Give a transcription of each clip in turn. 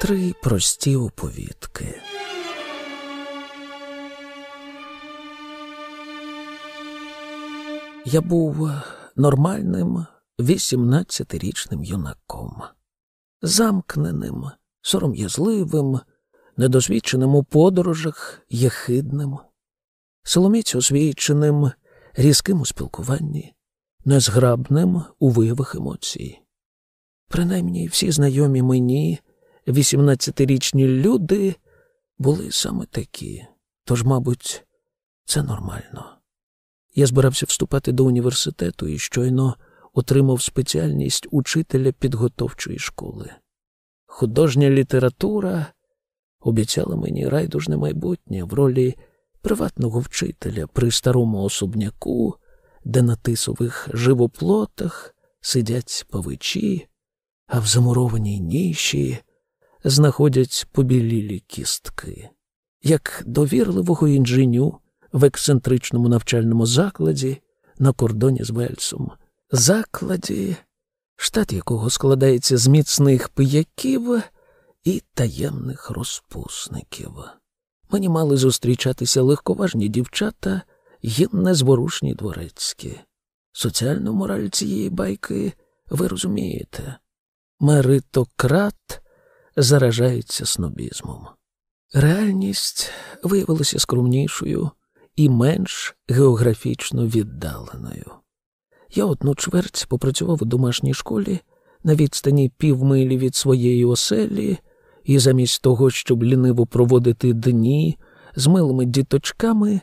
Три прості оповідки. Я був нормальним 18-річним юнаком, замкненим, сором'язливим, недосвідченим у подорожах, єхидним, соломіць освіченим, різким у спілкуванні, незграбним у виявах емоцій. Принаймні всі знайомі мені, 18-річні люди, були саме такі, тож, мабуть, це нормально. Я збирався вступати до університету і щойно отримав спеціальність учителя підготовчої школи. Художня література обіцяла мені райдужне майбутнє в ролі приватного вчителя при старому особняку, де на тисових живоплотах сидять павичі, а в замурованій ніші знаходять побілілі кістки. Як довірливого інженю в ексцентричному навчальному закладі на кордоні з Вельсом. Закладі, штат якого складається з міцних пияків і таємних розпусників. Мені мали зустрічатися легковажні дівчата й незворушні дворецькі. Соціальну мораль цієї байки ви розумієте. Меритократ заражається снобізмом. Реальність виявилася скромнішою і менш географічно віддаленою. Я одну чверть попрацював у домашній школі на відстані півмилі від своєї оселі, і замість того, щоб ліниво проводити дні з милими діточками,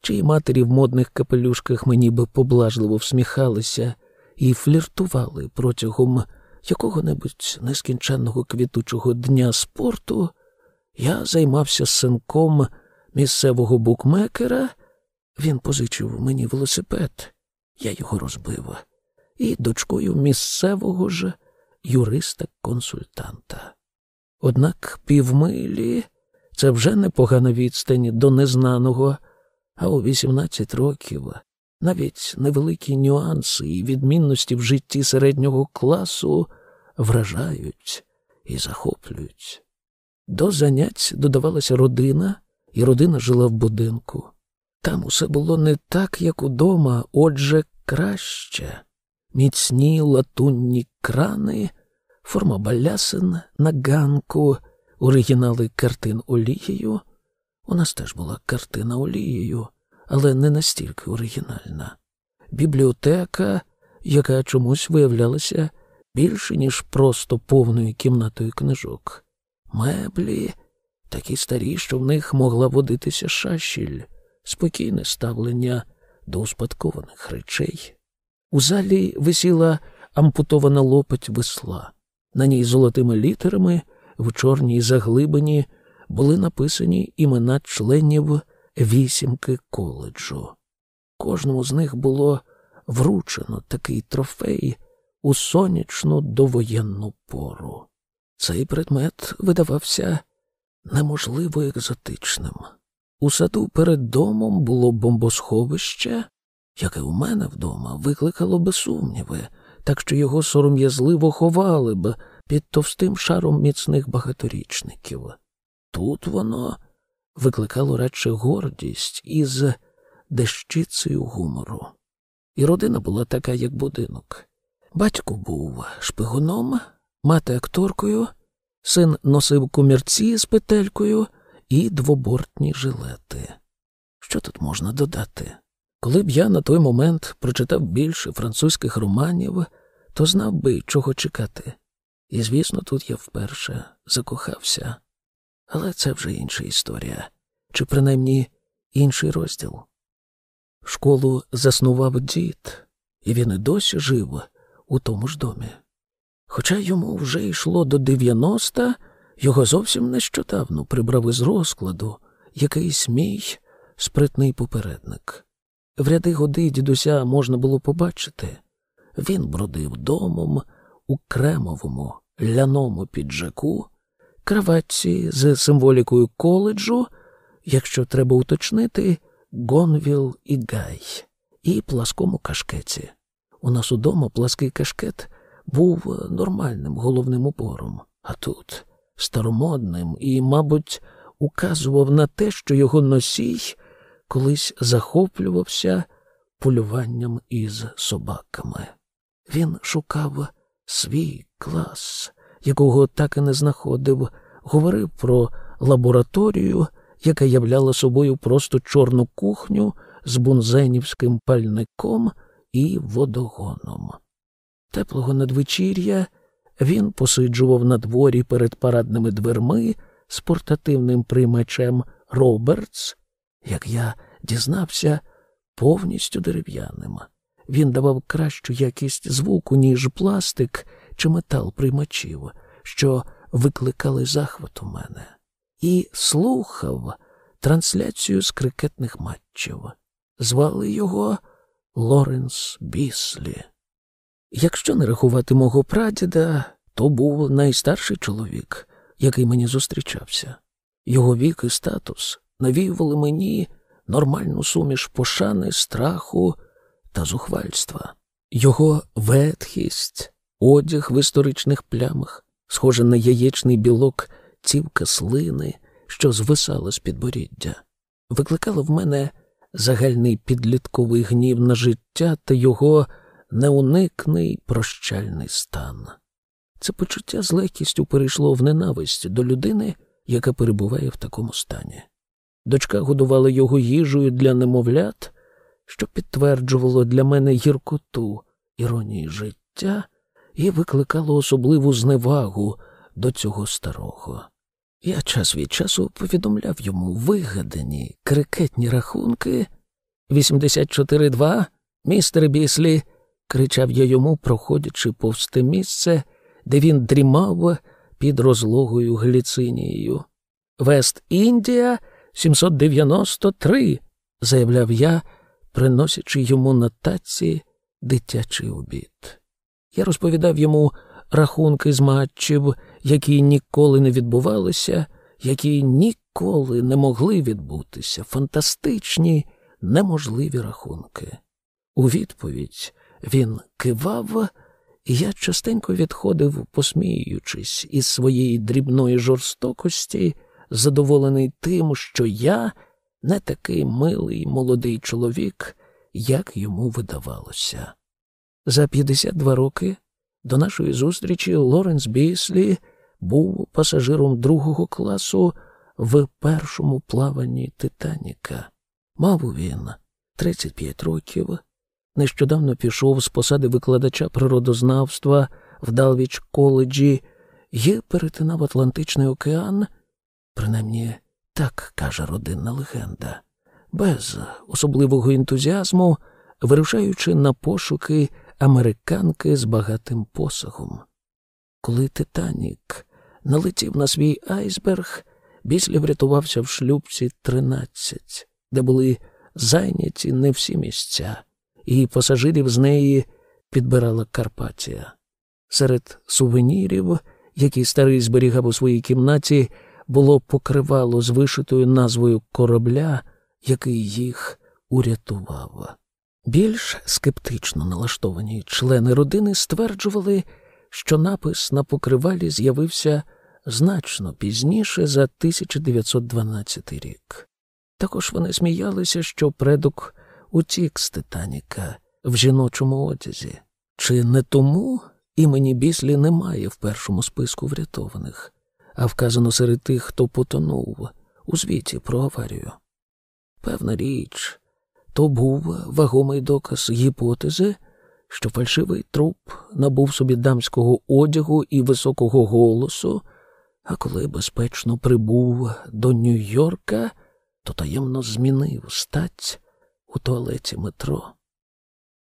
чиї матері в модних капелюшках мені би поблажливо всміхалися і фліртували протягом якого-небудь нескінченного квітучого дня спорту, я займався синком місцевого букмекера. Він позичив мені велосипед, я його розбив, і дочкою місцевого ж юриста-консультанта. Однак півмилі це вже непогана відстань до незнаного, а у 18 років навіть невеликі нюанси і відмінності в житті середнього класу вражають і захоплюють. До занять додавалася родина, і родина жила в будинку. Там усе було не так, як удома, отже, краще. Міцні латунні крани, форма балясин на ганку, оригінали картин олією. У нас теж була картина олією, але не настільки оригінальна. Бібліотека, яка чомусь виявлялася більше, ніж просто повною кімнатою книжок. Меблі такі старі, що в них могла водитися шашіль, спокійне ставлення до успадкованих речей. У залі висіла ампутована лопать весла. На ній золотими літерами в чорній заглибині були написані імена членів вісімки коледжу. Кожному з них було вручено такий трофей у сонячну довоєнну пору. Цей предмет видавався неможливо екзотичним. У саду перед домом було бомбосховище, яке у мене вдома викликало би сумніви, так що його сором'язливо ховали б під товстим шаром міцних багаторічників. Тут воно викликало радше гордість із дещицею гумору. І родина була така, як будинок. Батько був шпигуном, мати акторкою, син носив кумірці з петелькою і двобортні жилети. Що тут можна додати? Коли б я на той момент прочитав більше французьких романів, то знав би, чого чекати. І, звісно, тут я вперше закохався. Але це вже інша історія, чи принаймні інший розділ. Школу заснував дід, і він і досі жив у тому ж домі. Хоча йому вже йшло до 90, його зовсім нещодавно прибрав із розкладу якийсь мій спритний попередник. В ряди годи дідуся можна було побачити. Він бродив домом у кремовому ляному піджаку, краватці з символікою коледжу, якщо треба уточнити, Гонвіл і Гай, і пласкому кашкеті. У нас удома плаский кашкет був нормальним головним убором, а тут старомодним і, мабуть, указував на те, що його носій колись захоплювався полюванням із собаками. Він шукав свій клас, якого так і не знаходив, говорив про лабораторію, яка являла собою просто чорну кухню з бунзенівським пальником і водогоном. Теплого надвечір'я він посиджував на дворі перед парадними дверми з портативним приймачем Робертс, як я дізнався, повністю дерев'яним. Він давав кращу якість звуку, ніж пластик чи метал приймачів, що викликали захват у мене, і слухав трансляцію з крикетних матчів. Звали його Лоренс Біслі. Якщо не рахувати мого прадіда, то був найстарший чоловік, який мені зустрічався. Його вік і статус навіювали мені нормальну суміш пошани, страху та зухвальства. Його ветхість, одяг в історичних плямах, схоже на яєчний білок цівка слини, що звисала з підборіддя, викликало в мене загальний підлітковий гнів на життя та його неуникний прощальний стан. Це почуття з легкістю перейшло в ненависть до людини, яка перебуває в такому стані. Дочка годувала його їжею для немовлят, що підтверджувало для мене гіркоту іронії життя і викликало особливу зневагу до цього старого. Я час від часу повідомляв йому вигадані крикетні рахунки. 84-2, містер Біслі, кричав я йому, проходячи повз те місце, де він дрімав під розлогою гліцинією. Вест Індія 793, заявляв я, приносячи йому на таці дитячий обід. Я розповідав йому рахунки з матчів, які ніколи не відбувалися, які ніколи не могли відбутися, фантастичні, неможливі рахунки. У відповідь він кивав, і я частенько відходив, посміюючись із своєї дрібної жорстокості, задоволений тим, що я не такий милий молодий чоловік, як йому видавалося. За 52 роки до нашої зустрічі Лоренс Біслі був пасажиром другого класу в першому плаванні Титаніка. Мав він 35 років, нещодавно пішов з посади викладача природознавства в Далвіч коледжі і перетинав Атлантичний океан, принаймні так каже родинна легенда, без особливого ентузіазму, вирушаючи на пошуки американки з багатим посагом. Коли Титанік налетів на свій айсберг, Біслі врятувався в шлюбці 13, де були зайняті не всі місця, і пасажирів з неї підбирала Карпатія. Серед сувенірів, які старий зберігав у своїй кімнаті, було покривало з вишитою назвою корабля, який їх урятував. Більш скептично налаштовані члени родини стверджували, що напис на покривалі з'явився значно пізніше за 1912 рік. Також вони сміялися, що предок утік з Титаніка в жіночому одязі. Чи не тому імені Біслі немає в першому списку врятованих, а вказано серед тих, хто потонув у звіті про аварію? Певна річ, то був вагомий доказ гіпотези, що фальшивий труп набув собі дамського одягу і високого голосу, а коли безпечно прибув до Нью-Йорка, то таємно змінив стать у туалеті метро.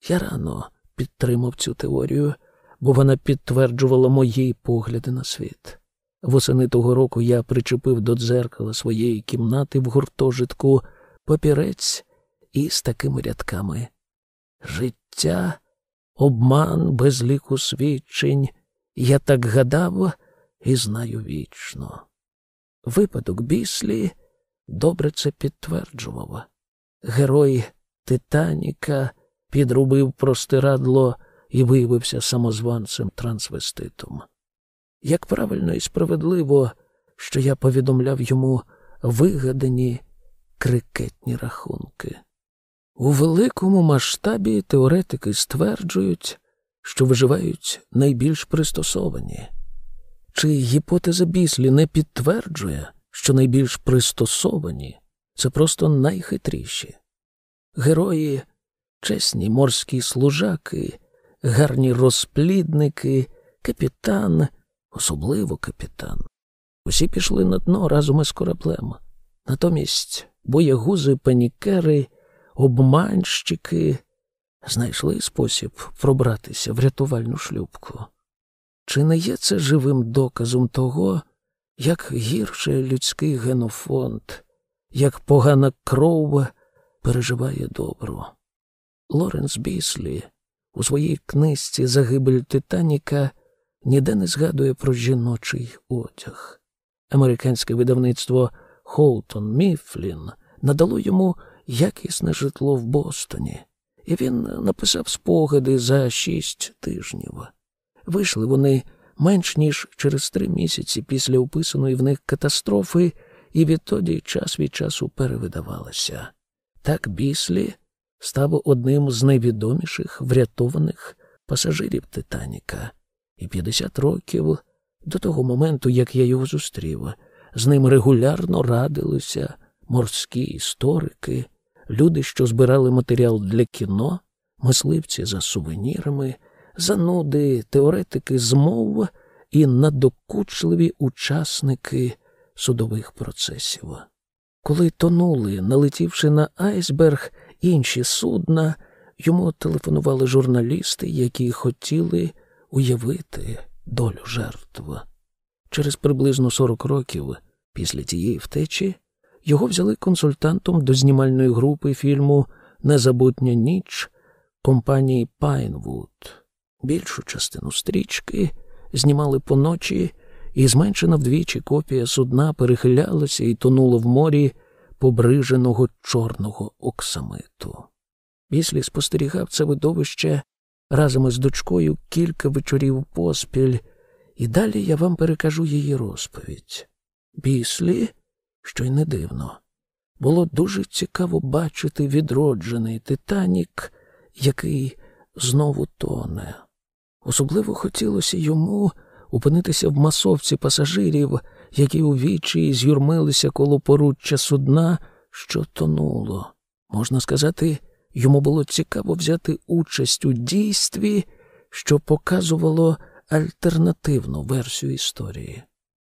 Я рано підтримав цю теорію, бо вона підтверджувала мої погляди на світ. Восени того року я причепив до дзеркала своєї кімнати в гуртожитку папірець із такими рядками Життя, обман без ліку свідчень, я так гадав і знаю вічно. Випадок біслі добре це підтверджував. Герой Титаніка підрубив простирадло і виявився самозванцем трансвеститом. Як правильно і справедливо що я повідомляв йому вигадані крикетні рахунки. У великому масштабі теоретики стверджують, що виживають найбільш пристосовані. Чи гіпотеза біслі не підтверджує, що найбільш пристосовані це просто найхитріші? Герої, чесні морські служаки, гарні розплідники, капітан, особливо капітан. Усі пішли на дно разом із кораблем. Натомість боягузи, панікери, обманщики знайшли спосіб пробратися в рятувальну шлюбку. Чи не є це живим доказом того, як гірше людський генофонд, як погана кров переживає добро? Лоренс Біслі у своїй книжці Загибель Титаніка ніде не згадує про жіночий одяг. Американське видавництво Холтон Міфлін надало йому якісне житло в Бостоні, і він написав спогади за шість тижнів. Вийшли вони менш ніж через три місяці після описаної в них катастрофи, і відтоді час від часу перевидавалися. Так Біслі став одним з найвідоміших врятованих пасажирів Титаніка, і 50 років до того моменту, як я його зустрів, з ним регулярно радилися морські історики, люди, що збирали матеріал для кіно, мисливці за сувенірами, зануди, теоретики змов і надокучливі учасники судових процесів. Коли тонули, налетівши на айсберг інші судна, йому телефонували журналісти, які хотіли уявити долю жертв. Через приблизно 40 років після тієї втечі його взяли консультантом до знімальної групи фільму Незабутня ніч компанії Пайнвуд. Більшу частину стрічки знімали поночі, і зменшена вдвічі копія судна перехилялася і тонула в морі побриженого чорного оксамиту. Біслі спостерігав це видовище разом із дочкою кілька вечорів поспіль, і далі я вам перекажу її розповідь. Біслі, що й не дивно, було дуже цікаво бачити відроджений Титанік, який знову тоне. Особливо хотілося йому опинитися в масовці пасажирів, які у вічі з'юрмилися коло поруччя судна, що тонуло. Можна сказати, йому було цікаво взяти участь у дійстві, що показувало альтернативну версію історії.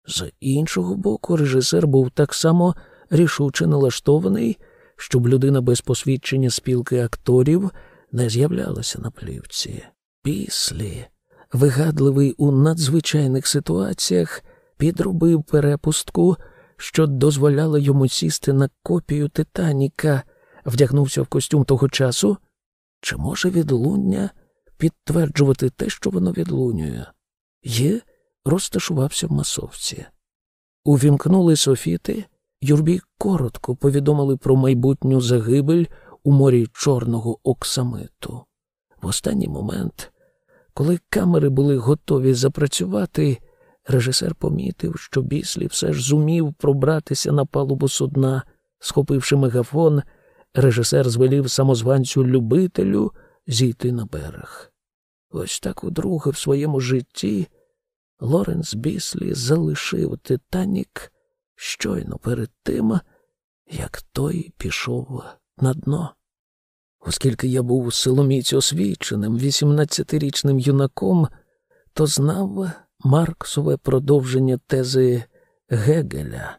З іншого боку, режисер був так само рішуче налаштований, щоб людина без посвідчення спілки акторів не з'являлася на плівці. Післі, вигадливий у надзвичайних ситуаціях, підробив перепустку, що дозволяла йому сісти на копію Титаніка, вдягнувся в костюм того часу. Чи може відлуння підтверджувати те, що воно відлунює? Є розташувався в масовці. Увімкнули софіти, юрбі коротко повідомили про майбутню загибель у морі чорного оксамиту. В останній момент, коли камери були готові запрацювати, режисер помітив, що біслі все ж зумів пробратися на палубу судна, схопивши мегафон, режисер звелів самозванцю любителю зійти на берег. Ось так удруге в своєму житті Лоренс Біслі залишив Титанік щойно перед тим, як той пішов на дно. Оскільки я був силоміць освіченим, 18-річним юнаком, то знав Марксове продовження тези Гегеля.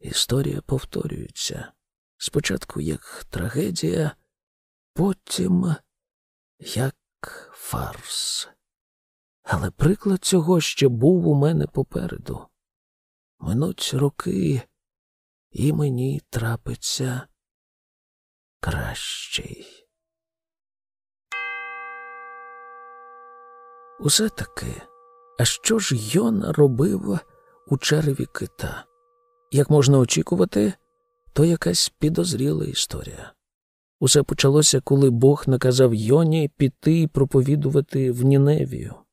Історія повторюється спочатку як трагедія, потім як фарс. Але приклад цього ще був у мене попереду. Минуть роки, і мені трапиться кращий. Усе таки, а що ж Йона робив у череві кита? Як можна очікувати, то якась підозріла історія. Усе почалося, коли Бог наказав Йоні піти і проповідувати в Ніневію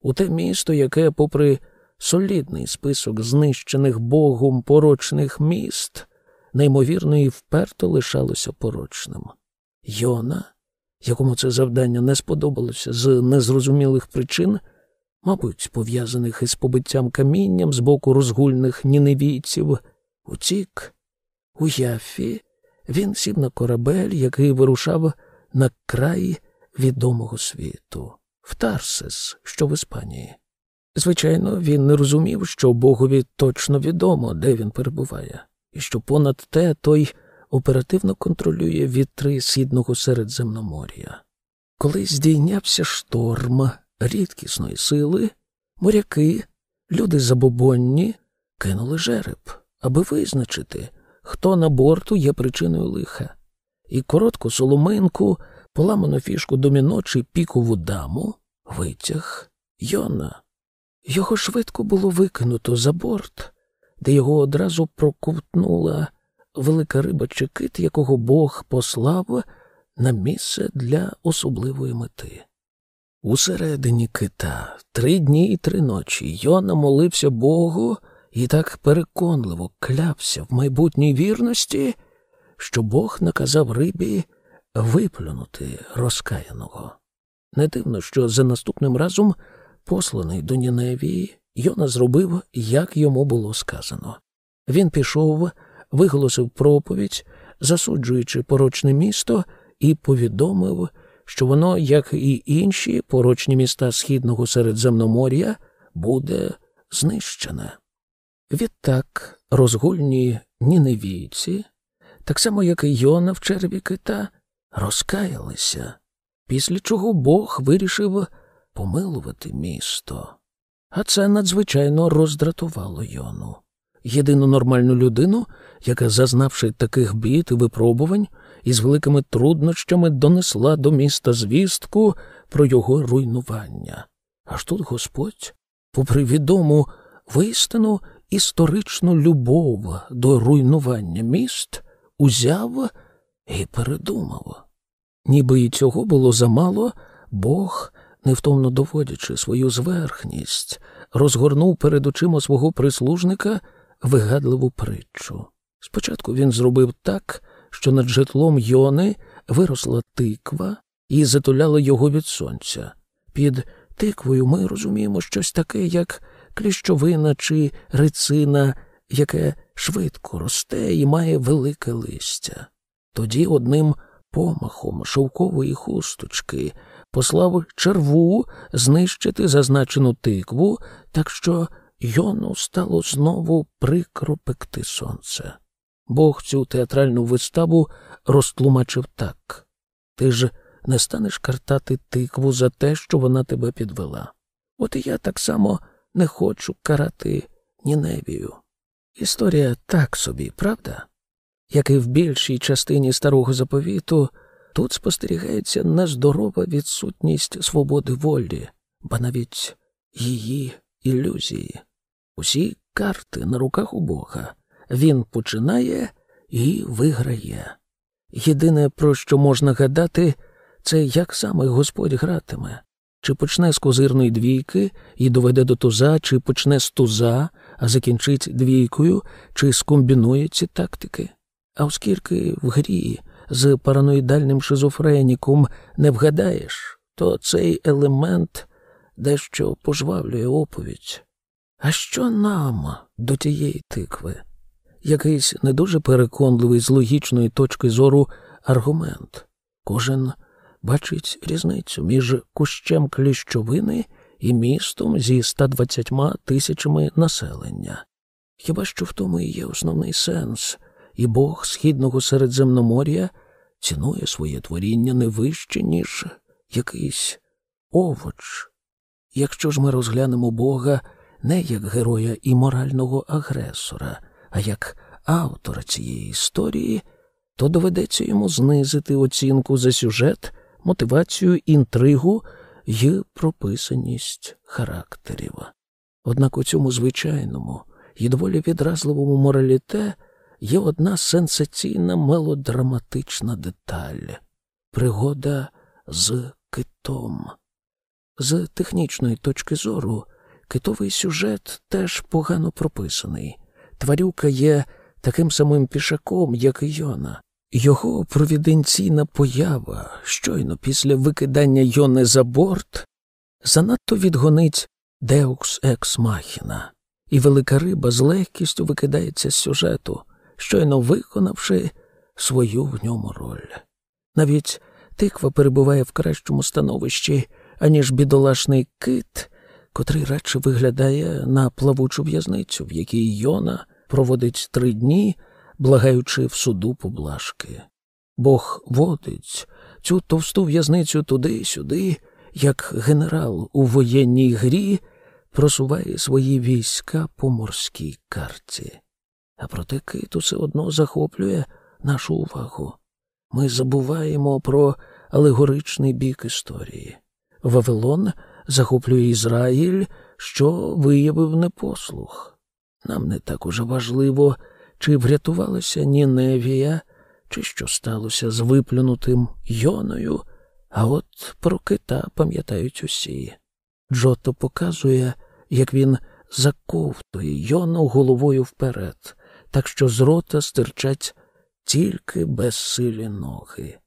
у те місто, яке, попри солідний список знищених Богом порочних міст, неймовірно і вперто лишалося порочним. Йона, якому це завдання не сподобалося з незрозумілих причин, мабуть, пов'язаних із побиттям камінням з боку розгульних ніневійців, утік. У Яфі він сів на корабель, який вирушав на край відомого світу, в Тарсес, що в Іспанії. Звичайно, він не розумів, що Богові точно відомо, де він перебуває, і що понад те той оперативно контролює вітри східного Середземномор'я. Коли здійнявся шторм рідкісної сили, моряки, люди забобонні, кинули жереб, аби визначити, хто на борту є причиною лиха, і коротку соломинку, поламану фішку доміно чи пікову даму витяг Йона. Його швидко було викинуто за борт, де його одразу проковтнула велика риба чи кит, якого Бог послав на місце для особливої мети. Усередині кита три дні і три ночі Йона молився Богу і так переконливо клявся в майбутній вірності, що Бог наказав рибі виплюнути розкаяного. Не дивно, що за наступним разом, посланий до Ніневії, Йона зробив, як йому було сказано. Він пішов, виголосив проповідь, засуджуючи порочне місто, і повідомив, що воно, як і інші порочні міста Східного Середземномор'я, буде знищене. Відтак розгульні ніневійці, так само як і Йона в черві кита, розкаялися, після чого Бог вирішив помилувати місто. А це надзвичайно роздратувало Йону. Єдину нормальну людину, яка, зазнавши таких бід і випробувань, із великими труднощами донесла до міста звістку про його руйнування. Аж тут Господь, попри відому вистину історичну любов до руйнування міст, узяв і передумав. Ніби і цього було замало, Бог, невтомно доводячи свою зверхність, розгорнув перед очима свого прислужника вигадливу притчу. Спочатку він зробив так, що над житлом Йони виросла тиква і затуляла його від сонця. Під тиквою ми розуміємо щось таке, як кліщовина чи рицина, яке швидко росте і має велике листя. Тоді одним помахом шовкової хусточки послав черву знищити зазначену тикву, так що Йону стало знову прикро пекти сонце. Бог цю театральну виставу розтлумачив так ти ж не станеш картати тикву за те, що вона тебе підвела. От і я так само не хочу карати Ніневію. Історія так собі, правда? Як і в більшій частині старого заповіту, тут спостерігається нездорова відсутність свободи волі, ба навіть її ілюзії. Усі карти на руках у Бога. Він починає і виграє. Єдине, про що можна гадати, це як саме Господь гратиме. Чи почне з козирної двійки і доведе до туза, чи почне з туза, а закінчить двійкою, чи скомбінує ці тактики. А оскільки в грі з параноїдальним шизофреніком не вгадаєш, то цей елемент дещо пожвавлює оповідь. А що нам до тієї тикви? Якийсь не дуже переконливий з логічної точки зору аргумент. Кожен бачить різницю між кущем кліщовини і містом зі 120 тисячами населення. Хіба що в тому і є основний сенс, і Бог Східного Середземномор'я цінує своє творіння не вище, ніж якийсь овоч. Якщо ж ми розглянемо Бога не як героя і морального агресора, а як автора цієї історії, то доведеться йому знизити оцінку за сюжет, мотивацію, інтригу і прописаність характерів. Однак у цьому звичайному і доволі відразливому мораліте є одна сенсаційна мелодраматична деталь пригода з китом. З технічної точки зору китовий сюжет теж погано прописаний. Тварюка є таким самим пішаком, як і Йона. Його провіденційна поява щойно після викидання Йони за борт занадто відгонить Деукс екс махіна, і велика риба з легкістю викидається з сюжету, щойно виконавши свою в ньому роль. Навіть тиква перебуває в кращому становищі, аніж бідолашний кит, котрий радше виглядає на плавучу в'язницю, в якій Йона проводить три дні, благаючи в суду поблажки. Бог водить цю товсту в'язницю туди-сюди, як генерал у воєнній грі просуває свої війська по морській карті. А проте кит усе одно захоплює нашу увагу. Ми забуваємо про алегоричний бік історії. Вавилон захоплює Ізраїль, що виявив непослух. Нам не так уже важливо, чи врятувалася Ніневія, чи що сталося з виплюнутим Йоною, а от про кита пам'ятають усі. Джото показує, як він заковтує Йону головою вперед, так що з рота стирчать тільки безсилі ноги.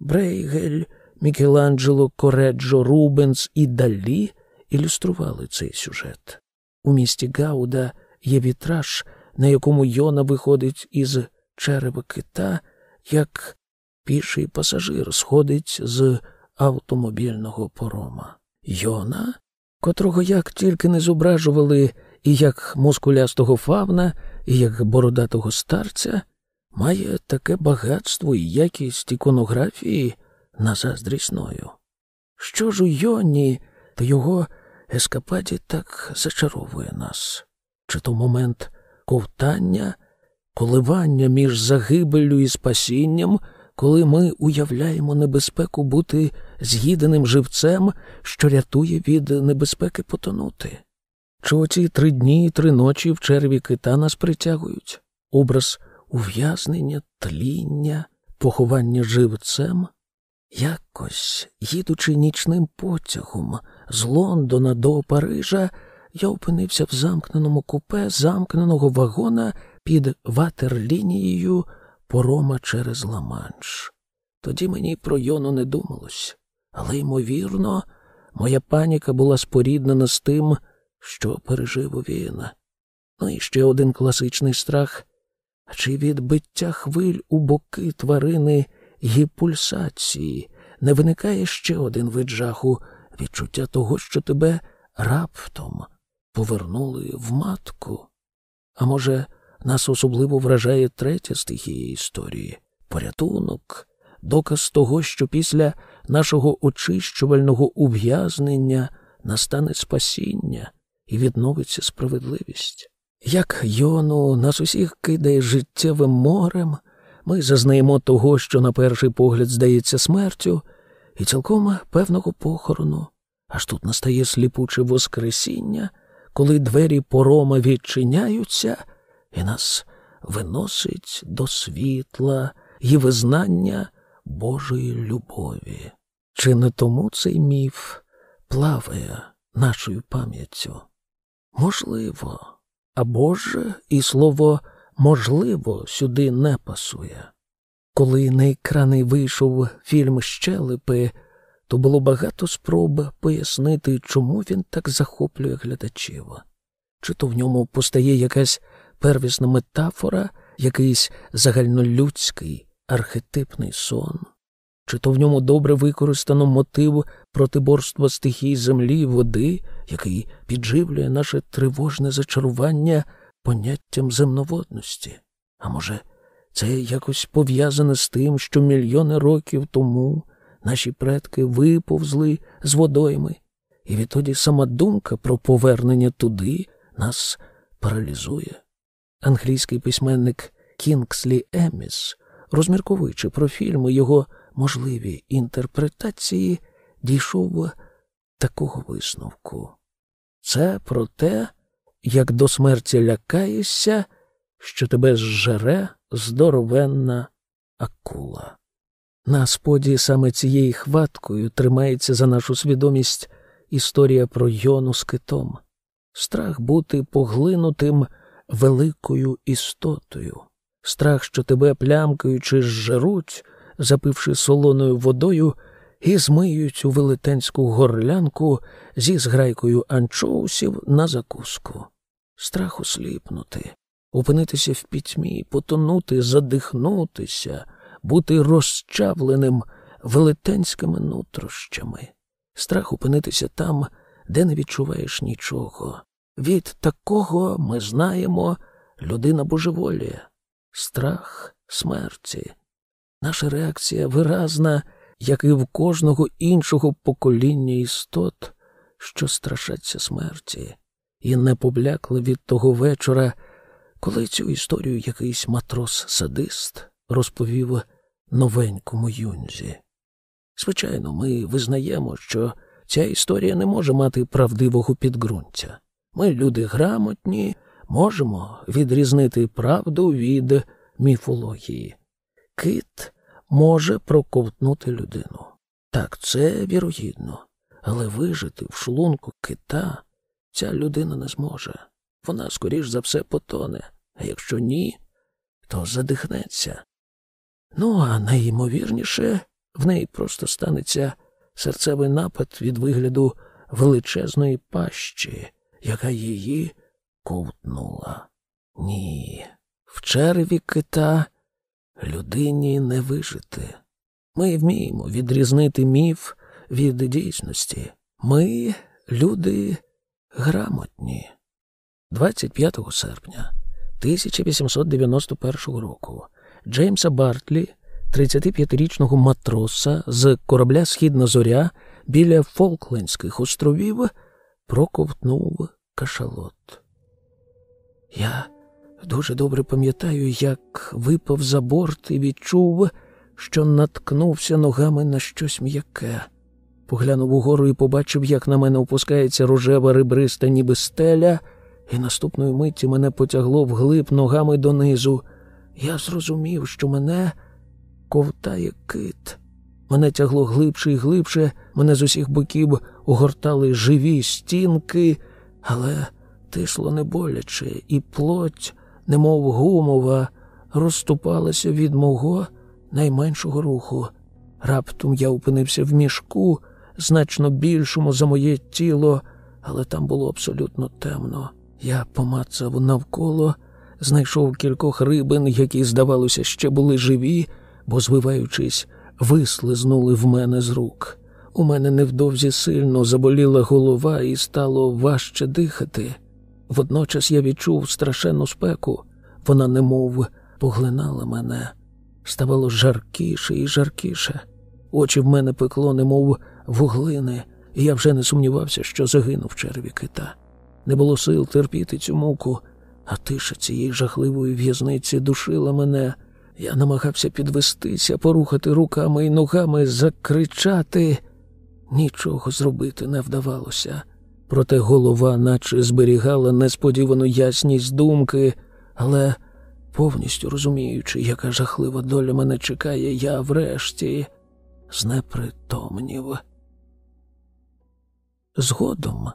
Брейгель, Мікеланджело, Кореджо, Рубенс і Далі ілюстрували цей сюжет. У місті Гауда є вітраж, на якому Йона виходить із черева кита, як піший пасажир сходить з автомобільного порома. Йона, котрого як тільки не зображували і як мускулястого фавна, і як бородатого старця, має таке багатство і якість іконографії на заздрісною. Що ж у Йоні та його ескападі так зачаровує нас? Чи то момент ковтання, коливання між загибеллю і спасінням, коли ми уявляємо небезпеку бути з'їденим живцем, що рятує від небезпеки потонути? Чи оці три дні і три ночі в черві кита нас притягують? Образ ув'язнення, тління, поховання живцем? Якось, їдучи нічним потягом з Лондона до Парижа, я опинився в замкненому купе замкненого вагона під ватерлінією порома через Ла-Манш. Тоді мені про Йону не думалось, але, ймовірно, моя паніка була споріднена з тим, що пережив він. Ну і ще один класичний страх чи від биття хвиль у боки тварини й пульсації не виникає ще один вид жаху, відчуття того, що тебе раптом повернули в матку? А може, нас особливо вражає третя стихія історії порятунок, доказ того, що після нашого очищувального ув'язнення настане спасіння і відновиться справедливість. Як Йону нас усіх кидає життєвим морем, ми зазнаємо того, що на перший погляд здається смертю, і цілком певного похорону. Аж тут настає сліпуче воскресіння, коли двері порома відчиняються, і нас виносить до світла і визнання Божої любові. Чи не тому цей міф плаває нашою пам'яттю? Можливо. Або ж і слово можливо сюди не пасує. Коли на екрани вийшов фільм Щелепи, то було багато спроб пояснити, чому він так захоплює глядачів. Чи то в ньому постає якась первісна метафора, якийсь загальнолюдський архетипний сон, чи то в ньому добре використано мотив протиборства стихій землі і води, який підживлює наше тривожне зачарування поняттям земноводності. А може, це якось пов'язане з тим, що мільйони років тому наші предки виповзли з водойми, і відтоді сама думка про повернення туди нас паралізує. Англійський письменник Кінгслі Еміс, розмірковуючи про фільми його можливі інтерпретації, дійшов такого висновку. Це про те, як до смерті лякаєшся, що тебе зжере здоровенна акула. На споді саме цією хваткою тримається за нашу свідомість історія про Йону з китом. страх бути поглинутим великою істотою, страх, що тебе плямкаючи зжеруть, запивши солоною водою, і змиють у велетенську горлянку зі зграйкою анчоусів на закуску. Страх осліпнути, опинитися в пітьмі, потонути, задихнутися, бути розчавленим велетенськими нутрощами, страх опинитися там, де не відчуваєш нічого. Від такого ми знаємо людина божеволіє, страх смерті. Наша реакція виразна, як і в кожного іншого покоління істот, що страшаться смерті, і не поблякли від того вечора, коли цю історію якийсь матрос-садист розповів новенькому юнзі. Звичайно, ми визнаємо, що ця історія не може мати правдивого підґрунтя. Ми, люди грамотні, можемо відрізнити правду від міфології. Кит може проковтнути людину. Так, це вірогідно, але вижити в шлунку кита ця людина не зможе. Вона, скоріш за все, потоне, а якщо ні, то задихнеться. Ну, а найімовірніше, в неї просто станеться серцевий напад від вигляду величезної пащі, яка її ковтнула. Ні, в черві кита людині не вижити. Ми вміємо відрізнити міф від дійсності. Ми, люди грамотні. 25 серпня 1891 року Джеймса Бартлі, 35-річного матроса з корабля Східна зоря біля Фолклендських островів, проковтнув кашалот. Я дуже добре пам'ятаю, як випав за борт і відчув, що наткнувся ногами на щось м'яке. Поглянув угору і побачив, як на мене опускається рожева ребриста, ніби стеля, і наступної миті мене потягло вглиб ногами донизу. Я зрозумів, що мене ковтає кит. Мене тягло глибше і глибше, мене з усіх боків огортали живі стінки, але тишло не боляче, і плоть, немов гумова, розступалася від мого найменшого руху. Раптом я опинився в мішку, значно більшому за моє тіло, але там було абсолютно темно. Я помацав навколо, знайшов кількох рибин, які, здавалося, ще були живі, бо, звиваючись, вислизнули в мене з рук. У мене невдовзі сильно заболіла голова і стало важче дихати. Водночас я відчув страшенну спеку, вона немов поглинала мене. Ставало жаркіше і жаркіше. Очі в мене пекло, немов вуглини, і я вже не сумнівався, що загинув черві кита. Не було сил терпіти цю муку, а тиша цієї жахливої в'язниці душила мене. Я намагався підвестися, порухати руками і ногами, закричати. Нічого зробити не вдавалося. Проте голова, наче зберігала несподівану ясність думки, але, повністю розуміючи, яка жахлива доля мене чекає, я врешті знепритомнів. Згодом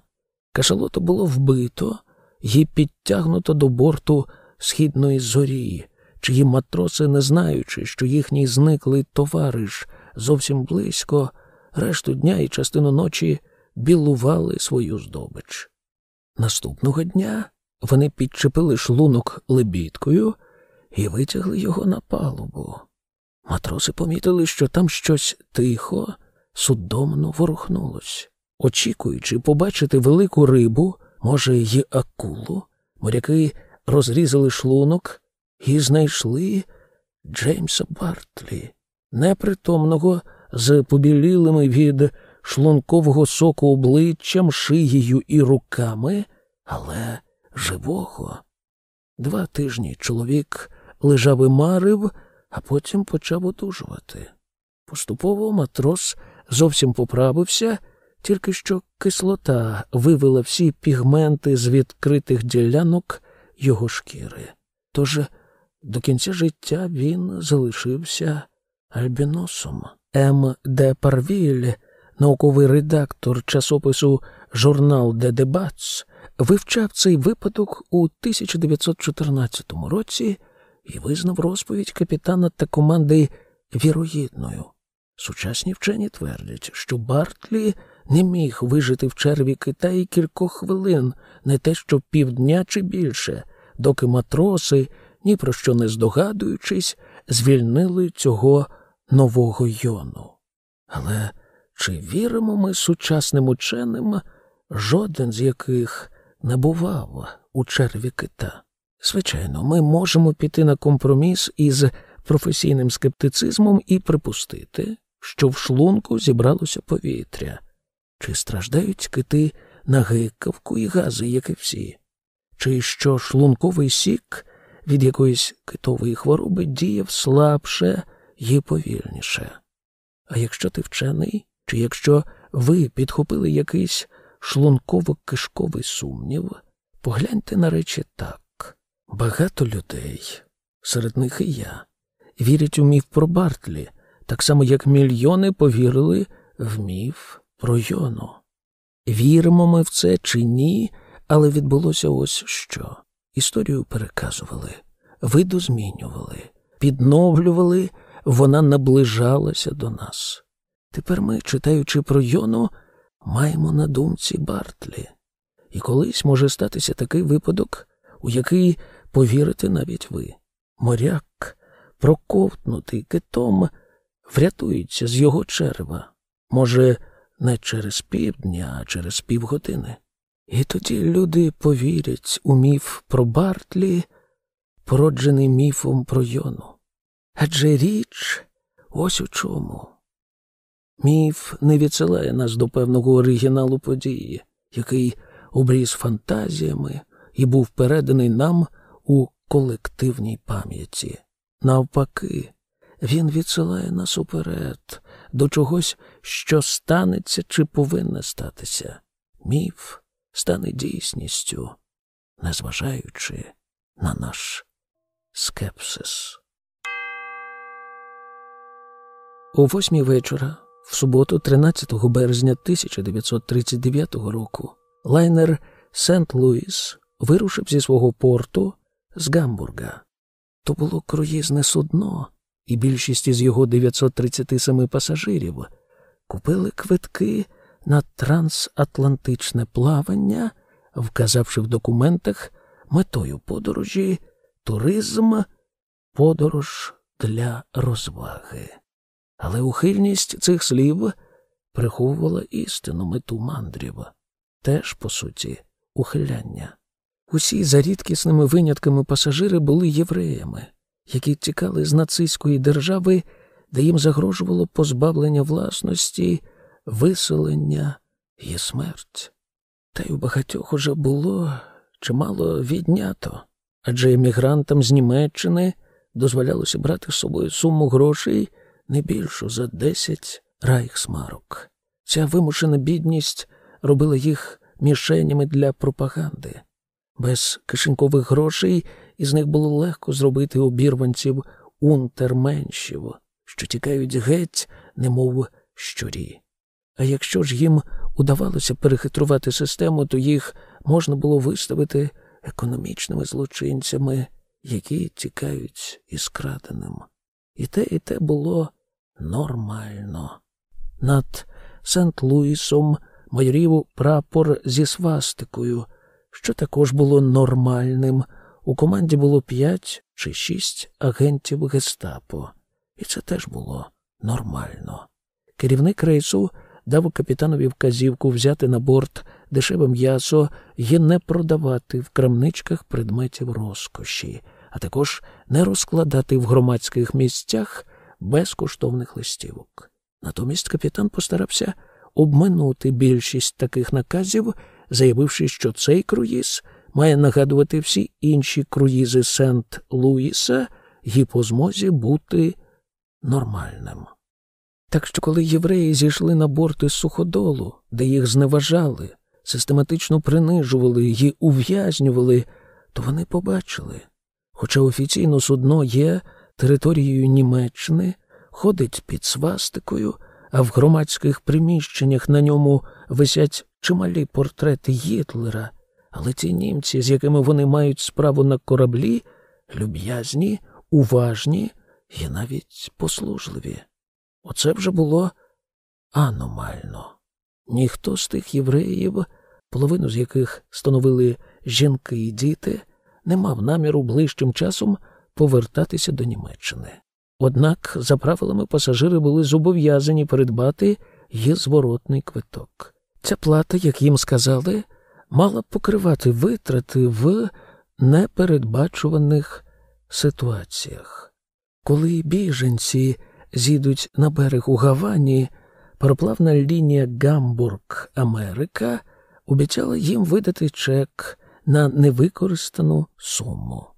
кашалото було вбито і підтягнуто до борту східної зорі, чиї матроси, не знаючи, що їхній зниклий товариш зовсім близько, решту дня і частину ночі білували свою здобич. Наступного дня вони підчепили шлунок лебідкою і витягли його на палубу. Матроси помітили, що там щось тихо, судомно ворухнулось. Очікуючи побачити велику рибу, може, й акулу, моряки розрізали шлунок і знайшли Джеймса Бартлі, непритомного з побілілими від шлункового соку обличчям, шиєю і руками, але живого. Два тижні чоловік лежав і марив, а потім почав одужувати. Поступово матрос зовсім поправився, тільки що кислота вивела всі пігменти з відкритих ділянок його шкіри. Тож до кінця життя він залишився альбіносом. М. Де Парвіль, науковий редактор часопису Журнал де Дебатс, вивчав цей випадок у 1914 році і визнав розповідь капітана та команди вірогідною. Сучасні вчені твердять, що Бартлі не міг вижити в черві Китаї кількох хвилин, не те що півдня чи більше, доки матроси, ні про що не здогадуючись, звільнили цього нового йону. Але чи віримо ми сучасним ученим, жоден з яких не бував у черві кита? Звичайно, ми можемо піти на компроміс із професійним скептицизмом і припустити, що в шлунку зібралося повітря, чи страждають кити на гикавку і гази, як і всі, чи що шлунковий сік від якоїсь китової хвороби діяв слабше і повільніше. А якщо ти вчений, чи якщо ви підхопили якийсь шлунково-кишковий сумнів, погляньте на речі так. Багато людей, серед них і я, вірять у міф про Бартлі, так само як мільйони повірили в міф про Йону. Віримо ми в це чи ні, але відбулося ось що. Історію переказували, виду змінювали, підновлювали, вона наближалася до нас. Тепер ми, читаючи про Йону, маємо на думці Бартлі. І колись може статися такий випадок, у який повірите навіть ви. Моряк, проковтнутий китом, врятується з його черва. Може, не через півдня, а через півгодини. І тоді люди повірять у міф про Бартлі, породжений міфом про Йону. Адже річ ось у чому. Міф не відсилає нас до певного оригіналу події, який обріз фантазіями і був переданий нам у колективній пам'яті. Навпаки, він відсилає нас уперед до чогось, що станеться чи повинне статися. Міф стане дійсністю, незважаючи на наш скепсис. У восьмій вечора, в суботу, 13 березня 1939 року, лайнер Сент Луїс вирушив зі свого порту з Гамбурга. То було круїзне судно, і більшість із його 937 пасажирів купили квитки на трансатлантичне плавання, вказавши в документах метою подорожі туризм, подорож для розваги. Але ухильність цих слів приховувала істину мету мандрів, теж, по суті, ухиляння. Усі за рідкісними винятками пасажири були євреями, які тікали з нацистської держави, де їм загрожувало позбавлення власності, виселення і смерть. Та й у багатьох уже було чимало віднято, адже емігрантам з Німеччини дозволялося брати з собою суму грошей не більшу за десять райхсмарок. Ця вимушена бідність робила їх мішенями для пропаганди. Без кишенькових грошей із них було легко зробити обірванців унтерменшів, що тікають геть, немов щурі. А якщо ж їм удавалося перехитрувати систему, то їх можна було виставити економічними злочинцями, які тікають із краденим. І те, і те було нормально. Над Сент Луїсом майорів прапор зі свастикою що також було нормальним. У команді було п'ять чи шість агентів гестапо, і це теж було нормально. Керівник рейсу дав капітанові вказівку взяти на борт дешеве м'ясо і не продавати в крамничках предметів розкоші, а також не розкладати в громадських місцях безкоштовних листівок. Натомість капітан постарався обминути більшість таких наказів заявивши, що цей круїз має нагадувати всі інші круїзи Сент Луїса і по змозі бути нормальним. Так що, коли євреї зійшли на борти суходолу, де їх зневажали, систематично принижували і ув'язнювали, то вони побачили, хоча офіційно судно є територією Німеччини, ходить під свастикою, а в громадських приміщеннях на ньому висять чималі портрети Гітлера, Але ті німці, з якими вони мають справу на кораблі, люб'язні, уважні і навіть послужливі. Оце вже було аномально. Ніхто з тих євреїв, половину з яких становили жінки і діти, не мав наміру ближчим часом повертатися до Німеччини. Однак, за правилами, пасажири були зобов'язані придбати є зворотний квиток. Ця плата, як їм сказали, мала покривати витрати в непередбачуваних ситуаціях. Коли біженці зійдуть на берег у Гавані, пароплавна лінія Гамбург Америка обіцяла їм видати чек на невикористану суму.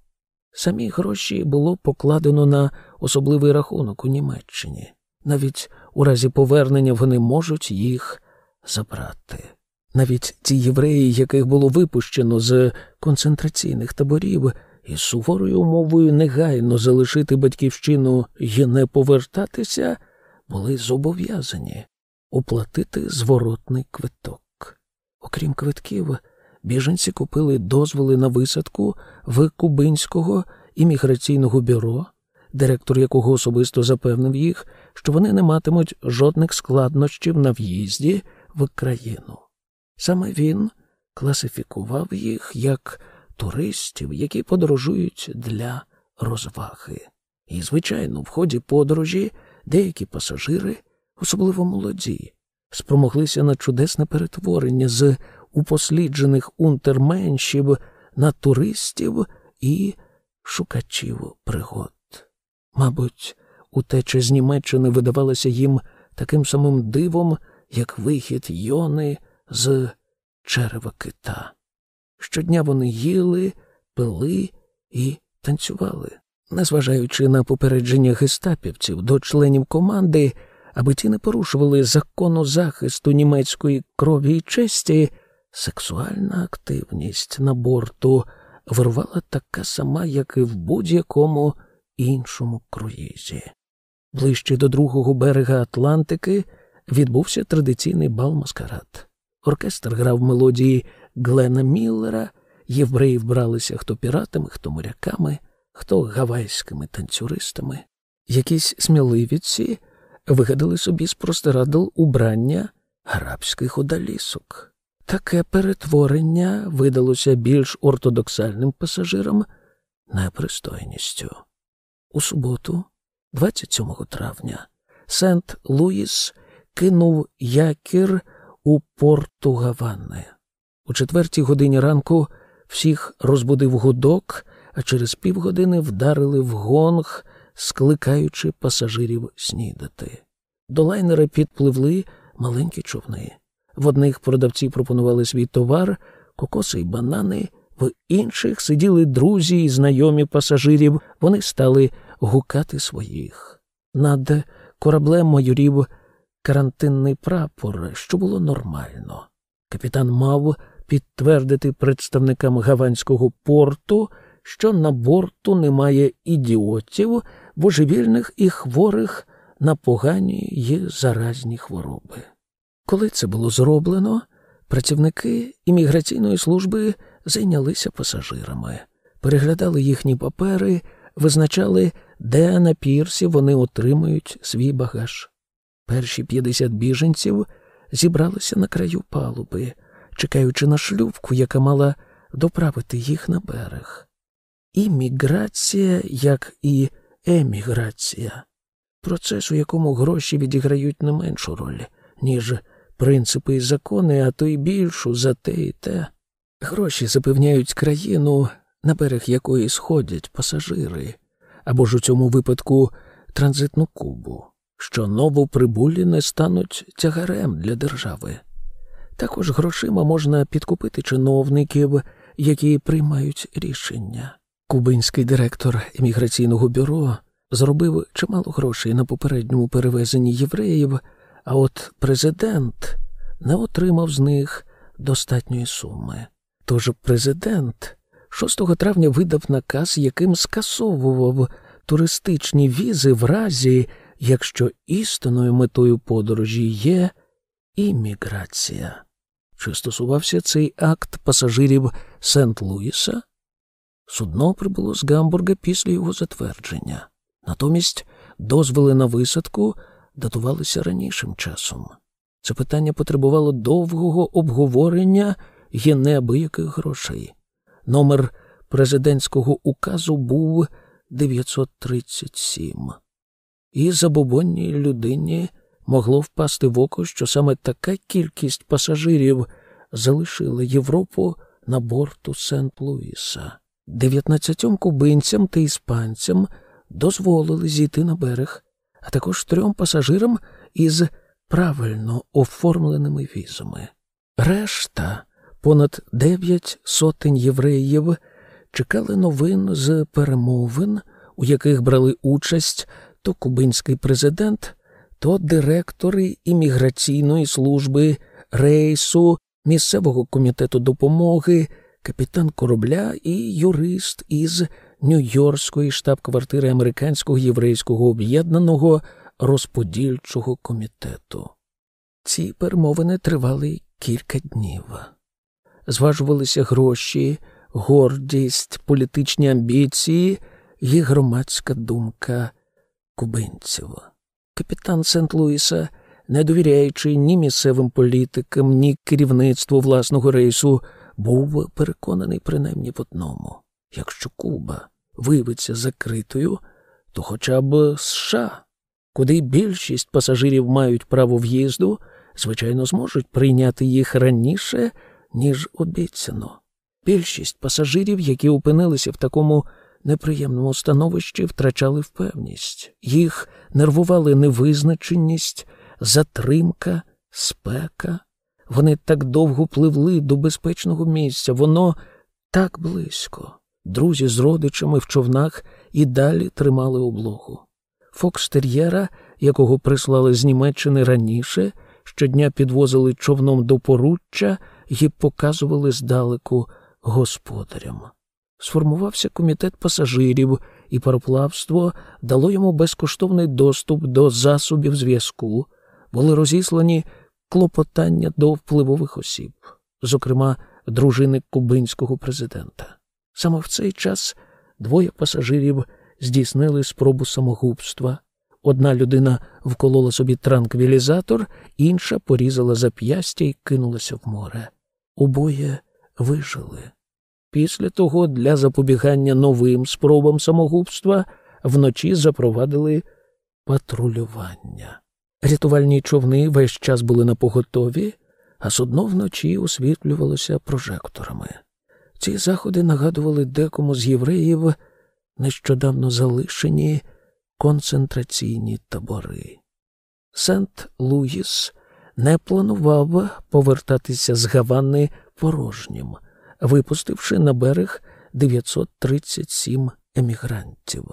Самі гроші було покладено на особливий рахунок у Німеччині. Навіть у разі повернення вони можуть їх забрати. Навіть ті євреї, яких було випущено з концентраційних таборів, із суворою умовою негайно залишити батьківщину і не повертатися, були зобов'язані оплатити зворотний квиток. Окрім квитків, біженці купили дозволи на висадку в Кубинського імміграційного бюро, директор якого особисто запевнив їх, що вони не матимуть жодних складнощів на в'їзді в країну. Саме він класифікував їх як туристів, які подорожують для розваги. І, звичайно, в ході подорожі деякі пасажири, особливо молоді, спромоглися на чудесне перетворення з упосліджених унтерменшів на туристів і шукачів пригод. Мабуть, утеча з Німеччини видавалася їм таким самим дивом, як вихід Йони з черева кита. Щодня вони їли, пили і танцювали, незважаючи на попередження гестапівців до членів команди, аби ті не порушували закону захисту німецької крові і честі, сексуальна активність на борту вирувала така сама, як і в будь-якому іншому круїзі. Ближче до другого берега Атлантики відбувся традиційний бал маскарад. Оркестр грав мелодії Глена Міллера, євреї вбралися хто піратами, хто моряками, хто гавайськими танцюристами. Якісь сміливіці вигадали собі з простирадл убрання арабських одалісок. Таке перетворення видалося більш ортодоксальним пасажирам непристойністю. У суботу, 27 травня, Сент Луїс кинув якір у порту Гавани. У четвертій годині ранку всіх розбудив гудок, а через півгодини вдарили в гонг, скликаючи пасажирів снідати. До лайнера підпливли маленькі човни. В одних продавці пропонували свій товар, кокоси й банани, в інших сиділи друзі і знайомі пасажирів, вони стали гукати своїх. Над кораблем майорів карантинний прапор, що було нормально. Капітан мав підтвердити представникам гаванського порту, що на борту немає ідіотів, божевільних і хворих на погані й заразні хвороби. Коли це було зроблено, працівники імміграційної служби зайнялися пасажирами, переглядали їхні папери, визначали, де на пірсі вони отримують свій багаж. Перші 50 біженців зібралися на краю палуби, чекаючи на шлюбку, яка мала доправити їх на берег. Імміграція, як і еміграція, процес, у якому гроші відіграють не меншу роль, ніж принципи і закони, а то й більшу за те і те. Гроші запевняють країну, на берег якої сходять пасажири, або ж у цьому випадку транзитну кубу, що новоприбулі не стануть тягарем для держави. Також грошима можна підкупити чиновників, які приймають рішення. Кубинський директор імміграційного бюро зробив чимало грошей на попередньому перевезенні євреїв, а от президент не отримав з них достатньої суми. Тож президент 6 травня видав наказ, яким скасовував туристичні візи в разі, якщо істинною метою подорожі є імміграція. Чи стосувався цей акт пасажирів Сент-Луїса? Судно прибуло з Гамбурга після його затвердження. Натомість дозволи на висадку датувалися ранішим часом. Це питання потребувало довгого обговорення і неабияких грошей. Номер президентського указу був 937. І забобонній людині могло впасти в око, що саме така кількість пасажирів залишила Європу на борту Сент-Луїса. Дев'ятнадцятьом кубинцям та іспанцям дозволили зійти на берег, а також трьом пасажирам із правильно оформленими візами. Решта, понад дев'ять сотень євреїв, чекали новин з перемовин, у яких брали участь то кубинський президент, то директори імміграційної служби, рейсу, місцевого комітету допомоги, капітан корабля і юрист із Нью-Йоркської штаб-квартири Американського єврейського об'єднаного розподільчого комітету. Ці перемовини тривали кілька днів. Зважувалися гроші, гордість, політичні амбіції і громадська думка кубинців. Капітан Сент-Луіса, не довіряючи ні місцевим політикам, ні керівництву власного рейсу, був переконаний принаймні в одному якщо Куба виявиться закритою, то хоча б США, куди більшість пасажирів мають право в'їзду, звичайно, зможуть прийняти їх раніше, ніж обіцяно. Більшість пасажирів, які опинилися в такому неприємному становищі, втрачали впевність, їх нервували невизначеність, затримка, спека. Вони так довго пливли до безпечного місця, воно так близько. Друзі з родичами в човнах і далі тримали облогу. Фокстер'єра, якого прислали з Німеччини раніше, щодня підвозили човном до поруччя і показували здалеку господарям. Сформувався комітет пасажирів, і пароплавство дало йому безкоштовний доступ до засобів зв'язку, були розіслані клопотання до впливових осіб, зокрема дружини кубинського президента. Саме в цей час двоє пасажирів здійснили спробу самогубства. Одна людина вколола собі транквілізатор, інша порізала зап'ястя і кинулася в море. Обоє вижили. Після того для запобігання новим спробам самогубства вночі запровадили патрулювання. Рятувальні човни весь час були на поготові, а судно вночі освітлювалося прожекторами. Ці заходи нагадували декому з євреїв нещодавно залишені концентраційні табори. Сент Луїс не планував повертатися з Гавани порожнім, випустивши на берег 937 емігрантів.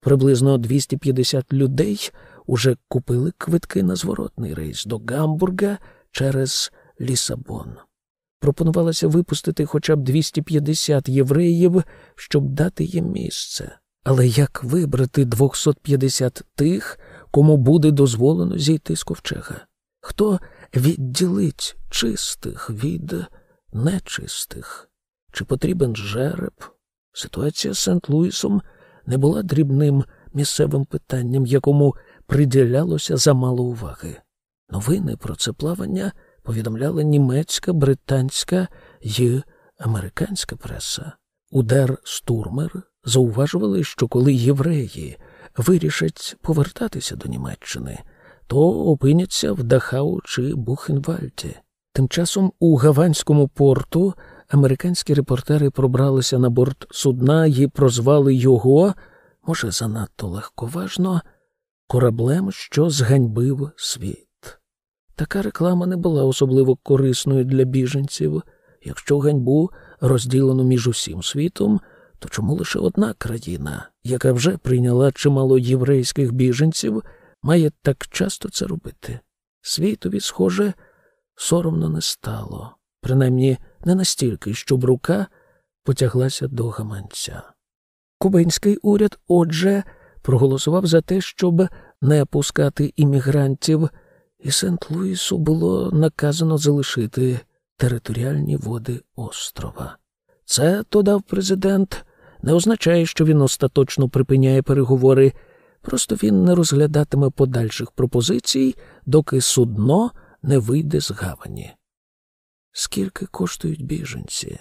Приблизно 250 людей уже купили квитки на зворотний рейс до Гамбурга через Лісабон. Пропонувалося випустити хоча б 250 євреїв, щоб дати їм місце. Але як вибрати 250 тих, кому буде дозволено зійти з ковчега? Хто відділить чистих від нечистих? Чи потрібен жереб? Ситуація з Сент-Луїсом не була дрібним місцевим питанням, якому приділялося замало уваги. Новини про це плавання повідомляла німецька, британська і американська преса. Удер Стурмер зауважували, що коли євреї вирішать повертатися до Німеччини, то опиняться в Дахау чи Бухенвальді. Тим часом у Гаванському порту американські репортери пробралися на борт судна і прозвали його, може, занадто легковажно, кораблем, що зганьбив світ. Така реклама не була особливо корисною для біженців. Якщо ганьбу розділено між усім світом, то чому лише одна країна, яка вже прийняла чимало єврейських біженців, має так часто це робити? Світові, схоже, соромно не стало, принаймні не настільки, щоб рука потяглася до гаманця. Кубинський уряд, отже, проголосував за те, щоб не пускати іммігрантів і Сент-Луїсу було наказано залишити територіальні води острова. Це, додав президент, не означає, що він остаточно припиняє переговори, просто він не розглядатиме подальших пропозицій, доки судно не вийде з гавані. Скільки коштують біженці?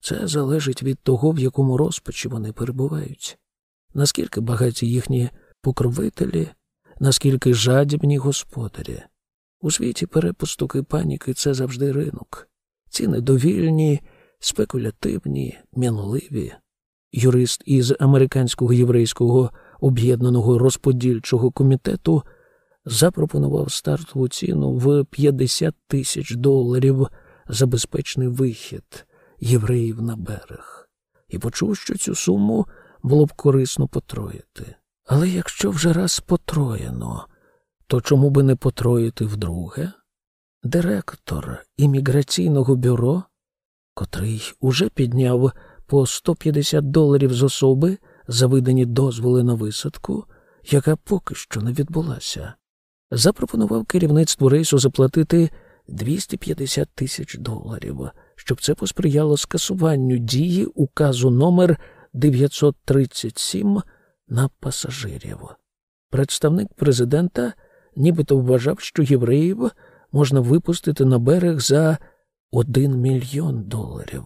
Це залежить від того, в якому розпачі вони перебувають, наскільки багаті їхні покровителі, наскільки жадібні господарі. У світі перепусток і паніки це завжди ринок. Ціни довільні, спекулятивні, мінливі. Юрист із американського єврейського об'єднаного розподільчого комітету запропонував стартову ціну в 50 тисяч доларів за безпечний вихід євреїв на берег, і почув, що цю суму було б корисно потроїти. Але якщо вже раз потроєно, то чому би не потроїти вдруге? Директор імміграційного бюро, котрий уже підняв по 150 доларів з особи за видані дозволи на висадку, яка поки що не відбулася, запропонував керівництву рейсу заплатити 250 тисяч доларів, щоб це посприяло скасуванню дії указу номер 937 на пасажирів. Представник президента нібито вважав, що євреїв можна випустити на берег за один мільйон доларів.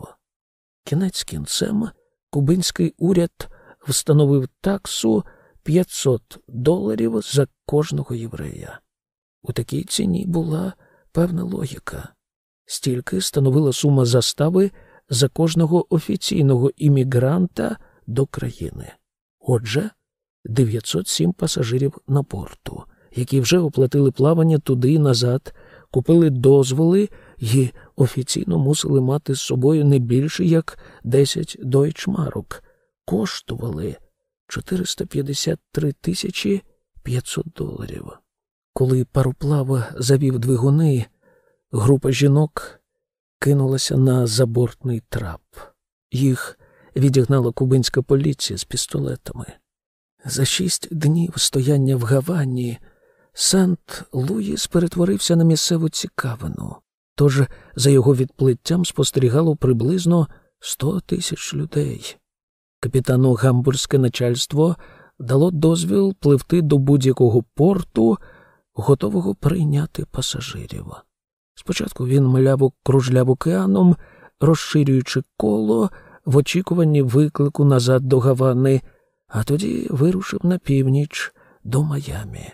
Кінець кінцем кубинський уряд встановив таксу 500 доларів за кожного єврея. У такій ціні була певна логіка. Стільки становила сума застави за кожного офіційного іммігранта до країни. Отже, 907 пасажирів на порту, які вже оплатили плавання туди і назад, купили дозволи і офіційно мусили мати з собою не більше як 10 дойчмарок, коштували 453 тисячі 500 доларів. Коли пароплав завів двигуни, група жінок кинулася на забортний трап. Їх відігнала кубинська поліція з пістолетами. За шість днів стояння в Гавані Сант Луїс перетворився на місцеву цікавину, тож за його відплиттям спостерігало приблизно сто тисяч людей. Капітану гамбурзьке начальство дало дозвіл пливти до будь-якого порту, готового прийняти пасажирів. Спочатку він мляво кружляв океаном, розширюючи коло в очікуванні виклику назад до Гавани, а тоді вирушив на північ до Майамі.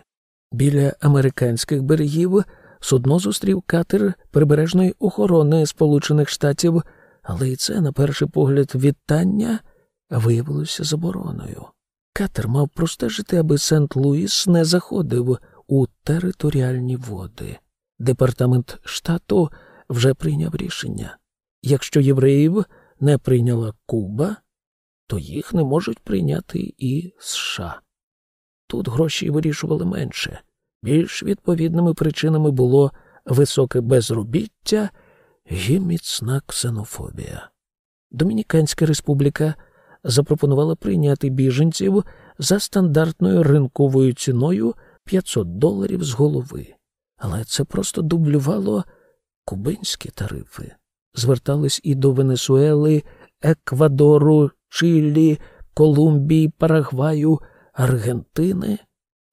Біля американських берегів судно зустрів катер прибережної охорони Сполучених Штатів, але і це, на перший погляд, вітання виявилося забороною. Катер мав простежити, аби Сент-Луїс не заходив у територіальні води. Департамент штату вже прийняв рішення. Якщо євреїв не прийняла Куба, то їх не можуть прийняти і США. Тут гроші вирішували менше. Більш відповідними причинами було високе безробіття і міцна ксенофобія. Домініканська республіка запропонувала прийняти біженців за стандартною ринковою ціною 500 доларів з голови, але це просто дублювало кубинські тарифи. Звертались і до Венесуели, Еквадору, Чилі, Колумбії, Парагваю, Аргентини.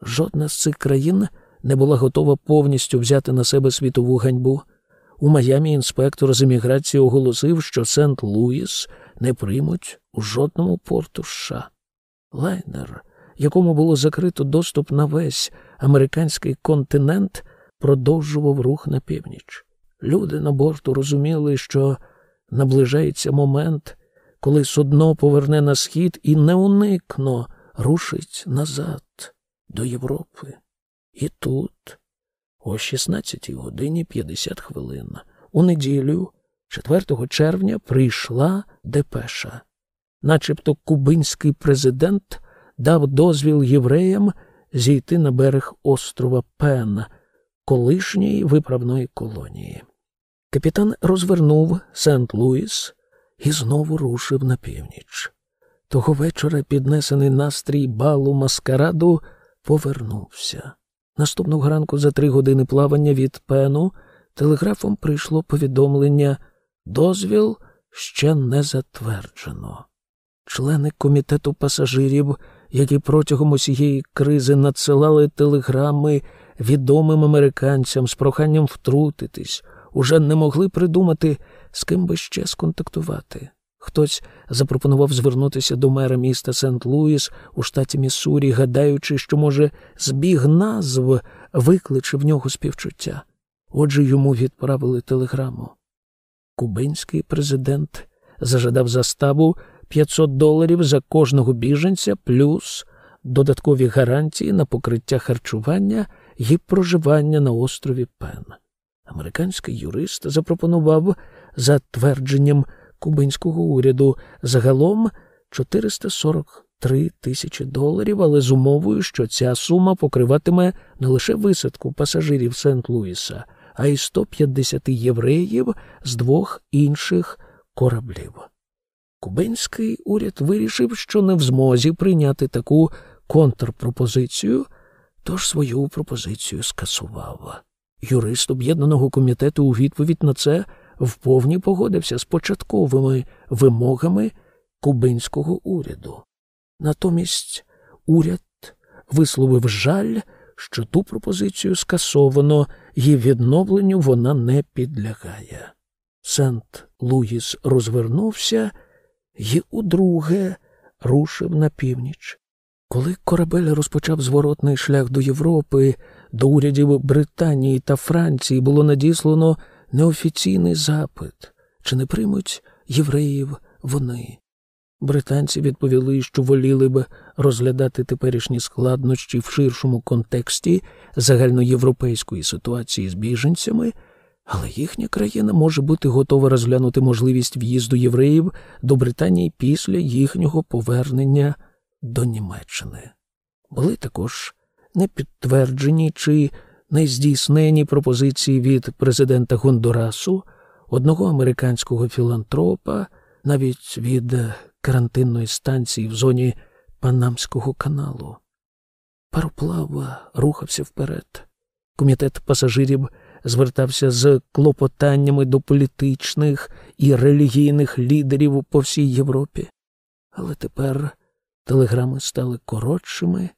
Жодна з цих країн не була готова повністю взяти на себе світову ганьбу. У Майамі інспектор з еміграції оголосив, що Сент-Луїс не приймуть у жодному порту США. Лайнер, якому було закрито доступ на весь американський континент, продовжував рух на північ. Люди на борту розуміли, що наближається момент, коли судно поверне на схід і неуникно рушить назад до Європи. І тут, о 16 годині 50 хвилин, у неділю, 4 червня, прийшла депеша. Начебто кубинський президент дав дозвіл євреям зійти на берег острова Пен, колишньої виправної колонії. Капітан розвернув Сент-Луїс і знову рушив на північ. Того вечора піднесений настрій балу маскараду повернувся. Наступного ранку за три години плавання від пену телеграфом прийшло повідомлення дозвіл ще не затверджено. Члени комітету пасажирів, які протягом усієї кризи надсилали телеграми відомим американцям з проханням втрутитись, уже не могли придумати, з ким би ще сконтактувати. Хтось запропонував звернутися до мера міста Сент-Луїс у штаті Міссурі, гадаючи, що, може, збіг назв викличе в нього співчуття. Отже, йому відправили телеграму. Кубинський президент зажадав заставу 500 доларів за кожного біженця, плюс додаткові гарантії на покриття харчування і проживання на острові Пен. Американський юрист запропонував за твердженням кубинського уряду загалом 443 тисячі доларів, але з умовою, що ця сума покриватиме не лише висадку пасажирів Сент-Луіса, а й 150 євреїв з двох інших кораблів. Кубинський уряд вирішив, що не в змозі прийняти таку контрпропозицію, тож свою пропозицію скасував. Юрист об'єднаного комітету у відповідь на це вповні погодився з початковими вимогами кубинського уряду. Натомість уряд висловив жаль, що ту пропозицію скасовано і відновленню вона не підлягає. Сент Луїс розвернувся і удруге рушив на північ. Коли корабель розпочав зворотний шлях до Європи, до урядів Британії та Франції було надіслано неофіційний запит, чи не приймуть євреїв вони. Британці відповіли, що воліли б розглядати теперішні складнощі в ширшому контексті загальноєвропейської ситуації з біженцями, але їхня країна може бути готова розглянути можливість в'їзду євреїв до Британії після їхнього повернення до Німеччини. Були також непідтверджені чи нездійснені пропозиції від президента Гондурасу, одного американського філантропа, навіть від карантинної станції в зоні Панамського каналу. Пароплав рухався вперед. Комітет пасажирів звертався з клопотаннями до політичних і релігійних лідерів по всій Європі. Але тепер телеграми стали коротшими,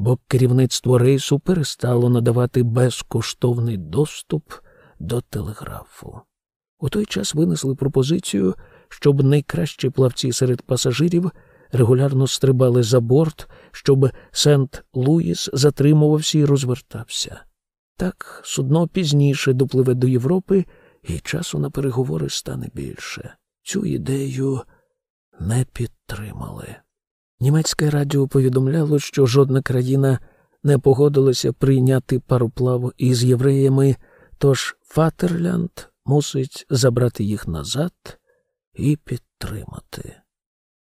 бо керівництво рейсу перестало надавати безкоштовний доступ до телеграфу. У той час винесли пропозицію, щоб найкращі плавці серед пасажирів регулярно стрибали за борт, щоб Сент Луїс затримувався і розвертався. Так судно пізніше допливе до Європи, і часу на переговори стане більше. Цю ідею не підтримали. Німецьке радіо повідомляло, що жодна країна не погодилася прийняти пароплав із євреями, тож Фатерлянд мусить забрати їх назад і підтримати.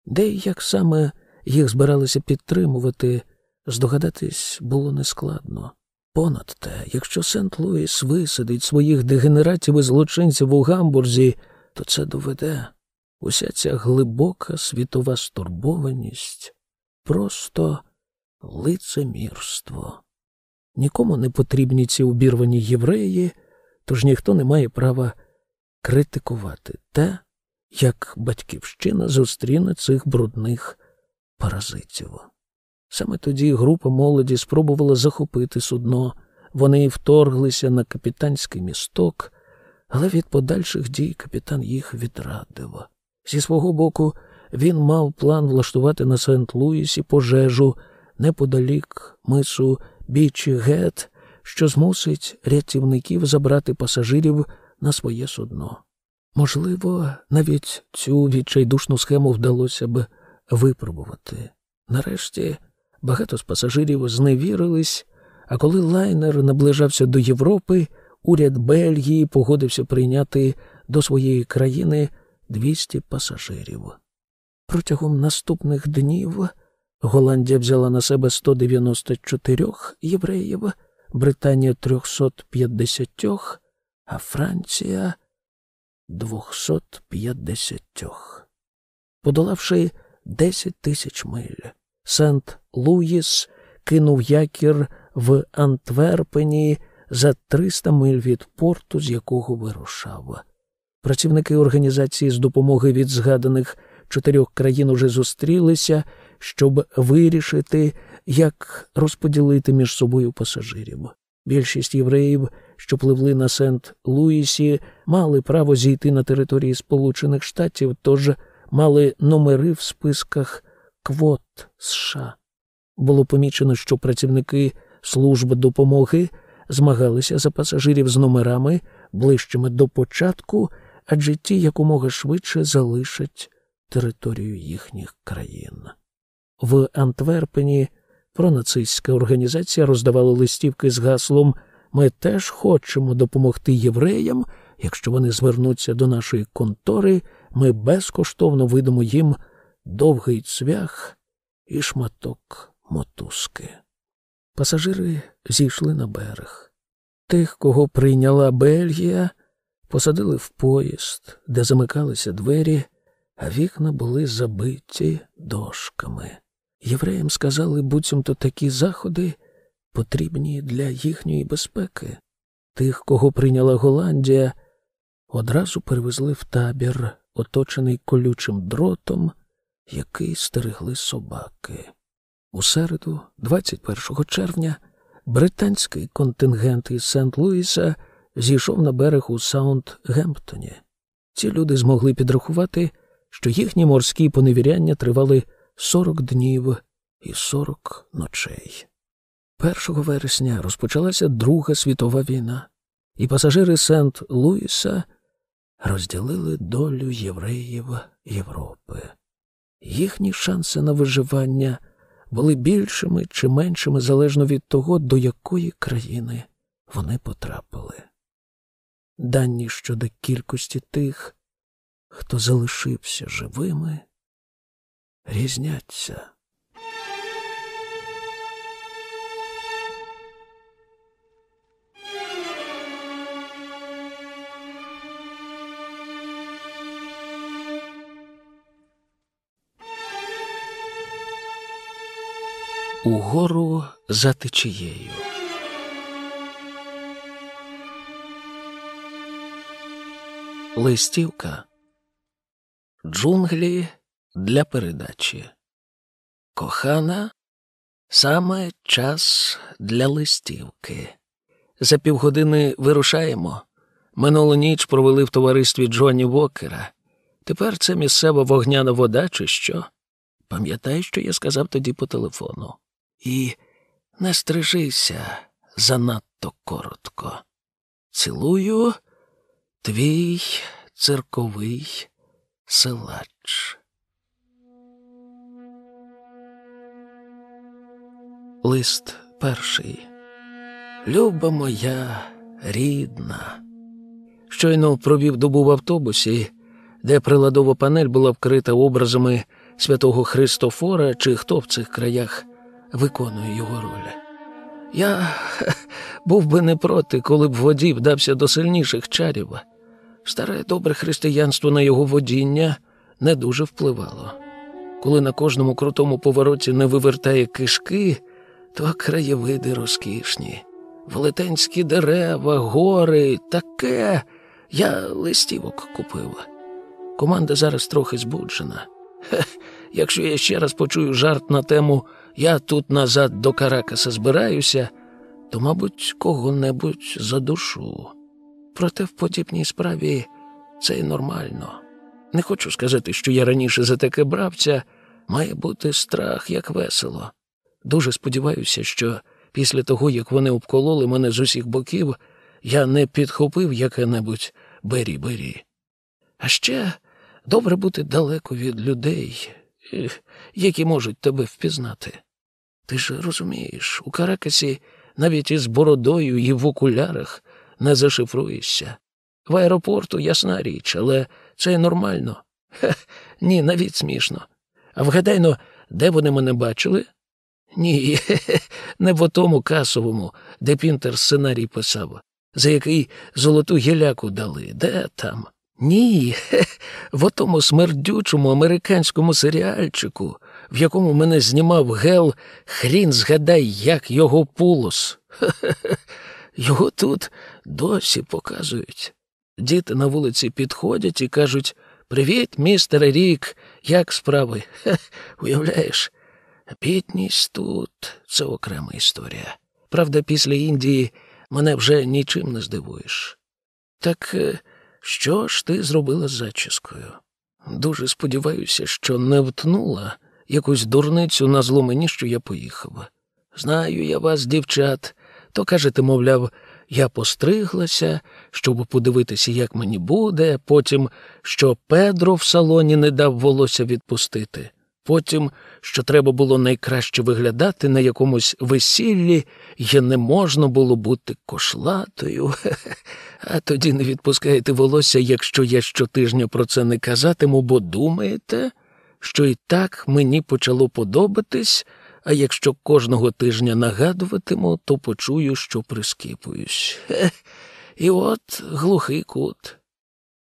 Де і як саме їх збиралися підтримувати, здогадатись було нескладно. Понад те, якщо Сент Луїс висадить своїх дегенератів і злочинців у гамбурзі, то це доведе уся ця глибока світова стурбованість, просто лицемірство. Нікому не потрібні ці обірвані євреї, тож ніхто не має права критикувати те, як батьківщина зустріне цих брудних паразитів. Саме тоді група молоді спробувала захопити судно. Вони вторглися на капітанський місток, але від подальших дій капітан їх відрадив. Зі свого боку, він мав план влаштувати на Сент-Луїсі пожежу неподалік мису Бічі Гет, що змусить рятівників забрати пасажирів на своє судно. Можливо, навіть цю відчайдушну схему вдалося б випробувати. Нарешті багато з пасажирів зневірились, а коли лайнер наближався до Європи, уряд Бельгії погодився прийняти до своєї країни 200 пасажирів. Протягом наступних днів Голландія взяла на себе 194 євреїв, Британія 350, а Франція 250. Подолавши 10 тисяч миль, Сент Луїс кинув якір в Антверпені за 300 миль від порту, з якого вирушав. Працівники організації з допомоги від згаданих чотирьох країн уже зустрілися, щоб вирішити, як розподілити між собою пасажирів. Більшість євреїв, що пливли на Сент Луїсі, мали право зійти на території Сполучених Штатів, тож мали номери в списках квот США. Було помічено, що працівники служб допомоги змагалися за пасажирів з номерами ближчими до початку, адже ті якомога швидше залишать територію їхніх країн. В Антверпені пронацистська організація роздавала листівки з гаслом Ми теж хочемо допомогти євреям. Якщо вони звернуться до нашої контори, ми безкоштовно видамо їм довгий цвях і шматок мотузки. Пасажири зійшли на берег. Тих, кого прийняла Бельгія, посадили в поїзд, де замикалися двері, а вікна були забиті дошками. Євреям сказали, буцімто такі заходи потрібні для їхньої безпеки. Тих, кого прийняла Голландія, одразу перевезли в табір, оточений колючим дротом, який стерегли собаки. У середу, 21 червня, британський контингент із Сент-Луіса зійшов на берег у Саунд-Гемптоні. Ці люди змогли підрахувати, що їхні морські поневіряння тривали 40 днів і 40 ночей. 1 вересня розпочалася Друга світова війна, і пасажири Сент-Луіса розділили долю євреїв Європи. Їхні шанси на виживання були більшими чи меншими залежно від того, до якої країни вони потрапили. Дані щодо кількості тих, хто залишився живими, різняться. Угору за течією. Листівка Джунглі для передачі. Кохана, саме час для листівки. За півгодини вирушаємо. Минулу ніч провели в товаристві Джонні Вокера. Тепер це місцева вогняна вода, чи що? Пам'ятай, що я сказав тоді по телефону. І не стрижися занадто коротко. Цілую твій цирковий силач. Лист перший. Люба моя рідна. Щойно провів добу в автобусі, де приладова панель була вкрита образами святого Христофора чи хто в цих краях виконує його роль. Я був би не проти, коли б воді вдався до сильніших чарів. Старе добре християнство на його водіння не дуже впливало. Коли на кожному крутому повороті не вивертає кишки, то краєвиди розкішні, велетенські дерева, гори, таке я листівок купив. Команда зараз трохи збуджена. Хех, якщо я ще раз почую жарт на тему я тут назад до Каракаса збираюся, то, мабуть, кого-небудь задушу. Проте в подібній справі це й нормально. Не хочу сказати, що я раніше за таке брався, має бути страх, як весело. Дуже сподіваюся, що після того, як вони обкололи мене з усіх боків, я не підхопив яке-небудь бері-бері. А ще добре бути далеко від людей, які можуть тебе впізнати. Ти ж розумієш, у Каракасі навіть із бородою і в окулярах не зашифруєшся. В аеропорту ясна річ, але це нормально. Хех, ні, навіть смішно. А вгадайно, де вони мене бачили? Ні, не в тому касовому, де Пінтер сценарій писав, за який золоту гіляку дали. Де там? Ні, в отому смердючому американському серіальчику, в якому мене знімав гел, хрін згадай, як його пулос. його тут досі показують. Діти на вулиці підходять і кажуть Привіт, містере Рік, як справи? Хе, уявляєш, бідність тут це окрема історія. Правда, після Індії мене вже нічим не здивуєш. Так е, що ж ти зробила з зачіскою? Дуже сподіваюся, що не втнула якусь дурницю на зло мені, що я поїхав. Знаю я вас, дівчат, то кажете, мовляв, я постриглася, щоб подивитися, як мені буде, потім, що Педро в салоні не дав волосся відпустити, потім, що треба було найкраще виглядати на якомусь весіллі, і не можна було бути кошлатою. А тоді не відпускаєте волосся, якщо я щотижня про це не казатиму, бо думаєте, що і так мені почало подобатись а якщо кожного тижня нагадуватиму, то почую, що прискіпуюсь. Хе, і от глухий кут.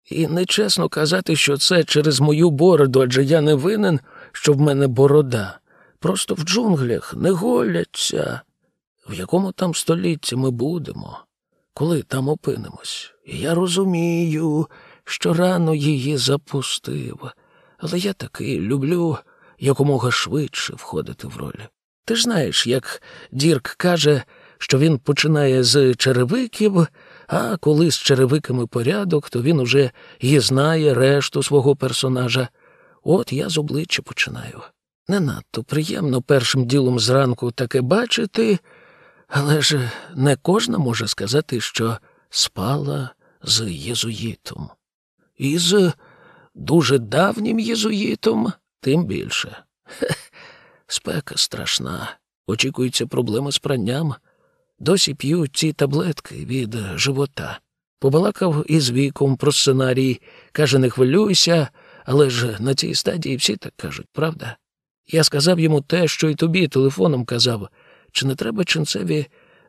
І нечесно казати, що це через мою бороду, адже я не винен, що в мене борода. Просто в джунглях не голяться. В якому там столітті ми будемо, коли там опинимось? я розумію, що рано її запустив, але я таки люблю якомога швидше входити в роль. Ти знаєш, як Дірк каже, що він починає з черевиків, а коли з черевиками порядок, то він уже і знає решту свого персонажа. От я з обличчя починаю. Не надто приємно першим ділом зранку таке бачити, але ж не кожна може сказати, що спала з єзуїтом. І з дуже давнім єзуїтом тим більше. Хе, спека страшна, очікуються проблеми з пранням. Досі п'ю ці таблетки від живота. Побалакав із віком про сценарій, каже, не хвилюйся, але ж на цій стадії всі так кажуть, правда? Я сказав йому те, що й тобі телефоном казав, чи не треба ченцеві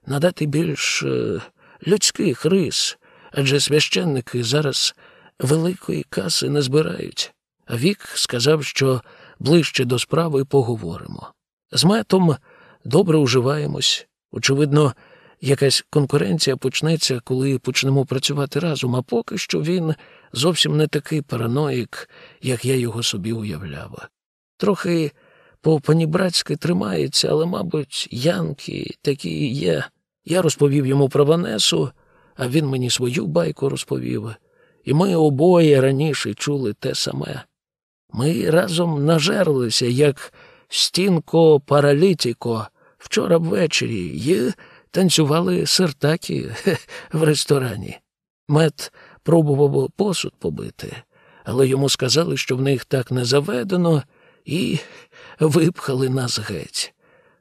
надати більш е, людських рис, адже священники зараз великої каси не збирають. Вік сказав, що ближче до справи поговоримо. З метом добре уживаємось. Очевидно, якась конкуренція почнеться, коли почнемо працювати разом, а поки що він зовсім не такий параноїк, як я його собі уявляв. Трохи по панібратськи тримається, але, мабуть, янки такі є. Я розповів йому про Ванесу, а він мені свою байку розповів, і ми обоє раніше чули те саме. Ми разом нажерлися, як стінко паралітіко вчора ввечері і танцювали сертаки в ресторані. Мет пробував посуд побити, але йому сказали, що в них так не заведено, і випхали нас геть.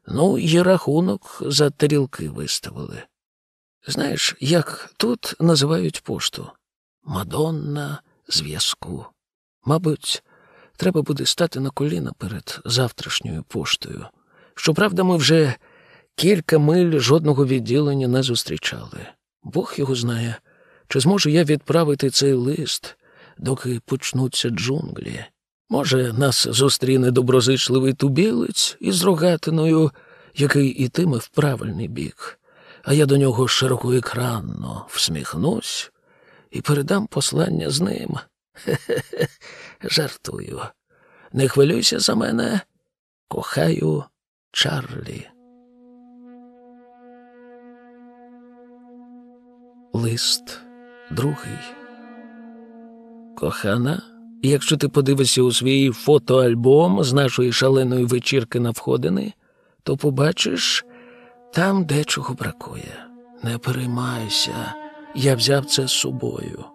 Ну, і рахунок за тарілки виставили. Знаєш, як тут називають пошту? Мадонна зв'язку. Мабуть, Треба буде стати на коліна перед завтрашньою поштою. Щоправда, ми вже кілька миль жодного відділення не зустрічали. Бог його знає, чи зможу я відправити цей лист, доки почнуться джунглі. Може, нас зустріне доброзичливий тубілець із рогатиною, який ітиме в правильний бік, а я до нього широкоекранно всміхнусь і передам послання з ним. Хе-хе, жартую. Не хвилюйся за мене, кохаю Чарлі. Лист другий. Кохана, якщо ти подивишся у свій фотоальбом з нашої шаленої вечірки на входини, то побачиш, там дечого бракує. Не переймайся, я взяв це з собою.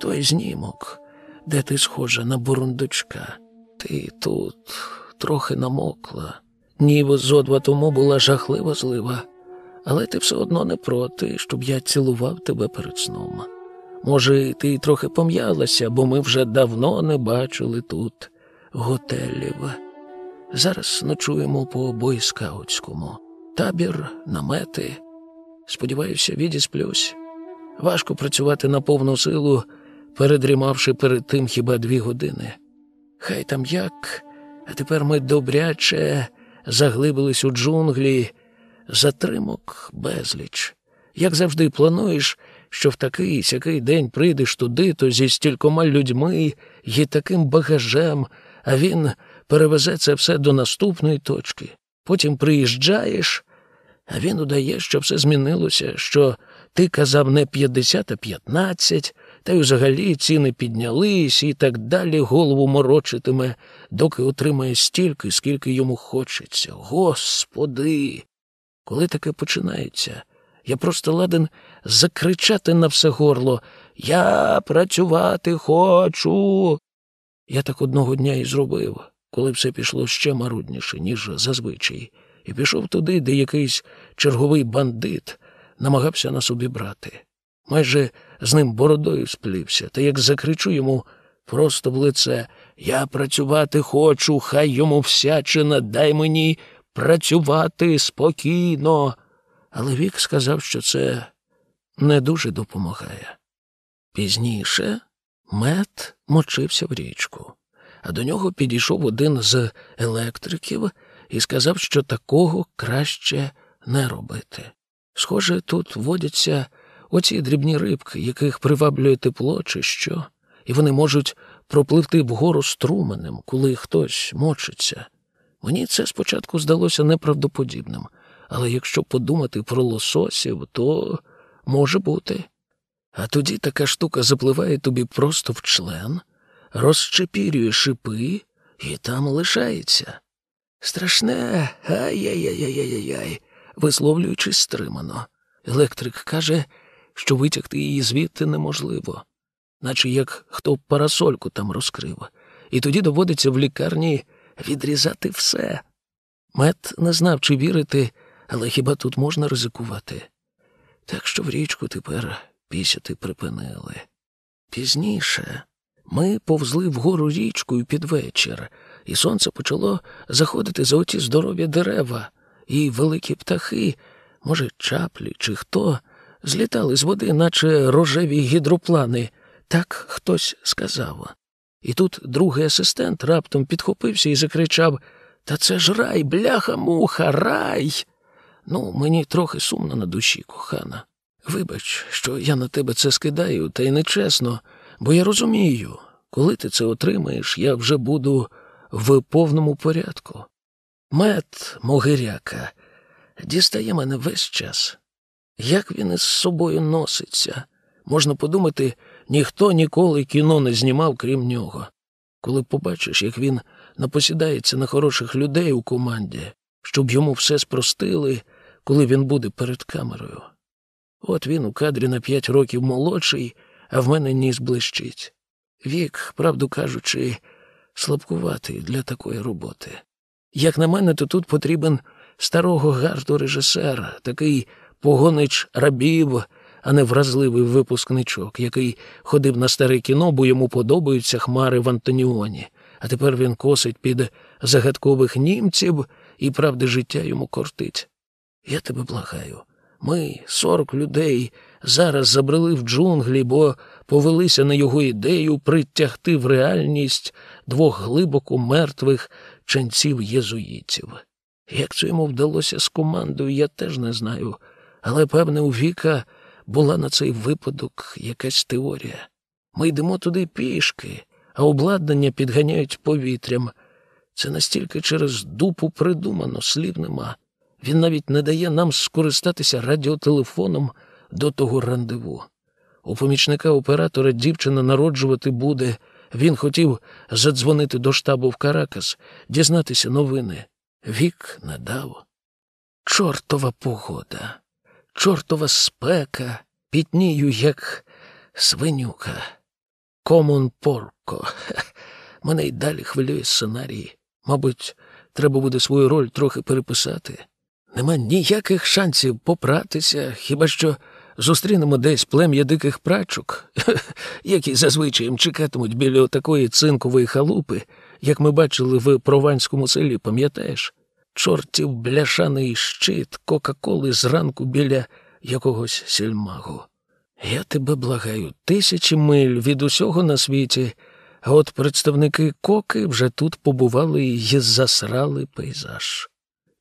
Той знімок де ти схожа на бурундучка. Ти тут трохи намокла. Ніби зо два тому була жахлива злива, але ти все одно не проти, щоб я цілував тебе перед сном. Може, ти трохи пом'ялася, бо ми вже давно не бачили тут готелів. Зараз ночуємо по бойскаутському. Табір, намети. Сподіваюся, відісплюсь. Важко працювати на повну силу передрімавши перед тим хіба дві години. Хай там як, а тепер ми добряче заглибились у джунглі, затримок безліч. Як завжди плануєш, що в такий сякий день прийдеш туди, то зі стількома людьми і таким багажем, а він перевезе це все до наступної точки. Потім приїжджаєш, а він удає, що все змінилося, що ти казав не 50, а 15, та й взагалі ціни піднялись і так далі голову морочитиме, доки отримає стільки, скільки йому хочеться. Господи! Коли таке починається, я просто ладен закричати на все горло Я працювати хочу. Я так одного дня і зробив, коли все пішло ще марудніше, ніж зазвичай, і пішов туди, де якийсь черговий бандит намагався нас обібрати. Майже з ним бородою сплівся, та як закричу йому просто в лице Я працювати хочу, хай йому всячина, дай мені працювати спокійно. Але Вік сказав, що це не дуже допомагає. Пізніше мед мочився в річку, а до нього підійшов один з електриків і сказав, що такого краще не робити. Схоже, тут водяться оці дрібні рибки, яких приваблює тепло, чи що, і вони можуть пропливти вгору струменем, коли хтось мочиться. Мені це спочатку здалося неправдоподібним, але якщо подумати про лососів, то може бути. А тоді така штука запливає тобі просто в член, розчепірює шипи і там лишається. Страшне, ай-яй-яй-яй-яй-яй, висловлюючись стримано. Електрик каже, що витягти її звідти неможливо, наче як хто парасольку там розкрив, і тоді доводиться в лікарні відрізати все. Мед не знав, чи вірити, але хіба тут можна ризикувати? Так що в річку тепер пісяти припинили. Пізніше ми повзли вгору річкою під вечір, і сонце почало заходити за оті здорові дерева, і великі птахи, може, чаплі чи хто, злітали з води, наче рожеві гідроплани, так хтось сказав. І тут другий асистент раптом підхопився і закричав Та це ж рай, бляха, муха, рай. Ну, мені трохи сумно на душі, кохана. Вибач, що я на тебе це скидаю, та й нечесно, бо я розумію, коли ти це отримаєш, я вже буду в повному порядку. Мед могиряка дістає мене весь час. Як він із собою носиться? Можна подумати, ніхто ніколи кіно не знімав, крім нього. Коли побачиш, як він напосідається на хороших людей у команді, щоб йому все спростили, коли він буде перед камерою. От він у кадрі на п'ять років молодший, а в мене ніс блищить. Вік, правду кажучи, слабкуватий для такої роботи. Як на мене, то тут потрібен старого гарду режисера, такий погонич рабів, а не вразливий випускничок, який ходив на старе кіно, бо йому подобаються хмари в Антоніоні, а тепер він косить під загадкових німців і правди життя йому кортить. Я тебе благаю. Ми, сорок людей, зараз забрели в джунглі, бо повелися на його ідею притягти в реальність двох глибоко мертвих ченців єзуїтів. Як це йому вдалося з командою, я теж не знаю, але, певне, у Віка була на цей випадок якась теорія. Ми йдемо туди пішки, а обладнання підганяють повітрям. Це настільки через дупу придумано, слів нема. Він навіть не дає нам скористатися радіотелефоном до того рандеву. У помічника оператора дівчина народжувати буде. Він хотів задзвонити до штабу в Каракас, дізнатися новини. Вік не дав. Чортова погода, чортова спека, пітнію, як свинюка. Комун порко. Мене й далі хвилює сценарій. Мабуть, треба буде свою роль трохи переписати. Нема ніяких шансів попратися, хіба що зустрінемо десь плем'я диких прачок, які зазвичай чекатимуть біля такої цинкової халупи, як ми бачили в прованському селі, пам'ятаєш? Чортів бляшаний щит Кока-Коли зранку біля якогось сільмагу. Я тебе благаю, тисячі миль від усього на світі, а от представники коки вже тут побували і засрали пейзаж.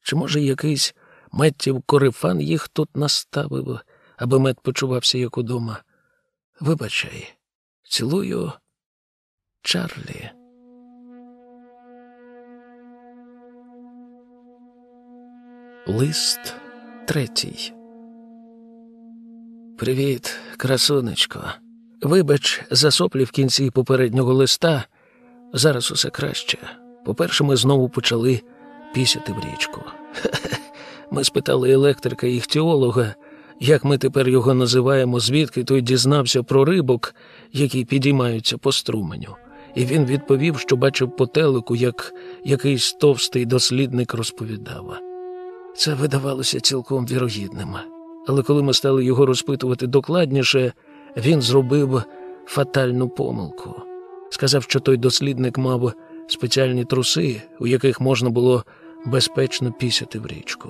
Чи, може, якийсь Меттів корифан їх тут наставив, аби мед почувався як удома. Вибачай, цілую, Чарлі. Лист третій. Привіт, красунечко. Вибач, за соплі в кінці попереднього листа. Зараз усе краще. По-перше, ми знову почали пісяти в річку. Ми спитали електрика і іхтіолога, як ми тепер його називаємо, звідки той дізнався про рибок, які підіймаються по струменю. І він відповів, що бачив по телеку, як якийсь товстий дослідник розповідав. Це видавалося цілком вірогідним. Але коли ми стали його розпитувати докладніше, він зробив фатальну помилку. Сказав, що той дослідник мав спеціальні труси, у яких можна було безпечно пісяти в річку.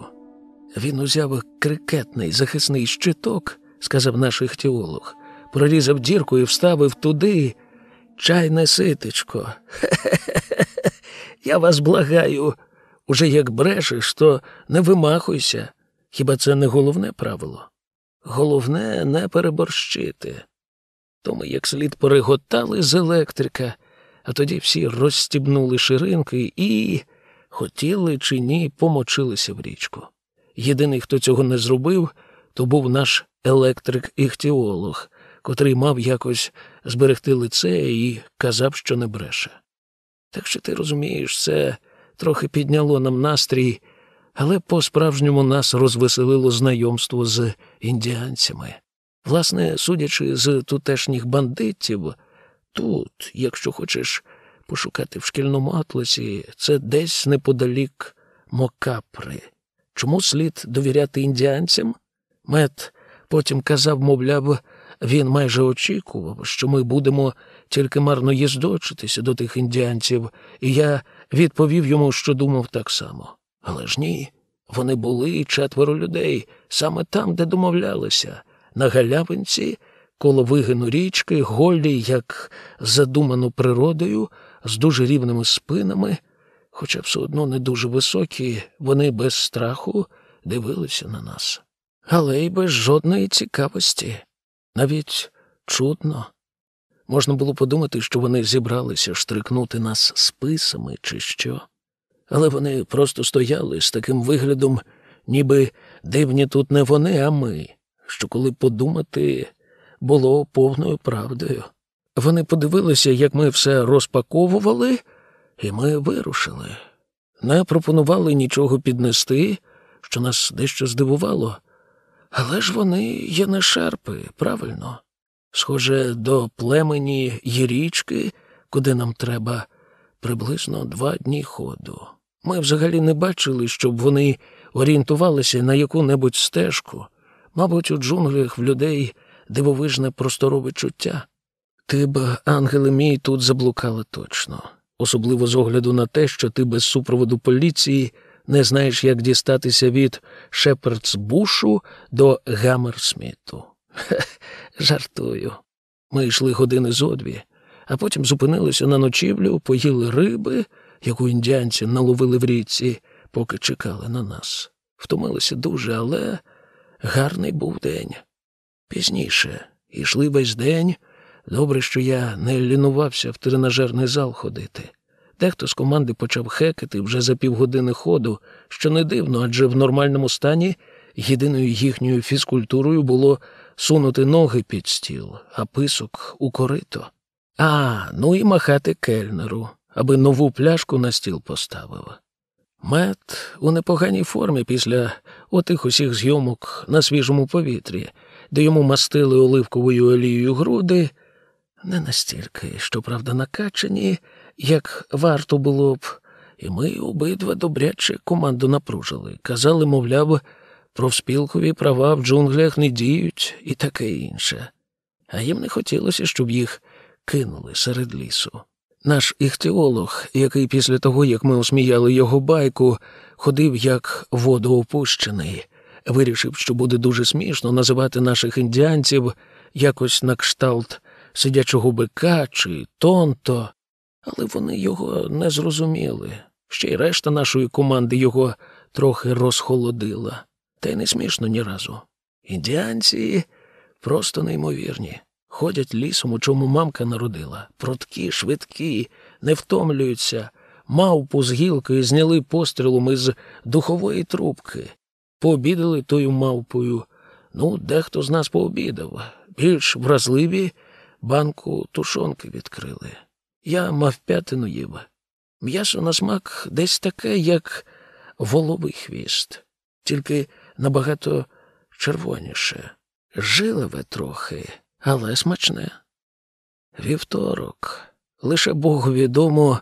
Він узяв крикетний захисний щиток, сказав наш іхтіолог, прорізав дірку і вставив туди чайне ситечко. Хе-хе-хе, я вас благаю. Уже як брешеш, то не вимахуйся. Хіба це не головне правило? Головне не переборщити. То ми як слід переготали з електрика, а тоді всі розстібнули ширинки і, хотіли чи ні, помочилися в річку. Єдиний, хто цього не зробив, то був наш електрик-іхтіолог, котрий мав якось зберегти лице і казав, що не бреше. Так що ти розумієш, це трохи підняло нам настрій, але по-справжньому нас розвеселило знайомство з індіанцями. Власне, судячи з тутешніх бандитів, тут, якщо хочеш пошукати в шкільному атласі, це десь неподалік Мокапри. Чому слід довіряти індіанцям? Мет потім казав, мовляв, він майже очікував, що ми будемо тільки марно їздочитися до тих індіанців, і я відповів йому, що думав так само. Але ж ні, вони були четверо людей саме там, де домовлялися, на галявинці, коло вигину річки, голі, як задумано природою, з дуже рівними спинами, хоча все одно не дуже високі, вони без страху дивилися на нас. Але й без жодної цікавості, навіть чутно. Можна було подумати, що вони зібралися штрикнути нас списами чи що. Але вони просто стояли з таким виглядом, ніби дивні тут не вони, а ми, що, коли подумати, було повною правдою. Вони подивилися, як ми все розпаковували, і ми вирушили. Не пропонували нічого піднести, що нас дещо здивувало. Але ж вони є не шарпи, правильно? Схоже, до племені Єрічки, куди нам треба приблизно два дні ходу. Ми взагалі не бачили, щоб вони орієнтувалися на яку-небудь стежку. Мабуть, у джунглях в людей дивовижне просторове чуття. Ти б, ангели мій, тут заблукала точно, особливо з огляду на те, що ти без супроводу поліції не знаєш, як дістатися від Шепардсбушу до Гаммерсміту. Жартую. Ми йшли години зо дві, а потім зупинилися на ночівлю, поїли риби, яку індіанці наловили в річці, поки чекали на нас. Втомилися дуже, але гарний був день. Пізніше йшли весь день. Добре, що я не лінувався в тренажерний зал ходити. Дехто з команди почав хекати вже за півгодини ходу, що не дивно, адже в нормальному стані єдиною їхньою фізкультурою було сунути ноги під стіл, а писок у корито. А, ну і махати кельнеру, аби нову пляшку на стіл поставив. Мет у непоганій формі після отих усіх зйомок на свіжому повітрі, де йому мастили оливковою олією груди, не настільки, щоправда, накачані, як варто було б, і ми обидва добряче команду напружили. Казали, мовляв, профспілкові права в джунглях не діють і таке інше. А їм не хотілося, щоб їх кинули серед лісу. Наш іхтіолог, який після того, як ми осміяли його байку, ходив як водоопущений, вирішив, що буде дуже смішно називати наших індіанців якось на кшталт сидячого бика чи тонто, але вони його не зрозуміли. Ще й решта нашої команди його трохи розхолодила, та й не смішно ні разу. Індіанці просто неймовірні. Ходять лісом, у чому мамка народила. Проткі, швидкі, не втомлюються. Мавпу з гілкою зняли пострілом із духової трубки. Пообідали тою мавпою. Ну, дехто з нас пообідав. Більш вразливі банку тушонки відкрили. Я мав п'ятину їв. М'ясо на смак десь таке, як воловий хвіст, тільки набагато червоніше. Жилеве трохи, але смачне. Вівторок. Лише Богу відомо,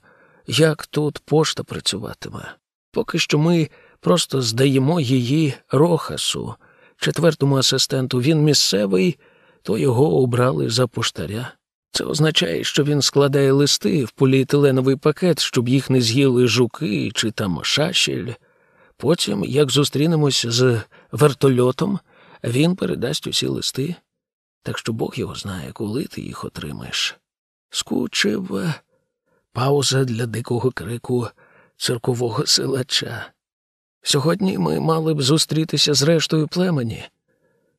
як тут пошта працюватиме. Поки що ми просто здаємо її Рохасу, четвертому асистенту. Він місцевий, то його обрали за поштаря. Це означає, що він складає листи в поліетиленовий пакет, щоб їх не з'їли жуки чи там шашель. Потім, як зустрінемось з вертольотом, він передасть усі листи. Так що Бог його знає, коли ти їх отримаєш. Скучив пауза для дикого крику циркового силача. Сьогодні ми мали б зустрітися з рештою племені,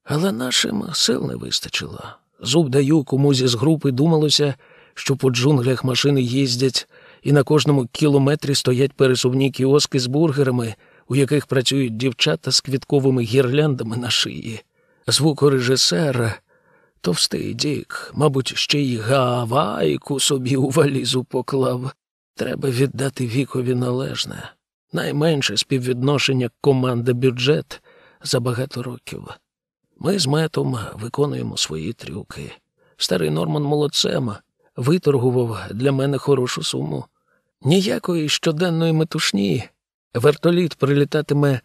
але нашим сил не вистачило. Зуб даю комусь із групи думалося, що по джунглях машини їздять, і на кожному кілометрі стоять пересувні кіоски з бургерами, у яких працюють дівчата з квітковими гірляндами на шиї. Звукорежисер, товстий дік, мабуть, ще й гавайку собі у валізу поклав. Треба віддати вікові належне. Найменше співвідношення команда бюджет за багато років. Ми з метом виконуємо свої трюки. Старий Норман молодцем виторгував для мене хорошу суму. Ніякої щоденної метушні. Вертоліт прилітатиме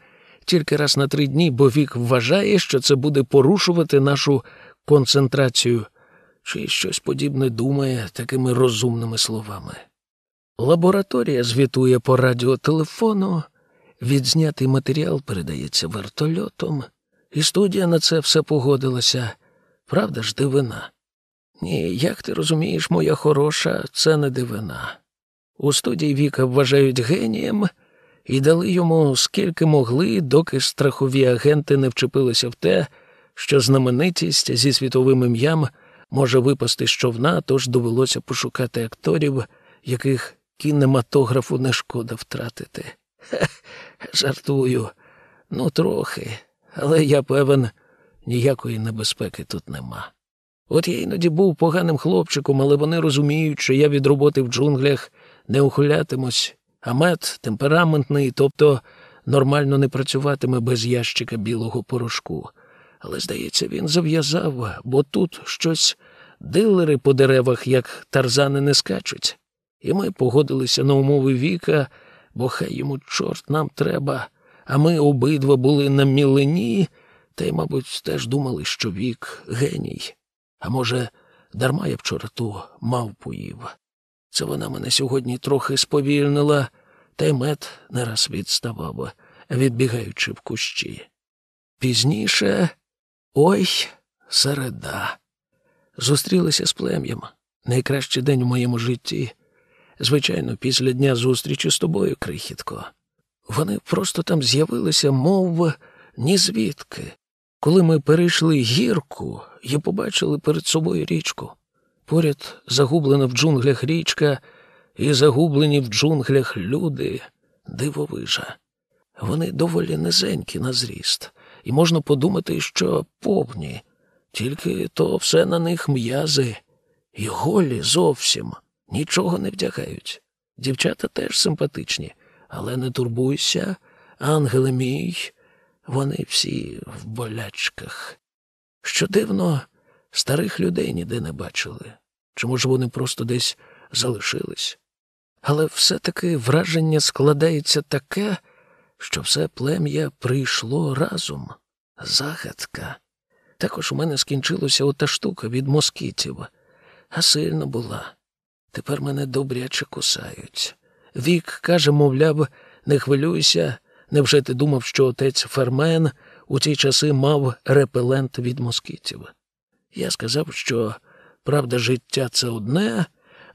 тільки раз на три дні, бо вік вважає, що це буде порушувати нашу концентрацію, чи щось подібне думає такими розумними словами. Лабораторія звітує по радіотелефону, відзнятий матеріал передається вертольотом. І студія на це все погодилася. Правда ж, дивина? Ні, як ти розумієш, моя хороша, це не дивина. У студії Віка вважають генієм і дали йому скільки могли, доки страхові агенти не вчепилися в те, що знаменитість зі світовим ім'ям може випасти з човна, тож довелося пошукати акторів, яких кінематографу не шкода втратити. Хе, жартую, ну трохи але я певен, ніякої небезпеки тут нема. От я іноді був поганим хлопчиком, але вони розуміють, що я від роботи в джунглях не ухилятимусь, а мед темпераментний, тобто нормально не працюватиме без ящика білого порошку. Але, здається, він зав'язав, бо тут щось дилери по деревах, як тарзани, не скачуть. І ми погодилися на умови віка, бо хай йому чорт нам треба а ми обидва були на мілені, та й, мабуть, теж думали, що вік геній. А може, дарма я вчора ту мавпу їв. Це вона мене сьогодні трохи сповільнила, та й мед не раз відставав, відбігаючи в кущі. Пізніше ой, середа. Зустрілися з плем'ям. Найкращий день у моєму житті. Звичайно, після дня зустрічі з тобою, крихітко. Вони просто там з'явилися, мов ні звідки. Коли ми перейшли гірку і побачили перед собою річку. Поряд загублена в джунглях річка і загублені в джунглях люди дивовижа. Вони доволі низенькі на зріст, і можна подумати, що повні, тільки то все на них м'язи, і голі зовсім нічого не вдягають. Дівчата теж симпатичні. Але не турбуйся, ангеле мій, вони всі в болячках. Що дивно, старих людей ніде не бачили. Чи, може, вони просто десь залишились? Але все-таки враження складається таке, що все плем'я прийшло разом. Загадка. Також у мене скінчилася ота штука від москітів, а сильно була. Тепер мене добряче кусають. Вік каже, мовляв, не хвилюйся, невже ти думав, що отець Фермен у ті часи мав репелент від москітів? Я сказав, що правда, життя це одне,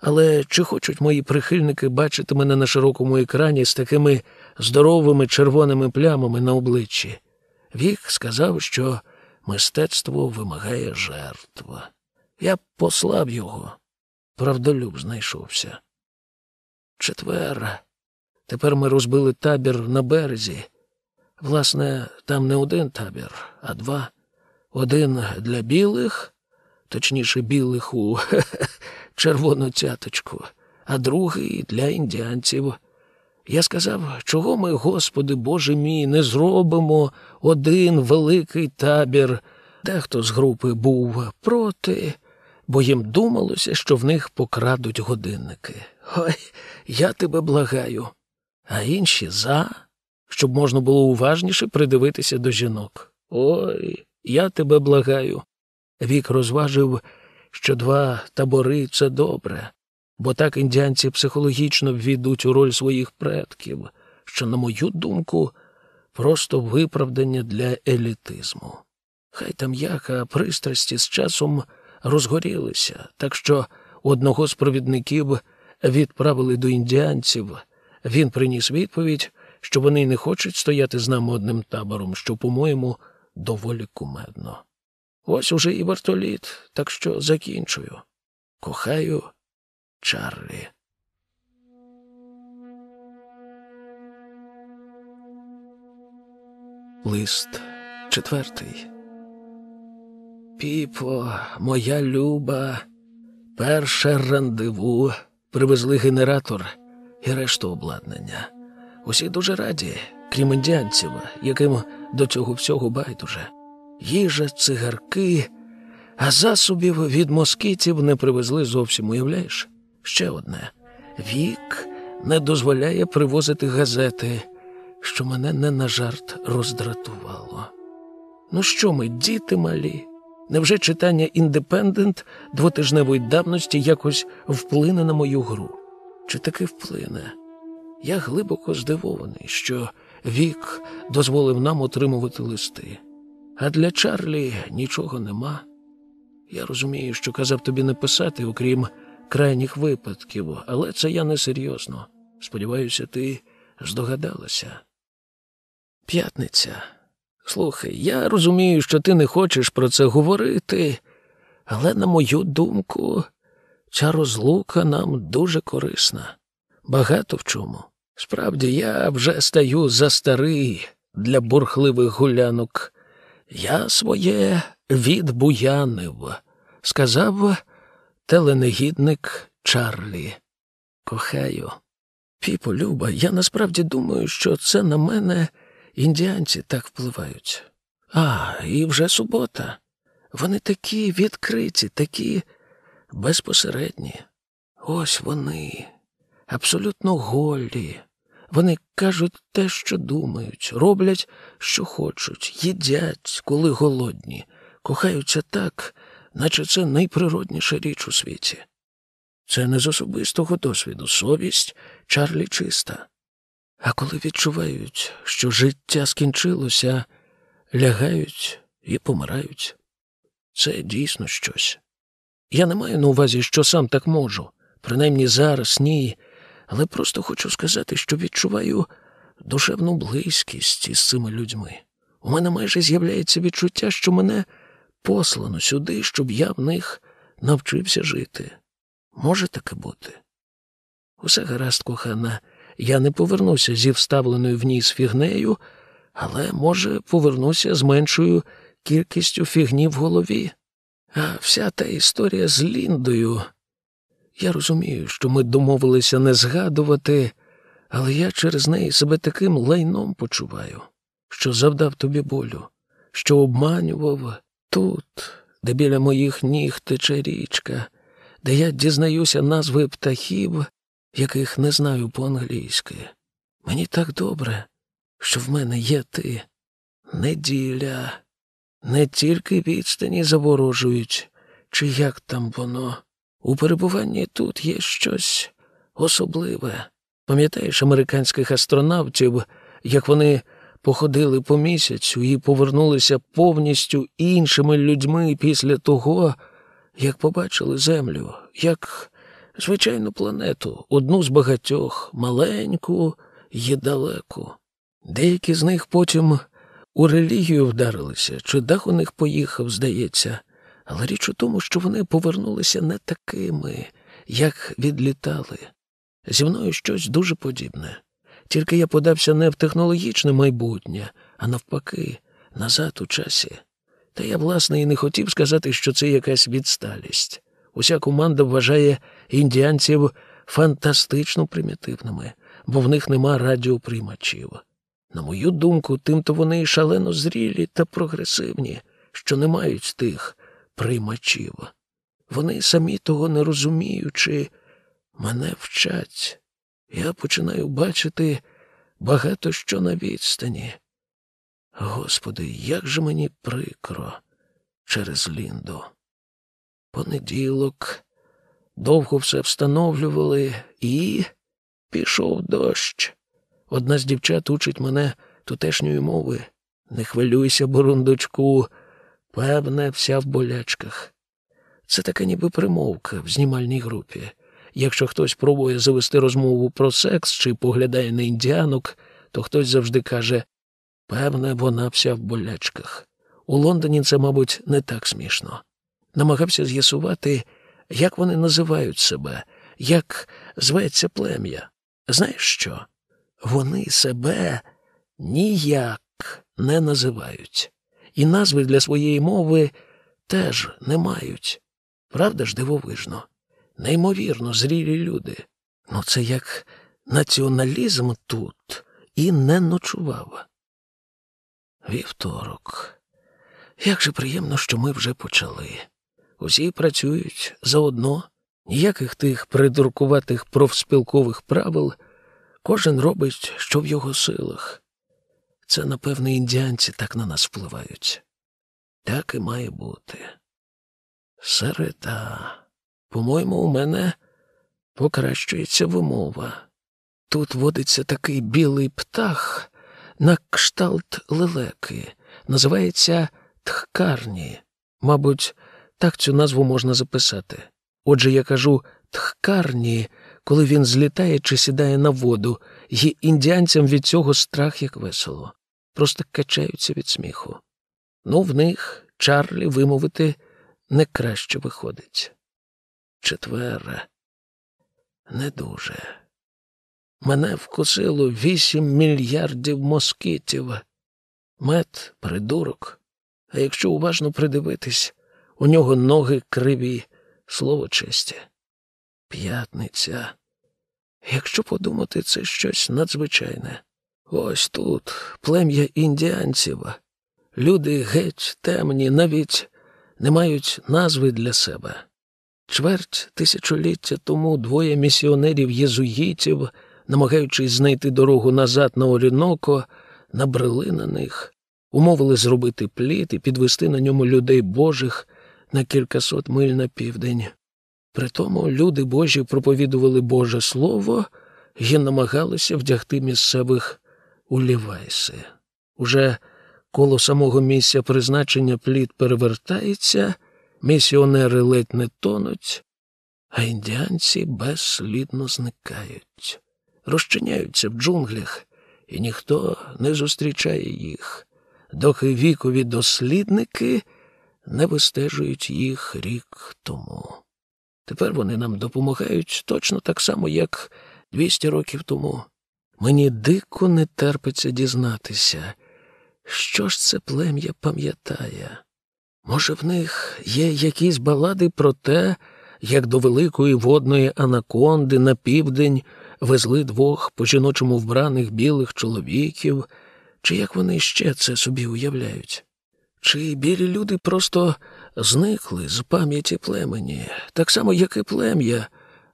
але чи хочуть мої прихильники бачити мене на широкому екрані з такими здоровими червоними плямами на обличчі? Вік сказав, що Мистецтво вимагає жертва. Я послав його. Правдолюб знайшовся. Четвер. Тепер ми розбили табір на березі. Власне, там не один табір, а два. Один для білих, точніше, білих у червону цяточку, а другий для індіанців. Я сказав, чого ми, Господи Боже мій, не зробимо один великий табір. Дехто з групи був проти, бо їм думалося, що в них покрадуть годинники. Ой, я тебе благаю. А інші за, щоб можна було уважніше придивитися до жінок. Ой, я тебе благаю. Вік розважив, що два табори це добре, бо так індіанці психологічно ввійдуть у роль своїх предків, що, на мою думку, просто виправдання для елітизму. Хай там як, а пристрасті з часом розгорілися, так що одного з провідників відправили до індіанців. Він приніс відповідь, що вони не хочуть стояти з нами одним табором, що, по-моєму, доволі кумедно. Ось уже і вертоліт, так що закінчую. Кохаю Чарлі. Лист четвертий. Піпо, моя люба, перше рандеву. Привезли генератор і решту обладнання. Усі дуже раді, крім індіанців, яким до цього всього байдуже. Їжа, цигарки, а засобів від москітів не привезли зовсім, уявляєш? Ще одне. Вік не дозволяє привозити газети, що мене не на жарт роздратувало. Ну що ми, діти малі? Невже читання індепендент двотижневої давності якось вплине на мою гру? Чи таки вплине? Я глибоко здивований, що вік дозволив нам отримувати листи. А для Чарлі нічого нема. Я розумію, що казав тобі не писати, окрім крайніх випадків, але це я несерйозно. Сподіваюся, ти здогадалася. П'ятниця. Слухай, я розумію, що ти не хочеш про це говорити, але, на мою думку, ця розлука нам дуже корисна. Багато в чому. Справді, я вже стаю за старий для бурхливих гулянок. Я своє відбуянив, сказав теленегідник Чарлі. Кохаю. Піпо, Люба, я насправді думаю, що це на мене індіанці так впливають. А, і вже субота. Вони такі відкриті, такі безпосередні. Ось вони, абсолютно голі. Вони кажуть те, що думають, роблять, що хочуть, їдять, коли голодні, кохаються так, наче це найприродніша річ у світі. Це не з особистого досвіду, совість Чарлі чиста. А коли відчувають, що життя скінчилося, лягають і помирають. Це дійсно щось. Я не маю на увазі, що сам так можу, принаймні зараз ні, але просто хочу сказати, що відчуваю душевну близькість із цими людьми. У мене майже з'являється відчуття, що мене послано сюди, щоб я в них навчився жити. Може таке бути? Усе гаразд, кохана, я не повернуся зі вставленою в ніс фігнею, але, може, повернуся з меншою кількістю фігні в голові. А вся та історія з Ліндою. Я розумію, що ми домовилися не згадувати, але я через неї себе таким лайном почуваю, що завдав тобі болю, що обманював тут, де біля моїх ніг тече річка, де я дізнаюся назви птахів, яких не знаю по-англійськи. Мені так добре, що в мене є ти. Неділя. Не тільки відстані заворожують, чи як там воно. У перебуванні тут є щось особливе. Пам'ятаєш американських астронавтів, як вони походили по місяцю і повернулися повністю іншими людьми після того, як побачили Землю, як звичайну планету, одну з багатьох, маленьку і далеку. Деякі з них потім у релігію вдарилися, чи дах у них поїхав, здається. Але річ у тому, що вони повернулися не такими, як відлітали. Зі мною щось дуже подібне. Тільки я подався не в технологічне майбутнє, а навпаки, назад у часі. Та я, власне, і не хотів сказати, що це якась відсталість. Уся команда вважає індіанців фантастично примітивними, бо в них нема радіоприймачів. На мою думку, тимто вони шалено зрілі та прогресивні, що не мають тих приймачів. Вони самі того не розуміючи, мене вчать. Я починаю бачити багато що на відстані. Господи, як же мені прикро через Лінду. Понеділок довго все встановлювали і пішов дощ. Одна з дівчат учить мене тутешньої мови. Не хвилюйся, бурундучку, певне, вся в болячках. Це така ніби примовка в знімальній групі. Якщо хтось пробує завести розмову про секс чи поглядає на індіанок, то хтось завжди каже певне, вона вся в болячках. У Лондоні це, мабуть, не так смішно. Намагався з'ясувати, як вони називають себе, як зветься плем'я. Знаєш що? Вони себе ніяк не називають, і назви для своєї мови теж не мають. Правда ж дивовижно? Неймовірно, зрілі люди. Ну, це як націоналізм тут і не ночував. Вівторок. Як же приємно, що ми вже почали. Усі працюють заодно, ніяких тих придуркуватих профспілкових правил. Кожен робить, що в його силах. Це, напевне, індіанці так на нас впливають. Так і має бути. Середа. По-моєму, у мене покращується вимова. Тут водиться такий білий птах на кшталт лелеки. Називається тхкарні. Мабуть, так цю назву можна записати. Отже, я кажу тхкарні, коли він злітає чи сідає на воду, і індіанцям від цього страх як весело. Просто качаються від сміху. Ну, в них Чарлі вимовити не краще виходить. Четвере. Не дуже. Мене вкусило вісім мільярдів москітів. Мед придурок. А якщо уважно придивитись, у нього ноги криві, слово честі. П'ятниця. Якщо подумати, це щось надзвичайне. Ось тут плем'я індіанців. Люди геть темні, навіть не мають назви для себе. Чверть тисячоліття тому двоє місіонерів єзуїтів, намагаючись знайти дорогу назад на Оріноко, набрели на них, умовили зробити плід і підвести на ньому людей Божих на кількасот миль на південь. Притому люди Божі проповідували Боже Слово і намагалися вдягти місцевих у лівайси. Уже коло самого місця призначення плід перевертається, місіонери ледь не тонуть, а індіанці безслідно зникають, розчиняються в джунглях, і ніхто не зустрічає їх, доки вікові дослідники не вистежують їх рік тому. Тепер вони нам допомагають точно так само, як 200 років тому. Мені дико не терпиться дізнатися, що ж це плем'я пам'ятає. Може, в них є якісь балади про те, як до великої водної анаконди на південь везли двох по жіночому вбраних білих чоловіків, чи як вони ще це собі уявляють? Чи білі люди просто зникли з пам'яті племені, так само, як і плем'я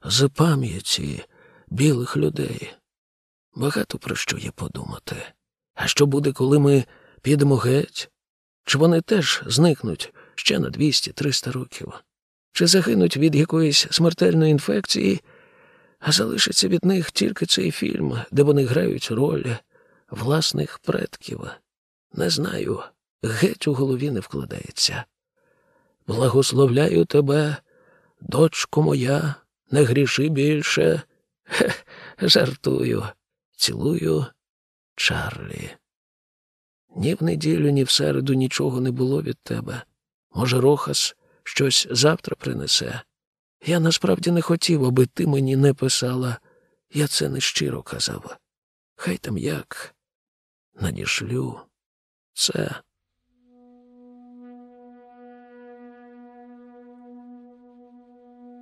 з пам'яті білих людей? Багато про що є подумати. А що буде, коли ми підемо геть? Чи вони теж зникнуть ще на 200-300 років? Чи загинуть від якоїсь смертельної інфекції, а залишиться від них тільки цей фільм, де вони грають роль власних предків? Не знаю, геть у голові не вкладається. Благословляю тебе, дочко моя, не гріши більше. Хе, жартую. Цілую Чарлі. Ні в неділю, ні в середу нічого не було від тебе. Може, Рохас щось завтра принесе. Я насправді не хотів, аби ти мені не писала. Я це нещиро казав. Хай там як надішлю це.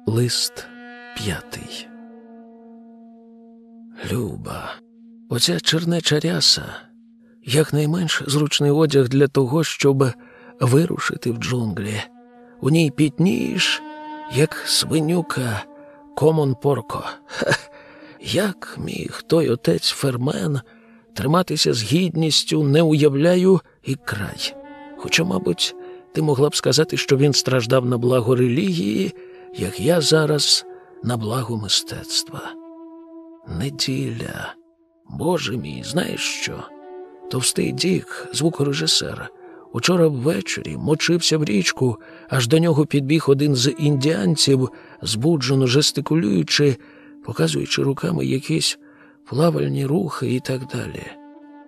Лист п'ятий. Люба, оця чернеча ряса якнайменш зручний одяг для того, щоб вирушити в джунглі. У ній пітнієш, як свинюка комон порко. Як міг той отець Фермен триматися з гідністю, не уявляю і край. Хоча, мабуть, ти могла б сказати, що він страждав на благо релігії, як я зараз на благо мистецтва. Неділя. Боже мій, знаєш що? Товстий Дік, звукорежисер, учора ввечері мочився в річку, аж до нього підбіг один з індіанців, збуджено жестикулюючи, показуючи руками якісь плавальні рухи і так далі.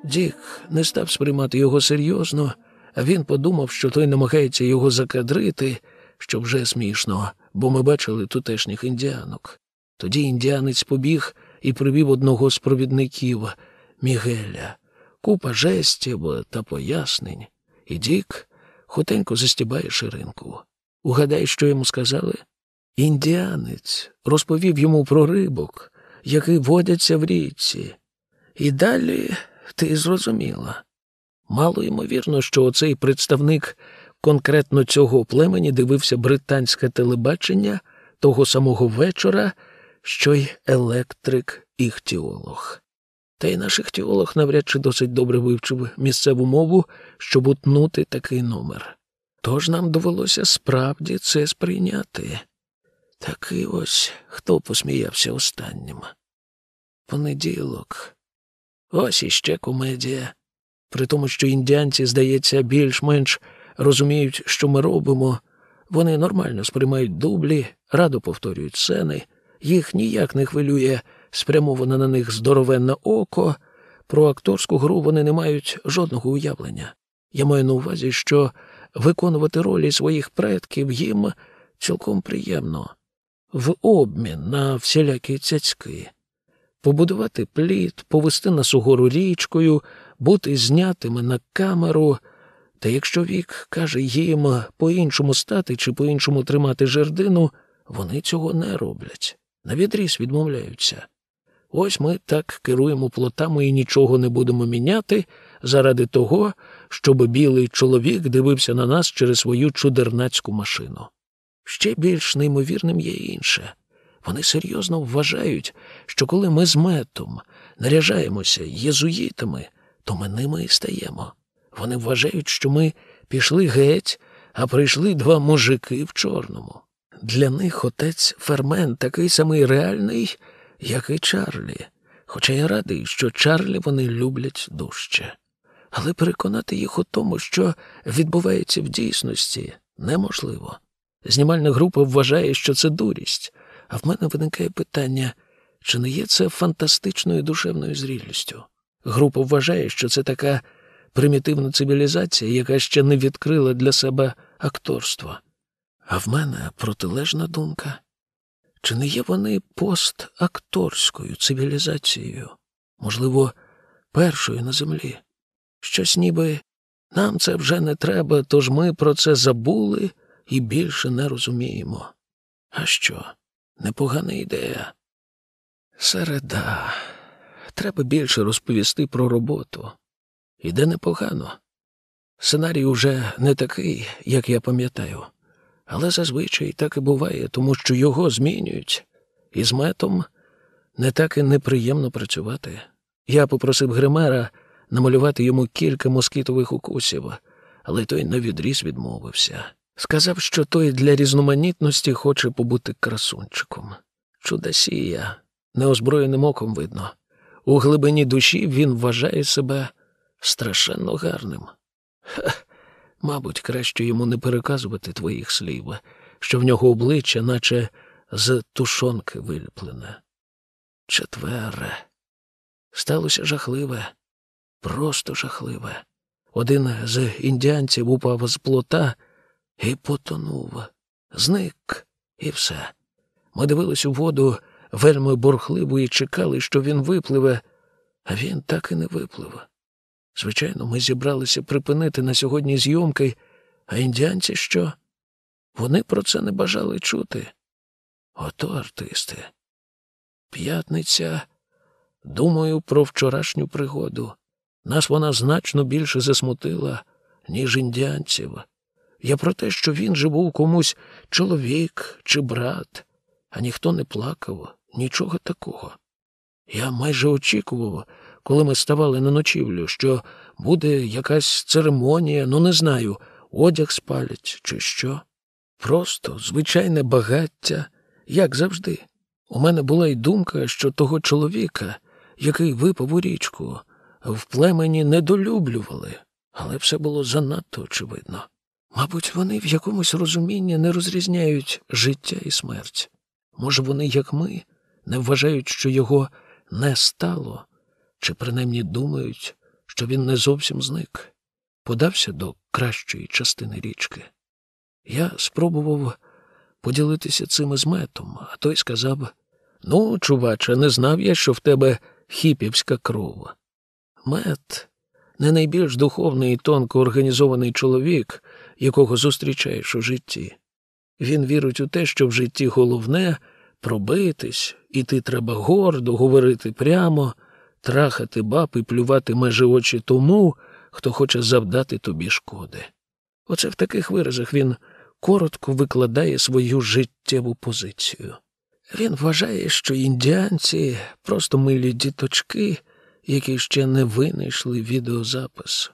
Дік не став сприймати його серйозно, а він подумав, що той намагається його закадрити, що вже смішно, бо ми бачили тутешніх індіанок. Тоді індіанець побіг і привів одного з провідників Мігеля, купа жестів та пояснень, і Дік хутенько застібає ширинку. Угадай, що йому сказали? Індіанець розповів йому про рибок, які водяться в річці. І далі ти зрозуміла. Мало ймовірно, що оцей представник конкретно цього племені дивився британське телебачення того самого вечора, що й електрик іхтіолог. Та й наш іхтіолог навряд чи досить добре вивчив місцеву мову, щоб утнути такий номер. Тож нам довелося справді це сприйняти. Такий ось хто посміявся останнім. Понеділок. Ось іще комедія. При тому, що індіанці, здається, більш-менш розуміють, що ми робимо, вони нормально сприймають дублі, радо повторюють сцени, їх ніяк не хвилює спрямоване на них здоровенне око. Про акторську гру вони не мають жодного уявлення. Я маю на увазі, що виконувати ролі своїх предків їм цілком приємно, в обмін на всілякі цяцьки, побудувати плід, повести на сугору річкою, бути знятими на камеру. Та якщо вік каже їм по-іншому стати чи по-іншому тримати жердину, вони цього не роблять. На відріз відмовляються. Ось ми так керуємо плотами і нічого не будемо міняти заради того, щоб білий чоловік дивився на нас через свою чудернацьку машину. Ще більш неймовірним є інше. Вони серйозно вважають, що коли ми з метом наряжаємося єзуїтами, то ми ними і стаємо. Вони вважають, що ми пішли геть, а прийшли два мужики в чорному. Для них отець Фермен такий самий реальний, як і Чарлі, хоча я радий, що Чарлі вони люблять дужче. Але переконати їх у тому, що відбувається в дійсності, неможливо. Знімальна група вважає, що це дурість, а в мене виникає питання, чи не є це фантастичною душевною зрілістю? Група вважає, що це така примітивна цивілізація, яка ще не відкрила для себе акторство. А в мене протилежна думка. Чи не є вони постакторською цивілізацією, можливо, першою на землі? Щось ніби нам це вже не треба, тож ми про це забули і більше не розуміємо. А що? Непогана ідея. Середа. Треба більше розповісти про роботу. Іде непогано. Сценарій уже не такий, як я пам'ятаю, але зазвичай так і буває, тому що його змінюють, і з метом не так і неприємно працювати. Я попросив гримера намалювати йому кілька москітових укусів, але той навідріз відмовився. Сказав, що той для різноманітності хоче побути красунчиком. Чудосія, неозброєним оком видно. У глибині душі він вважає себе страшенно гарним. Ха, мабуть, краще йому не переказувати твоїх слів, що в нього обличчя, наче з тушонки виліплене. Четвере. Сталося жахливе, просто жахливе. Один з індіанців упав з плота і потонув. Зник і все. Ми дивились у воду вельми борхливо і чекали, що він випливе, а він так і не виплив. Звичайно, ми зібралися припинити на сьогодні зйомки, а індіанці що? Вони про це не бажали чути. Ото артисти. П'ятниця. Думаю про вчорашню пригоду. Нас вона значно більше засмутила, ніж індіанців. Я про те, що він же був комусь чоловік чи брат, а ніхто не плакав, нічого такого. Я майже очікував, коли ми ставали на ночівлю, що буде якась церемонія, ну не знаю, одяг спалять чи що. Просто звичайне багаття, як завжди. У мене була й думка, що того чоловіка, який випав у річку, в племені недолюблювали, але все було занадто очевидно. Мабуть, вони в якомусь розумінні не розрізняють життя і смерть. Може, вони, як ми, не вважають, що його не стало, чи принаймні думають, що він не зовсім зник, подався до кращої частини річки. Я спробував поділитися цим із метом, а той сказав Ну, чуваче, не знав я, що в тебе хіпівська кров. Мет не найбільш духовний і тонко організований чоловік, якого зустрічаєш у житті. Він вірить у те, що в житті головне пробитись, іти треба гордо, говорити прямо, трахати баб і плювати межі очі тому, хто хоче завдати тобі шкоди. Оце в таких виразах він коротко викладає свою життєву позицію. Він вважає, що індіанці просто милі діточки, які ще не винайшли відеозапис.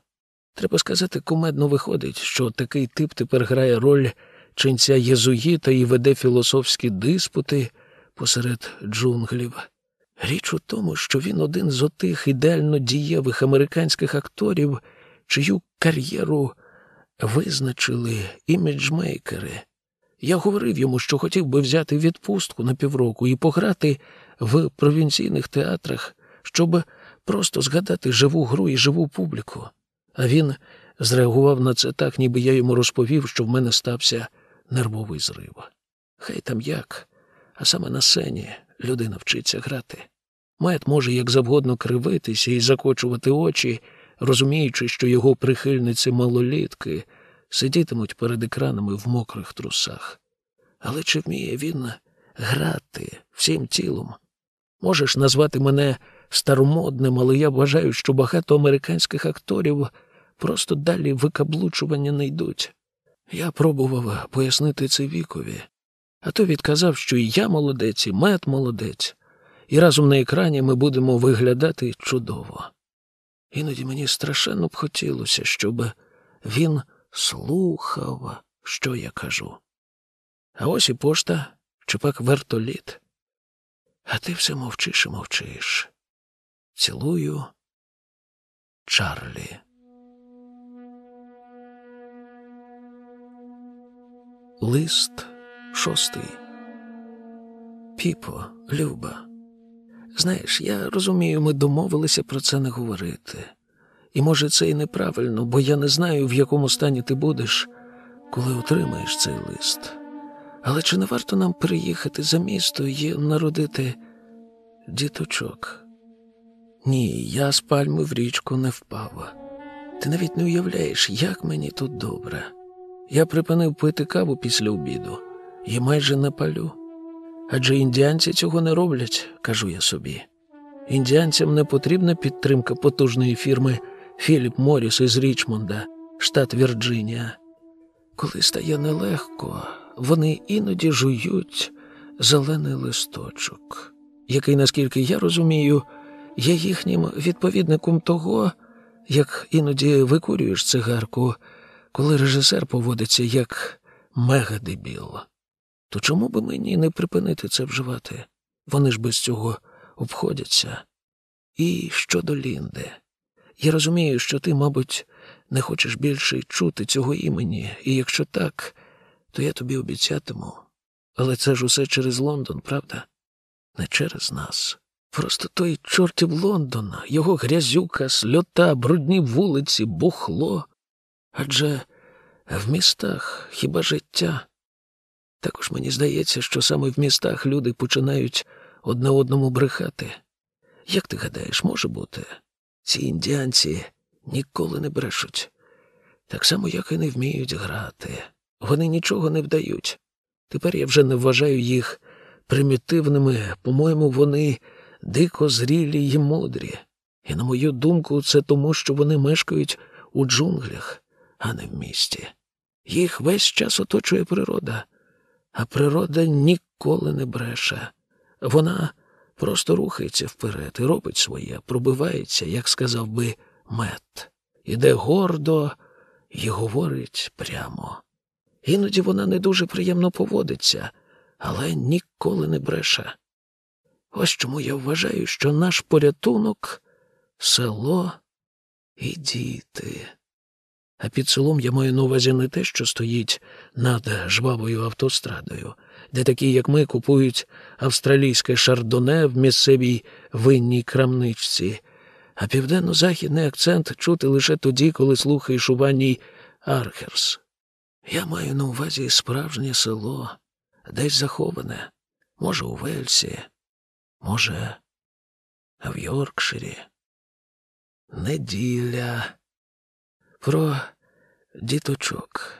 Треба сказати, кумедно виходить, що такий тип тепер грає роль ченця єзуїта і веде філософські диспути посеред джунглів. Річ у тому, що він один з отих ідеально дієвих американських акторів, чию кар'єру визначили іміджмейкери. Я говорив йому, що хотів би взяти відпустку на півроку і пограти в провінційних театрах, щоб просто згадати живу гру і живу публіку. А він зреагував на це так, ніби я йому розповів, що в мене стався нервовий зрив. Хай там як, а саме на сцені людина вчиться грати. Мед може як завгодно кривитися і закочувати очі, розуміючи, що його прихильниці малолітки сидітимуть перед екранами в мокрих трусах. Але чи вміє він грати всім тілом? Можеш назвати мене старомодним, але я вважаю, що багато американських акторів просто далі викаблучування не йдуть. Я пробував пояснити це вікові, а то відказав, що і я молодець, і мед молодець, і разом на екрані ми будемо виглядати чудово. Іноді мені страшенно б хотілося, щоб він слухав, що я кажу. А ось і пошта, чи пак вертоліт. А ти все мовчиш і мовчиш. Цілую, Чарлі. Лист шостий. Піпо, Люба. Знаєш, я розумію, ми домовилися про це не говорити. І, може, це і неправильно, бо я не знаю, в якому стані ти будеш, коли отримаєш цей лист. Але чи не варто нам приїхати за місто і народити діточок? Ні, я з пальми в річку не впав. Ти навіть не уявляєш, як мені тут добре. Я припинив пити каву після обіду і майже не палю. Адже індіанці цього не роблять, кажу я собі. Індіанцям не потрібна підтримка потужної фірми Філіп Моріс із Річмонда, штат Вірджинія. Коли стає нелегко, вони іноді жують зелений листочок, який, наскільки я розумію, є їхнім відповідником того, як іноді викурюєш цигарку, коли режисер поводиться як мегадебіл. То чому би мені не припинити це вживати? Вони ж без цього обходяться. І щодо Лінди. Я розумію, що ти, мабуть, не хочеш більше чути цього імені, і якщо так, то я тобі обіцятиму. Але це ж усе через Лондон, правда? Не через нас. Просто той чортів Лондона, його грязюка, сльота, брудні вулиці, бухло. Адже в містах хіба життя? Також мені здається, що саме в містах люди починають одне одному брехати. Як ти гадаєш, може бути? Ці індіанці ніколи не брешуть, так само, як і не вміють грати. Вони нічого не вдають. Тепер я вже не вважаю їх примітивними, по-моєму, вони дико зрілі й мудрі. І, на мою думку, це тому, що вони мешкають у джунглях, а не в місті. Їх весь час оточує природа, а природа ніколи не бреше. Вона просто рухається вперед і робить своє, пробивається, як сказав би, мед, іде гордо і говорить прямо. Іноді вона не дуже приємно поводиться, але ніколи не бреше. Ось чому я вважаю, що наш порятунок село і діти. А під селом я маю на увазі не те, що стоїть над жвавою автострадою, де такі, як ми, купують австралійське шардоне в місцевій винній крамничці, а південно-західний акцент чути лише тоді, коли слухаєш у ванній Архерс. Я маю на увазі справжнє село, десь заховане, може, у Вельсі, може, в Йоркширі. Неділя. Про діточок.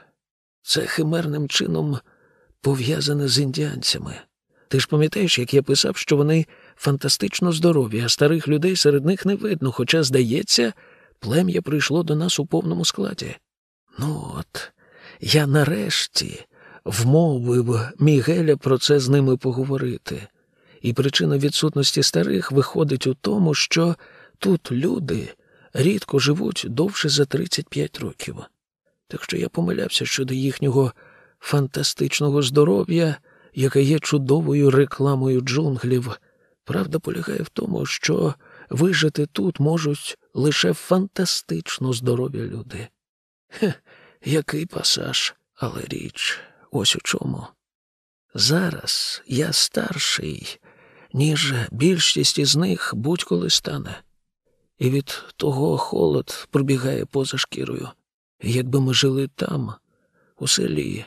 Це химерним чином пов'язане з індіанцями. Ти ж пам'ятаєш, як я писав, що вони фантастично здорові, а старих людей серед них не видно, хоча, здається, плем'я прийшло до нас у повному складі. Ну от, я нарешті вмовив Мігеля про це з ними поговорити. І причина відсутності старих виходить у тому, що тут люди рідко живуть довше за 35 років. Так що я помилявся щодо їхнього фантастичного здоров'я, яке є чудовою рекламою джунглів. Правда полягає в тому, що вижити тут можуть лише фантастично здорові люди. Хе, який пасаж, але річ, ось у чому. Зараз я старший, ніж більшість із них будь-коли стане і від того холод пробігає поза шкірою. Якби ми жили там, у селі,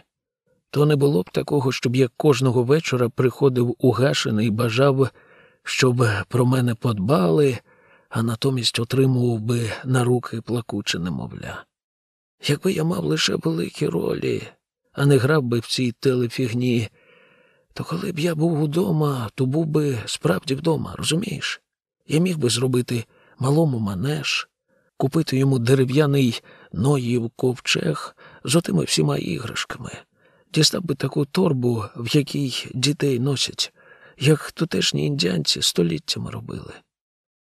то не було б такого, щоб я кожного вечора приходив угашений і бажав, щоб про мене подбали, а натомість отримував би на руки плакуче немовля. Якби я мав лише великі ролі, а не грав би в цій телефігні, то коли б я був удома, то був би справді вдома, розумієш? Я міг би зробити малому манеж, купити йому дерев'яний ноїв ковчег з отими всіма іграшками, дістав би таку торбу, в якій дітей носять, як тутешні індіанці століттями робили.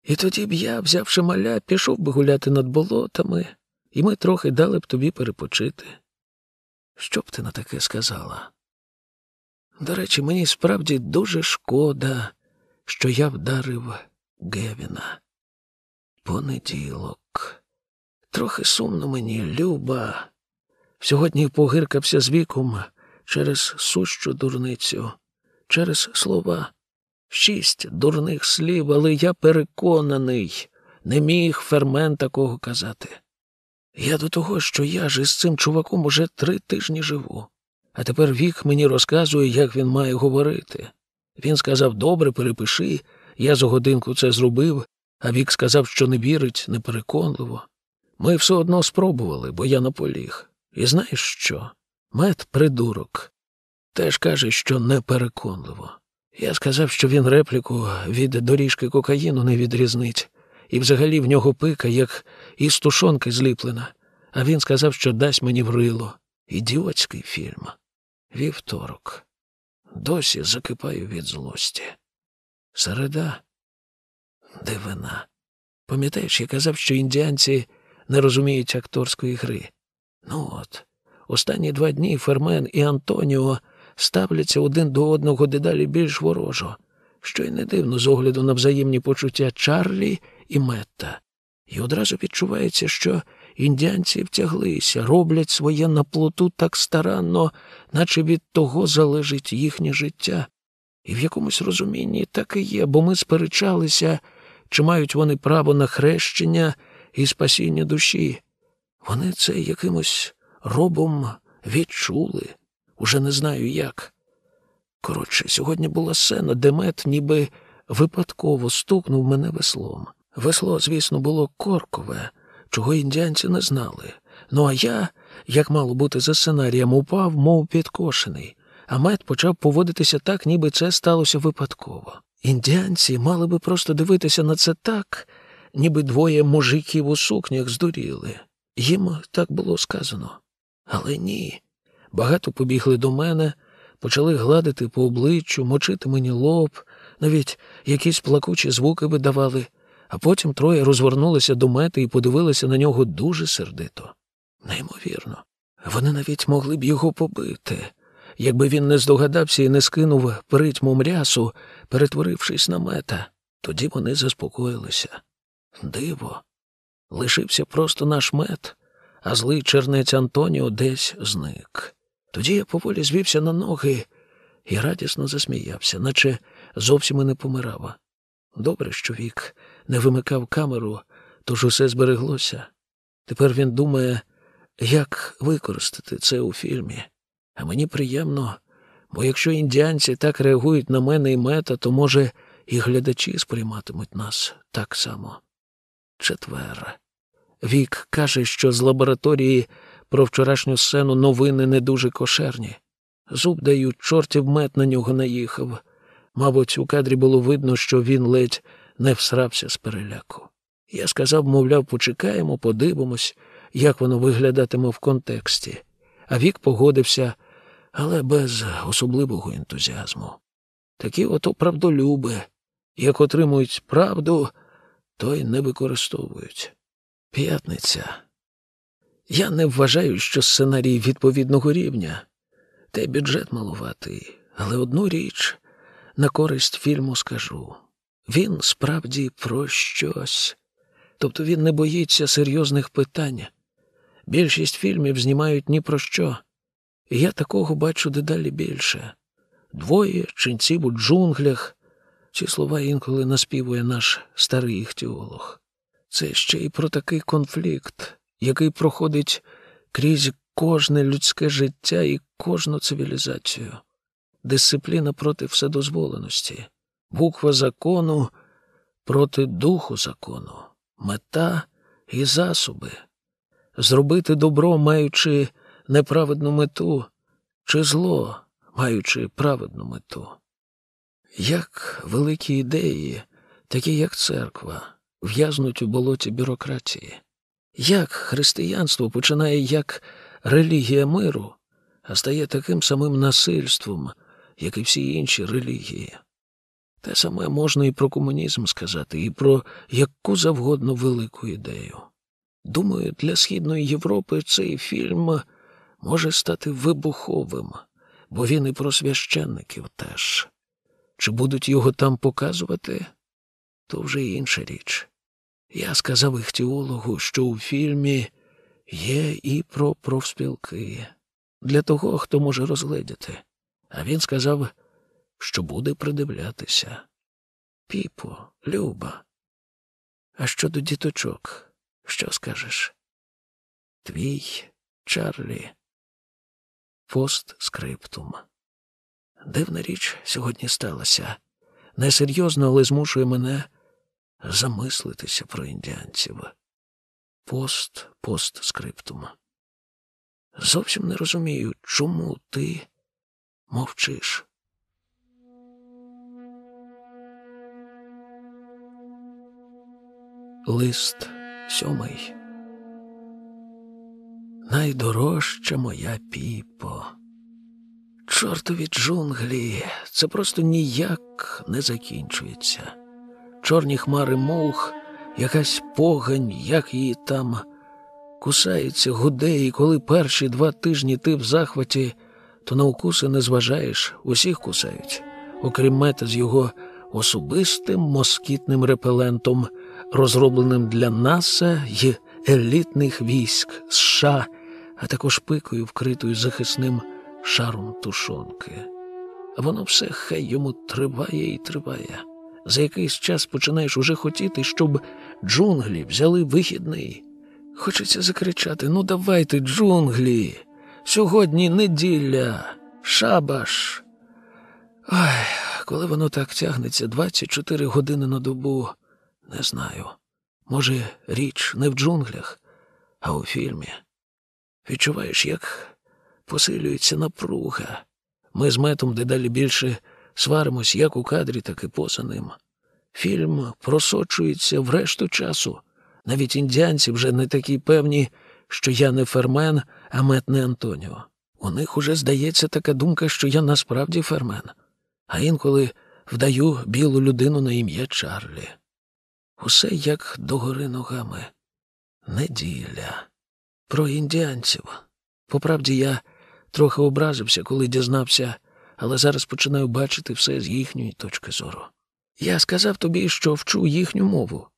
І тоді б я, взявши маля, пішов би гуляти над болотами, і ми трохи дали б тобі перепочити. Що б ти на таке сказала? До речі, мені справді дуже шкода, що я вдарив Гевіна. Понеділок. Трохи сумно мені, Люба. Сьогодні погиркався з віком через сущу дурницю, через слова. Шість дурних слів, але я переконаний, не міг фермен такого казати. Я до того, що я ж із цим чуваком уже три тижні живу, а тепер вік мені розказує, як він має говорити. Він сказав добре, перепиши, я за годинку це зробив, а Вік сказав, що не вірить, непереконливо. Ми все одно спробували, бо я наполіг. І знаєш що? Мед придурок. Теж каже, що непереконливо. Я сказав, що він репліку від доріжки кокаїну не відрізнить, і взагалі в нього пика, як із тушонки зліплена, а він сказав, що дасть мені в рило. Ідіотський фільм. Вівторок. Досі закипаю від злості. Середа дивина. Пам'ятаєш, я казав, що індіанці не розуміють акторської гри. Ну от, останні два дні Фермен і Антоніо ставляться один до одного дедалі більш ворожо, що й не дивно з огляду на взаємні почуття Чарлі і Метта. І одразу відчувається, що індіанці втяглися, роблять своє на плоту так старанно, наче від того залежить їхнє життя. І в якомусь розумінні так і є, бо ми сперечалися, чи мають вони право на хрещення і спасіння душі. Вони це якимось робом відчули, уже не знаю як. Коротше, сьогодні була сцена, де мед ніби випадково стукнув мене веслом. Весло, звісно, було коркове, чого індіанці не знали. Ну а я, як мало бути за сценарієм, упав, мов підкошений, а мед почав поводитися так, ніби це сталося випадково. Індіанці мали би просто дивитися на це так, ніби двоє мужиків у сукнях здуріли. Їм так було сказано. Але ні. Багато побігли до мене, почали гладити по обличчю, мочити мені лоб, навіть якісь плакучі звуки видавали, а потім троє розвернулися до мети і подивилися на нього дуже сердито. Неймовірно, вони навіть могли б його побити, якби він не здогадався і не скинув притьму мрясу, перетворившись на мета. Тоді вони заспокоїлися. Диво, лишився просто наш мет, а злий чернець Антоніо десь зник. Тоді я поволі звівся на ноги і радісно засміявся, наче зовсім і не помирав. Добре, що вік не вимикав камеру, тож усе збереглося. Тепер він думає, як використати це у фільмі. А мені приємно, бо якщо індіанці так реагують на мене і мета, то, може, і глядачі сприйматимуть нас так само. Четвер. Вік каже, що з лабораторії про вчорашню сцену новини не дуже кошерні. Зуб дають, чортів мед на нього наїхав. Мабуть, у кадрі було видно, що він ледь не всрався з переляку. Я сказав, мовляв, почекаємо, подивимось, як воно виглядатиме в контексті. А вік погодився, але без особливого ентузіазму. Такі ото правдолюби, як отримують правду, то й не використовують. П'ятниця. Я не вважаю, що сценарій відповідного рівня, та й бюджет малуватий, але одну річ на користь фільму скажу він справді про щось. Тобто він не боїться серйозних питань. Більшість фільмів знімають ні про що. І я такого бачу дедалі більше. Двоє ченців у джунглях. Ці слова інколи наспівує наш старий іхтіолог. Це ще й про такий конфлікт, який проходить крізь кожне людське життя і кожну цивілізацію. Дисципліна проти вседозволеності, буква закону проти духу закону, мета і засоби, зробити добро, маючи неправедну мету, чи зло, маючи праведну мету. Як великі ідеї, такі як церква, в'язнуть у болоті бюрократії, як християнство починає як релігія миру, а стає таким самим насильством, як і всі інші релігії. Те саме можна і про комунізм сказати, і про яку завгодно велику ідею. Думаю, для Східної Європи цей фільм може стати вибуховим, бо він і про священників теж. Чи будуть його там показувати, то вже інша річ. Я сказав іхтіологу, що у фільмі є і про профспілки для того, хто може розгледіти. А він сказав, що буде придивлятися. Піпо, Люба. А щодо діточок, що скажеш? Твій Чарлі. Постскриптум. Дивна річ сьогодні сталася. Несерйозно, але змушує мене замислитися про індіанців. Пост постскриптум. Зовсім не розумію, чому ти мовчиш. Лист сьомий. Найдорожча моя піпо. Чортові джунглі, це просто ніяк не закінчується. Чорні хмари мух, якась погань, як її там кусається, гуде, і коли перші два тижні ти в захваті, то на укуси не зважаєш, усіх кусають, окрім мета з його особистим москітним репелентом, розробленим для НАСА й елітних військ США, а також пикою, вкритою захисним шаром тушонки. воно все хай йому триває і триває. За якийсь час починаєш уже хотіти, щоб джунглі взяли вихідний. Хочеться закричати: ну давайте, джунглі. Сьогодні неділя, шабаш. Ой, коли воно так тягнеться 24 години на добу, не знаю. Може, річ не в джунглях, а у фільмі. Відчуваєш, як посилюється напруга. Ми з метом дедалі більше сваримось як у кадрі, так і поза ним. Фільм просочується в решту часу. Навіть індіанці вже не такі певні, що я не фермен, а мет не Антоніо. У них уже здається така думка, що я насправді фермен, а інколи вдаю білу людину на ім'я Чарлі. Усе як догори ногами. Неділя. Про індіанців. Поправді, я трохи образився, коли дізнався, але зараз починаю бачити все з їхньої точки зору. Я сказав тобі, що вчу їхню мову.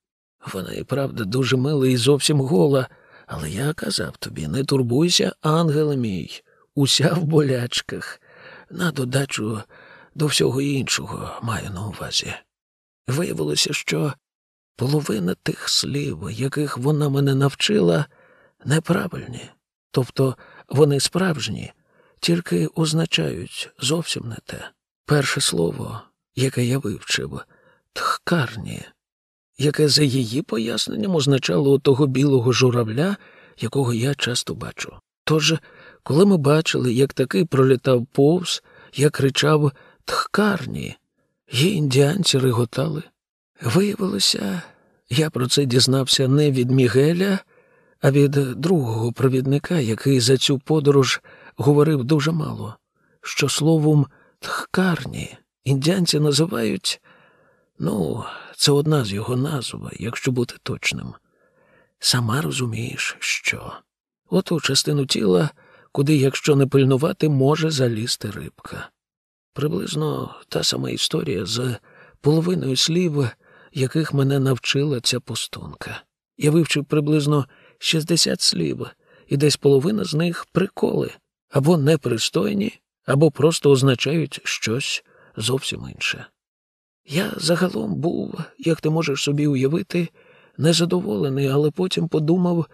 Вона і правда дуже мила і зовсім гола, але я казав тобі, не турбуйся, ангел мій, уся в болячках, на додачу до всього іншого маю на увазі. Виявилося, що половина тих слів, яких вона мене навчила, неправильні, тобто вони справжні, тільки означають зовсім не те. Перше слово, яке я вивчив, тхкарні, яке за її поясненням означало того білого журавля, якого я часто бачу. Тож, коли ми бачили, як такий пролітав повз, я кричав Тхкарні, і індіанці реготали. Виявилося, я про це дізнався не від Мігеля, а від другого провідника, який за цю подорож говорив дуже мало, що словом тхкарні індіанці називають, ну, це одна з його назв, якщо бути точним. Сама розумієш, що оту частину тіла, куди, якщо не пильнувати, може залізти рибка. Приблизно та сама історія з половиною слів, яких мене навчила ця пустунка. Я вивчив приблизно 60 слів, і десь половина з них приколи або непристойні, або просто означають щось зовсім інше. Я загалом був, як ти можеш собі уявити, незадоволений, але потім подумав,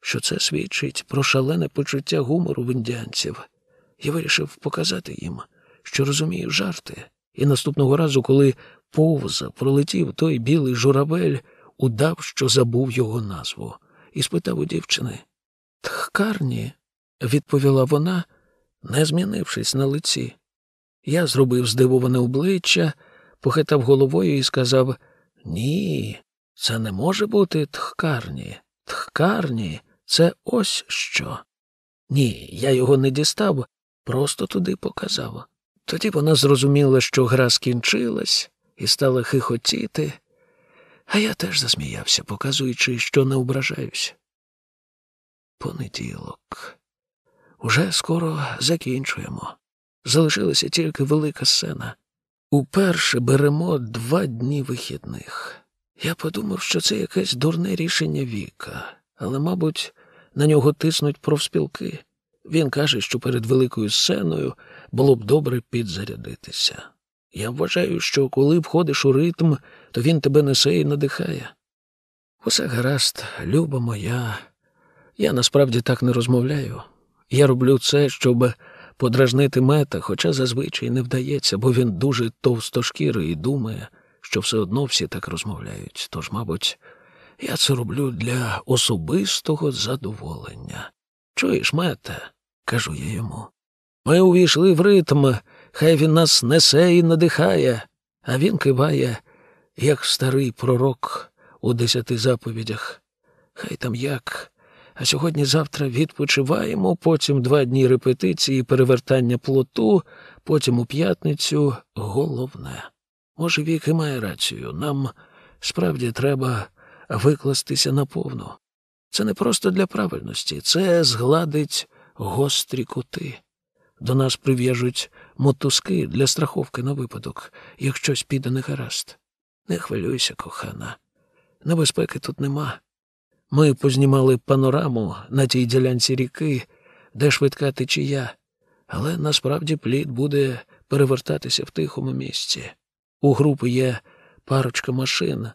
що це свідчить про шалене почуття гумору в індіанців. Я вирішив показати їм, що розумію жарти, і наступного разу, коли повза пролетів той білий журавель, удав, що забув його назву, і спитав у дівчини. Тхкарні, відповіла вона, не змінившись на лиці. Я зробив здивоване обличчя, похитав головою і сказав Ні, це не може бути тхкарні. Тхкарні це ось що. Ні, я його не дістав, просто туди показав. Тоді вона зрозуміла, що гра скінчилась, і стала хихотіти, а я теж засміявся, показуючи, що не ображаюсь. Понеділок. Уже скоро закінчуємо. Залишилася тільки велика сцена. Уперше беремо два дні вихідних. Я подумав, що це якесь дурне рішення Віка, але, мабуть, на нього тиснуть профспілки. Він каже, що перед великою сценою було б добре підзарядитися. Я вважаю, що коли входиш у ритм, то він тебе несе і надихає. Усе гаразд, люба моя. Я насправді так не розмовляю. Я роблю це, щоб подражнити мета, хоча зазвичай не вдається, бо він дуже товстошкірий і думає, що все одно всі так розмовляють. Тож, мабуть, я це роблю для особистого задоволення. Чуєш, мете, кажу я йому. Ми увійшли в ритм, хай він нас несе і надихає, а він киває, як старий пророк у десяти заповідях. Хай там як. А сьогодні-завтра відпочиваємо, потім два дні репетиції, перевертання плоту, потім у п'ятницю головне. Може, вік і має рацію. Нам справді треба викластися наповну. Це не просто для правильності, це згладить гострі кути. До нас прив'яжуть мотузки для страховки на випадок, як щось піде негаразд. Не хвилюйся, кохана. Небезпеки тут нема. Ми познімали панораму на тій ділянці ріки, де швидка течія, але насправді плід буде перевертатися в тихому місці. У групи є парочка машин,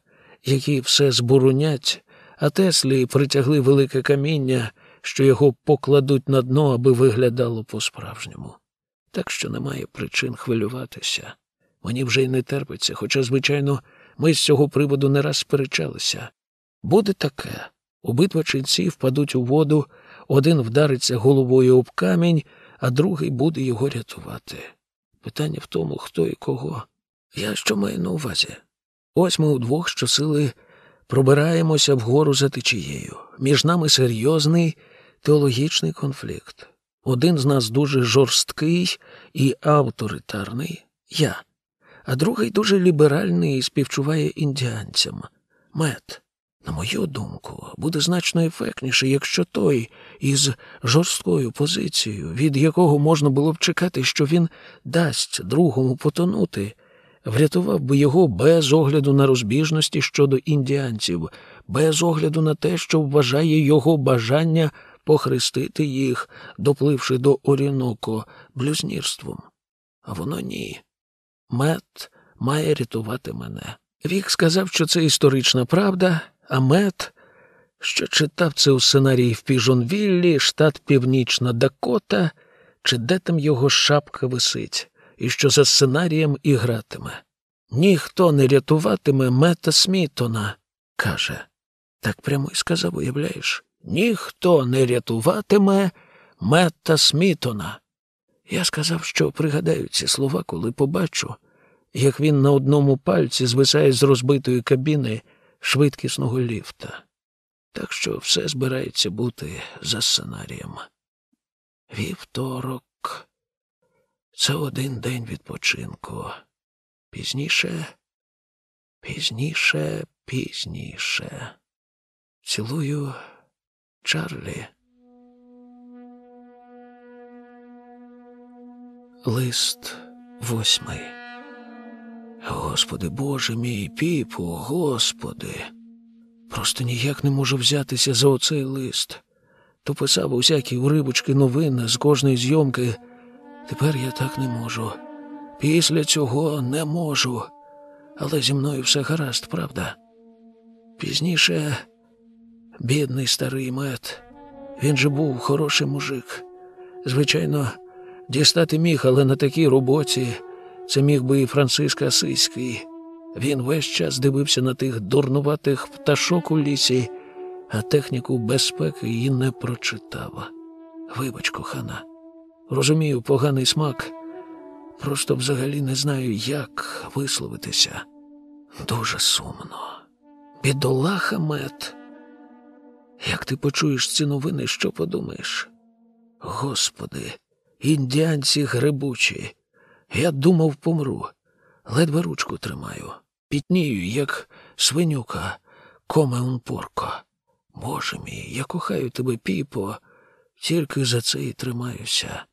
які все збурунять, а Теслі притягли велике каміння, що його покладуть на дно, аби виглядало по-справжньому. Так що немає причин хвилюватися. Мені вже й не терпиться, хоча, звичайно, ми з цього приводу не раз сперечалися. Буде таке. Обидва ченці впадуть у воду, один вдариться головою об камінь, а другий буде його рятувати. Питання в тому, хто і кого. Я що маю на увазі? Ось ми удвох щосили пробираємося вгору за течією. Між нами серйозний теологічний конфлікт. Один з нас дуже жорсткий і авторитарний я, а другий дуже ліберальний і співчуває індіанцям. Мед, на мою думку, буде значно ефектніше, якщо той із жорсткою позицією, від якого можна було б чекати, що він дасть другому потонути, врятував би його без огляду на розбіжності щодо індіанців, без огляду на те, що вважає його бажання похрестити їх, допливши до Оріноко блюзнірством. А воно ні. Мет має рятувати мене. Вік сказав, що це історична правда, а мет, що читав це у сценарії в Піжонвіллі, штат Північна Дакота, чи де там його шапка висить, і що за сценарієм і гратиме. Ніхто не рятуватиме Мета Смітона, каже. Так прямо й сказав, уявляєш? Ніхто не рятуватиме Мета Смітона. Я сказав, що пригадаю ці слова, коли побачу, як він на одному пальці звисає з розбитої кабіни швидкісного ліфта. Так що все збирається бути за сценарієм. Вівторок це один день відпочинку. Пізніше, пізніше, пізніше. Цілую Чарлі. Лист восьмий. Господи Боже мій піпу, Господи. Просто ніяк не можу взятися за оцей лист. То писав усякі уривочки новин з кожної зйомки. Тепер я так не можу. Після цього не можу. Але зі мною все гаразд, правда? Пізніше бідний старий мед. Він же був хороший мужик. Звичайно, дістати міг, але на такій роботі це міг би і Франциск Асиський. Він весь час дивився на тих дурнуватих пташок у лісі, а техніку безпеки її не прочитав. Вибач, кохана, розумію, поганий смак. Просто взагалі не знаю, як висловитися. Дуже сумно. Бідолаха мед. Як ти почуєш ці новини, що подумаєш? Господи, індіанці грибучі. Я думав, помру. Ледве ручку тримаю. Пітнію, як свинюка, коме un порко. Боже мій, я кохаю тебе, піпо, тільки за це і тримаюся.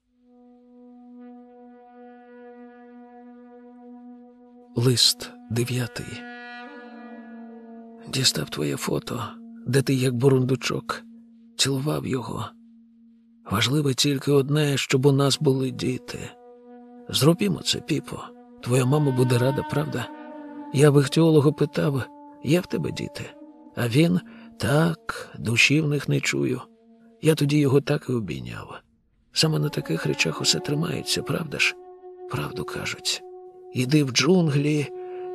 Лист дев'ятий. Дістав твоє фото, де ти, як бурундучок, цілував його. Важливе тільки одне, щоб у нас були діти. Зробімо це, піпо. Твоя мама буде рада, правда? Я в іхтіолога питав, є в тебе діти? А він так, душі в них не чую. Я тоді його так і обійняв. Саме на таких речах усе тримається, правда ж? Правду кажуть. Іди в джунглі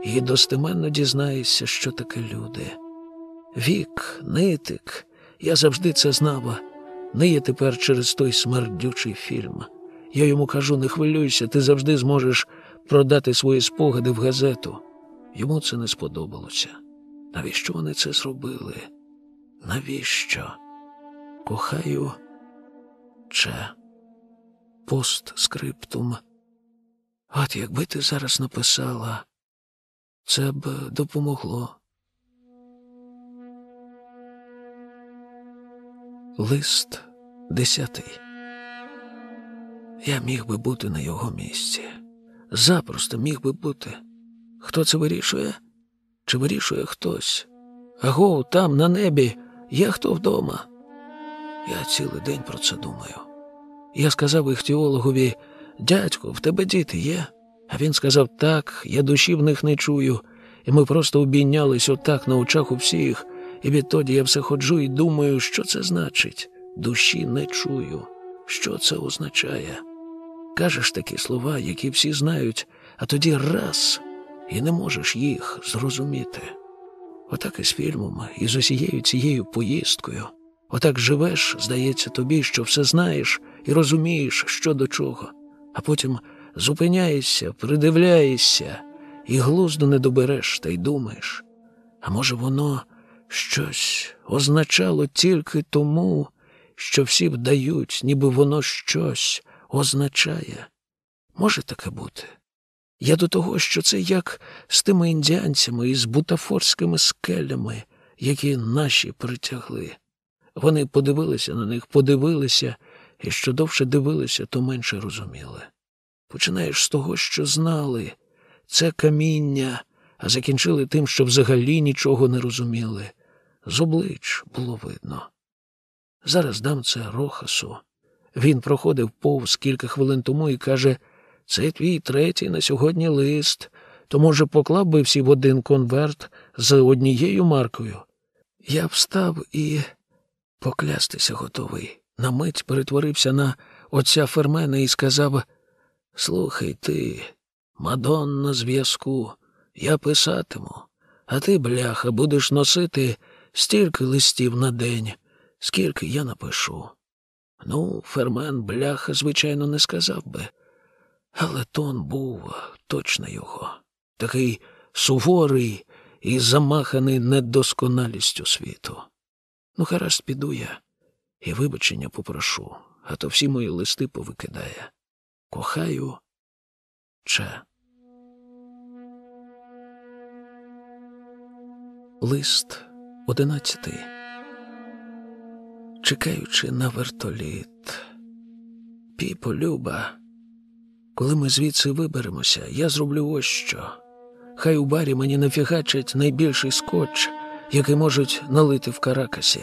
і достеменно дізнаєшся, що таке люди. Вік, нитик, я завжди це знав. Не є тепер через той смердючий фільм. Я йому кажу, не хвилюйся, ти завжди зможеш продати свої спогади в газету. Йому це не сподобалося. Навіщо вони це зробили? Навіщо? Кохаю Че. Постскриптум. От якби ти зараз написала, це б допомогло. Лист десятий. Я міг би бути на його місці. Запросто міг би бути. Хто це вирішує? Чи вирішує хтось? Аго, там, на небі, є хто вдома. Я цілий день про це думаю. Я сказав іхтіологові, дядько, в тебе діти є? А він сказав так, я душі в них не чую, і ми просто обійнялись отак на очах у всіх, і відтоді я все ходжу і думаю, що це значить. Душі не чую. Що це означає? Кажеш такі слова, які всі знають, а тоді раз і не можеш їх зрозуміти. Отак і з фільмом, і з усією цією поїздкою. Отак живеш, здається тобі, що все знаєш і розумієш, що до чого, а потім зупиняєшся, придивляєшся і глузду не добереш та й думаєш. А може, воно щось означало тільки тому, що всі вдають, ніби воно щось означає. Може таке бути? Я до того, що це як з тими індіанцями і з бутафорськими скелями, які наші притягли. Вони подивилися на них, подивилися, і що довше дивилися, то менше розуміли. Починаєш з того, що знали це каміння, а закінчили тим, що взагалі нічого не розуміли. З облич було видно. Зараз дам це Рохасу. Він проходив повз кілька хвилин тому і каже це твій третій на сьогодні лист, то, може, поклав би всі в один конверт з однією маркою. Я встав і поклястися готовий. На мить перетворився на отця Фермена і сказав Слухай ти, Мадонна зв'язку, я писатиму, а ти, бляха, будеш носити стільки листів на день, скільки я напишу. Ну, Фермен, бляха, звичайно, не сказав би. Але тон був точно його, такий суворий і замаханий недосконалістю світу. Ну, гаразд піду я і вибачення попрошу, а то всі мої листи повикидає. Кохаю Че. Лист одинадцятий. Чекаючи на вертоліт. Піпо, Люба. Коли ми звідси виберемося, я зроблю ось що. Хай у барі мені нафігачать найбільший скотч, який можуть налити в каракасі.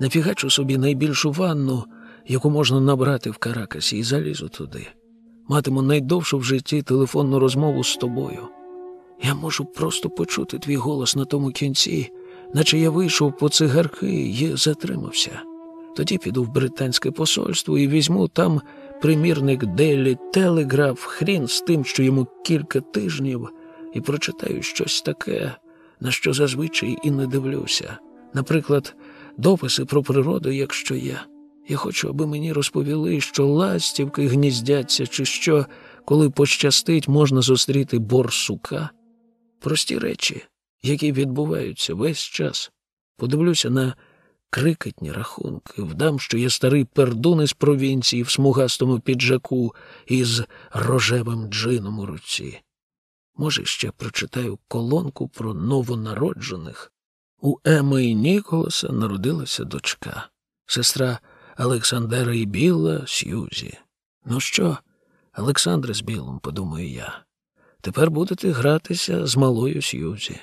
Нафігачу собі найбільшу ванну, яку можна набрати в каракасі, і залізу туди. Матиму найдовшу в житті телефонну розмову з тобою. Я можу просто почути твій голос на тому кінці, наче я вийшов по цигарки і затримався. Тоді піду в британське посольство і візьму там примірник Делі Телеграф, хрін з тим, що йому кілька тижнів, і прочитаю щось таке, на що зазвичай і не дивлюся. Наприклад, дописи про природу, якщо є. Я хочу, аби мені розповіли, що ластівки гніздяться, чи що, коли пощастить, можна зустріти борсука. Прості речі, які відбуваються весь час. Подивлюся на крикетні рахунки, вдам, що я старий пердун із провінції в смугастому піджаку із рожевим джином у руці. Може, ще прочитаю колонку про новонароджених. У Еми і Ніколаса народилася дочка, сестра Олександра і Біла Сьюзі. Ну що, Олександре з Білом, подумаю я, тепер будете гратися з малою Сьюзі.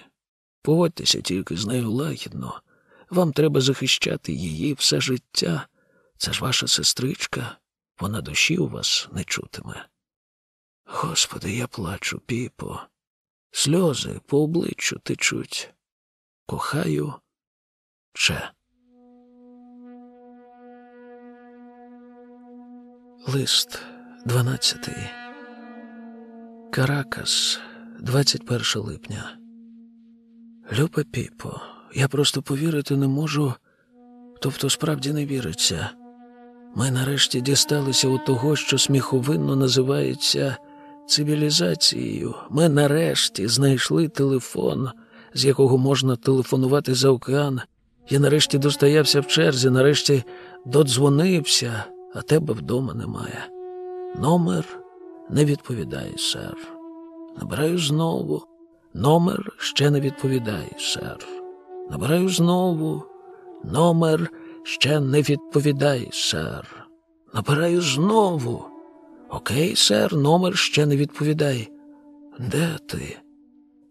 Поводьтеся тільки з нею лагідно, вам треба захищати її все життя. Це ж ваша сестричка, вона душі у вас не чутиме. Господи, я плачу, піпо. Сльози по обличчю течуть. Кохаю Че. Лист 12. Каракас, 21 липня. Любе піпо. Я просто повірити не можу, тобто справді не віриться. Ми нарешті дісталися у того, що сміховинно називається цивілізацією. Ми нарешті знайшли телефон, з якого можна телефонувати за океан. Я нарешті достоявся в черзі, нарешті додзвонився, а тебе вдома немає. Номер не відповідає, сер. Набираю знову. Номер ще не відповідає, сер. Набираю знову. Номер ще не відповідає, сер. Набираю знову. Окей, сер, номер ще не відповідає. Де ти?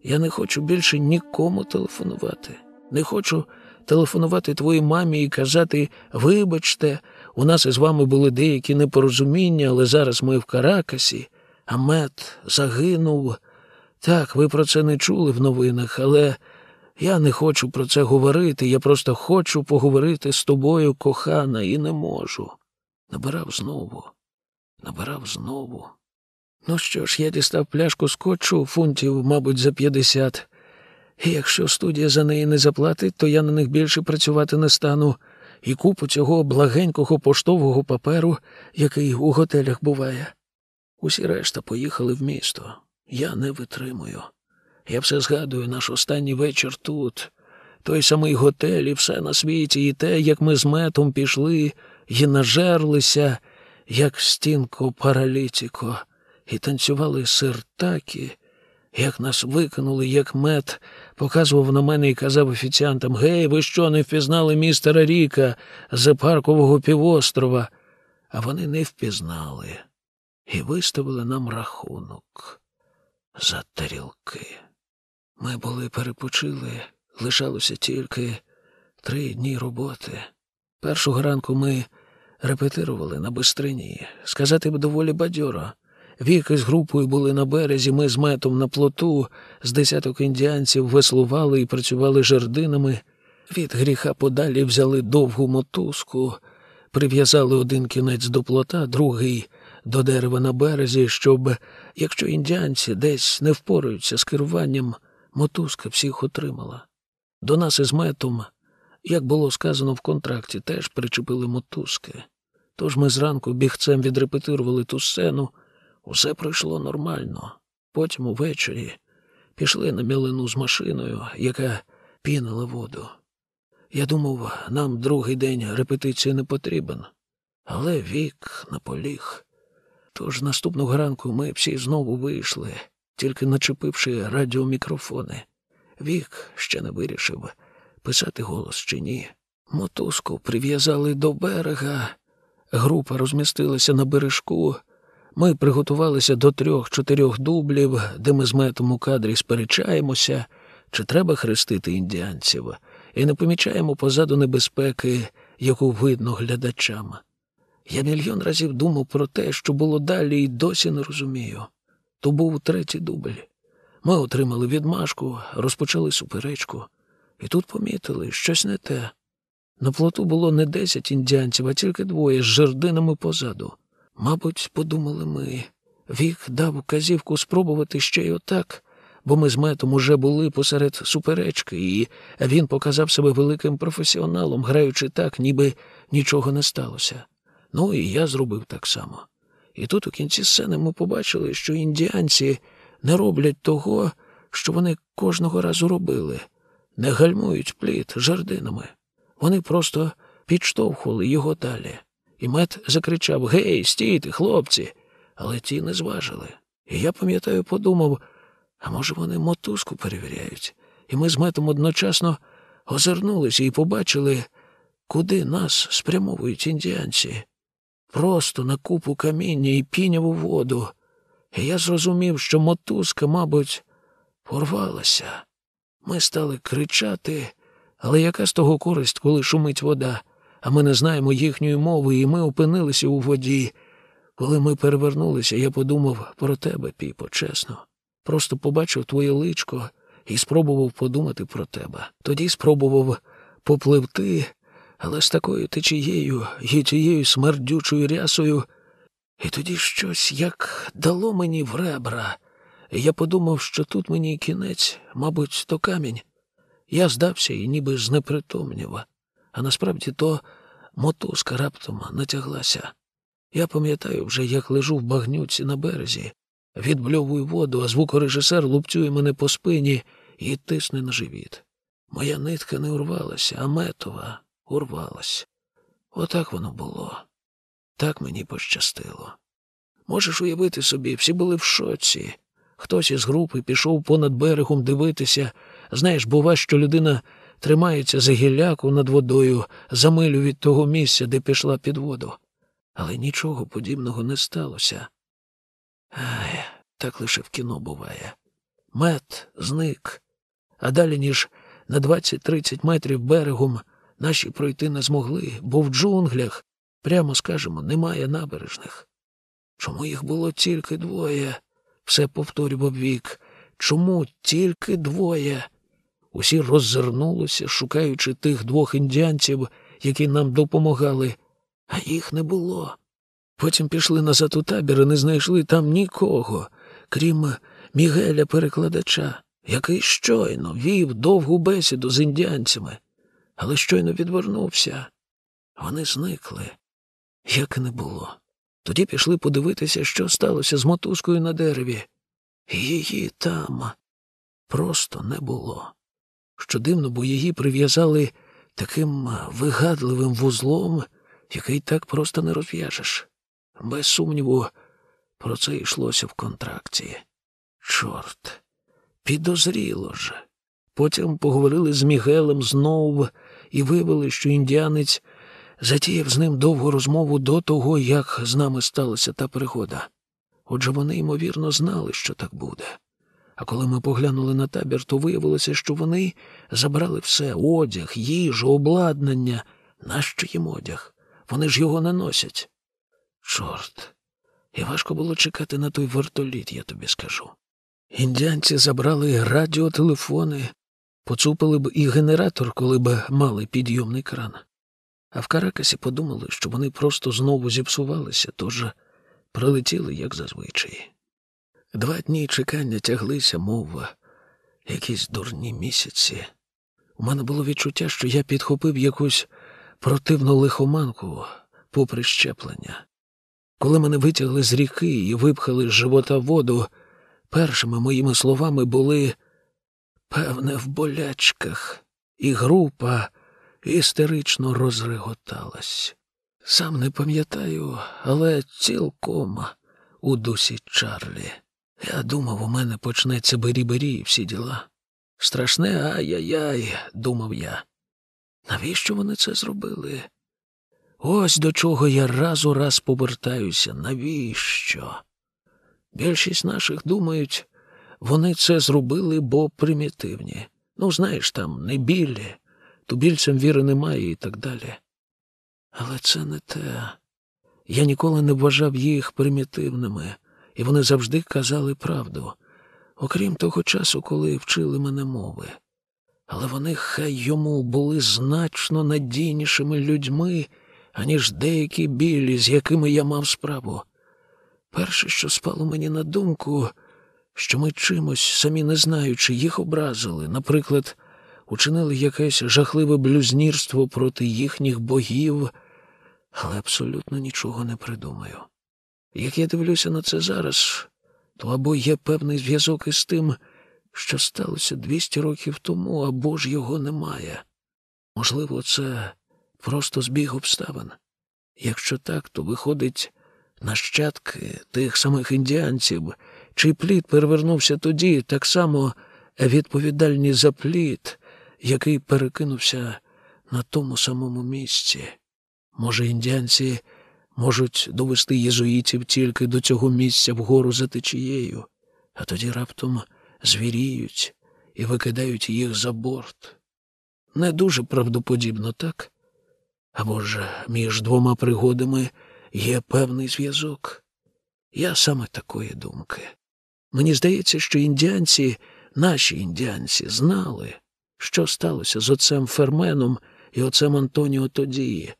Я не хочу більше нікому телефонувати. Не хочу телефонувати твоїй мамі і казати, вибачте, у нас із вами були деякі непорозуміння, але зараз ми в Каракасі, а мед загинув. Так, ви про це не чули в новинах, але я не хочу про це говорити. Я просто хочу поговорити з тобою, кохана, і не можу. Набирав знову, набирав знову. Ну що ж, я дістав пляшку скотчу, фунтів, мабуть, за п'ятдесят. І якщо студія за неї не заплатить, то я на них більше працювати не стану, і купу цього благенького поштового паперу, який у готелях буває. Усі решта поїхали в місто. Я не витримую. Я все згадую наш останній вечір тут, той самий готель, і все на світі, і те, як ми з метом пішли і нажерлися, як стінко паралітіко, і танцювали сиртаки, як нас викинули, як мед показував на мене і казав офіціантам Гей, ви що, не впізнали містера Ріка з паркового півострова? А вони не впізнали і виставили нам рахунок за тарілки. Ми були перепочили, лишалося тільки три дні роботи. Першого ранку ми репетирували на бистрині, сказати б доволі бадьоро. Віки з групою були на березі, ми з метом на плоту, з десяток індіанців веслували і працювали жердинами. Від гріха подалі взяли довгу мотузку, прив'язали один кінець до плота, другий до дерева на березі, щоб, якщо індіанці десь не впораються з керуванням, мотузка всіх отримала. До нас із метом, як було сказано в контракті, теж причепили мотузки. Тож ми зранку бігцем відрепетирували ту сцену. Усе пройшло нормально. Потім увечері пішли на мілину з машиною, яка пінила воду. Я думав, нам другий день репетиції не потрібен, але вік наполіг. Тож наступного ранку ми всі знову вийшли, тільки начепивши радіомікрофони. Вік ще не вирішив, писати голос чи ні. Мотузку прив'язали до берега, група розмістилася на бережку. Ми приготувалися до трьох-чотирьох дублів, де ми з метом у кадрі сперечаємося, чи треба хрестити індіанців, і не помічаємо позаду небезпеки, яку видно глядачам. Я мільйон разів думав про те, що було далі, і досі не розумію. То був третій дубль. Ми отримали відмашку, розпочали суперечку, і тут помітили щось не те. На плоту було не десять індіанців, а тільки двоє з жердинами позаду. Мабуть, подумали ми. Вік дав указівку спробувати ще й отак, бо ми з метом уже були посеред суперечки, і він показав себе великим професіоналом, граючи так, ніби нічого не сталося. Ну і я зробив так само. І тут у кінці сцени ми побачили, що індіанці не роблять того, що вони кожного разу робили, не гальмують плід жердинами. Вони просто підштовхували його далі. І мед закричав Гей, стійте, хлопці. Але ті не зважили. І я, пам'ятаю, подумав, а може, вони мотузку перевіряють. І ми з метом одночасно озирнулися і побачили, куди нас спрямовують індіанці. Просто на купу каміння і піняву воду. І я зрозумів, що мотузка, мабуть, порвалася. Ми стали кричати, але яка з того користь, коли шумить вода? а ми не знаємо їхньої мови, і ми опинилися у воді. Коли ми перевернулися, я подумав про тебе, піпо, чесно. Просто побачив твоє личко і спробував подумати про тебе. Тоді спробував попливти, але з такою течією і тією смердючою рясою. І тоді щось як дало мені в ребра. Я подумав, що тут мені кінець, мабуть, то камінь. Я здався і ніби знепритомнів а насправді то мотузка раптом натяглася. Я пам'ятаю вже, як лежу в багнюці на березі, відбльовую воду, а звукорежисер лупцює мене по спині і тисне на живіт. Моя нитка не урвалася, а метова урвалась. Отак воно було. Так мені пощастило. Можеш уявити собі, всі були в шоці. Хтось із групи пішов понад берегом дивитися. Знаєш, бува, що людина тримається за гілляку над водою за милю від того місця, де пішла під воду. Але нічого подібного не сталося. Ай, так лише в кіно буває. Мед зник, а далі, ніж на 20-30 метрів берегом наші пройти не змогли, бо в джунглях, прямо скажемо, немає набережних. Чому їх було тільки двоє? Все повторював вік. Чому тільки двоє? Усі роззирнулися, шукаючи тих двох індіанців, які нам допомагали, а їх не було. Потім пішли назад у табір і не знайшли там нікого, крім Мігеля перекладача, який щойно вів довгу бесіду з індіанцями, але щойно відвернувся. Вони зникли, як не було. Тоді пішли подивитися, що сталося з мотузкою на дереві. Її там просто не було. Що дивно, бо її прив'язали таким вигадливим вузлом, який так просто не розв'яжеш. Без сумніву, про це йшлося в контракті. Чорт, підозріло ж. Потім поговорили з Мігелем знову і виявили, що індіанець затіяв з ним довгу розмову до того, як з нами сталася та пригода. Отже, вони, ймовірно, знали, що так буде. А коли ми поглянули на табір, то виявилося, що вони забрали все одяг, їжу, обладнання. Нащо їм одяг? Вони ж його не носять. Чорт, і важко було чекати на той вертоліт, я тобі скажу. Індіанці забрали радіотелефони, поцупили б і генератор, коли б мали підйомний кран. А в Каракасі подумали, що вони просто знову зіпсувалися, тож прилетіли, як зазвичай. Два дні чекання тяглися, мов якісь дурні місяці. У мене було відчуття, що я підхопив якусь противну лихоманку попри щеплення. Коли мене витягли з ріки і випхали з живота воду, першими моїми словами були певне в болячках, і група істерично розреготалась. Сам не пам'ятаю, але цілком у дусі Чарлі. Я думав, у мене почнеться бері-бері і всі діла. Страшне ай-яй-яй, думав я. Навіщо вони це зробили? Ось до чого я раз у раз повертаюся. Навіщо? Більшість наших думають, вони це зробили, бо примітивні. Ну, знаєш, там не білі, тубільцям віри немає і так далі. Але це не те. Я ніколи не вважав їх примітивними, і вони завжди казали правду, окрім того часу, коли вчили мене мови. Але вони хай йому були значно надійнішими людьми, аніж деякі білі, з якими я мав справу. Перше, що спало мені на думку, що ми чимось, самі не знаючи, їх образили, наприклад, учинили якесь жахливе блюзнірство проти їхніх богів, але абсолютно нічого не придумаю. Як я дивлюся на це зараз, то або є певний зв'язок із тим, що сталося 200 років тому, або ж його немає. Можливо, це просто збіг обставин. Якщо так, то виходить нащадки тих самих індіанців, чий плід перевернувся тоді, так само відповідальні за плід, який перекинувся на тому самому місці. Може, індіанці можуть довести єзуїтів тільки до цього місця вгору за течією, а тоді раптом звіріють і викидають їх за борт. Не дуже правдоподібно, так? Або ж між двома пригодами є певний зв'язок. Я саме такої думки. Мені здається, що індіанці, наші індіанці, знали, що сталося з отцем Ферменом і отцем Антоніо тоді,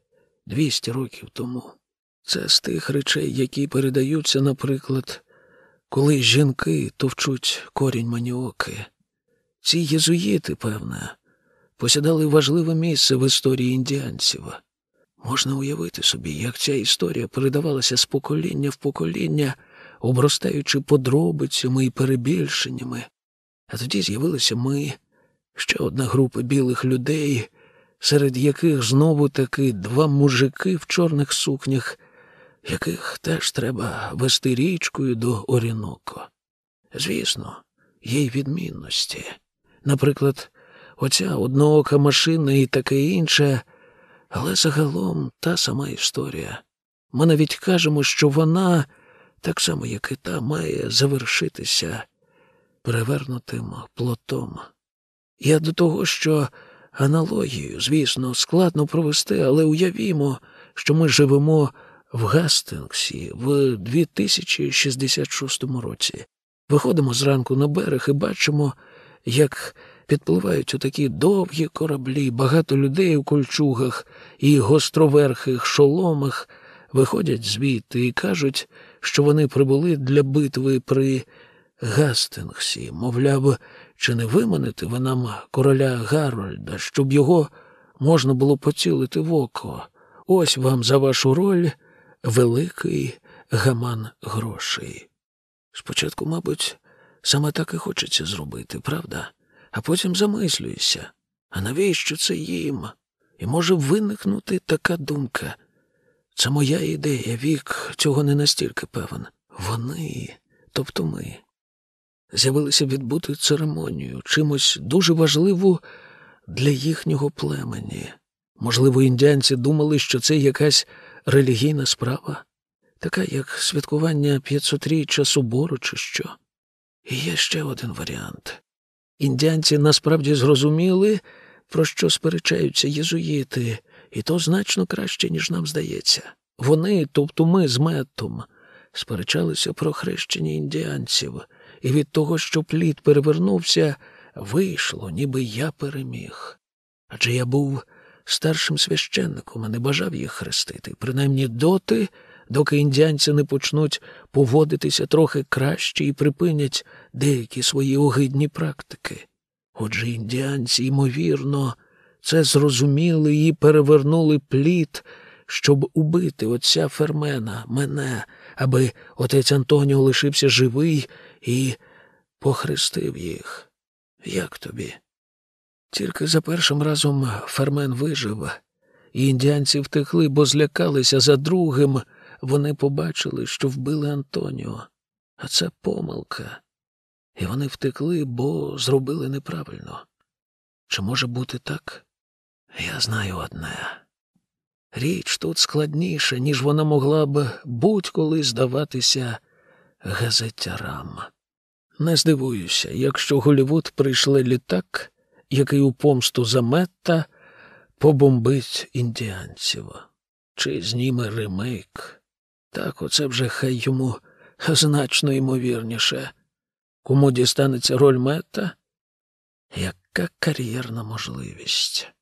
200 років тому. Це з тих речей, які передаються, наприклад, коли жінки товчуть корінь маніоки. Ці єзуїти, певне, посідали важливе місце в історії індіанців. Можна уявити собі, як ця історія передавалася з покоління в покоління, обростаючи подробицями і перебільшеннями. А тоді з'явилися ми, ще одна група білих людей, серед яких знову таки два мужики в чорних сукнях, яких теж треба вести річкою до Оріноко. Звісно, є й відмінності. Наприклад, оця одноока машина і таке інше, але загалом та сама історія. Ми навіть кажемо, що вона, так само, як і та, має завершитися перевернутим плотом. Я до того, що аналогію, звісно, складно провести, але уявімо, що ми живемо в Гастингсі в 2066 році. Виходимо зранку на берег і бачимо, як підпливають отакі довгі кораблі, багато людей у кольчугах і гостроверхих шоломах виходять звідти і кажуть, що вони прибули для битви при Гастингсі, мовляв, чи не виманити ви нам короля Гарольда, щоб його можна було поцілити в око. Ось вам за вашу роль великий гаман грошей. Спочатку, мабуть, саме так і хочеться зробити, правда? А потім замислююся, а навіщо це їм? І може виникнути така думка. Це моя ідея, вік цього не настільки певен. Вони, тобто ми, з'явилися відбути церемонію, чимось дуже важливу для їхнього племені. Можливо, індіанці думали, що це якась релігійна справа, така як святкування 500-річчя собору чи що. І є ще один варіант. Індіанці насправді зрозуміли, про що сперечаються єзуїти, і то значно краще, ніж нам здається. Вони, тобто ми з Меттом, сперечалися про хрещення індіанців, і від того, що плід перевернувся, вийшло, ніби я переміг. Адже я був старшим священником, а не бажав їх хрестити, принаймні доти, доки індіанці не почнуть поводитися трохи краще і припинять деякі свої огидні практики. Отже, індіанці, ймовірно, це зрозуміли і перевернули плід, щоб убити отця Фермена, мене, аби отець Антоніо лишився живий і похрестив їх. Як тобі? Тільки за першим разом Фермен вижив, і індіанці втекли, бо злякалися за другим. Вони побачили, що вбили Антоніо, а це помилка. І вони втекли, бо зробили неправильно. Чи може бути так? Я знаю одне. Річ тут складніша, ніж вона могла б будь-коли здаватися газетярам. Не здивуюся, якщо Голівуд прийшли літак, який у помсту за Метта побомбить індіанців, чи зніме ремейк. Так оце вже хай йому значно ймовірніше. Кому дістанеться роль Метта? Яка кар'єрна можливість?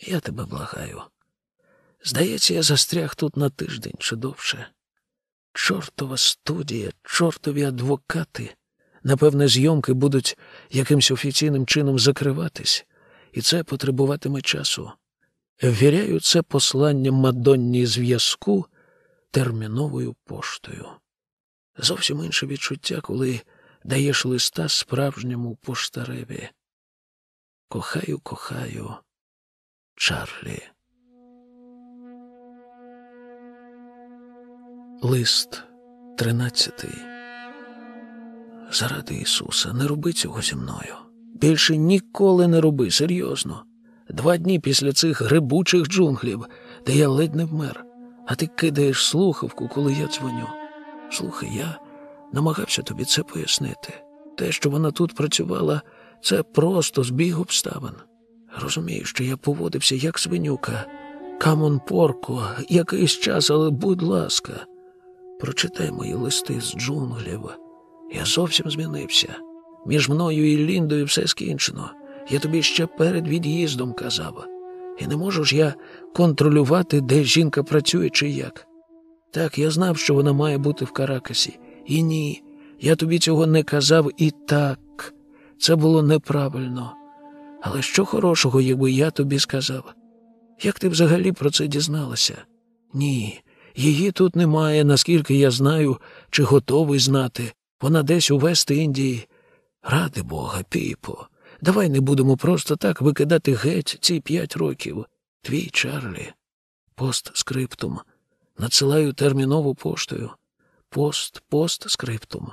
Я тебе благаю. Здається, я застряг тут на тиждень чи довше. Чортова студія, чортові адвокати. Напевне, зйомки будуть якимсь офіційним чином закриватись, і це потребуватиме часу. Ввіряю це посланням Мадонні зв'язку терміновою поштою. Зовсім інше відчуття, коли даєш листа справжньому поштареві. Кохаю, кохаю, Чарлі. Лист тринадцятий. Заради Ісуса, не роби цього зі мною. Більше ніколи не роби, серйозно. Два дні після цих грибучих джунглів, де я ледь не вмер, а ти кидаєш слухавку, коли я дзвоню. Слухай, я намагався тобі це пояснити. Те, що вона тут працювала, це просто збіг обставин. Розумію, що я поводився як свинюка. Камон порко, якийсь час, але будь ласка, прочитай мої листи з джунглів. Я зовсім змінився. Між мною і Ліндою все скінчено. Я тобі ще перед від'їздом казав. І не можу ж я контролювати, де жінка працює чи як. Так, я знав, що вона має бути в Каракасі. І ні, я тобі цього не казав і так. Це було неправильно. Але що хорошого, якби я тобі сказав? Як ти взагалі про це дізналася? Ні, її тут немає, наскільки я знаю, чи готовий знати. Вона десь у Вест-Індії. Ради Бога, піпо. Давай не будемо просто так викидати геть ці п'ять років. Твій Чарлі. Пост скриптум. Надсилаю термінову поштою. Пост, пост скриптум.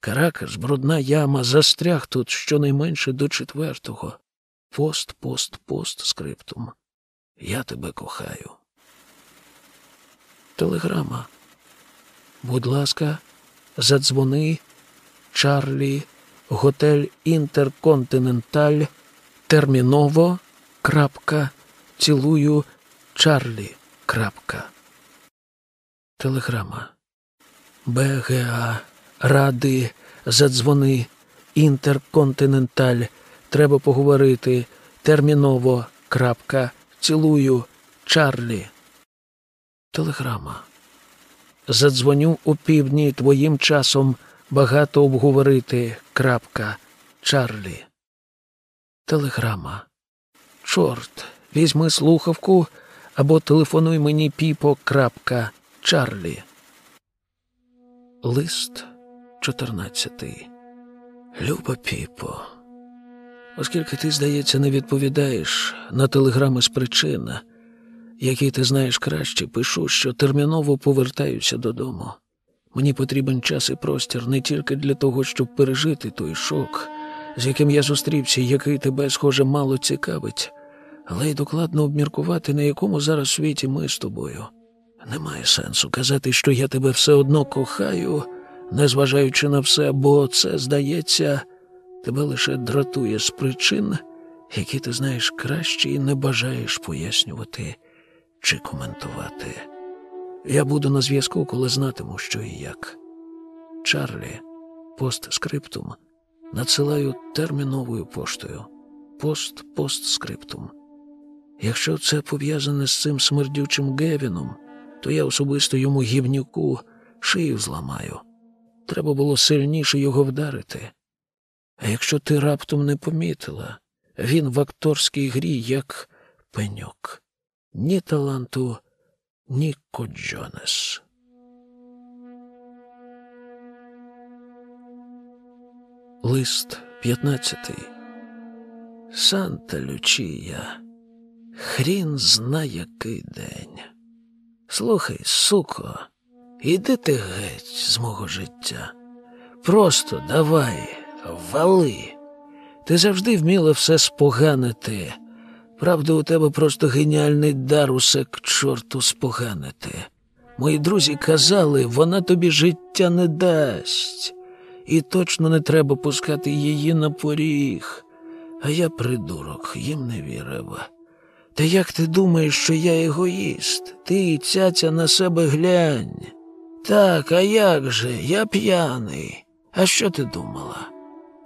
Каракас, брудна яма, застряг тут щонайменше до четвертого. Пост, пост, пост скриптум. Я тебе кохаю. Телеграма. Будь ласка, задзвони Чарлі, готель Інтерконтиненталь, терміново. крапка, Цілую Чарлі. крапка. Телеграма. БГА. Ради. Задзвони. Інтерконтиненталь. Треба поговорити. Терміново. Крапка. Цілую. Чарлі. Телеграма. Задзвоню у півдні твоїм часом багато обговорити. Крапка. Чарлі. Телеграма. Чорт, візьми слухавку або телефонуй мені піпо. Крапка. Чарлі. Лист 14. Люба піпо. Оскільки ти, здається, не відповідаєш на телеграми з причин, які ти знаєш краще, пишу, що терміново повертаюся додому. Мені потрібен час і простір не тільки для того, щоб пережити той шок, з яким я зустрівся, який тебе, схоже, мало цікавить, але й докладно обміркувати, на якому зараз світі ми з тобою. Немає сенсу казати, що я тебе все одно кохаю, незважаючи на все, бо це, здається, тебе лише дратує з причин, які ти знаєш краще і не бажаєш пояснювати чи коментувати. Я буду на зв'язку, коли знатиму, що і як. Чарлі, постскриптум, надсилаю терміновою поштою. Пост постскриптум. Якщо це пов'язане з цим смердючим Гевіном, то я особисто йому гівнюку шию зламаю. Треба було сильніше його вдарити. А якщо ти раптом не помітила, він в акторській грі як пеньок. Ні таланту, ні коджонес. Лист п'ятнадцятий. Санта Лючія. Хрін зна який день. Слухай, суко, іди ти геть з мого життя. Просто давай, вали. Ти завжди вміла все споганити. Правда, у тебе просто геніальний дар усе к чорту споганити. Мої друзі казали, вона тобі життя не дасть, і точно не треба пускати її на поріг. А я, придурок, їм не вірив. Та як ти думаєш, що я егоїст? Ти, цяця, на себе глянь. Так, а як же? Я п'яний. А що ти думала?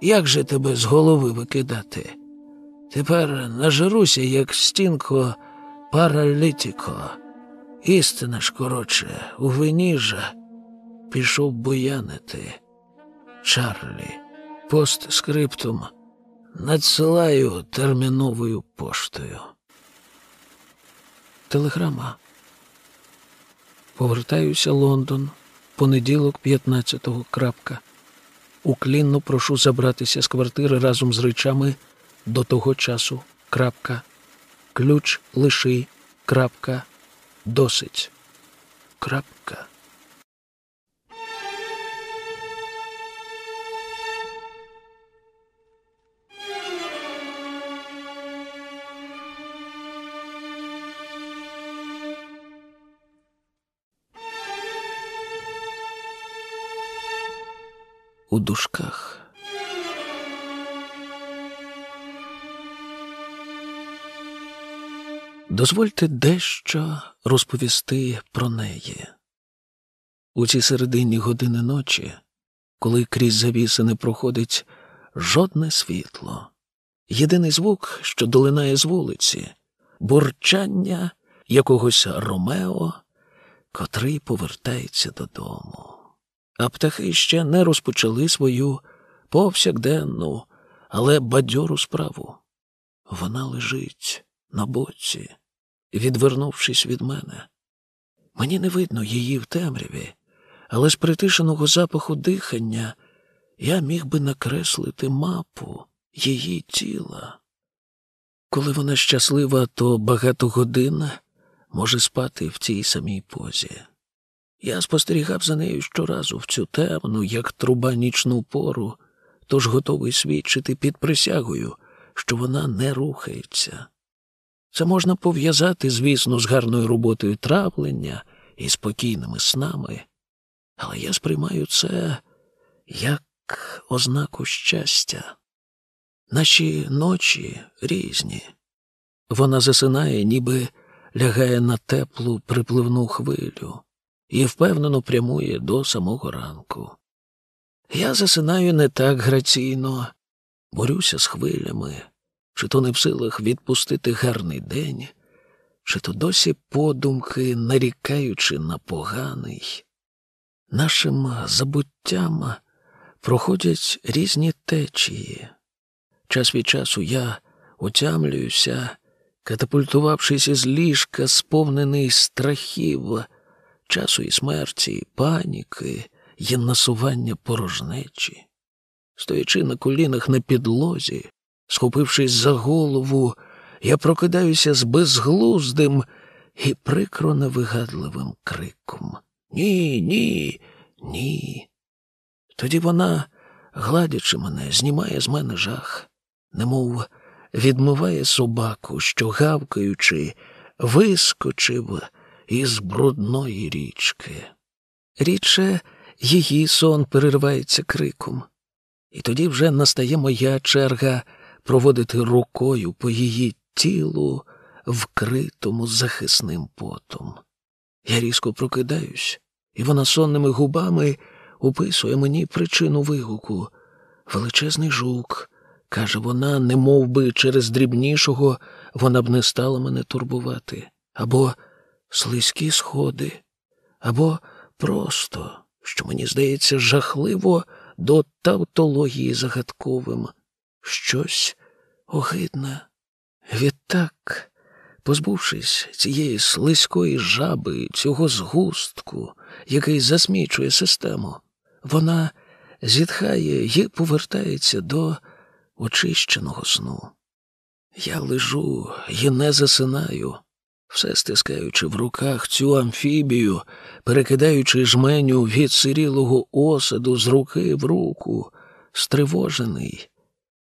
Як же тебе з голови викидати? Тепер нажируся, як стінко паралітіко. Істина ж, коротше, у вині же пішов буянити. Чарлі, постскриптум надсилаю терміновою поштою. Телеграма. Повертаюся Лондон, понеділок 15-го. крапка. Уклінно прошу забратися з квартири разом з речами до того часу. крапка. Ключ лиши. крапка. Досить. крапка. У дужках. Дозвольте дещо розповісти про неї. У цій середині години ночі, коли крізь завіси не проходить жодне світло, єдиний звук, що долинає з вулиці, бурчання якогось Ромео, котрий повертається додому а птахи ще не розпочали свою повсякденну, але бадьору справу. Вона лежить на боці, відвернувшись від мене. Мені не видно її в темряві, але з притишеного запаху дихання я міг би накреслити мапу її тіла. Коли вона щаслива, то багато годин може спати в цій самій позі. Я спостерігав за нею щоразу в цю темну, як труба нічну пору, тож готовий свідчити під присягою, що вона не рухається. Це можна пов'язати, звісно, з гарною роботою травлення і спокійними снами, але я сприймаю це як ознаку щастя. Наші ночі різні. Вона засинає, ніби лягає на теплу припливну хвилю і впевнено прямує до самого ранку. Я засинаю не так граційно, борюся з хвилями, чи то не в силах відпустити гарний день, чи то досі подумки, нарікаючи на поганий. Нашим забуттям проходять різні течії. Час від часу я отямлююся, катапультувавшись із ліжка, сповнений страхів, часу і смерті, паніки і насування порожнечі. Стоячи на колінах на підлозі, схопившись за голову, я прокидаюся з безглуздим і прикро невигадливим криком. Ні, ні, ні. Тоді вона, гладячи мене, знімає з мене жах, немов відмиває собаку, що, гавкаючи, вискочив із брудної річки. Рідше її сон переривається криком, і тоді вже настає моя черга проводити рукою по її тілу, вкритому захисним потом. Я різко прокидаюсь, і вона сонними губами описує мені причину вигуку. Величезний жук, каже вона, не мов би через дрібнішого вона б не стала мене турбувати, або слизькі сходи, або просто, що мені здається, жахливо до тавтології загадковим, щось огидне. Відтак, позбувшись цієї слизької жаби, цього згустку, який засмічує систему, вона зітхає і повертається до очищеного сну. Я лежу і не засинаю, все стискаючи в руках цю амфібію, перекидаючи жменю від сирілого осаду з руки в руку, стривожений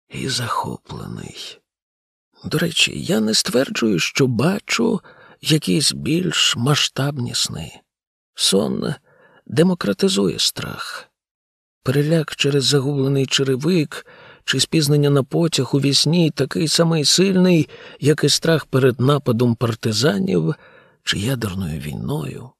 і захоплений. До речі, я не стверджую, що бачу якісь більш масштабні сни. Сон демократизує страх. Переляк через загублений черевик чи спізнення на потяг у вісні такий самий сильний, як і страх перед нападом партизанів чи ядерною війною.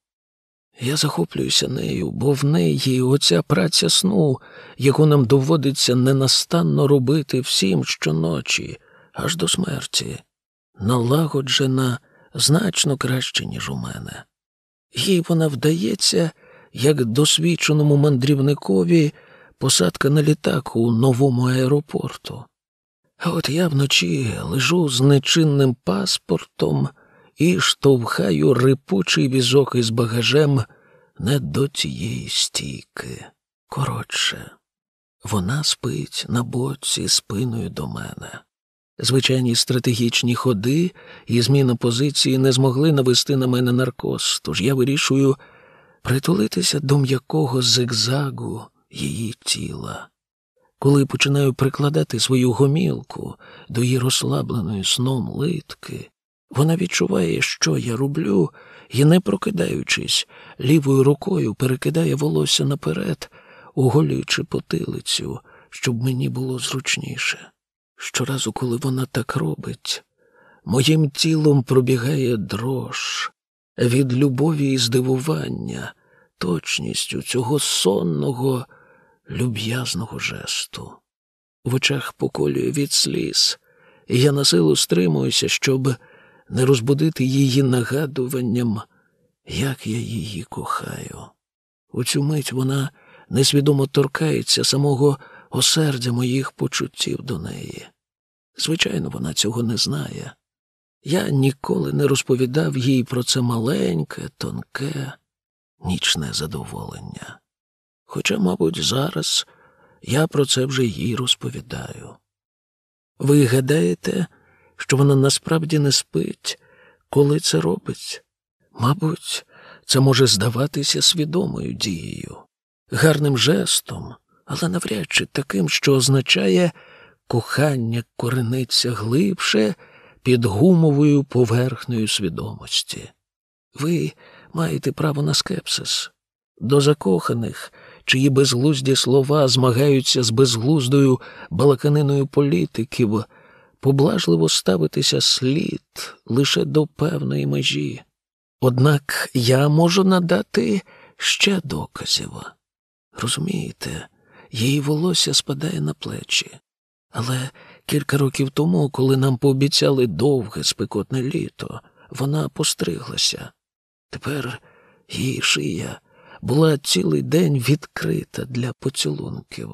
Я захоплююся нею, бо в неї оця праця сну, яку нам доводиться ненастанно робити всім щоночі, аж до смерті, налагоджена значно краще, ніж у мене. Їй вона вдається, як досвідченому мандрівникові посадка на літак у новому аеропорту. А от я вночі лежу з нечинним паспортом і штовхаю рипучий візок із багажем не до тієї стійки. Коротше, вона спить на боці спиною до мене. Звичайні стратегічні ходи і зміна позиції не змогли навести на мене наркоз, тож я вирішую притулитися до м'якого зигзагу її тіла. Коли починаю прикладати свою гомілку до її розслабленої сном литки, вона відчуває, що я роблю, і, не прокидаючись, лівою рукою перекидає волосся наперед, оголюючи потилицю, щоб мені було зручніше. Щоразу, коли вона так робить, моїм тілом пробігає дрож від любові і здивування, точністю цього сонного, люб'язного жесту. В очах поколює від сліз, і я на силу стримуюся, щоб не розбудити її нагадуванням, як я її кохаю. У цю мить вона несвідомо торкається самого осердя моїх почуттів до неї. Звичайно, вона цього не знає. Я ніколи не розповідав їй про це маленьке, тонке, нічне задоволення. Хоча, мабуть, зараз я про це вже їй розповідаю. Ви гадаєте, що вона насправді не спить, коли це робить? Мабуть, це може здаватися свідомою дією, гарним жестом, але навряд чи таким, що означає кохання корениться глибше під гумовою поверхнею свідомості. Ви маєте право на скепсис. До закоханих, чиї безглузді слова змагаються з безглуздою балаканиною політиків, поблажливо ставитися слід лише до певної межі. Однак я можу надати ще доказів. Розумієте, її волосся спадає на плечі. Але кілька років тому, коли нам пообіцяли довге спекотне літо, вона постриглася. Тепер її шия була цілий день відкрита для поцілунків,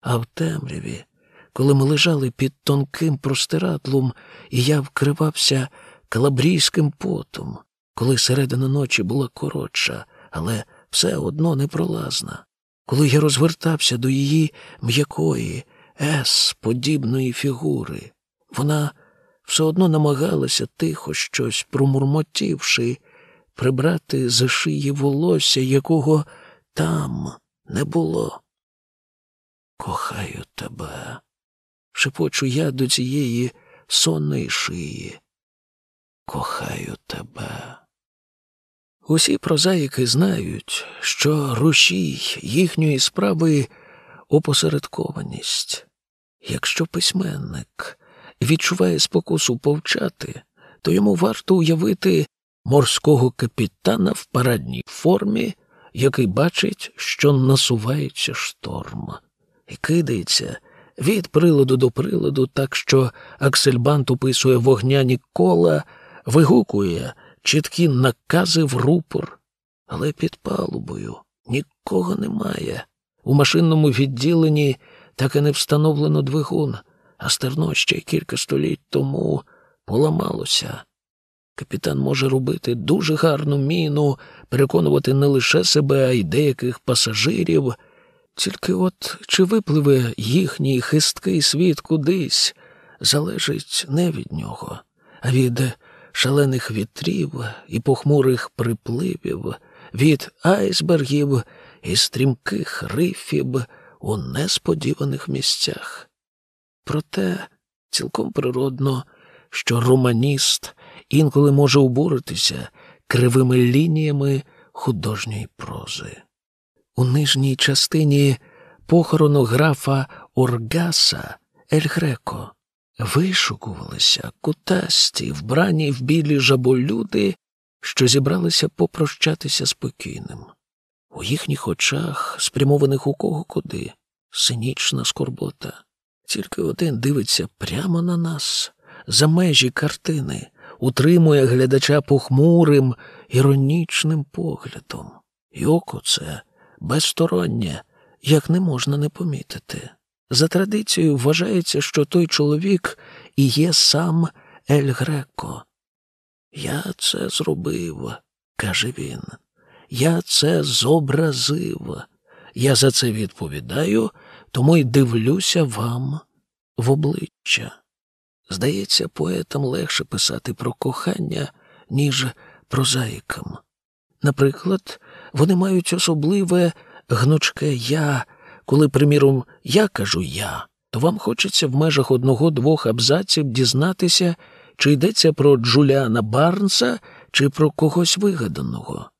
а в темряві, коли ми лежали під тонким простирадлом, і я вкривався калабрійським потом, коли середина ночі була коротша, але все одно непролазна, коли я розвертався до її м'якої, ес подібної фігури, вона все одно намагалася тихо щось промурмотівши, прибрати за шиї волосся, якого там не було. Кохаю тебе, шепочу я до цієї сонної шиї. Кохаю тебе. Усі прозаїки знають, що рушій їхньої справи опосередкованість. Якщо письменник відчуває спокусу повчати, то йому варто уявити морського капітана в парадній формі, який бачить, що насувається шторм, і кидається від приладу до приладу, так що Аксельбант описує вогняні кола, вигукує чіткі накази в рупор, але під палубою нікого немає. У машинному відділенні так і не встановлено двигун, а стерно ще кілька століть тому поламалося. Капітан може робити дуже гарну міну, переконувати не лише себе, а й деяких пасажирів. Тільки от чи випливе їхній хисткий світ кудись, залежить не від нього, а від шалених вітрів і похмурих припливів, від айсбергів і стрімких рифів у несподіваних місцях. Проте цілком природно, що романіст інколи може обуритися кривими лініями художньої прози. У нижній частині похорону графа Оргаса Ель Греко вишукувалися кутасті, вбрані в білі жаболюди, що зібралися попрощатися спокійним. У їхніх очах, спрямованих у кого куди, синічна скорбота. Тільки один дивиться прямо на нас, за межі картини, утримує глядача похмурим, іронічним поглядом. І око це безстороннє, як не можна не помітити. За традицією вважається, що той чоловік і є сам Ель Греко. Я це зробив, каже він. Я це зобразив. Я за це відповідаю, тому й дивлюся вам в обличчя. Здається, поетам легше писати про кохання, ніж прозаїкам. Наприклад, вони мають особливе гнучке я, коли, приміром, я кажу я, то вам хочеться в межах одного-двох абзаців дізнатися, чи йдеться про Джуліана Барнса, чи про когось вигаданого.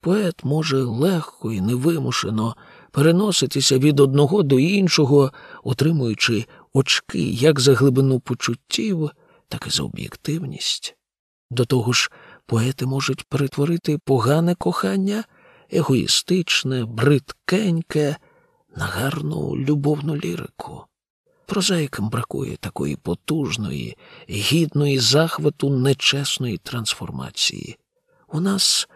Поет може легко і невимушено переноситися від одного до іншого, отримуючи очки як за глибину почуттів, так і за об'єктивність. До того ж, поети можуть перетворити погане кохання, егоїстичне, бридкеньке, на гарну любовну лірику. Прозаїкам бракує такої потужної, гідної захвату нечесної трансформації. У нас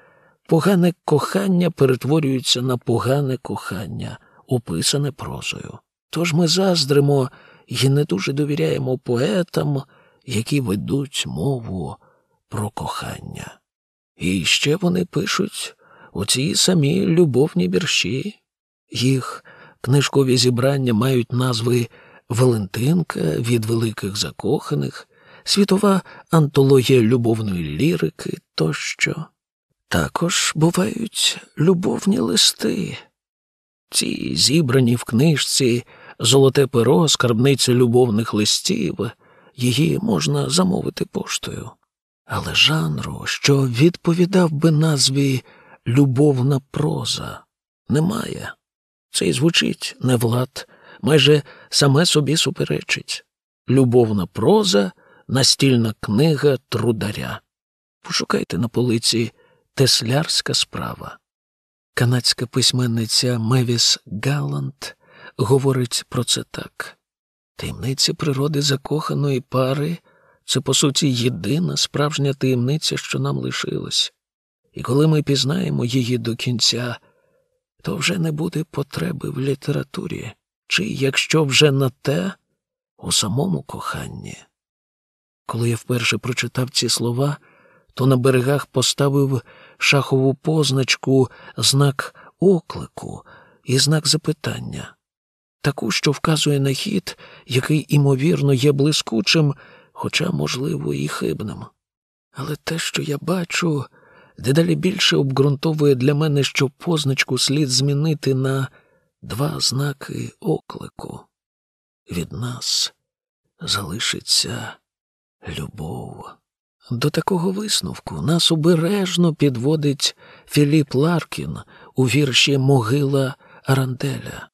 погане кохання перетворюється на погане кохання, описане прозою. Тож ми заздримо і не дуже довіряємо поетам, які ведуть мову про кохання. І ще вони пишуть оці самі любовні вірші. Їх книжкові зібрання мають назви Валентинка від великих закоханих, світова антологія любовної лірики тощо. Також бувають любовні листи. Ці зібрані в книжці Золоте перо, скарбниця любовних листів, її можна замовити поштою. Але жанру, що відповідав би назві любовна проза, немає. Це й звучить не влад, майже саме собі суперечить. Любовна проза, настільна книга трударя. Пошукайте на полиці теслярська справа. Канадська письменниця Мевіс Галланд говорить про це так. Таємниця природи закоханої пари це, по суті, єдина справжня таємниця, що нам лишилась. І коли ми пізнаємо її до кінця, то вже не буде потреби в літературі, чи, якщо вже на те, у самому коханні. Коли я вперше прочитав ці слова, то на берегах поставив шахову позначку, знак оклику і знак запитання, таку, що вказує на хід, який, імовірно, є блискучим, хоча, можливо, і хибним. Але те, що я бачу, дедалі більше обґрунтовує для мене, що позначку слід змінити на два знаки оклику. Від нас залишиться любов. До такого висновку нас обережно підводить Філіп Ларкін у вірші Могила Аранделя.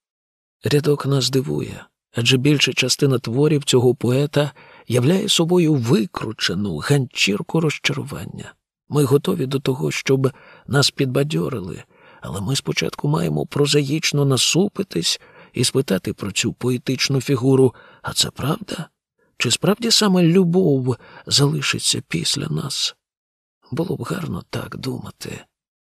Рядок нас дивує, адже більша частина творів цього поета являє собою викручену ганчірку розчарування. Ми готові до того, щоб нас підбадьорили, але ми спочатку маємо прозаїчно насупитись і спитати про цю поетичну фігуру, а це правда? Чи справді саме любов залишиться після нас? Було б гарно так думати.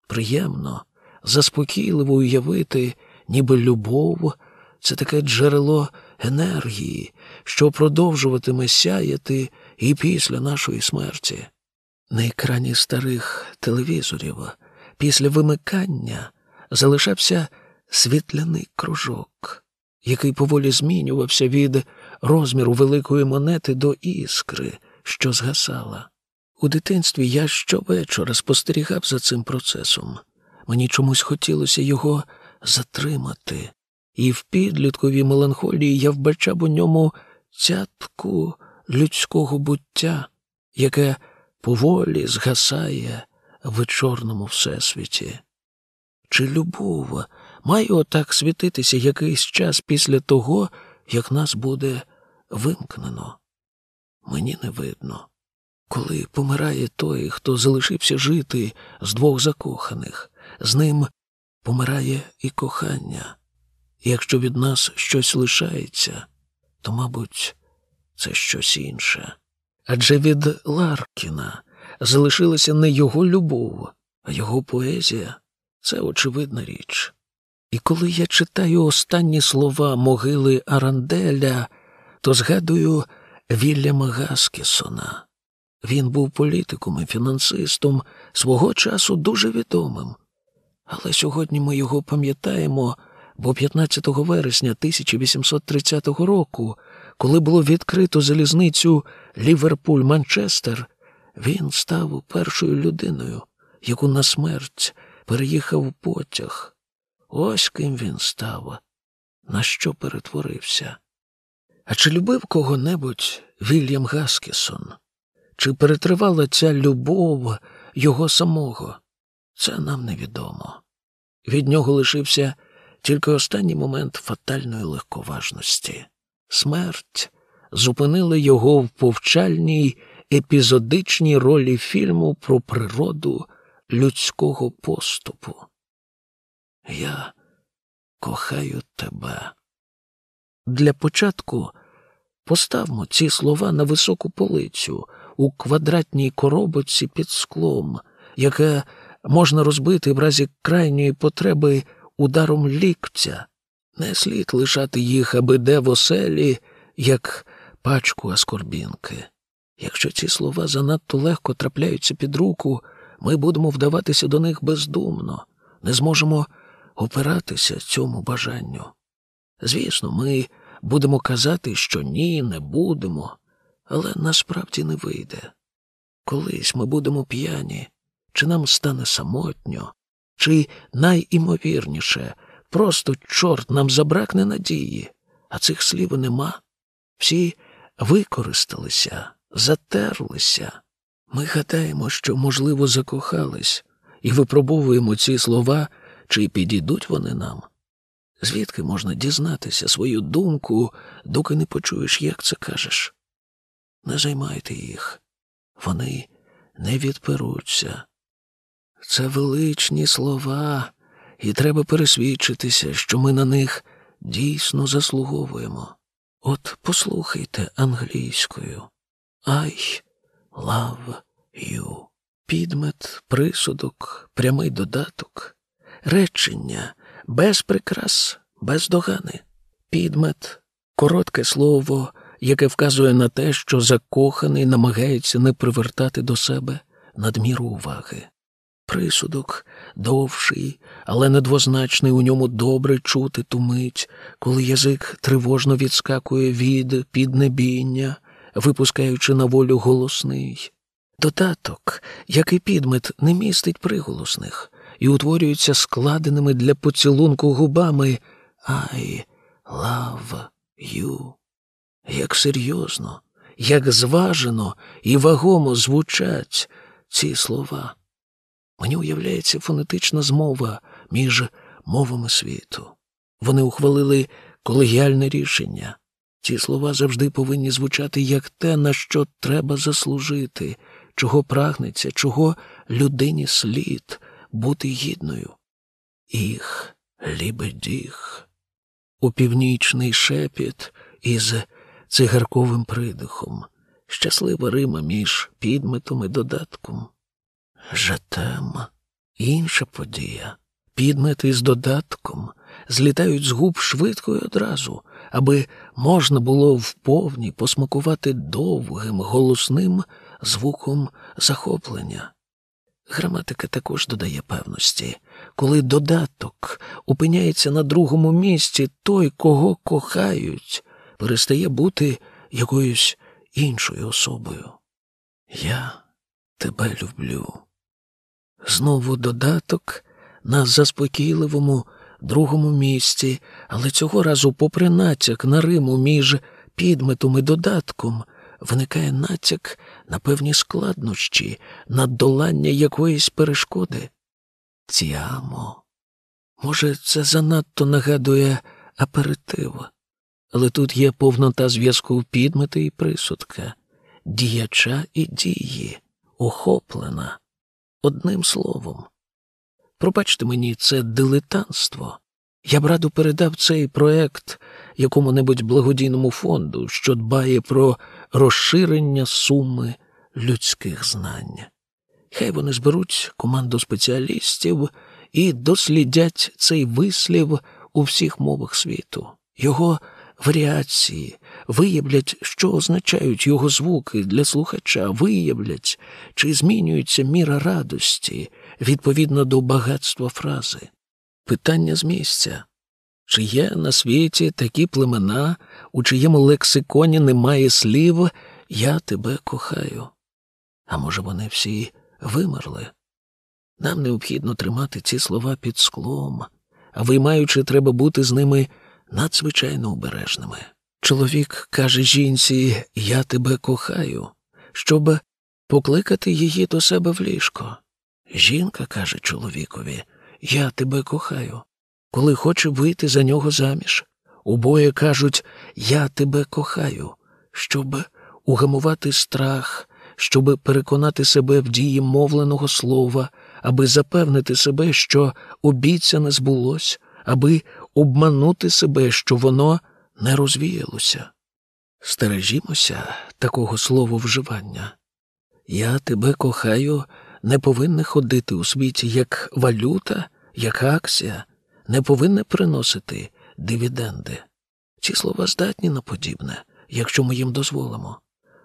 Приємно, заспокійливо уявити, ніби любов це таке джерело енергії, що продовжуватиме сяяти і після нашої смерті. На екрані старих телевізорів після вимикання залишався світляний кружок, який поволі змінювався від розміру великої монети до іскри, що згасала. У дитинстві я щовечора спостерігав за цим процесом. Мені чомусь хотілося його затримати, і в підлітковій меланхолії я вбачав у ньому цятку людського буття, яке поволі згасає в чорному всесвіті. Чи любов має отак світитися якийсь час після того, як нас буде вимкнено? Мені не видно. Коли помирає той, хто залишився жити з двох закоханих, з ним помирає і кохання. Якщо від нас щось лишається, то, мабуть, це щось інше. Адже від Ларкіна залишилася не його любов, а його поезія це очевидна річ. І коли я читаю останні слова могили Аранделя, то згадую Вільяма Гаскісона. Він був політиком і фінансистом, свого часу дуже відомим. Але сьогодні ми його пам'ятаємо, бо 15 вересня 1830 року, коли було відкрито залізницю Ліверпуль-Манчестер, він став першою людиною, яку на смерть переїхав потяг. Ось ким він став, на що перетворився. А чи любив кого-небудь Вільям Гаскісон? Чи перетривала ця любов його самого? Це нам невідомо. Від нього лишився тільки останній момент фатальної легковажності. Смерть зупинила його в повчальній епізодичній ролі фільму про природу людського поступу. Я кохаю тебе. Для початку поставмо ці слова на високу полицю у квадратній коробочці під склом, яке можна розбити в разі крайньої потреби ударом ліктя. Не слід лишати їх аби де в оселі, як пачку аскорбінки. Якщо ці слова занадто легко трапляються під руку, ми будемо вдаватися до них бездумно, не зможемо опиратися цьому бажанню. Звісно, ми будемо казати, що ні, не будемо, але насправді не вийде. Колись ми будемо п'яні, чи нам стане самотньо, чи найімовірніше, просто чорт нам забракне надії, а цих слів нема. Всі використалися, затерлися. Ми гадаємо, що, можливо, закохались, і випробовуємо ці слова, чи підійдуть вони нам. Звідки можна дізнатися свою думку, доки не почуєш, як це кажеш? Не займайте їх, вони не відперуться. Це величні слова, і треба пересвідчитися, що ми на них дійсно заслуговуємо. От послухайте англійською. I love you. Підмет, присудок, прямий додаток, речення без прикрас, без догани. Підмет коротке слово, яке вказує на те, що закоханий намагається не привертати до себе надміру уваги. Присудок довший, але недвозначний у ньому добре чути ту мить, коли язик тривожно відскакує від піднебіння, випускаючи на волю голосний. Додаток, як і підмет, не містить приголосних і утворюється складеними для поцілунку губами I love you. Як серйозно, як зважено і вагомо звучать ці слова. Мені уявляється фонетична змова між мовами світу. Вони ухвалили колегіальне рішення. Ці слова завжди повинні звучати як те, на що треба заслужити, чого прагнеться, чого людині слід бути гідною. Їх лібедіх. У північний шепіт із цигарковим придихом, щаслива Рима між підметом і додатком. Жатем інша подія. Підмет із додатком злітають з губ швидко і одразу, аби можна було вповні посмакувати довгим голосним звуком захоплення. Граматика також додає певності. Коли додаток опиняється на другому місці, той, кого кохають, перестає бути якоюсь іншою особою. Я тебе люблю. Знову додаток на заспокійливому другому місці, але цього разу, попри натяк на Риму між підметом і додатком, виникає натяк на певні складнощі, на долання якоїсь перешкоди. Ціамо. Може, це занадто нагадує аперитив, але тут є повнота зв'язку підмета і присудка, діяча і дії, охоплена. Одним словом. Пробачте мені, це дилетантство. Я б радо передав цей проект якому-небудь благодійному фонду, що дбає про розширення суми людських знань. Хай вони зберуть команду спеціалістів і дослідять цей вислів у всіх мовах світу, його варіації, виявлять, що означають його звуки для слухача, виявлять, чи змінюється міра радості відповідно до багатства фрази. Питання з місця. Чи є на світі такі племена, у чиєму лексиконі немає слів Я тебе кохаю? А може, вони всі вимерли? Нам необхідно тримати ці слова під склом, а виймаючи, треба бути з ними надзвичайно обережними. Чоловік каже жінці Я тебе кохаю, щоб покликати її до себе в ліжко. Жінка каже чоловікові Я тебе кохаю, коли хоче вийти за нього заміж. Обоє кажуть Я тебе кохаю, щоб угамувати страх, щоб переконати себе в дії мовленого слова, аби запевнити себе, що обіцяне збулось, аби обманути себе, що воно не розвіялося. Стережімося такого слововживання. Я тебе кохаю, не повинне ходити у світі як валюта, як акція, не повинне приносити дивіденди. Ці слова здатні на подібне, якщо ми їм дозволимо.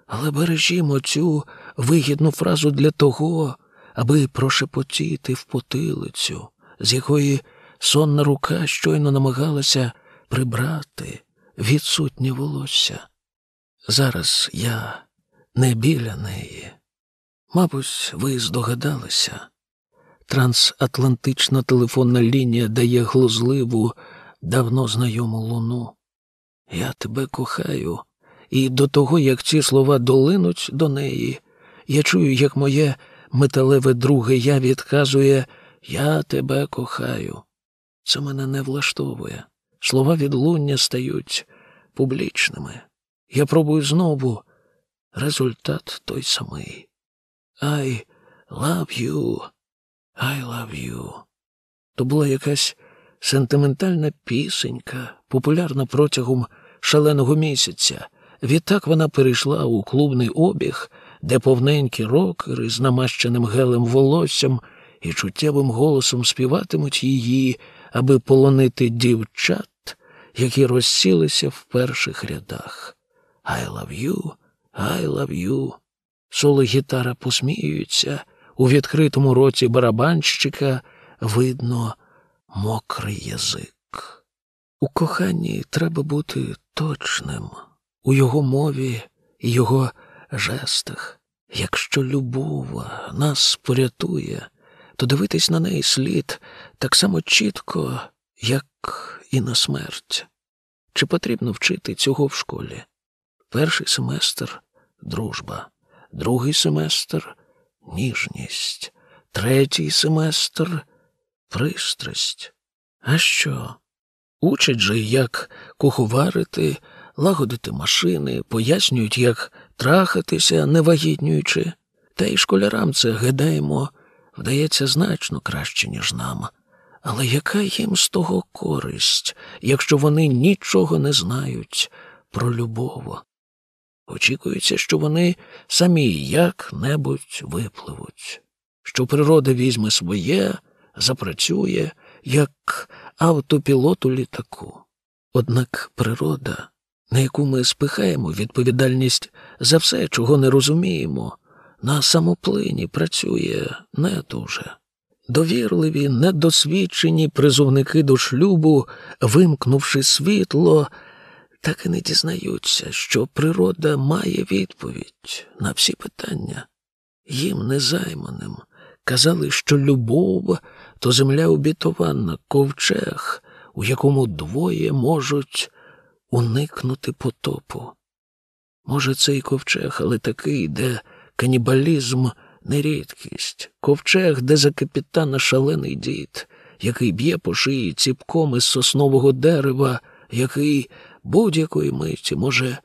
Але бережімо цю вигідну фразу для того, аби прошепотіти в потилицю, з якої сонна рука щойно намагалася прибрати відсутнє волосся. Зараз я не біля неї. Мабуть, ви здогадалися. Трансатлантична телефонна лінія дає глузливу, давно знайому луну. Я тебе кохаю, і до того, як ці слова долинуть до неї, я чую, як моє металеве друге я відказує Я тебе кохаю. Це мене не влаштовує. Слова відлуння стають публічними. Я пробую знову. Результат той самий. I love you. I love you. То була якась сентиментальна пісенька, популярна протягом шаленого місяця. Відтак вона перейшла у клубний обіг, де повненькі рокери з намащеним гелем волоссям і чуттєвим голосом співатимуть її, аби полонити дівчат, які розсілися в перших рядах. I love you, I love you. Соло гітара посміються, у відкритому роті барабанщика видно мокрий язик. У коханні треба бути точним, у його мові і його жестах. Якщо любов нас порятує, то дивитись на неї слід так само чітко, як і на смерть. Чи потрібно вчити цього в школі? Перший семестр дружба, другий семестр ніжність, третій семестр пристрасть. А що? Учать же, як куховарити, лагодити машини, пояснюють, як трахатися, не вагітнюючи. Та й школярам це гадаємо, вдається значно краще, ніж нам. Але яка їм з того користь, якщо вони нічого не знають про любов? Очікується, що вони самі як-небудь випливуть, що природа візьме своє, запрацює, як автопілот у літаку. Однак природа, на яку ми спихаємо відповідальність за все, чого не розуміємо, на самоплині працює не дуже. Довірливі, недосвідчені призовники до шлюбу, вимкнувши світло, так і не дізнаються, що природа має відповідь на всі питання. Їм незайманим казали, що любов то земля обітована, ковчег, у якому двоє можуть уникнути потопу. Може, це і ковчег, але такий, де канібалізм не рідкість, ковчег, де за капітана шалений дід, який б'є по шиї ціпком із соснового дерева, який будь-якої миті може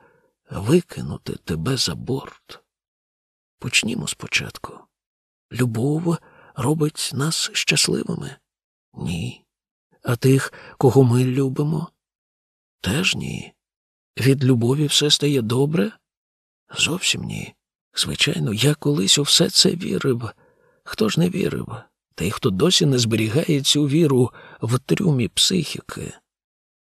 викинути тебе за борт. Почнімо спочатку. Любов робить нас щасливими? Ні. А тих, кого ми любимо? Теж ні. Від любові все стає добре? Зовсім ні. Звичайно, я колись у все це вірив. Хто ж не вірив? Та й хто досі не зберігає цю віру в трюмі психіки.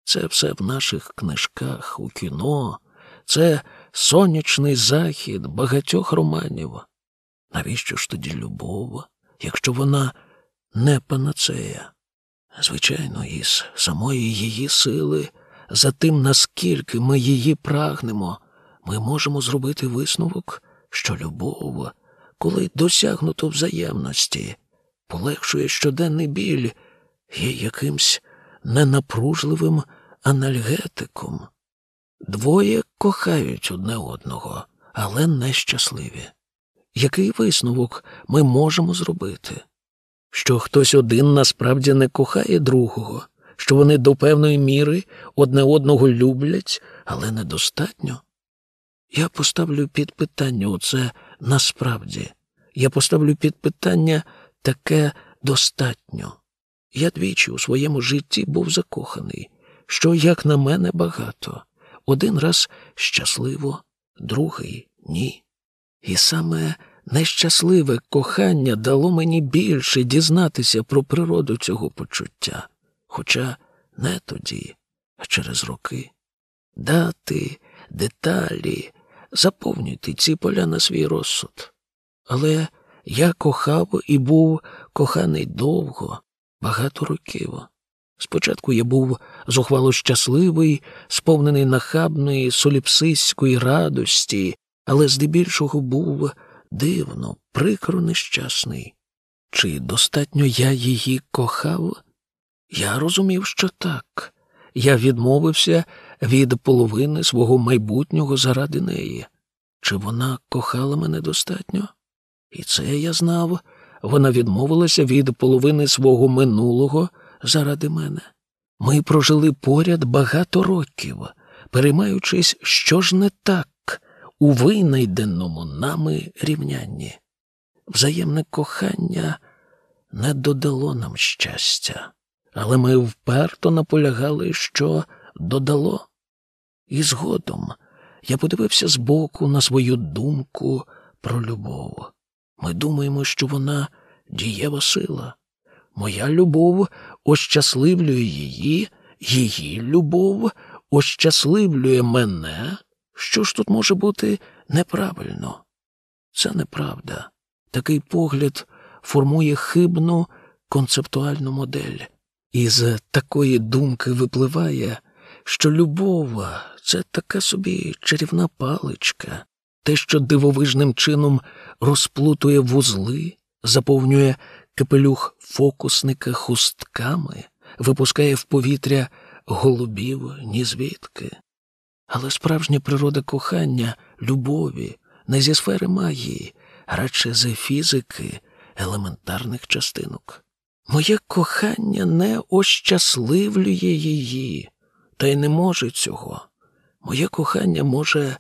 Це все в наших книжках, у кіно, це сонячний захід багатьох романів. Навіщо ж тоді любов, якщо вона не панацея? Звичайно, із самої її сили, за тим, наскільки ми її прагнемо, ми можемо зробити висновок, що любов, коли досягнуто взаємності, полегшує щоденний біль, є якимсь ненапружливим анальгетиком. Двоє кохають одне одного, але нещасливі. Який висновок ми можемо зробити? Що хтось один насправді не кохає другого, що вони до певної міри одне одного люблять, але недостатньо? Я поставлю під питання оце насправді. Я поставлю під питання таке достатньо. Я двічі у своєму житті був закоханий, що, як на мене, багато. Один раз щасливо, другий ні. І саме нещасливе кохання дало мені більше дізнатися про природу цього почуття, хоча не тоді, а через роки. Дати, деталі, заповнюйте ці поля на свій розсуд. Але я кохав і був коханий довго, багато років. Спочатку я був зухвало щасливий, сповнений нахабної соліпсистської радості, але здебільшого був дивно, прикро нещасний. Чи достатньо я її кохав? Я розумів, що так. Я відмовився від половини свого майбутнього заради неї. Чи вона кохала мене достатньо? І це я знав. Вона відмовилася від половини свого минулого заради мене. Ми прожили поряд багато років, переймаючись, що ж не так у винайденому нами рівнянні. Взаємне кохання не додало нам щастя, але ми вперто наполягали, що додало. І згодом я подивився збоку на свою думку про любов. Ми думаємо, що вона дієва сила. Моя любов ощасливлює її, її любов ощасливлює мене. Що ж тут може бути неправильно? Це неправда. Такий погляд формує хибну концептуальну модель. Із такої думки випливає, що любов це така собі чарівна паличка, те, що дивовижним чином розплутує вузли, заповнює капелюх фокусника хустками, випускає в повітря голубів ні звідки. Але справжня природа кохання, любові, не зі сфери магії, радше з фізики елементарних частинок. Моє кохання не ощасливлює її, та й не може цього. Моє кохання може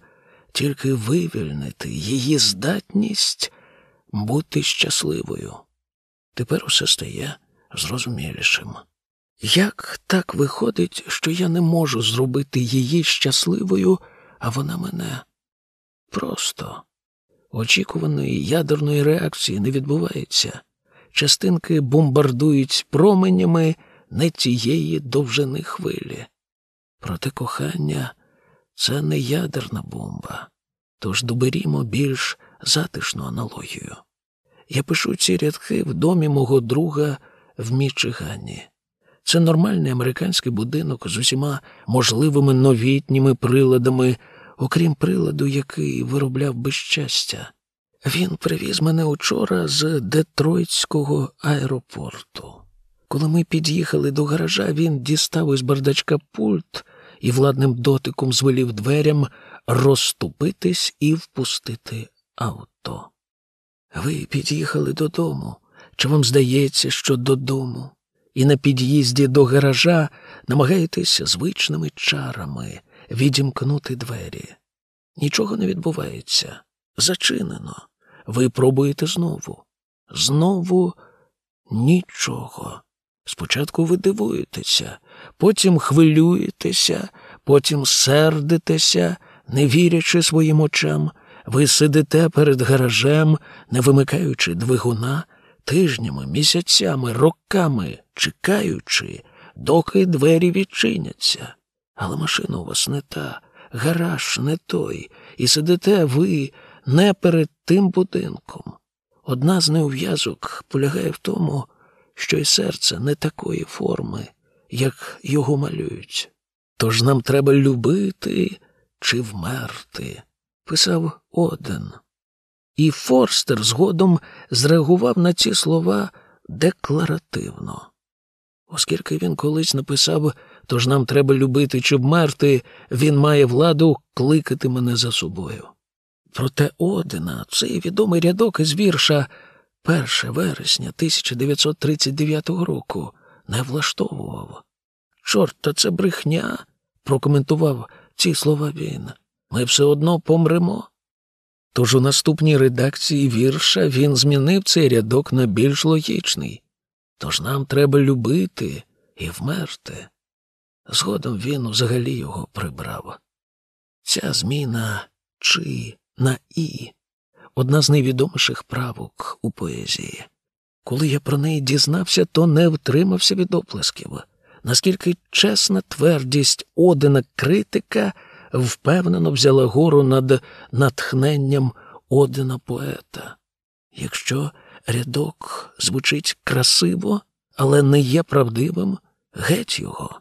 тільки вивільнити її здатність бути щасливою. Тепер усе стає зрозумілішим. Як так виходить, що я не можу зробити її щасливою, а вона мене? Просто очікуваної ядерної реакції не відбувається. Частинки бомбардують променями не тієї довжини хвилі. Проте кохання це не ядерна бомба. Тож доберімо більш затишну аналогію. Я пишу ці рядки в домі мого друга в Мічигані. Це нормальний американський будинок з усіма можливими новітніми приладами, окрім приладу, який виробляв безщастя. Він привіз мене учора з Детройтського аеропорту. Коли ми під'їхали до гаража, він дістав із бардачка пульт і владним дотиком звелів дверям розступитись і впустити авто. Ви під'їхали додому. Чи вам здається, що додому? І на під'їзді до гаража намагаєтеся звичними чарами відімкнути двері. Нічого не відбувається. Зачинено. Ви пробуєте знову. Знову нічого. Спочатку ви дивуєтеся, потім хвилюєтеся, потім сердитеся, не вірячи своїм очам. Ви сидите перед гаражем, не вимикаючи двигуна, тижнями, місяцями, роками, чекаючи, доки двері відчиняться. Але машина у вас не та, гараж не той, і сидите ви не перед тим будинком. Одна з неув'язок полягає в тому, що й серце не такої форми, як його малюють. Тож нам треба любити чи вмерти, писав Оден. І Форстер згодом зреагував на ці слова декларативно. Оскільки він колись написав, тож нам треба любити чи вмерти, він має владу кликати мене за собою. Проте Одена цей відомий рядок із вірша 1 вересня 1939 року не влаштовував. Чорт, та це брехня, прокоментував ці слова він. Ми все одно помремо. Тож у наступній редакції вірша він змінив цей рядок на більш логічний. Тож нам треба любити і вмерти. Згодом він взагалі його прибрав. Ця зміна чи на і одна з найвідоміших правок у поезії. Коли я про неї дізнався, то не втримався від оплесків. Наскільки чесна твердість Одина критика впевнено взяла гору над натхненням Одина поета. Якщо рядок звучить красиво, але не є правдивим, геть його.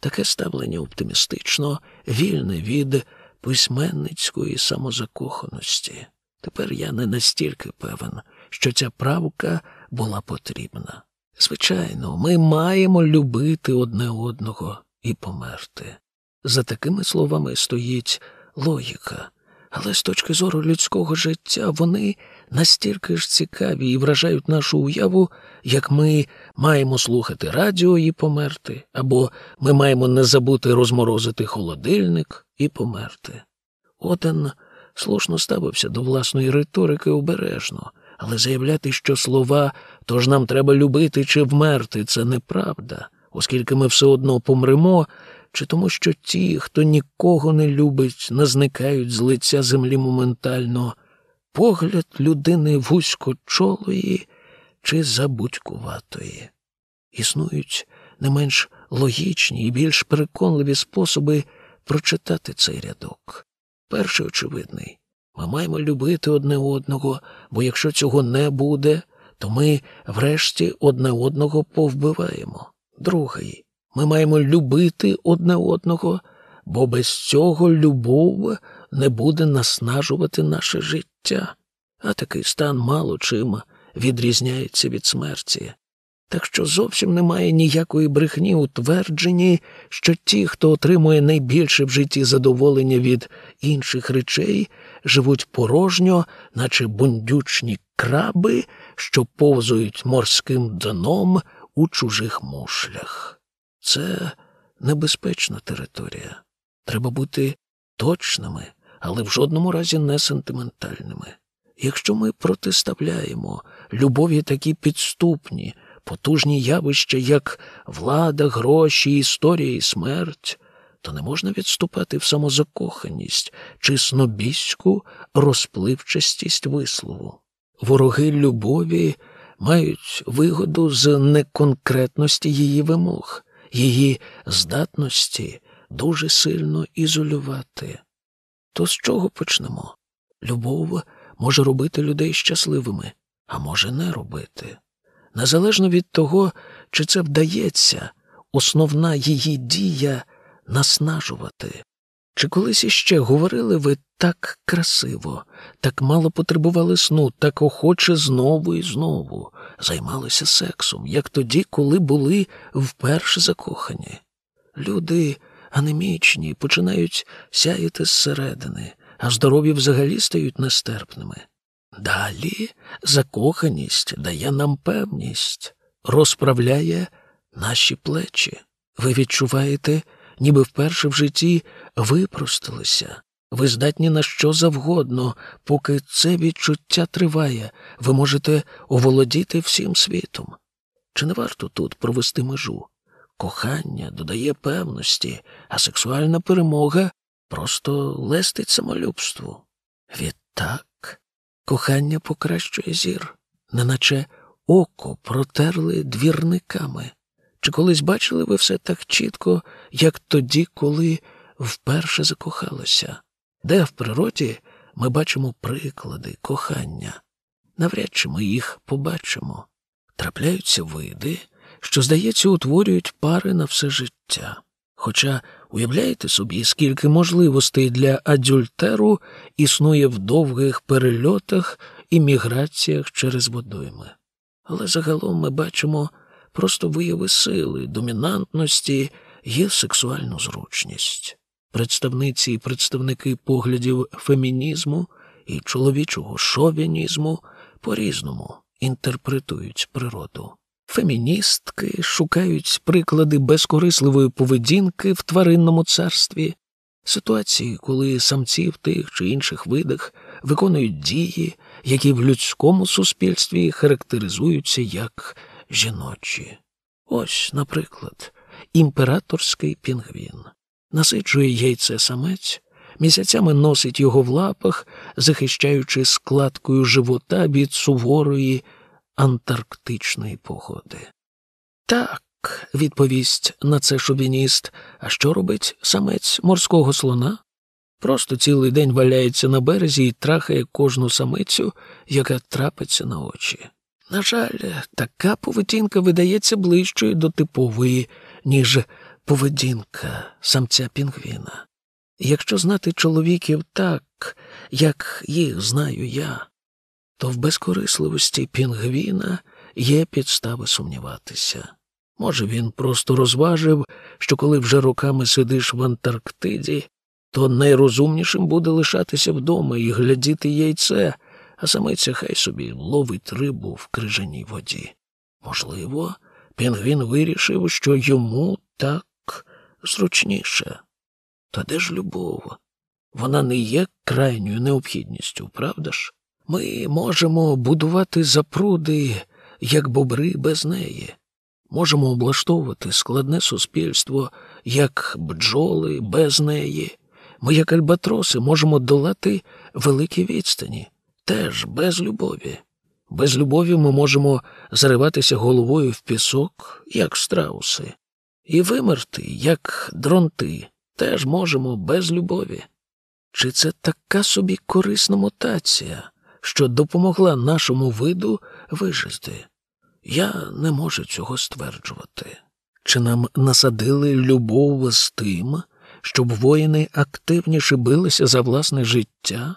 Таке ставлення оптимістично, вільне від письменницької самозакоханості. Тепер я не настільки певен, що ця правка була потрібна. Звичайно, ми маємо любити одне одного і померти. За такими словами стоїть логіка, але з точки зору людського життя вони настільки ж цікаві і вражають нашу уяву, як ми маємо слухати радіо і померти, або ми маємо не забути розморозити холодильник і померти. Отен слушно ставився до власної риторики обережно, Але заявляти, що слова тож нам треба любити чи вмерти, це неправда, оскільки ми все одно помремо, чи тому, що ті, хто нікого не любить, не зникають з лиця землі моментально, погляд людини вузькочолої чи забудькуватої. Існують не менш логічні і більш переконливі способи прочитати цей рядок. Перший очевидний. Ми маємо любити одне одного, бо якщо цього не буде, то ми врешті одне одного повбиваємо. Другий. Ми маємо любити одне одного, бо без цього любов не буде наснажувати наше життя, а такий стан мало чим відрізняється від смерті. Так що зовсім немає ніякої брехні у твердженні, що ті, хто отримує найбільше в житті задоволення від інших речей, живуть порожньо, наче бундючні краби, що повзують морським дном у чужих мушлях. Це небезпечна територія. Треба бути точними, але в жодному разі не сентиментальними. Якщо ми протиставляємо любові такі підступні, потужні явища, як влада, гроші, історія і смерть, то не можна відступати в самозакоханість чи снобіську розпливчастість вислову. Вороги любові мають вигоду з неконкретності її вимог, її здатності дуже сильно ізолювати. То з чого почнемо? Любов може робити людей щасливими, а може не робити. Незалежно від того, чи це вдається, основна її дія наснажувати. Чи колись іще говорили ви так красиво, так мало потребували сну, так охоче знову і знову, займалися сексом, як тоді, коли були вперше закохані? Люди анемічні починають сяяти зсередини, а здорові взагалі стають нестерпними. Далі закоханість дає нам певність, розправляє наші плечі. Ви відчуваєте, ніби вперше в житті випростилися. Ви здатні на що завгодно, поки це відчуття триває, ви можете оволодіти всім світом. Чи не варто тут провести межу? Кохання додає певності, а сексуальна перемога просто лестить самолюбству. Відтак кохання покращує зір, неначе око протерли двірниками. Чи колись бачили ви все так чітко, як тоді, коли вперше закохалися? Де в природі ми бачимо приклади кохання? Навряд чи ми їх побачимо. Трапляються види, що, здається, утворюють пари на все життя. Хоча уявляєте собі, скільки можливостей для адюльтеру існує в довгих перельотах і міграціях через водойми. Але загалом ми бачимо просто вияви сили, домінантності є сексуальну зручність. Представниці і представники поглядів фемінізму і чоловічого шовінізму по-різному інтерпретують природу. Феміністки шукають приклади безкорисливої поведінки в тваринному царстві, ситуації, коли самці в тих чи інших видах виконують дії, які в людському суспільстві характеризуються як жіночі. Ось, наприклад, імператорський пінгвін насиджує яйце самець, місяцями носить його в лапах, захищаючи складкою живота від суворої антарктичної погоди. Так, відповість на це шовініст, а що робить самець морського слона? Просто цілий день валяється на березі і трахає кожну самицю, яка трапиться на очі. На жаль, така поведінка видається ближчою до типової, ніж поведінка самця пінгвіна. Якщо знати чоловіків так, як їх знаю я, то в безкорисливості пінгвіна є підстави сумніватися. Може, він просто розважив, що коли вже роками сидиш в Антарктиді, то найрозумнішим буде лишатися вдома і глядіти яйце, а самиця хай собі ловить рибу в крижаній воді. Можливо, пінгвін вирішив, що йому так зручніше. Та де ж любов? Вона не є крайньою необхідністю, правда ж? Ми можемо будувати запруди, як бобри без неї. Можемо облаштовувати складне суспільство, як бджоли без неї. Ми, як альбатроси, можемо долати великі відстані, теж без любові. Без любові ми можемо зариватися головою в пісок, як страуси, і вимерти, як дронти, теж можемо без любові. Чи це така собі корисна мутація, що допомогла нашому виду вижити? Я не можу цього стверджувати. Чи нам насадили любов з тим, щоб воїни активніше билися за власне життя,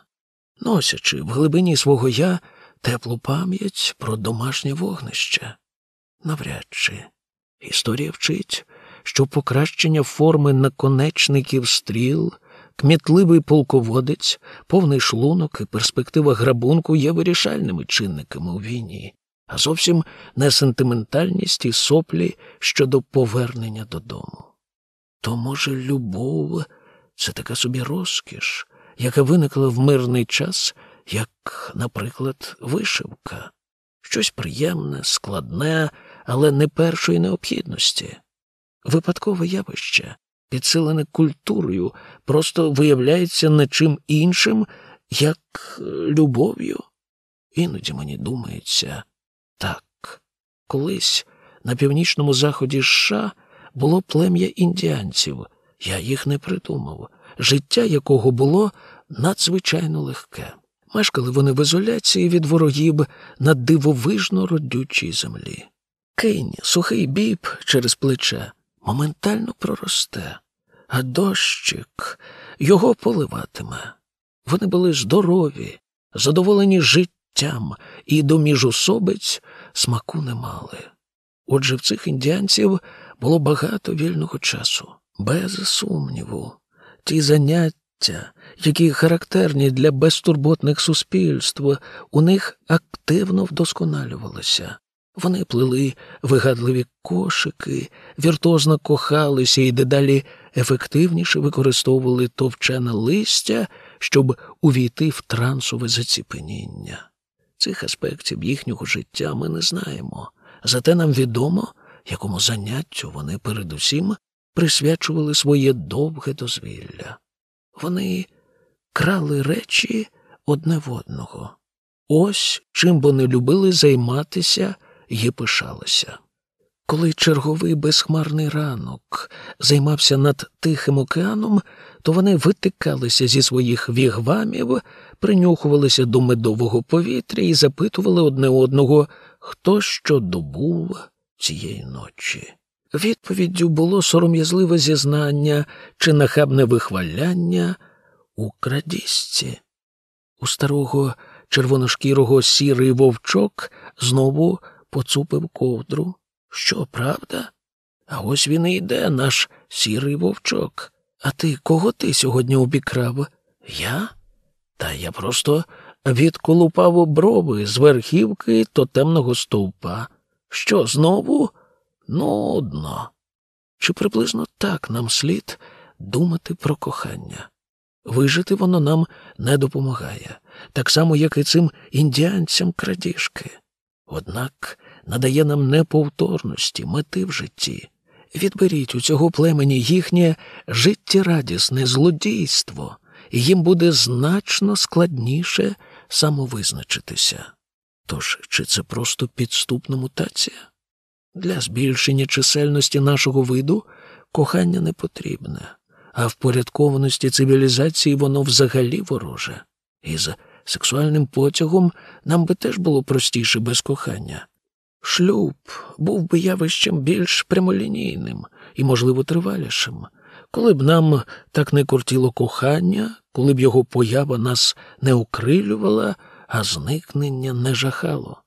носячи в глибині свого я теплу пам'ять про домашнє вогнище? Навряд чи. Історія вчить, що покращення форми наконечників стріл, кмітливий полководець, повний шлунок і перспектива грабунку є вирішальними чинниками у війні, а зовсім не сентиментальність і соплі щодо повернення додому. То, може, любов це така собі розкіш, яка виникла в мирний час, як, наприклад, вишивка, щось приємне, складне, але не першої необхідності. Випадкове явище, підсилене культурою, просто виявляється не чим іншим, як любов'ю. Іноді мені думається так. Колись на північному заході США було плем'я індіанців, я їх не придумав, життя якого було надзвичайно легке. Мешкали вони в ізоляції від ворогів на дивовижно родючій землі. Кинь, сухий біб через плече моментально проросте, а дощик його поливатиме. Вони були здорові, задоволені життям і до міжусобиць смаку не мали. Отже, в цих індіанців було багато вільного часу, без сумніву. Ті заняття, які характерні для безтурботних суспільств, у них активно вдосконалювалися. Вони плели вигадливі кошики, віртозно кохалися і дедалі ефективніше використовували товчене листя, щоб увійти в трансове заціпеніння. Цих аспектів їхнього життя ми не знаємо, зате нам відомо, якому заняттю вони передусім присвячували своє довге дозвілля. Вони крали речі одне в одного. Ось чим вони любили займатися і пишалися. Коли черговий безхмарний ранок займався над Тихим океаном, то вони витикалися зі своїх вігвамів, принюхувалися до медового повітря і запитували одне одного, хто що добув цієї ночі. Відповіддю було сором'язливе зізнання чи нахабне вихваляння у крадісці. У старого червоношкірого сірий вовчок знову поцупив ковдру. Що, правда? А ось він і йде, наш сірий вовчок. А ти кого ти сьогодні обікрав? Я? Та я просто відколупав оброби з верхівки тотемного стовпа. Що знову? Нудно. Чи приблизно так нам слід думати про кохання? Вижити воно нам не допомагає, так само, як і цим індіанцям крадіжки. Однак надає нам неповторності, мети в житті. Відберіть у цього племені їхнє життєрадісне злодійство, і їм буде значно складніше самовизначитися. Тож, чи це просто підступна мутація? Для збільшення чисельності нашого виду кохання не потрібне, а в порядкованості цивілізації воно взагалі вороже. І з сексуальним потягом нам би теж було простіше без кохання. Шлюб був би явищем більш прямолінійним і, можливо, тривалішим. Коли б нам так не кортіло кохання, коли б його поява нас не укрилювала, а зникнення не жахало.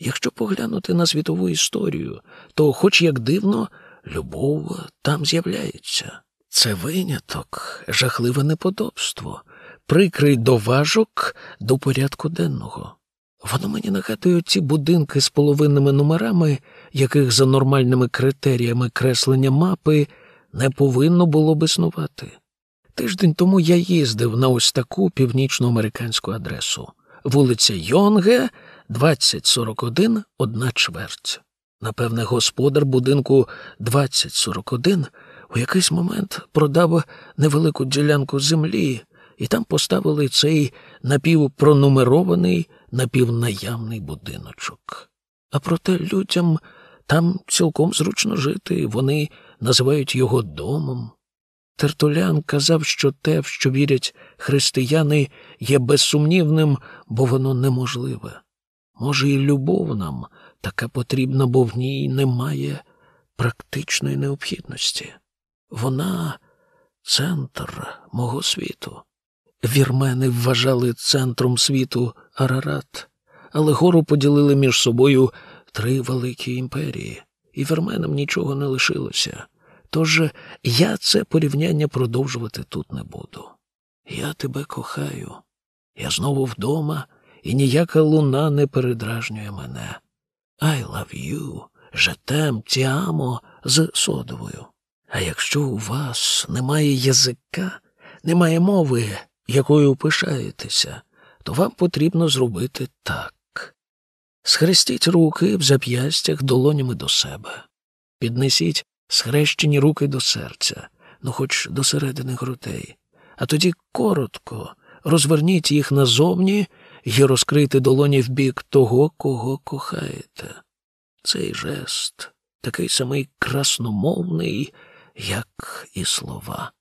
Якщо поглянути на світову історію, то, хоч як дивно, любов там з'являється. Це виняток, жахливе неподобство, прикрий доважок до порядку денного. Воно мені нагадує ці будинки з половинними номерами, яких за нормальними критеріями креслення мапи не повинно було б існувати. Тиждень тому я їздив на ось таку північноамериканську адресу. вулиця Йонге, 2041, одна чверть. Напевне, господар будинку 2041 у якийсь момент продав невелику ділянку землі, і там поставили цей напівпронумерований, напівнаявний будиночок. А проте людям там цілком зручно жити, вони називають його домом. Тертулян казав, що те, в що вірять християни, є безсумнівним, бо воно неможливе. Може, і любов нам така потрібна, бо в ній немає практичної необхідності. Вона центр мого світу. Вірмени вважали центром світу Арарат, але гору поділили між собою три великі імперії, і вірменам нічого не лишилося. Тож я це порівняння продовжувати тут не буду. Я тебе кохаю, я знову вдома, і ніяка луна не передражнює мене. I love you, жетем, тіамо з содовою. А якщо у вас немає язика, немає мови, якою пишаєтеся, то вам потрібно зробити так. Схрестіть руки в зап'ястях долонями до себе, піднесіть схрещені руки до серця, ну хоч до середини грудей, а тоді коротко розверніть їх назовні і розкрийте долоні в бік того, кого кохаєте. Цей жест такий самий красномовний, як і слова.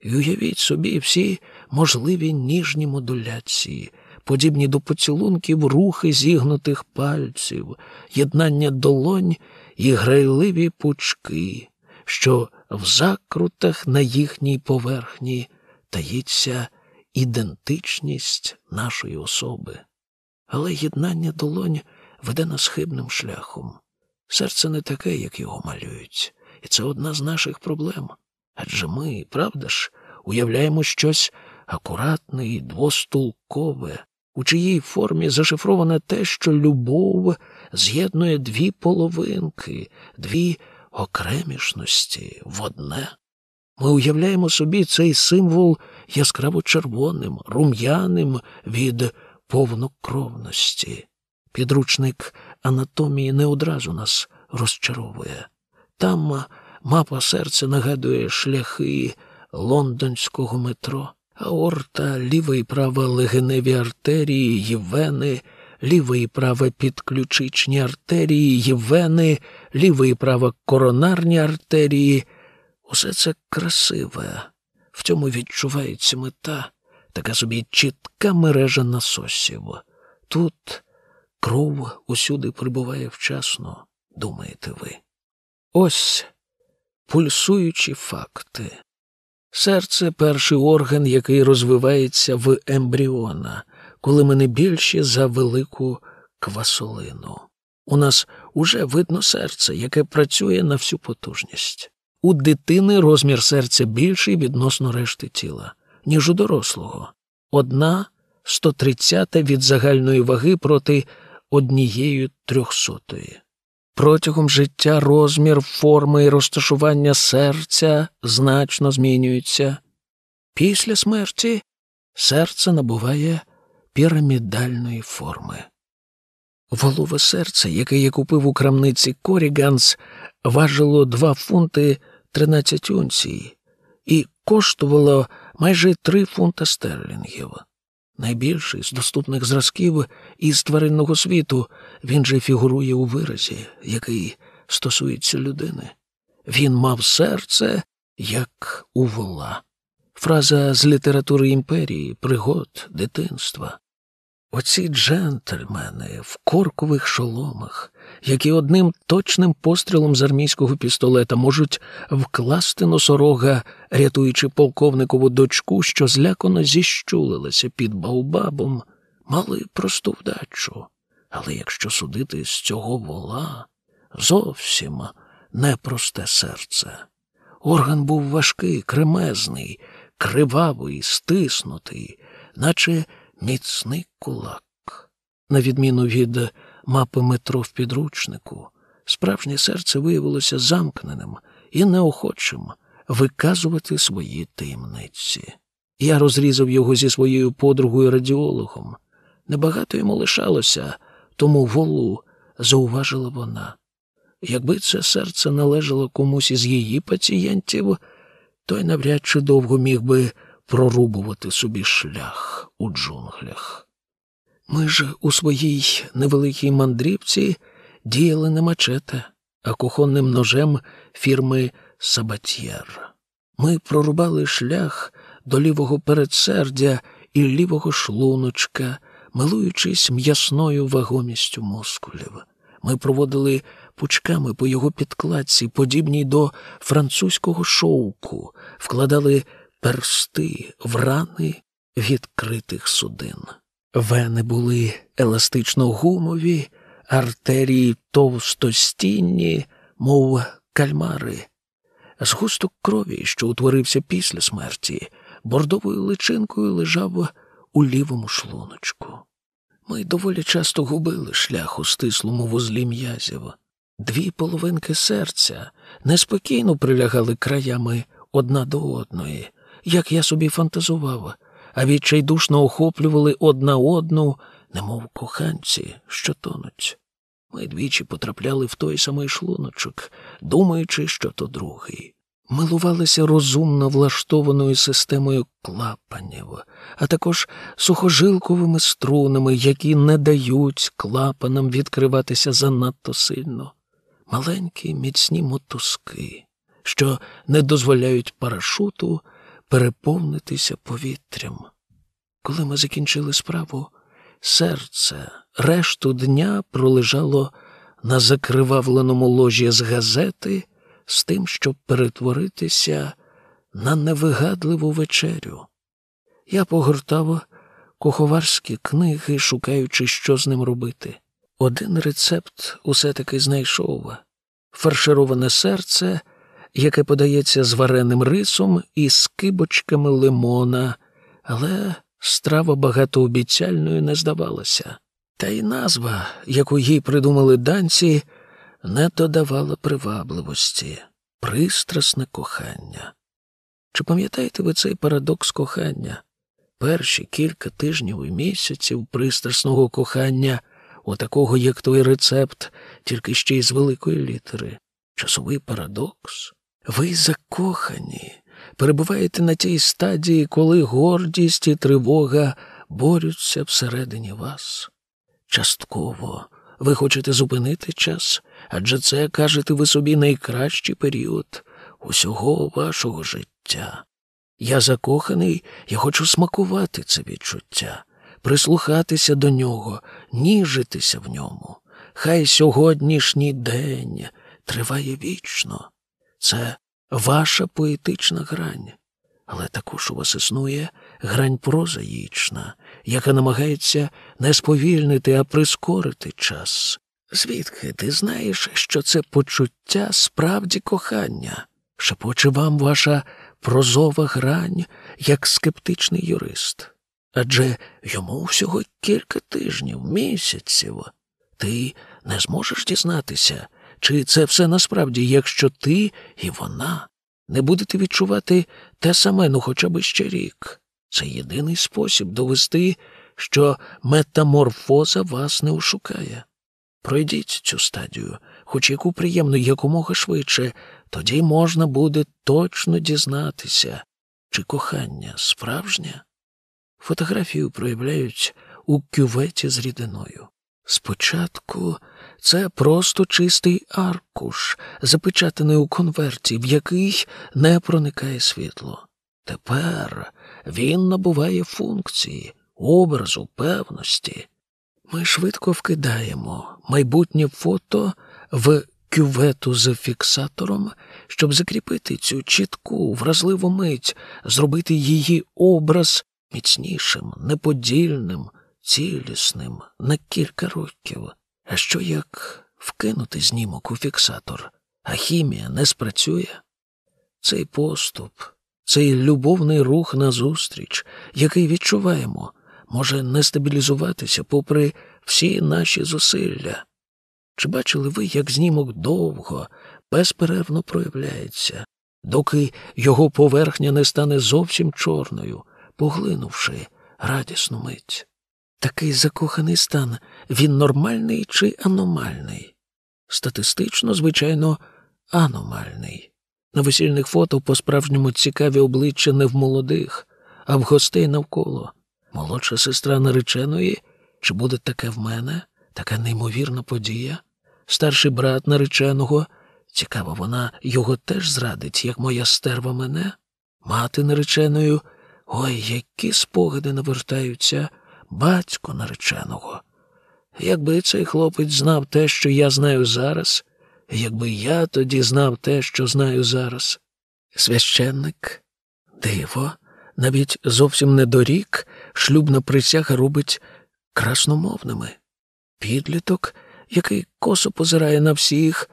І уявіть собі всі можливі ніжні модуляції, подібні до поцілунків рухи зігнутих пальців, єднання долонь і грайливі пучки, що в закрутах на їхній поверхні таїться ідентичність нашої особи. Але єднання долонь веде нас хибним шляхом. Серце не таке, як його малюють, і це одна з наших проблем. Адже ми, правда ж, уявляємо щось акуратне і двостулкове, у чиїй формі зашифроване те, що любов з'єднує дві половинки, дві окремішності в одне. Ми уявляємо собі цей символ яскраво червоним, рум'яним від повнокровності. Підручник анатомії не одразу нас розчаровує. Там мапа серця нагадує шляхи лондонського метро, аорта, ліва і права легеневі артерії, і вени, ліва і права підключичні артерії, і вени, ліва і права коронарні артерії. Усе це красиве. В цьому відчувається мета, така собі чітка мережа насосів. Тут кров усюди прибуває вчасно, думаєте ви. Ось пульсуючі факти. Серце перший орган, який розвивається в ембріона, коли ми не більші за велику квасолину. У нас уже видно серце, яке працює на всю потужність. У дитини розмір серця більший відносно решти тіла, ніж у дорослого. Одна 130 від загальної ваги проти однієї трьохсотої. Протягом життя розмір, форми і розташування серця значно змінюються. Після смерті серце набуває пірамідальної форми. Волове серце, яке я купив у крамниці Коріганс, важило 2 фунти 13 унцій і коштувало майже 3 фунта стерлінгів. Найбільший з доступних зразків із тваринного світу він же фігурує у виразі, який стосується людини. Він мав серце, як у вола. Фраза з літератури імперії, пригод, дитинства. Оці джентльмени в коркових шоломах, які одним точним пострілом з армійського пістолета можуть вкласти носорога, рятуючи полковникову дочку, що злякано зіщулилася під баубабом, мали просту вдачу. Але якщо судити з цього вола, зовсім непросте серце. Орган був важкий, кремезний, кривавий, стиснутий, наче міцний кулак. На відміну від мапи метро в підручнику, справжнє серце виявилося замкненим і неохочим виказувати свої таємниці. Я розрізав його зі своєю подругою радіологом. Небагато йому лишалося, тому волу зауважила вона. Якби це серце належало комусь із її пацієнтів, той навряд чи довго міг би прорубувати собі шлях у джунглях. Ми ж у своїй невеликій мандрівці діяли не мачете, а кухонним ножем фірми Сабатьєр. Ми прорубали шлях до лівого передсердя і лівого шлуночка, милуючись м'ясною вагомістю мускулів. Ми проводили пучками по його підкладці, подібній до французького шовку, вкладали персти в рани відкритих судин. Вени були еластично гумові, артерії товстостінні, мов кальмари. Згусток крові, що утворився після смерті, бордовою личинкою лежав у лівому шлуночку. Ми доволі часто губили шлях у стислому вузлі м'язів. Дві половинки серця неспокійно прилягали краями одна до одної, як я собі фантазував, а відчайдушно охоплювали одна одну, немов коханці, що тонуть. Ми двічі потрапляли в той самий шлуночок, думаючи, що то другий. Милувалися розумно влаштованою системою клапанів, а також сухожилковими струнами, які не дають клапанам відкриватися занадто сильно, маленькі міцні мотузки, що не дозволяють парашуту переповнитися повітрям. Коли ми закінчили справу, серце решту дня пролежало на закривавленому ложі з газети з тим, щоб перетворитися на невигадливу вечерю. Я погортав куховарські книги, шукаючи, що з ним робити. Один рецепт усе таки знайшов фаршироване серце, яке подається з вареним рисом і скибочками лимона, але страва багатообіцяльною не здавалася. Та й назва, яку їй придумали данці, не додавала привабливості, пристрасне кохання. Чи пам'ятаєте ви цей парадокс кохання? Перші кілька тижнів і місяців пристрасного кохання, отакого, як той рецепт, тільки ще й з великої літери. Часовий парадокс. Ви закохані, перебуваєте на тій стадії, коли гордість і тривога борються всередині вас. Частково ви хочете зупинити час, адже це, кажете ви собі, найкращий період усього вашого життя. Я закоханий і хочу смакувати це відчуття, прислухатися до нього, ніжитися в ньому. Хай сьогоднішній день триває вічно. Це ваша поетична грань, але також у вас існує грань прозаїчна, яка намагається не сповільнити, а прискорити час. Звідки ти знаєш, що це почуття справді кохання? Шепоче вам ваша прозова грань, як скептичний юрист. Адже йому всього кілька тижнів, місяців. Ти не зможеш дізнатися, чи це все насправді, якщо ти і вона не будете відчувати те саме, ну хоча б ще рік. Це єдиний спосіб довести, що метаморфоза вас не ошукає. Пройдіть цю стадію, хоч яку приємну якомога швидше, тоді можна буде точно дізнатися, чи кохання справжнє. Фотографію проявляють у кюветі з рідиною. Спочатку це просто чистий аркуш, запечатаний у конверті, в який не проникає світло. Тепер він набуває функції, образу, певності. Ми швидко вкидаємо майбутнє фото в кювету з фіксатором, щоб закріпити цю чітку, вразливу мить, зробити її образ міцнішим, неподільним, цілісним на кілька років. А що як вкинути знімок у фіксатор, а хімія не спрацює? Цей поступ, цей любовний рух назустріч, який відчуваємо, може не стабілізуватися попри всі наші зусилля. Чи бачили ви, як знімок довго, безперервно проявляється, доки його поверхня не стане зовсім чорною, поглинувши радісну мить? Такий закоханий стан він нормальний чи аномальний? Статистично, звичайно, аномальний. На весільних фото по справжньому цікаві обличчя не в молодих, а в гостей навколо. Молодша сестра нареченої, чи буде таке в мене, така неймовірна подія? Старший брат нареченого. Цікаво, вона його теж зрадить, як моя стерва мене, мати нареченою. Ой, які спогади навертаються, батько нареченого. Якби цей хлопець знав те, що я знаю зараз, якби я тоді знав те, що знаю зараз. Священник, диво, навіть зовсім недорік шлюбна присяга робить красномовними. Підліток, який косо позирає на всіх,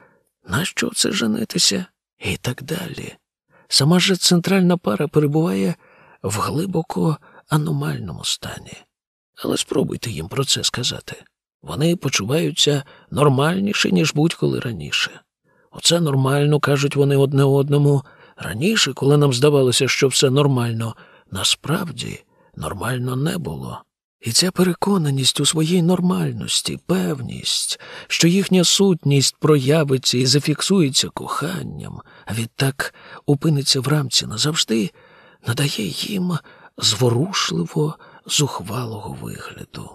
нащо це женитися? І так далі. Сама ж центральна пара перебуває в глибоко аномальному стані. Але спробуйте їм про це сказати. Вони почуваються нормальніше, ніж будь-коли раніше. Оце нормально, кажуть вони одне одному. Раніше, коли нам здавалося, що все нормально, насправді нормально не було. І ця переконаність у своїй нормальності, певність, що їхня сутність проявиться і зафіксується коханням, а відтак опиниться в рамці назавжди, надає їм зворушливо зухвалого вигляду.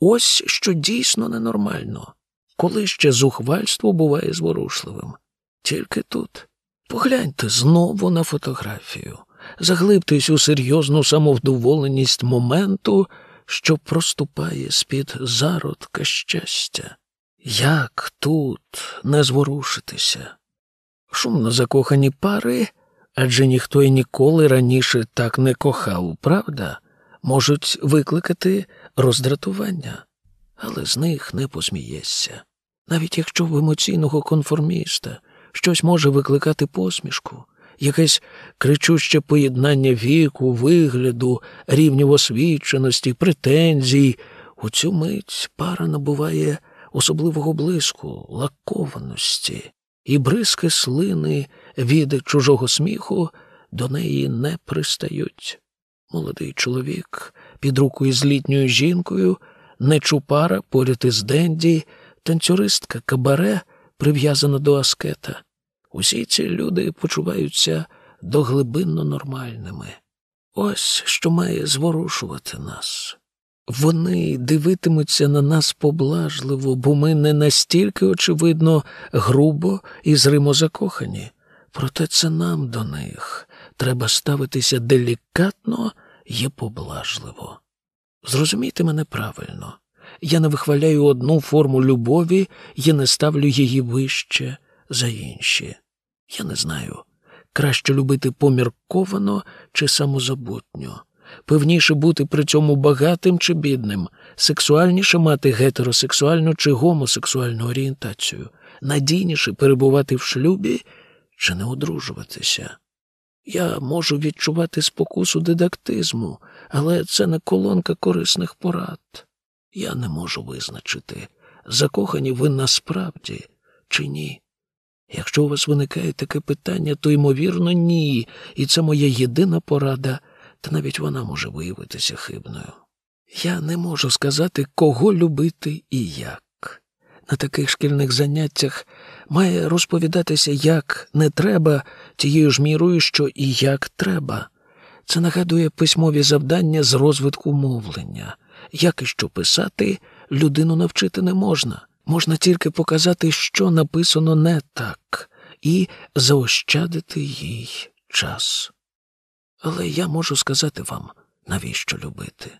Ось що дійсно ненормально, коли ще зухвальство буває зворушливим. Тільки тут. Погляньте знову на фотографію, заглибтесь у серйозну самовдоволеність моменту, що проступає з-під зародка щастя. Як тут не зворушитися? Шумно закохані пари, адже ніхто й ніколи раніше так не кохав, правда? Можуть викликати роздратування, але з них не посмієшся. Навіть якщо в емоційного конформіста щось може викликати посмішку, якесь кричуще поєднання віку, вигляду, рівнів освіченості, претензій, у цю мить пара набуває особливого блиску, лакованості, і бризки слини від чужого сміху до неї не пристають. Молодий чоловік під руку із літньою жінкою, нечупара поряд із Денді, танцюристка кабаре, прив'язана до аскета. Усі ці люди почуваються доглибинно нормальними. Ось що має зворушувати нас. Вони дивитимуться на нас поблажливо, бо ми не настільки, очевидно, грубо і зримо закохані. Проте це нам до них треба ставитися делікатно і поблажливо. Зрозумійте мене правильно. Я не вихваляю одну форму любові і не ставлю її вище за інші. Я не знаю, краще любити помірковано чи самозабутньо, певніше бути при цьому багатим чи бідним, сексуальніше мати гетеросексуальну чи гомосексуальну орієнтацію, надійніше перебувати в шлюбі чи не одружуватися. Я можу відчувати спокусу дидактизму, але це не колонка корисних порад. Я не можу визначити, закохані ви насправді чи ні. Якщо у вас виникає таке питання, то, ймовірно, ні, і це моя єдина порада, та навіть вона може виявитися хибною. Я не можу сказати, кого любити і як. На таких шкільних заняттях має розповідатися, як не треба, тією ж мірою, що і як треба. Це нагадує письмові завдання з розвитку мовлення. Як і що писати, людину навчити не можна. Можна тільки показати, що написано не так, і заощадити їй час. Але я можу сказати вам, навіщо любити.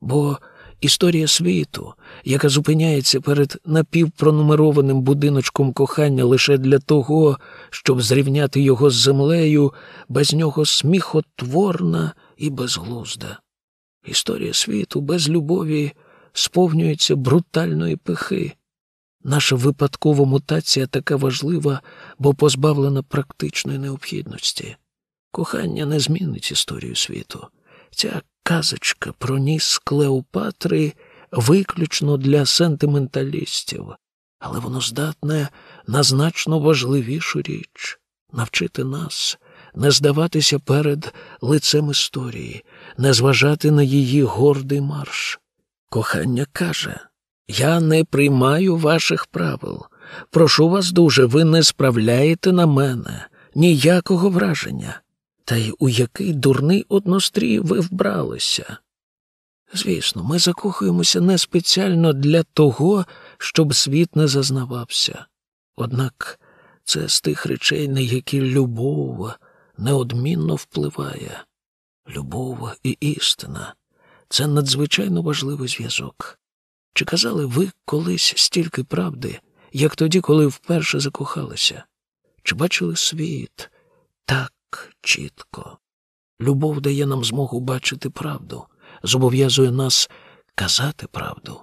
Бо Історія світу, яка зупиняється перед напівпронумерованим будиночком кохання лише для того, щоб зрівняти його з землею, без нього сміхотворна і безглузда. Історія світу без любові сповнюється брутальної пихи. Наша випадкова мутація така важлива, бо позбавлена практичної необхідності. Кохання не змінить історію світу. Ця казочка про ніс Клеопатри виключно для сентименталістів, але воно здатне на значно важливішу річ навчити нас не здаватися перед лицем історії, не зважати на її гордий марш. Кохання каже Я не приймаю ваших правил. Прошу вас дуже, ви не справляєте на мене ніякого враження. Та й у який дурний однострій ви вбралися? Звісно, ми закохуємося не спеціально для того, щоб світ не зазнавався. Однак це з тих речей, на які любов неодмінно впливає. Любов і істина це надзвичайно важливий зв'язок. Чи казали ви колись стільки правди, як тоді, коли вперше закохалися? Чи бачили світ так чітко? Любов дає нам змогу бачити правду, зобов'язує нас казати правду.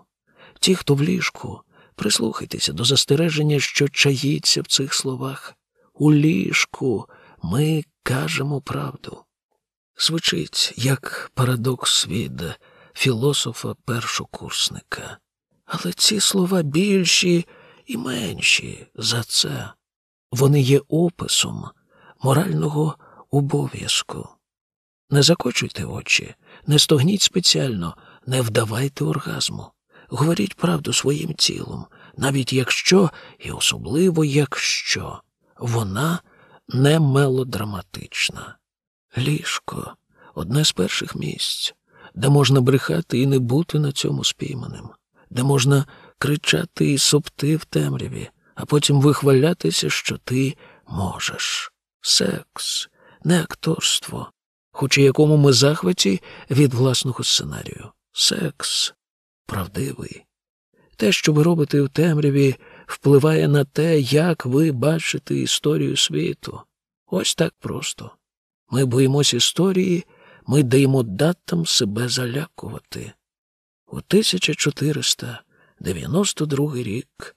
Ті, хто в ліжку, прислухайтеся до застереження, що чаїться в цих словах. У ліжку ми кажемо правду. Звучить як парадокс від філософа першокурсника. Але ці слова більші і менші за це. Вони є описом морального обов'язку. Не закочуйте очі, не стогніть спеціально, не вдавайте оргазму. Говоріть правду своїм тілом, навіть якщо, і особливо якщо вона не мелодраматична. Ліжко одне з перших місць, де можна брехати і не бути на цьому спійманим, де можна кричати і сопти в темряві, а потім вихвалятися, що ти можеш. Секс, не акторство, хоч у якому ми захваті від власного сценарію. Секс правдивий. Те, що ви робите в темряві, впливає на те, як ви бачите історію світу. Ось так просто. Ми боїмось історії, ми даємо датам себе залякувати. У 1492 рік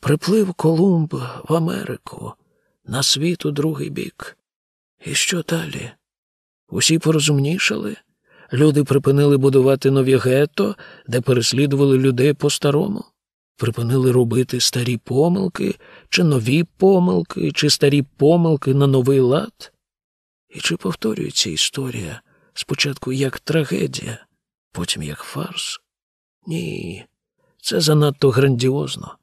приплив Колумб в Америку на світ у другий бік. І що далі? Усі порозумнішали? Люди припинили будувати нові гетто, де переслідували людей по-старому, припинили робити старі помилки, чи нові помилки, чи старі помилки на новий лад. І чи повторюється історія спочатку як трагедія, потім як фарс? Ні, це занадто грандіозно.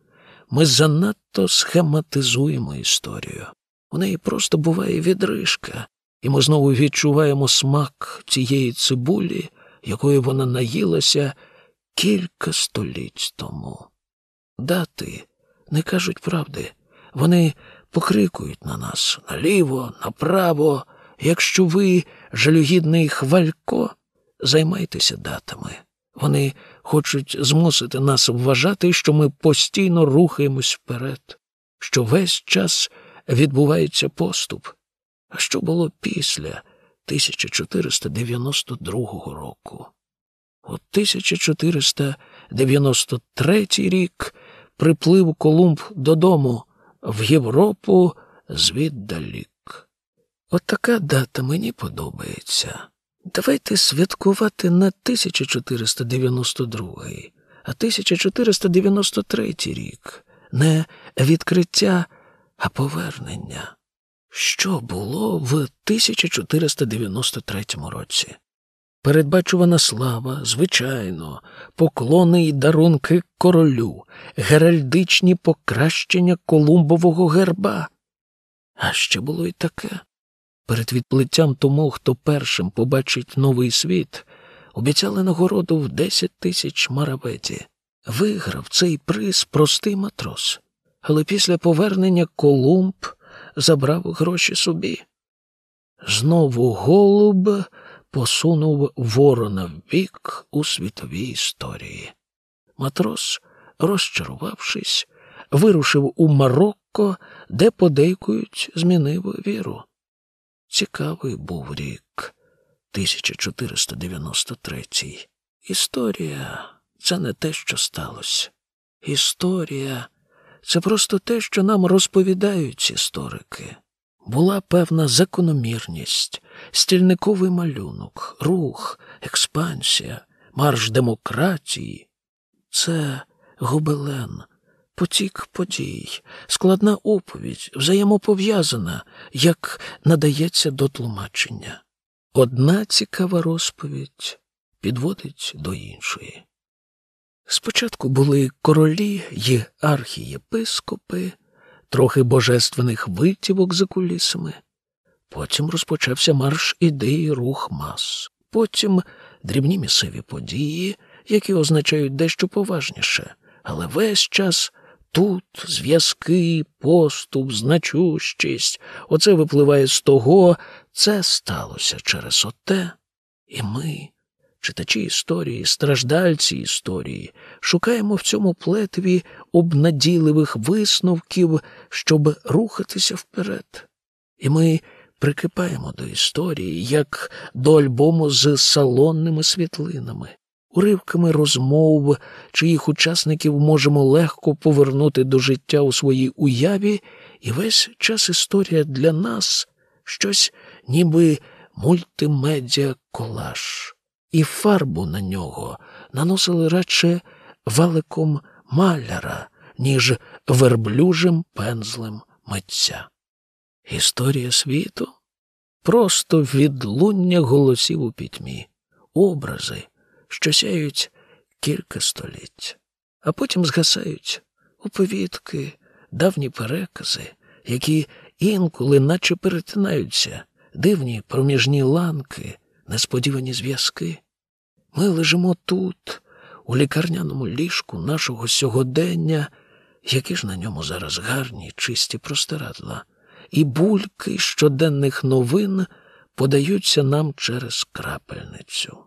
Ми занадто схематизуємо історію. У неї просто буває відрижка, і ми знову відчуваємо смак цієї цибулі, якою вона наїлася кілька століть тому. Дати не кажуть правди, вони покрикують на нас наліво, направо. Якщо ви, жалюгідний хвалько, займайтеся датами. Вони хочуть змусити нас вважати, що ми постійно рухаємось вперед, що весь час відбувається поступ. А що було після 1492 року? У 1493 рік приплив Колумб додому в Європу звіддалік. От така дата мені подобається. Давайте святкувати не 1492, а 1493 рік, не відкриття, а повернення. Що було в 1493 році? Передбачувана слава, звичайно, поклони й дарунки королю, геральдичні покращення Колумбового герба. А ще було й таке. Перед відплиттям тому, хто першим побачить новий світ, обіцяли нагороду в 10 тисяч мараветі. Виграв цей приз простий матрос, але після повернення Колумб забрав гроші собі. Знову голуб посунув ворона в бік у світовій історії. Матрос, розчарувавшись, вирушив у Марокко, де подейкують змінив віру. Цікавий був рік 1493. Історія це не те, що сталося. Історія це просто те, що нам розповідають історики. Була певна закономірність, стільниковий малюнок, рух, експансія, марш демократії. Це гобелен, потік подій, складна оповідь, взаємопов'язана, як надається до тлумачення. Одна цікава розповідь підводить до іншої. Спочатку були королі й архієпископи, трохи божественних витівок за кулісами. Потім розпочався марш ідеї рух мас. Потім дрібні місцеві події, які означають дещо поважніше, але весь час тут зв'язки, поступ, значущість, оце випливає з того, це сталося через оте, і ми читачі історії, страждальці історії, шукаємо в цьому плетві обнадійливих висновків, щоб рухатися вперед. І ми прикипаємо до історії, як до альбому з салонними світлинами, уривками розмов, чиїх учасників можемо легко повернути до життя у своїй уяві, і весь час історія для нас щось ніби мультимедіа колаж і фарбу на нього наносили радше валиком маляра, ніж верблюжим пензлем митця. Історія світу просто відлуння голосів у пітьмі, образи, що сяють кілька століть, а потім згасають оповідки, давні перекази, які інколи наче перетинаються, дивні проміжні ланки, несподівані зв'язки. Ми лежимо тут, у лікарняному ліжку нашого сьогодення, які ж на ньому зараз гарні, чисті простирадла, і бульки щоденних новин подаються нам через крапельницю.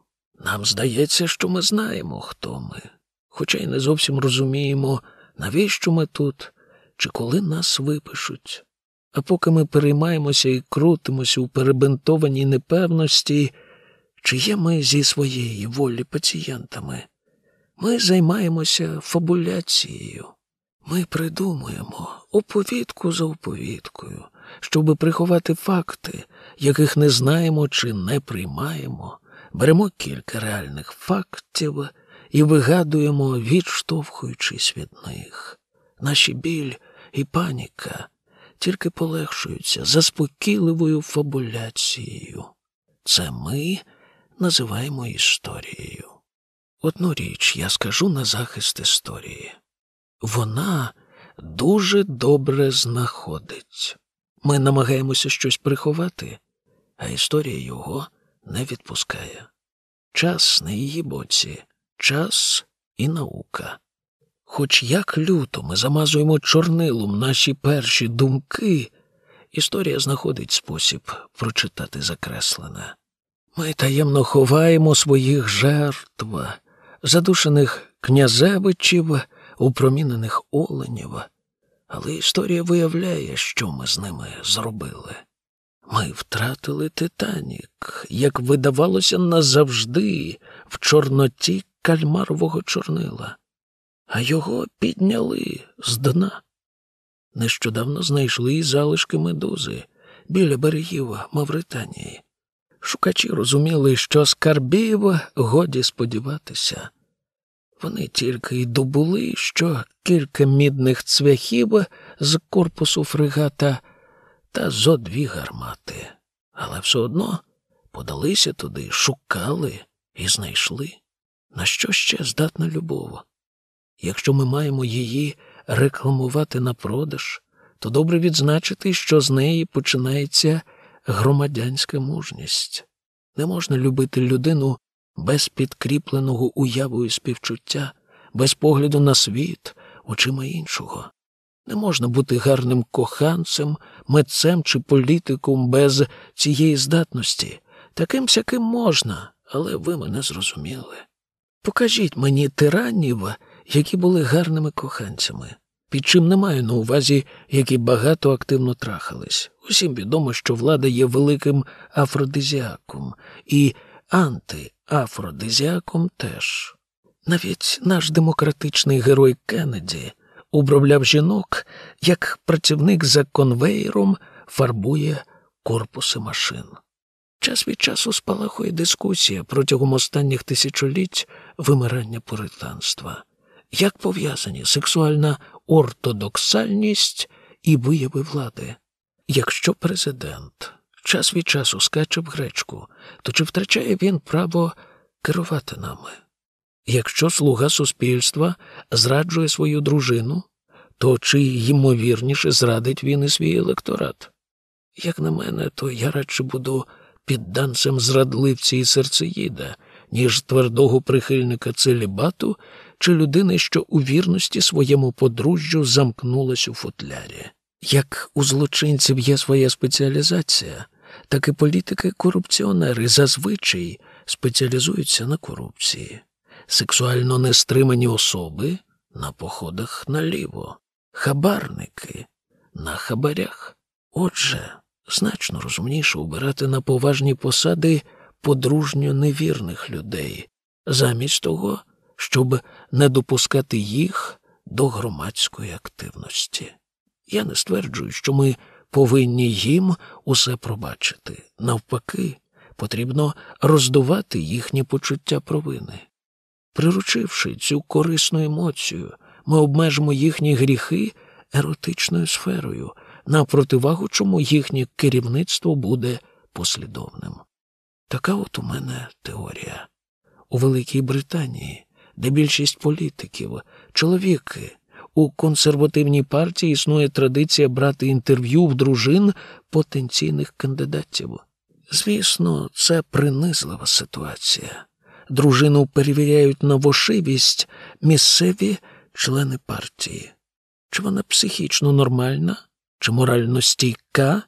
Нам здається, що ми знаємо, хто ми, хоча й не зовсім розуміємо, навіщо ми тут чи коли нас випишуть. А поки ми переймаємося і крутимося у перебинтованій непевності, чи є ми зі своєї волі пацієнтами, ми займаємося фабуляцією. Ми придумуємо оповідку за оповідкою, щоби приховати факти, яких не знаємо чи не приймаємо, беремо кілька реальних фактів і вигадуємо, відштовхуючись від них. Наші біль і паніка тільки полегшуються заспокійливою фабуляцією. Це ми називаємо історією. Одну річ я скажу на захист історії. Вона дуже добре знаходить. Ми намагаємося щось приховати, а історія його не відпускає. Час на її боці, час і наука. Хоч як люто ми замазуємо чорнилом наші перші думки, історія знаходить спосіб прочитати закреслене. Ми таємно ховаємо своїх жертв, задушених князевичів, упромінених оленів, але історія виявляє, що ми з ними зробили. Ми втратили Титанік, як видавалося назавжди в чорноті кальмарового чорнила, а його підняли з дна. Нещодавно знайшли залишки медузи біля берегів Мавританії. Шукачі розуміли, що скарбів годі сподіватися. Вони тільки й добули, що кілька мідних цвяхів з корпусу фрегата та зо дві гармати, але все одно подалися туди, шукали і знайшли. На що ще здатна любов? Якщо ми маємо її рекламувати на продаж, то добре відзначити, що з неї починається громадянська мужність. Не можна любити людину без підкріпленого уявою співчуття, без погляду на світ, очима іншого. Не можна бути гарним коханцем, митцем чи політиком без цієї здатності. Таким сяким можна, але ви мене зрозуміли. Покажіть мені тиранів, які були гарними коханцями під чим не маю на увазі, які багато активно трахались. Усім відомо, що влада є великим афродизіаком, і антиафродизіаком теж. Навіть наш демократичний герой Кеннеді обробляв жінок, як працівник за конвейером фарбує корпуси машин. Час від часу спалахує дискусія протягом останніх тисячоліть вимирання пуританства. Як пов'язані сексуальна ортодоксальність і вияви влади. Якщо президент час від часу скаче в гречку, то чи втрачає він право керувати нами? Якщо слуга суспільства зраджує свою дружину, то чи ймовірніше зрадить він і свій електорат? Як на мене, то я радше буду підданцем зрадливці і серцеїда, ніж твердого прихильника целібату чи людини, що у вірності своєму подружжю замкнулась у футлярі. Як у злочинців є своя спеціалізація, так і політики-корупціонери зазвичай спеціалізуються на корупції, сексуально нестримані особи на походах наліво, хабарники на хабарях. Отже, значно розумніше обирати на поважні посади подружньо невірних людей, замість того, щоб не допускати їх до громадської активності. Я не стверджую, що ми повинні їм усе пробачити. Навпаки, потрібно роздувати їхнє почуття провини. Приручивши цю корисну емоцію, ми обмежимо їхні гріхи еротичною сферою, на противагу чому їхнє керівництво буде послідовним. Така от у мене теорія. У Великій Британії, де більшість політиків, чоловіки, у консервативній партії існує традиція брати інтерв'ю в дружин потенційних кандидатів. Звісно, це принизлива ситуація. Дружину перевіряють на вошивість місцеві члени партії. Чи вона психічно нормальна, чи морально стійка,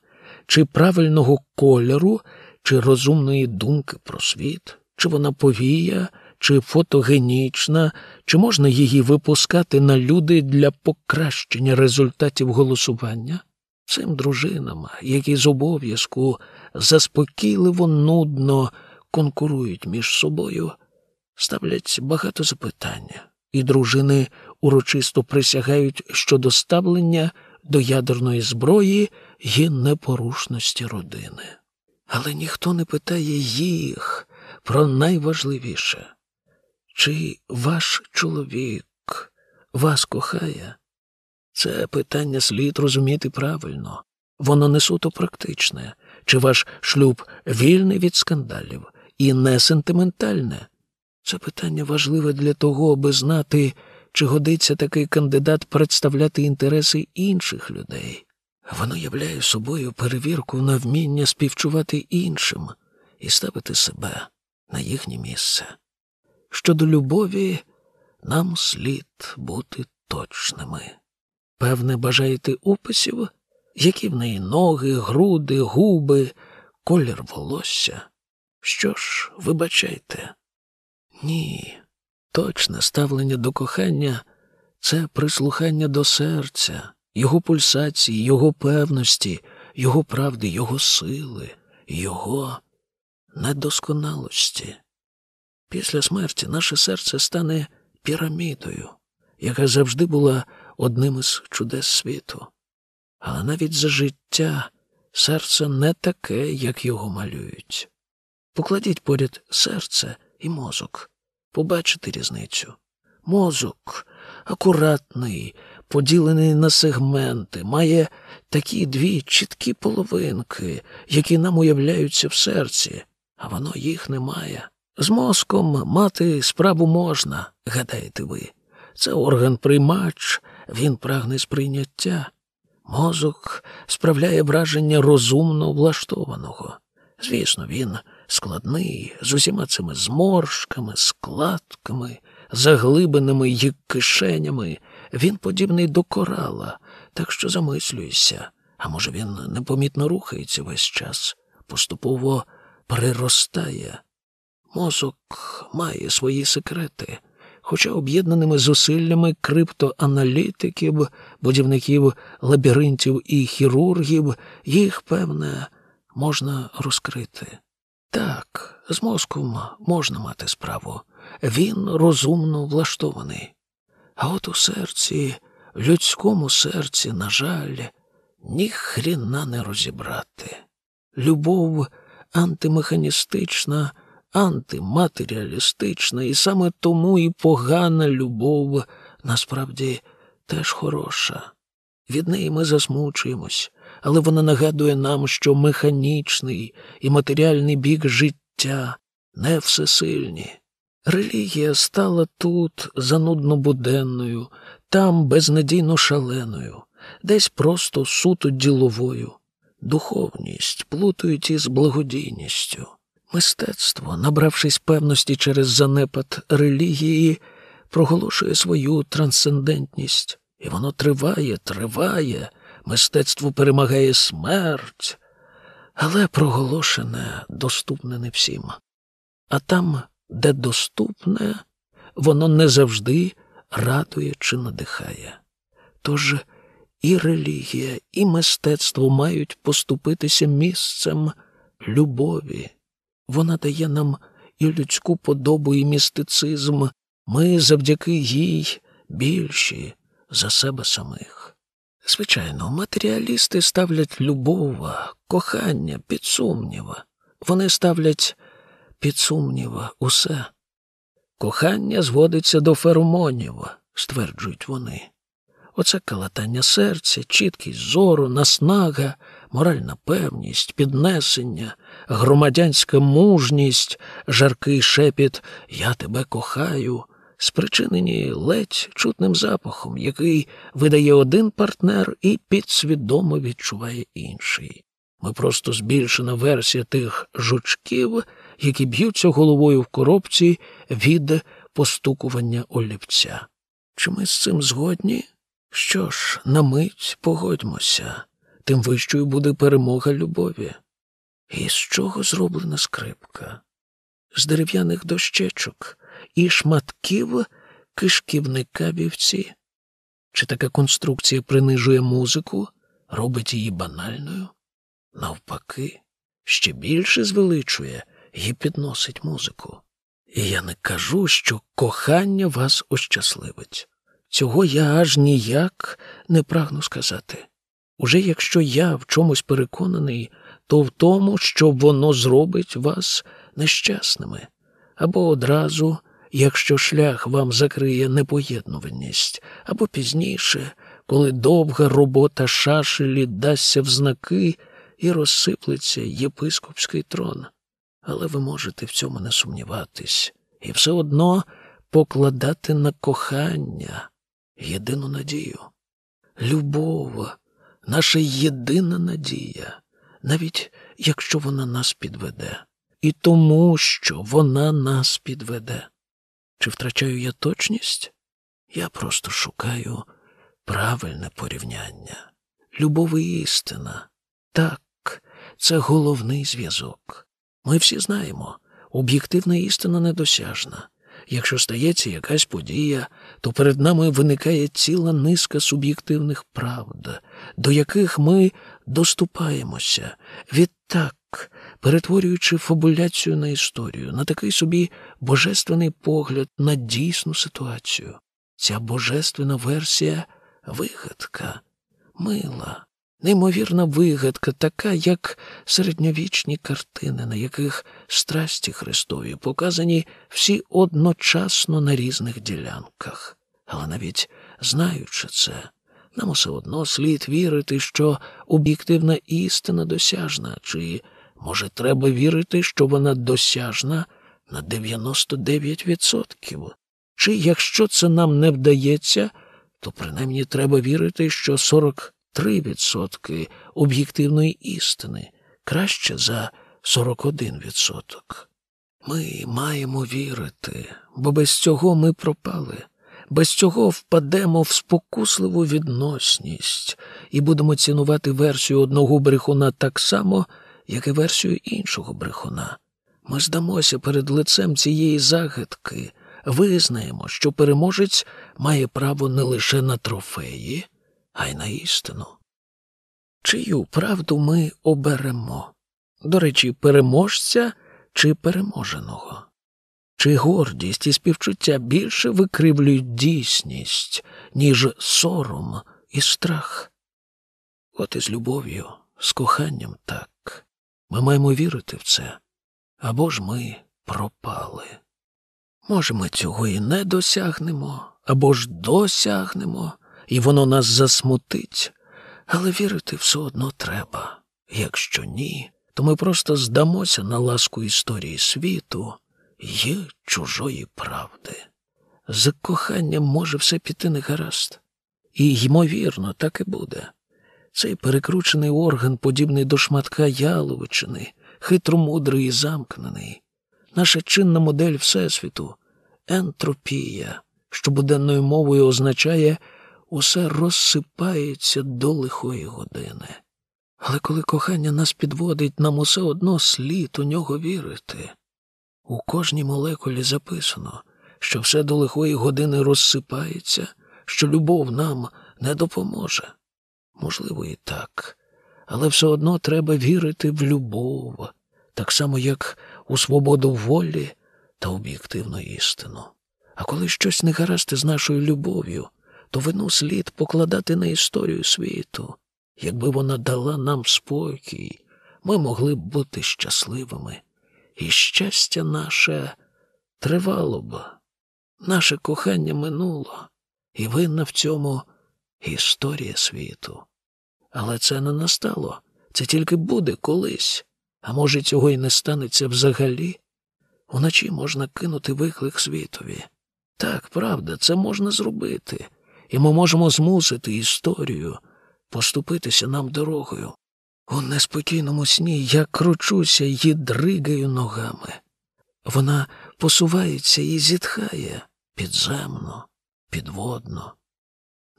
чи правильного кольору, чи розумної думки про світ, чи вона повія, чи фотогенічна, чи можна її випускати на люди для покращення результатів голосування? Цим дружинам, які з обов'язку заспокійливо нудно конкурують між собою, ставлять багато запитань, і дружини урочисто присягають щодо ставлення до ядерної зброї і непорушності родини. Але ніхто не питає їх про найважливіше. Чи ваш чоловік вас кохає? Це питання слід розуміти правильно. Воно не суто практичне, чи ваш шлюб вільний від скандалів і не сентиментальне. Це питання важливе для того, аби знати, чи годиться такий кандидат представляти інтереси інших людей. Воно являє собою перевірку на вміння співчувати іншим і ставити себе на їхнє місце. Щодо любові, нам слід бути точними. Певне, бажаєте описів, які в неї ноги, груди, губи, колір волосся. Що ж, вибачайте? Ні, точне ставлення до кохання це прислухання до серця, його пульсації, його певності, його правди, його сили, його недосконалості. Після смерті наше серце стане пірамідою, яка завжди була одним із чудес світу. Але навіть за життя серце не таке, як його малюють. Покладіть поряд серце і мозок, побачите різницю. Мозок акуратний, поділений на сегменти, має такі дві чіткі половинки, які нам уявляються в серці, а воно їх не має. З мозком мати справу можна, гадаєте ви. Це орган приймач, він прагне сприйняття. Мозок справляє враження розумно влаштованого. Звісно, він складний, з усіма цими зморшками, складками, заглибинами й кишенями. Він подібний до корала, так що замислюйся. А може, він непомітно рухається весь час, поступово приростає. Мозок має свої секрети, хоча об'єднаними зусиллями криптоаналітиків, будівників лабіринтів і хірургів їх, певне, можна розкрити. Так, з мозком можна мати справу. Він розумно влаштований. А от у серці, людському серці, на жаль, ніхріна не розібрати. Любов антимеханістична антиматеріалістична, і саме тому і погана любов насправді теж хороша. Від неї ми засмучуємось, але вона нагадує нам, що механічний і матеріальний бік життя не всесильні. Релігія стала тут занудно буденною, там безнадійно шаленою, десь просто суто діловою. Духовність плутають із благодійністю. Мистецтво, набравшись певності через занепад релігії, проголошує свою трансцендентність, і воно триває, триває, мистецтво перемагає смерть, але проголошене доступне не всім. А там, де доступне, воно не завжди радує чи надихає. Тож і релігія, і мистецтво мають поступитися місцем любові. Вона дає нам і людську подобу, і містицизм. Ми завдяки їй більші за себе самих. Звичайно, матеріалісти ставлять любов, кохання під сумніва. Вони ставлять під сумніва усе. Кохання зводиться до феромонів, стверджують вони. Оце калатання серця, чіткість зору, наснага, моральна певність, піднесення, громадянська мужність, жаркий шепіт Я тебе кохаю, спричинені ледь чутним запахом, який видає один партнер і підсвідомо відчуває інший. Ми просто збільшена версія тих жучків, які б'ються головою в коробці від постукування олівця. Чи ми з цим згодні? Що ж, на мить погодьмося, тим вищою буде перемога любові. І з чого зроблена скрипка? З дерев'яних дощечок і шматків кишківника вівці? Чи така конструкція принижує музику, робить її банальною? Навпаки, ще більше звеличує і підносить музику. І я не кажу, що кохання вас ощасливить. Цього я аж ніяк не прагну сказати. Уже якщо я в чомусь переконаний, то в тому, що воно зробить вас нещасними, або одразу, якщо шлях вам закриє непоєднуваність, або пізніше, коли довга робота шашелі дасться в знаки і розсиплеться єпископський трон. Але ви можете в цьому не сумніватись і все одно покладати на кохання єдину надію. Любов, наша єдина надія, навіть якщо вона нас підведе, і тому, що вона нас підведе. Чи втрачаю я точність? Я просто шукаю правильне порівняння. Любов і істина. Так, це головний зв'язок. Ми всі знаємо, об'єктивна істина недосяжна. Якщо стається якась подія, то перед нами виникає ціла низка суб'єктивних правд, до яких ми доступаємося. Відтак, перетворюючи фабуляцію на історію, на такий собі божественний погляд на дійсну ситуацію. Ця божественна версія вигадка, мила, неймовірна вигадка, така, як середньовічні картини, на яких страсті Христові показані всі одночасно на різних ділянках. Але навіть знаючи це, нам усе одно слід вірити, що об'єктивна істина досяжна, чи, може, треба вірити, що вона досяжна на 99%. Чи якщо це нам не вдається, то принаймні треба вірити, що 40 3% об'єктивної істини, краще за 41%. Ми маємо вірити, бо без цього ми пропали, без цього впадемо в спокусливу відносність і будемо цінувати версію одного брехуна так само, як і версію іншого брехуна. Ми здамося перед лицем цієї загадки, визнаємо, що переможець має право не лише на трофеї а й на істину. Чию правду ми оберемо? До речі, переможця чи переможеного? Чи гордість і співчуття більше викривлюють дійсність, ніж сором і страх? От і з любов'ю, з коханням так. Ми маємо вірити в це, або ж ми пропали. Може, ми цього і не досягнемо, або ж досягнемо і воно нас засмутить, але вірити все одно треба. Якщо ні, то ми просто здамося на ласку історії світу є чужої правди. З коханням може все піти не гаразд. І, ймовірно, так і буде. Цей перекручений орган, подібний до шматка яловичини, хитромудрий і замкнений. Наша чинна модель Всесвіту ентропія, що буденною мовою означає усе розсипається до лихої години. Але коли кохання нас підводить, нам усе одно слід у нього вірити. У кожній молекулі записано, що все до лихої години розсипається, що любов нам не допоможе. Можливо, і так, але все одно треба вірити в любов, так само, як у свободу волі та об'єктивну істину. А коли щось не гаразд з нашою любов'ю, то вину слід покладати на історію світу. Якби вона дала нам спокій, ми могли б бути щасливими, і щастя наше тривало б. Наше кохання минуло, і винна в цьому історія світу. Але це не настало, це тільки буде колись, а може, цього й не станеться взагалі. Уночі можна кинути виклик світові. Так, правда, це можна зробити, і ми можемо змусити історію поступитися нам дорогою. У неспокійному сні я кручуся і дригаю ногами. Вона посувається і зітхає підземно, підводно.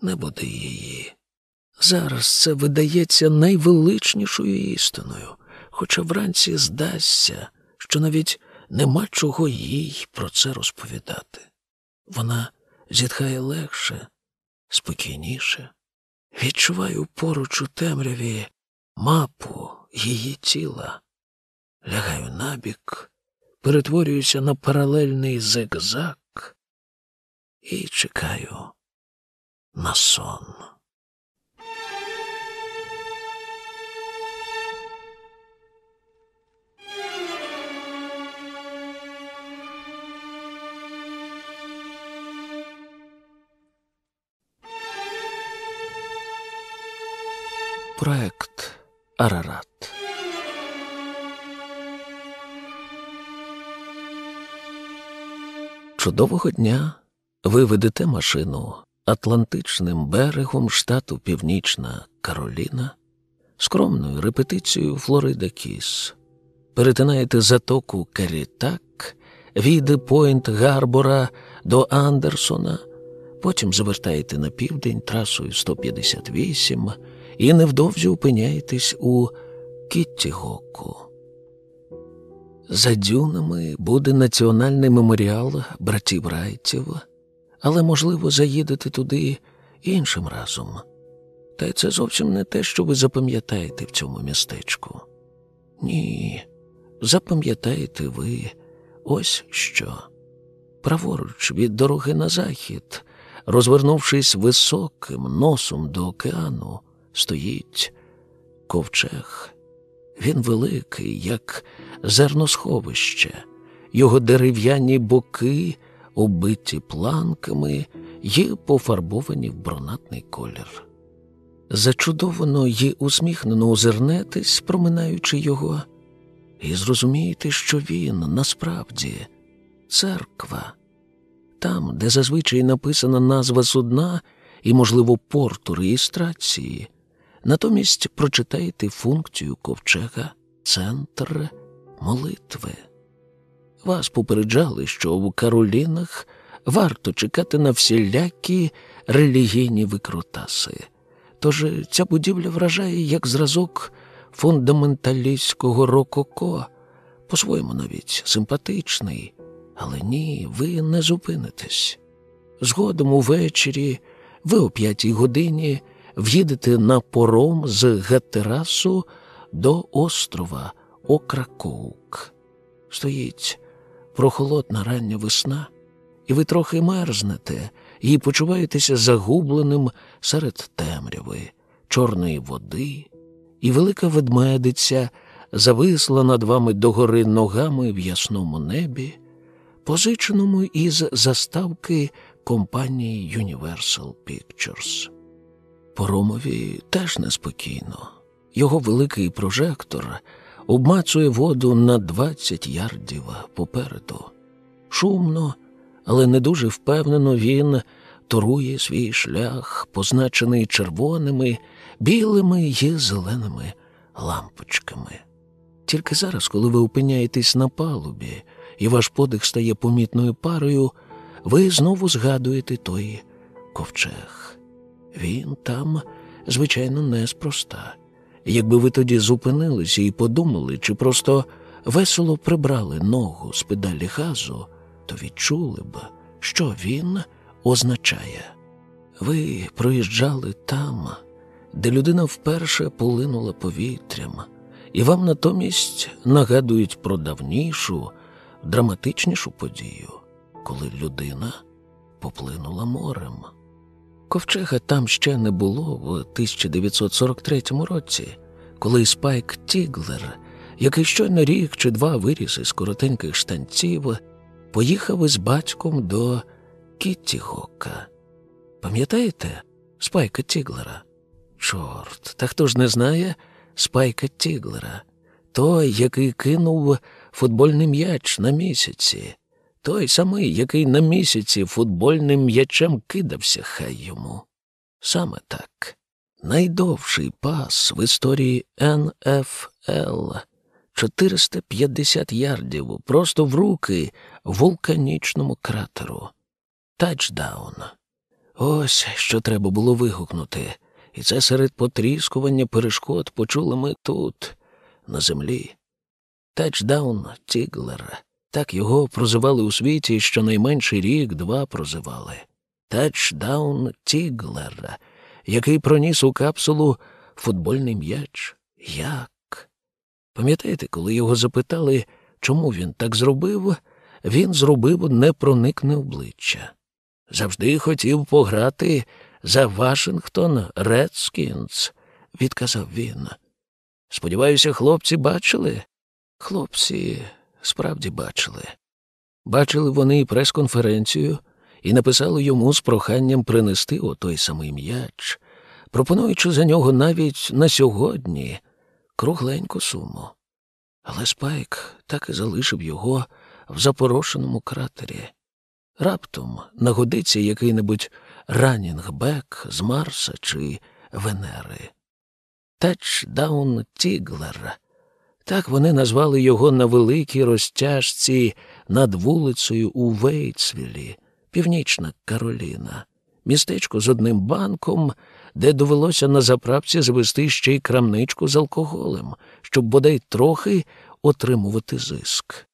Не буде її. Зараз це видається найвеличнішою істиною, хоча вранці здасться, що навіть нема чого їй про це розповідати. Вона зітхає легше, спокійніше. Відчуваю поруч у темряві мапу її тіла, лягаю набік, перетворююся на паралельний зигзаг і чекаю на сон. Проект Арарат. Чудового дня ви ведете машину Атлантичним берегом штату Північна Кароліна, скромною репетицією Флорида Кіс. Перетинаєте затоку Керітак від Пойнт Гарбора до Андерсона, потім завертаєте на південь трасою 158 і невдовзі опиняєтесь у Кіттігоку. За дюнами буде національний меморіал братів Райтів, але, можливо, заїдете туди іншим разом. Та це зовсім не те, що ви запам'ятаєте в цьому містечку. Ні, запам'ятаєте ви ось що. Праворуч від дороги на захід, розвернувшись високим носом до океану, стоїть ковчег. Він великий, як зерносховище, його дерев'яні боки, оббиті планками й пофарбовані в бронатний колір. Зачудовано й усміхнено озирнетесь, проминаючи його, і зрозумієте, що він насправді церква. Там, де зазвичай написана назва судна і, можливо, порту реєстрації, натомість прочитаєте функцію ковчега центр молитви. Вас попереджали, що в Каролінах варто чекати на всілякі релігійні викрутаси. Тож ця будівля вражає як зразок фундаменталістського рококо, по-своєму навіть симпатичний, але ні, ви не зупинитесь. Згодом увечері, ви о п'ятій годині в'їдете на пором з Гаттерасу до острова Окракоук. Стоїть прохолодна рання весна, і ви трохи мерзнете і почуваєтеся загубленим серед темряви, чорної води, і велика ведмедиця зависла над вами догори ногами в ясному небі, позиченому із заставки компанії Universal Pictures. Поромові теж неспокійно. Його великий прожектор обмацує воду на 20 ярдів попереду. шумно, але не дуже впевнено він торує свій шлях, позначений червоними, білими і зеленими лампочками. Тільки зараз, коли ви опиняєтесь на палубі, і ваш подих стає помітною парою, ви знову згадуєте той ковчег. Він там, звичайно, неспроста. Якби ви тоді зупинилися і подумали, чи просто весело прибрали ногу з педалі газу, то відчули б, що він означає. Ви проїжджали там, де людина вперше полинула повітрям, і вам натомість нагадують про давнішу, драматичнішу подію, коли людина поплинула морем. Ковчега там ще не було в 1943 році, коли Спайк Тіглер, який щойно рік чи два виріс із коротеньких штанців, поїхав із батьком до Кіттігока. Пам'ятаєте Спайка Тіглера? Чорт, та хто ж не знає Спайка Тіглера, той, який кинув футбольний м'яч на місяці, той самий, який на місяці футбольним м'ячем кидався хай йому. Саме так. Найдовший пас в історії НФЛ 450 ярдів просто в руки вулканічному кратеру. Тачдаун. Ось що треба було вигукнути, і це серед потріскування перешкод почули ми тут, на землі. Тачдаун Тіглера. Так його прозивали у світі щонайменше рік-два прозивали. Тачдаун Тіглера, який проніс у капсулу футбольний м'яч. Як? Пам'ятаєте, коли його запитали, чому він так зробив, він зробив непроникне обличчя. Завжди хотів пограти за Вашингтон Редскінс, відказав він. Сподіваюся, хлопці бачили? Хлопці справді бачили. Бачили вони прес-конференцію і написали йому з проханням принести отой самий м'яч, пропонуючи за нього навіть на сьогодні кругленьку суму. Але Спайк так і залишив його в запорошеному кратері. Раптом нагодиться який-небудь ранінгбек з Марса чи Венери. Тачдаун Тіглер. Так вони назвали його на великій розтяжці над вулицею у Вейтсвілі, Північна Кароліна, містечко з одним банком, де довелося на заправці завести ще й крамничку з алкоголем, щоб бодай трохи отримувати зиск.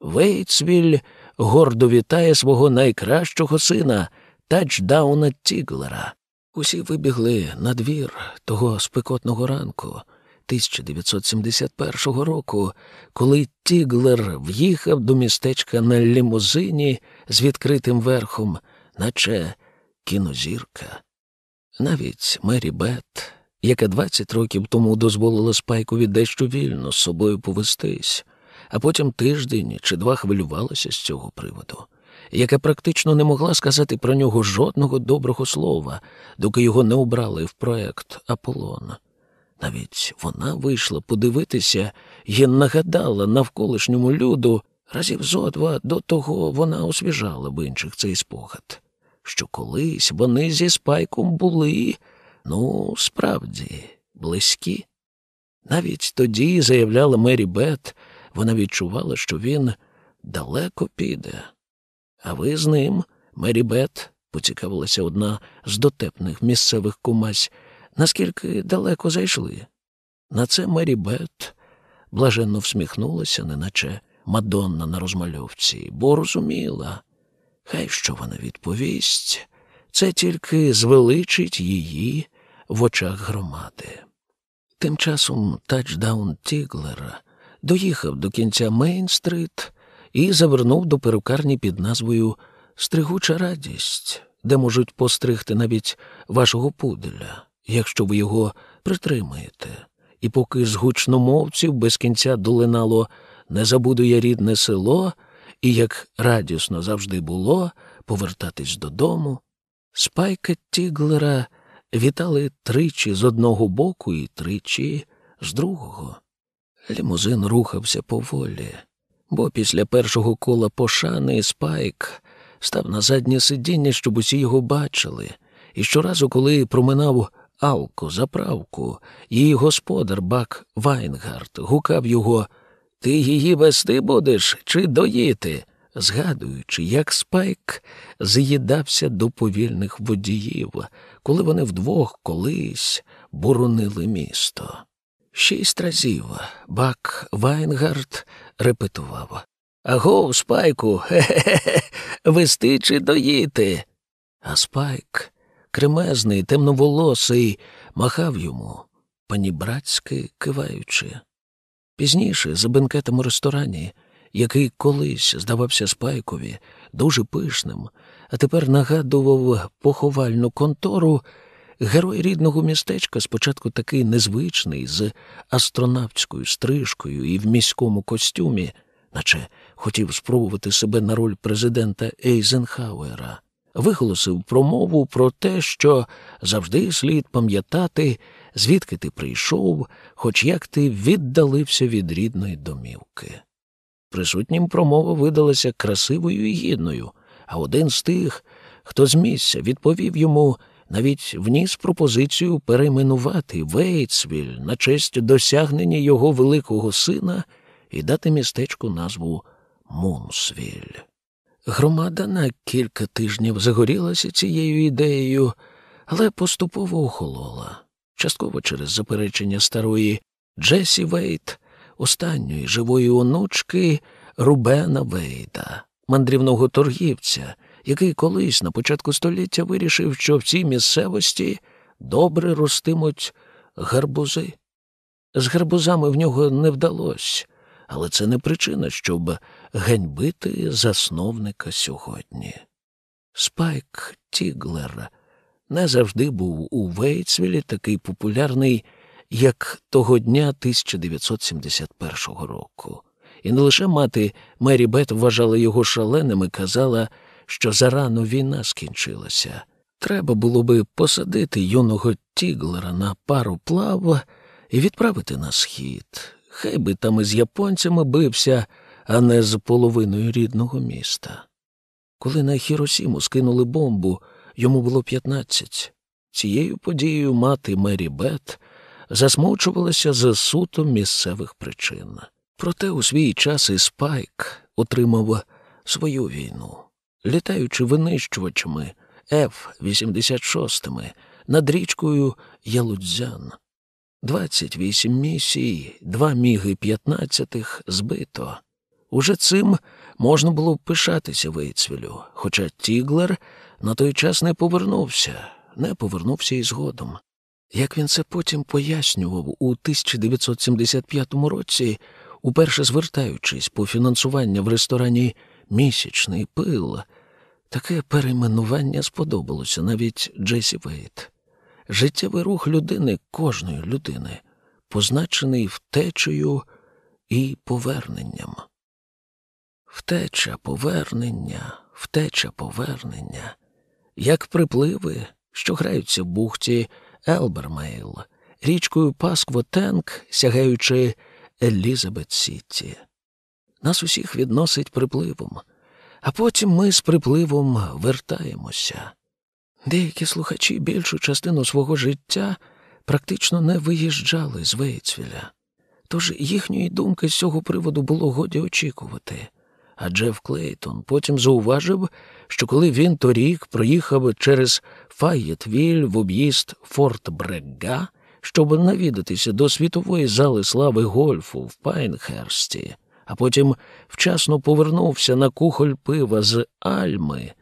Вейтсвіль гордо вітає свого найкращого сина, тачдауна Тіглера. Усі вибігли на двір того спекотного ранку. 1971 року, коли Тіглер в'їхав до містечка на лімузині з відкритим верхом, наче кінозірка. Навіть Мері Бет, яка 20 років тому дозволила спайкові дещо вільно з собою повестись, а потім тиждень чи два хвилювалася з цього приводу, яка практично не могла сказати про нього жодного доброго слова, доки його не обрали в проект Аполлон. Навіть вона вийшла подивитися і нагадала навколишньому люду, разів зо два до того вона освіжала в інших цей спогад, що колись вони зі спайком були, ну, справді, близькі. Навіть тоді, заявляла Мері Бет, вона відчувала, що він далеко піде. А ви з ним, Мері Бет, поцікавилася одна з дотепних місцевих кумась, наскільки далеко зайшли. На це Мері Бет блаженно всміхнулася, неначе Мадонна на розмальовці, бо розуміла, хай що вона відповість, це тільки звеличить її в очах громади. Тим часом тачдаун Тіглера доїхав до кінця Мейн-стрит і завернув до перукарні під назвою Стригуча радість, де можуть постригти навіть вашого пуделя якщо ви його притримаєте. І поки з гучномовців без кінця долинало не забуду я рідне село, і як радісно завжди було повертатись додому, спайка Тіглера вітали тричі з одного боку і тричі з другого. Лімузин рухався поволі. бо після першого кола пошани Спайк став на заднє сидіння, щоб усі його бачили, і щоразу, коли проминав Алку, заправку, її господар Бак Вайнгард гукав його Ти її вести будеш чи доїти? згадуючи, як Спайк з'їдався до повільних водіїв, коли вони вдвох колись боронили місто. Шість разів Бак Вайнгард репетував Агов, Спайку, хе-хе, вести чи доїти. А Спайк, кремезний, темноволосий, махав йому, панібратськи киваючи. Пізніше, за бенкетом у ресторані, який колись здавався Спайкові, дуже пишним, а тепер нагадував поховальну контору, герой рідного містечка спочатку такий незвичний, з астронавтською стрижкою і в міському костюмі, наче хотів спробувати себе на роль президента Ейзенхауера, виголосив промову про те, що завжди слід пам'ятати, звідки ти прийшов, хоч як ти віддалився від рідної домівки. Присутнім промова видалася красивою і гідною, а один з тих, хто з місця відповів йому, навіть вніс пропозицію перейменувати Вейтсвіль на честь досягнення його великого сина і дати містечку назву Мунсвіль. Громада на кілька тижнів загорілася цією ідеєю, але поступово охолола, частково через заперечення старої Джесі Вейт, останньої живої онучки Рубена Вейда, мандрівного торгівця, який колись на початку століття вирішив, що в цій місцевості добре ростимуть гарбузи. З гарбузами в нього не вдалося, але це не причина, щоб ганьбити засновника сьогодні. Спайк Тіглер не завжди був у Вейтсвілі такий популярний, як того дня 1971 року. І не лише мати Мері Бет вважала його шаленим і казала, що зарано війна скінчилася. Треба було би посадити юного Тіглера на пару плав і відправити на схід. Хай би там із японцями бився, а не з половиною рідного міста. Коли на Хіросіму скинули бомбу, йому було 15. Цією подією мати Мері Бет засмучувалася з суто місцевих причин. Проте у свій час і Спайк отримав свою війну, літаючи винищувачами F-86 над річкою Ялудзян. 28 місій, два міги 15 збито. Уже цим можна було б пишатися Вейцвілю, хоча Тіглер на той час не повернувся, не повернувся і згодом. Як він це потім пояснював у 1975 році, уперше звертаючись по фінансування в ресторані Місячний пил, таке перейменування сподобалося навіть Джесі Вейт. Життєвий рух людини кожної людини, позначений втечею і поверненням. Втеча повернення, втеча повернення, як припливи, що граються в бухті Елбермейл, річкою Пасквотенк, сягаючи Елізабет-Сіті. Нас усіх відносить припливом, а потім ми з припливом вертаємося. Деякі слухачі більшу частину свого життя практично не виїжджали з Вейцвіля, тож їхньої думки з цього приводу було годі очікувати. А Джеф Клейтон потім зауважив, що коли він торік проїхав через Фаєтвіль в об'їзд Форт Брегга, щоб навідатися до світової зали слави гольфу в Пайнхерсті, а потім вчасно повернувся на кухоль пива з Альми,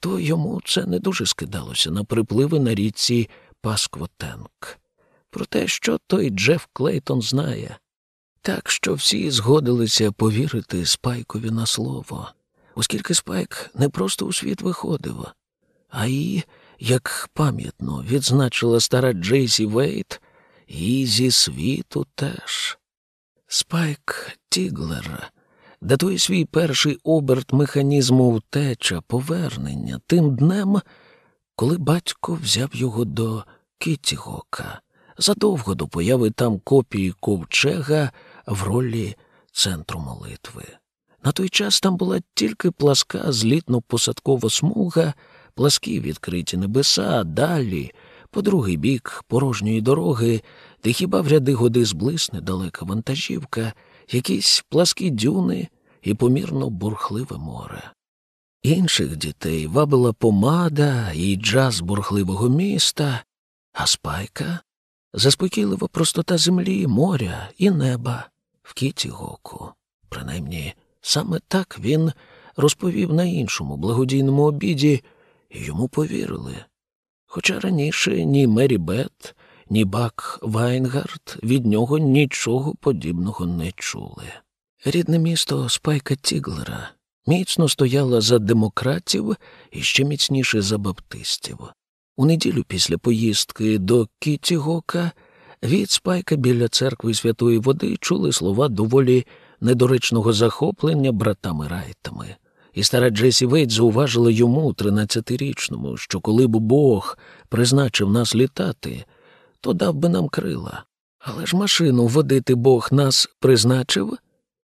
то йому це не дуже скидалося на припливи на річці Пасквотенк. Про те, що той Джеф Клейтон знає, так що всі згодилися повірити Спайкові на слово, оскільки Спайк не просто у світ виходив, а й, як пам'ятно відзначила стара Джейсі Вейт, і зі світу теж. Спайк Тіглер датує свій перший оберт механізму втеча, повернення тим днем, коли батько взяв його до Кіттігока задовго до появи там копії ковчега в ролі центру молитви. На той час там була тільки пласка злітно-посадкова смуга, пласкі відкриті небеса, далі, по другий бік порожньої дороги, де хіба в ряди годи зблисне далека вантажівка, якісь пласкі дюни і помірно бурхливе море. Інших дітей вабила помада і джаз бурхливого міста, а Спайка заспокоїла простота землі, моря і неба в Кіті Гоку. Принаймні, саме так він розповів на іншому благодійному обіді, і йому повірили. Хоча раніше ні Мері Бет, ні Бак Вайнгард від нього нічого подібного не чули. Рідне місто Спайка Тіглера міцно стояло за демократів і ще міцніше за баптистів. У неділю після поїздки до Кітігока від спайка біля церкви Святої Води чули слова доволі недоречного захоплення братами Райтами. І стара Джесі Вейт зауважила йому, тринадцятирічному, що коли б Бог призначив нас літати, то дав би нам крила. Але ж машину водити Бог нас призначив.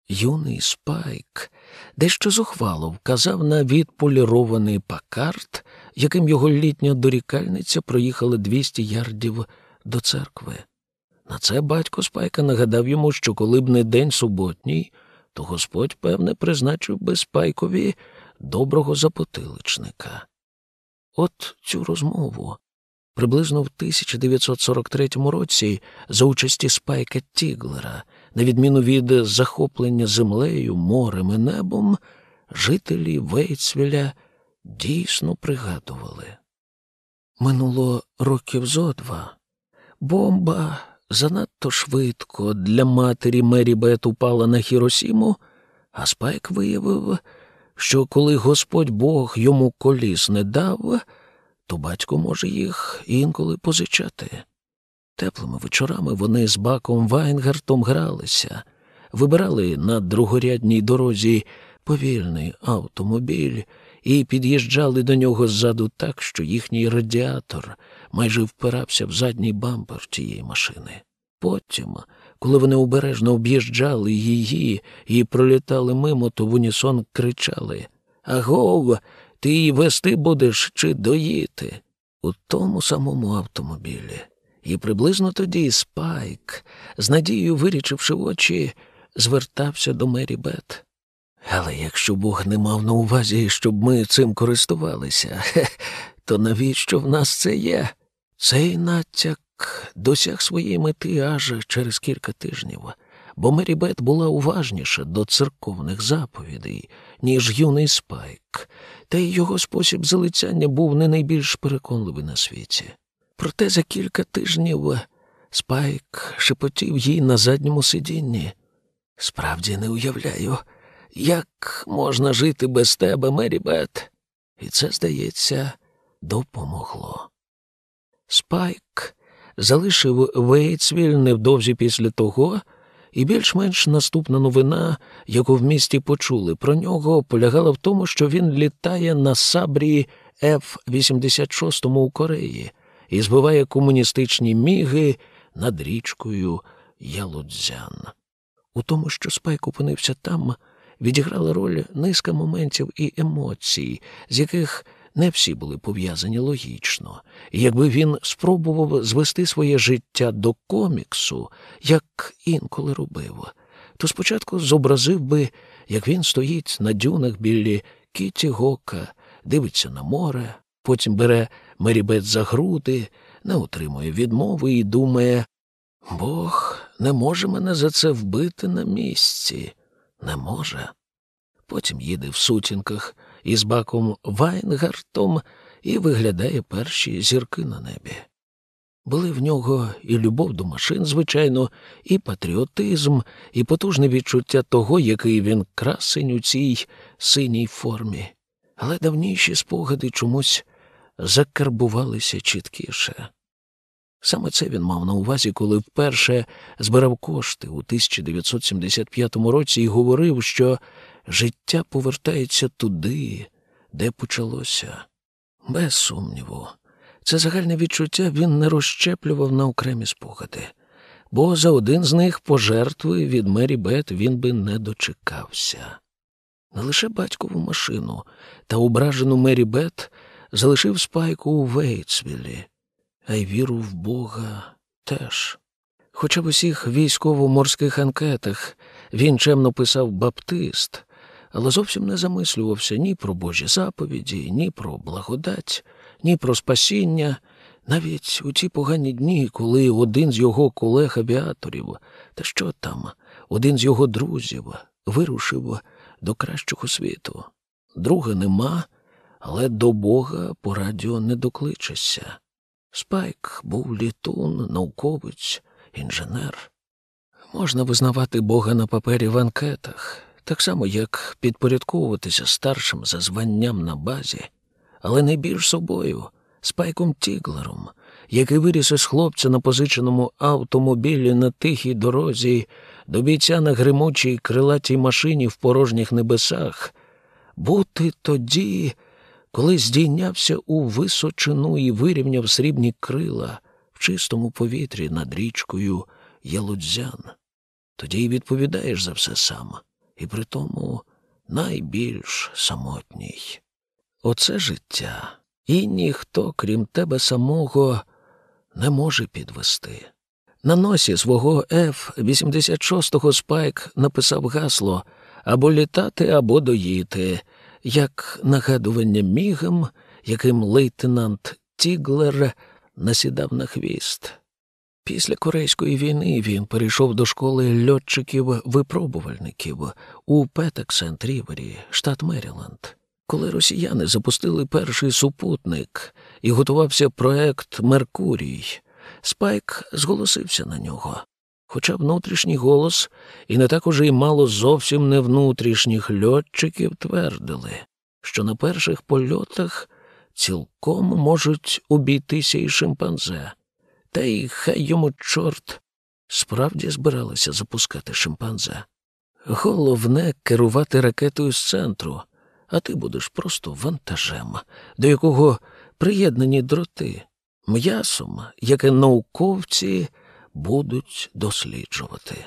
Юний спайк дещо зухвало вказав на відполірований пакарт, яким його літня дорікальниця проїхала 200 ярдів до церкви. На це батько Спайка нагадав йому, що коли б не день суботній, то Господь, певне, призначив би Спайкові доброго запотиличника. От цю розмову приблизно в 1943 році за участі Спайка Тіглера, на відміну від захоплення землею, морем і небом, жителі Вейтсвіля дійсно пригадували. Минуло років зо два. Бомба занадто швидко для матері Мері Бет упала на Хіросіму, а Спайк виявив, що коли Господь Бог йому коліс не дав, то батько може їх інколи позичати. Теплими вечорами вони з баком Вайнгартом гралися, вибирали на другорядній дорозі повільний автомобіль і під'їжджали до нього ззаду так, що їхній радіатор майже впирався в задній бампер тієї машини. Потім, коли вони обережно об'їжджали її і пролітали мимо, то в унісон кричали Агов, ти її вести будеш чи доїти? У тому самому автомобілі. І приблизно тоді Спайк, з надією вирічивши очі, звертався до Мері Бет. Але якщо Бог не мав на увазі, щоб ми цим користувалися, то навіщо в нас це є? Цей натяк досяг своєї мети аж через кілька тижнів, бо Мері Бет була уважніша до церковних заповідей, ніж юний Спайк, та й його спосіб залицяння був не найбільш переконливий на світі. Проте за кілька тижнів Спайк шепотів їй на задньому сидінні. Справді не уявляю, як можна жити без тебе, Мері Бет? І це, здається, допомогло. Спайк залишив Вейтсвіль невдовзі після того, і більш-менш наступна новина, яку в місті почули про нього, полягала в тому, що він літає на сабрі F-86 у Кореї і збиває комуністичні міги над річкою Ялудзян. У тому, що Спайк опинився там, відіграла роль низка моментів і емоцій, з яких не всі були пов'язані логічно, якби він спробував звести своє життя до коміксу, як інколи робив, то спочатку зобразив би, як він стоїть на дюнах білі Кіті Гока, дивиться на море, потім бере Мерібет за груди, не отримує відмови і думає Бог не може мене за це вбити на місці, не може. Потім їде в сутінках із баком Вайнгартом і виглядає перші зірки на небі. Були в нього і любов до машин, звичайно, і патріотизм, і потужне відчуття того, який він красень у цій синій формі. Але давніші спогади чомусь закарбувалися чіткіше. Саме це він мав на увазі, коли вперше збирав кошти у 1975 році і говорив, що життя повертається туди, де почалося. Без сумніву, це загальне відчуття він не розщеплював на окремі спогади, бо за один з них пожертви від Мері Бет він би не дочекався. Не лише батькову машину та ображену Мері Бет залишив спайку у Вейтсвілі, а й віру в Бога теж. Хоча в усіх військово-морських анкетах він чемно писав Баптист, але зовсім не замислювався ні про Божі заповіді, ні про благодать, ні про спасіння, навіть у ті погані дні, коли один з його колег-авіаторів, та що там, один з його друзів вирушив до кращого світу. Друга нема, але до Бога по радіо не докличешся. Спайк був літун, науковець, інженер. Можна визнавати Бога на папері в анкетах, так само, як підпорядковуватися старшим за званням на базі, але найбільш собою, спайком Тіглером, який виріс із хлопця на позиченому автомобілі на тихій дорозі, до бійця на гримучій крилатій машині в порожніх небесах, бути тоді, коли здійнявся у височину і вирівняв срібні крила в чистому повітрі над річкою Ялудзян. Тоді й відповідаєш за все сам, і при тому найбільш самотній. Оце життя, і ніхто, крім тебе самого, не може підвести. На носі свого F-86 Спайк написав гасло або літати, або доїти, як нагадування мігам, яким лейтенант Тіглер насідав на хвіст. Після Корейської війни він перейшов до школи льотчиків-випробувальників у Петексент Рівері, штат Меріленд. Коли росіяни запустили перший супутник і готувався проект Меркурій, Спайк зголосився на нього. Хоча внутрішній голос, і не так уже й мало зовсім не внутрішніх льотчиків твердили, що на перших польотах цілком можуть обійтися і шимпанзе. Та й хай йому чорт справді збиралися запускати шимпанзе. Головне керувати ракетою з центру, а ти будеш просто вантажем, до якого приєднані дроти, м'ясом, яке науковці будуть досліджувати.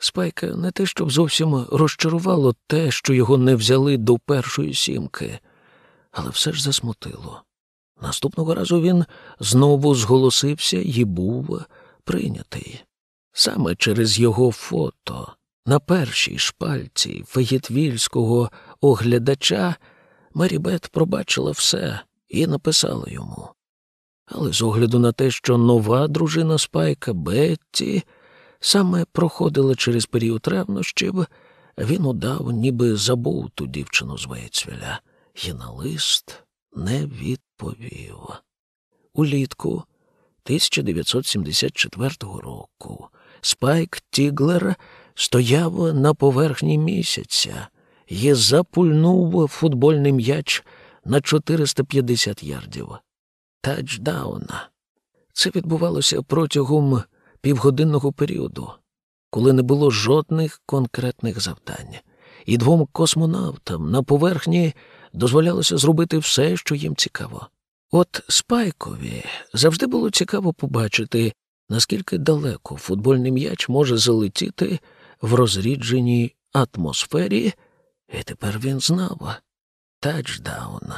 Спайка не те, щоб зовсім розчарувало те, що його не взяли до першої сімки, але все ж засмутило. Наступного разу він знову зголосився і був прийнятий. Саме через його фото на першій шпальці феєтвільського оглядача Марібет пробачила все і написала йому. Але з огляду на те, що нова дружина Спайка Бетті саме проходила через період ревнощів, він удав, ніби забув ту дівчину з Вейцвіля, і на лист не відповів. Улітку 1974 року Спайк Тіглер стояв на поверхні місяця і запульнув футбольний м'яч на 450 ярдів. Тачдауна. Це відбувалося протягом півгодинного періоду, коли не було жодних конкретних завдань, і двом космонавтам на поверхні дозволялося зробити все, що їм цікаво. От Спайкові завжди було цікаво побачити, наскільки далеко футбольний м'яч може залетіти в розрідженій атмосфері, і тепер він знав тачдаун.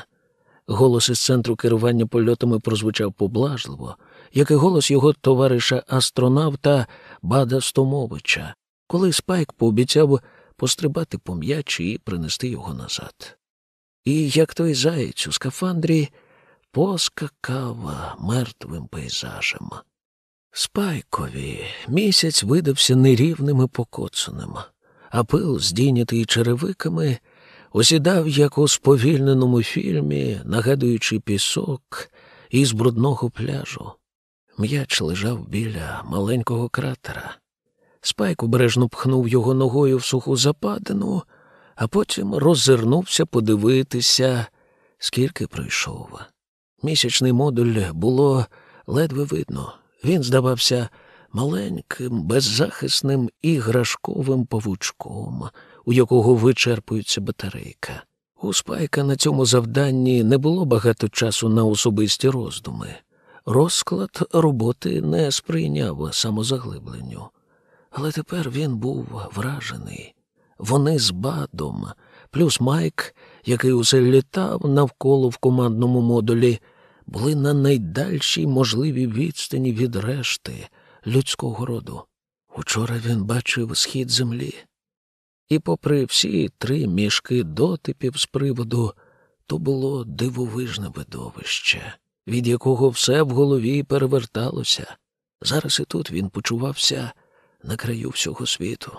Голос із центру керування польотами прозвучав поблажливо, як і голос його товариша астронавта Бада Стомовича, коли Спайк пообіцяв пострибати по м'ячі і принести його назад. І як той заєць у скафандрі поскакав мертвим пейзажем. Спайкові місяць видався нерівним і покоцаним, а пил, здійнятий черевиками, осідав, як у сповільненому фільмі, нагадуючи пісок із брудного пляжу. М'яч лежав біля маленького кратера. Спайк обережно пхнув його ногою в суху западину, а потім роззирнувся подивитися, скільки пройшов. Місячний модуль було ледве видно. Він здавався маленьким, беззахисним іграшковим павучком, у якого вичерпується батарейка. У спайка на цьому завданні не було багато часу на особисті роздуми. Розклад роботи не сприйняв самозаглибленню. Але тепер він був вражений. Вони з бадом плюс Майк, який усе літав навколо в командному модулі, були на найдальшій можливій відстані від решти людського роду. Учора він бачив схід землі. І, попри всі три мішки дотипів з приводу, то було дивовижне видовище, від якого все в голові переверталося. Зараз і тут він почувався на краю всього світу.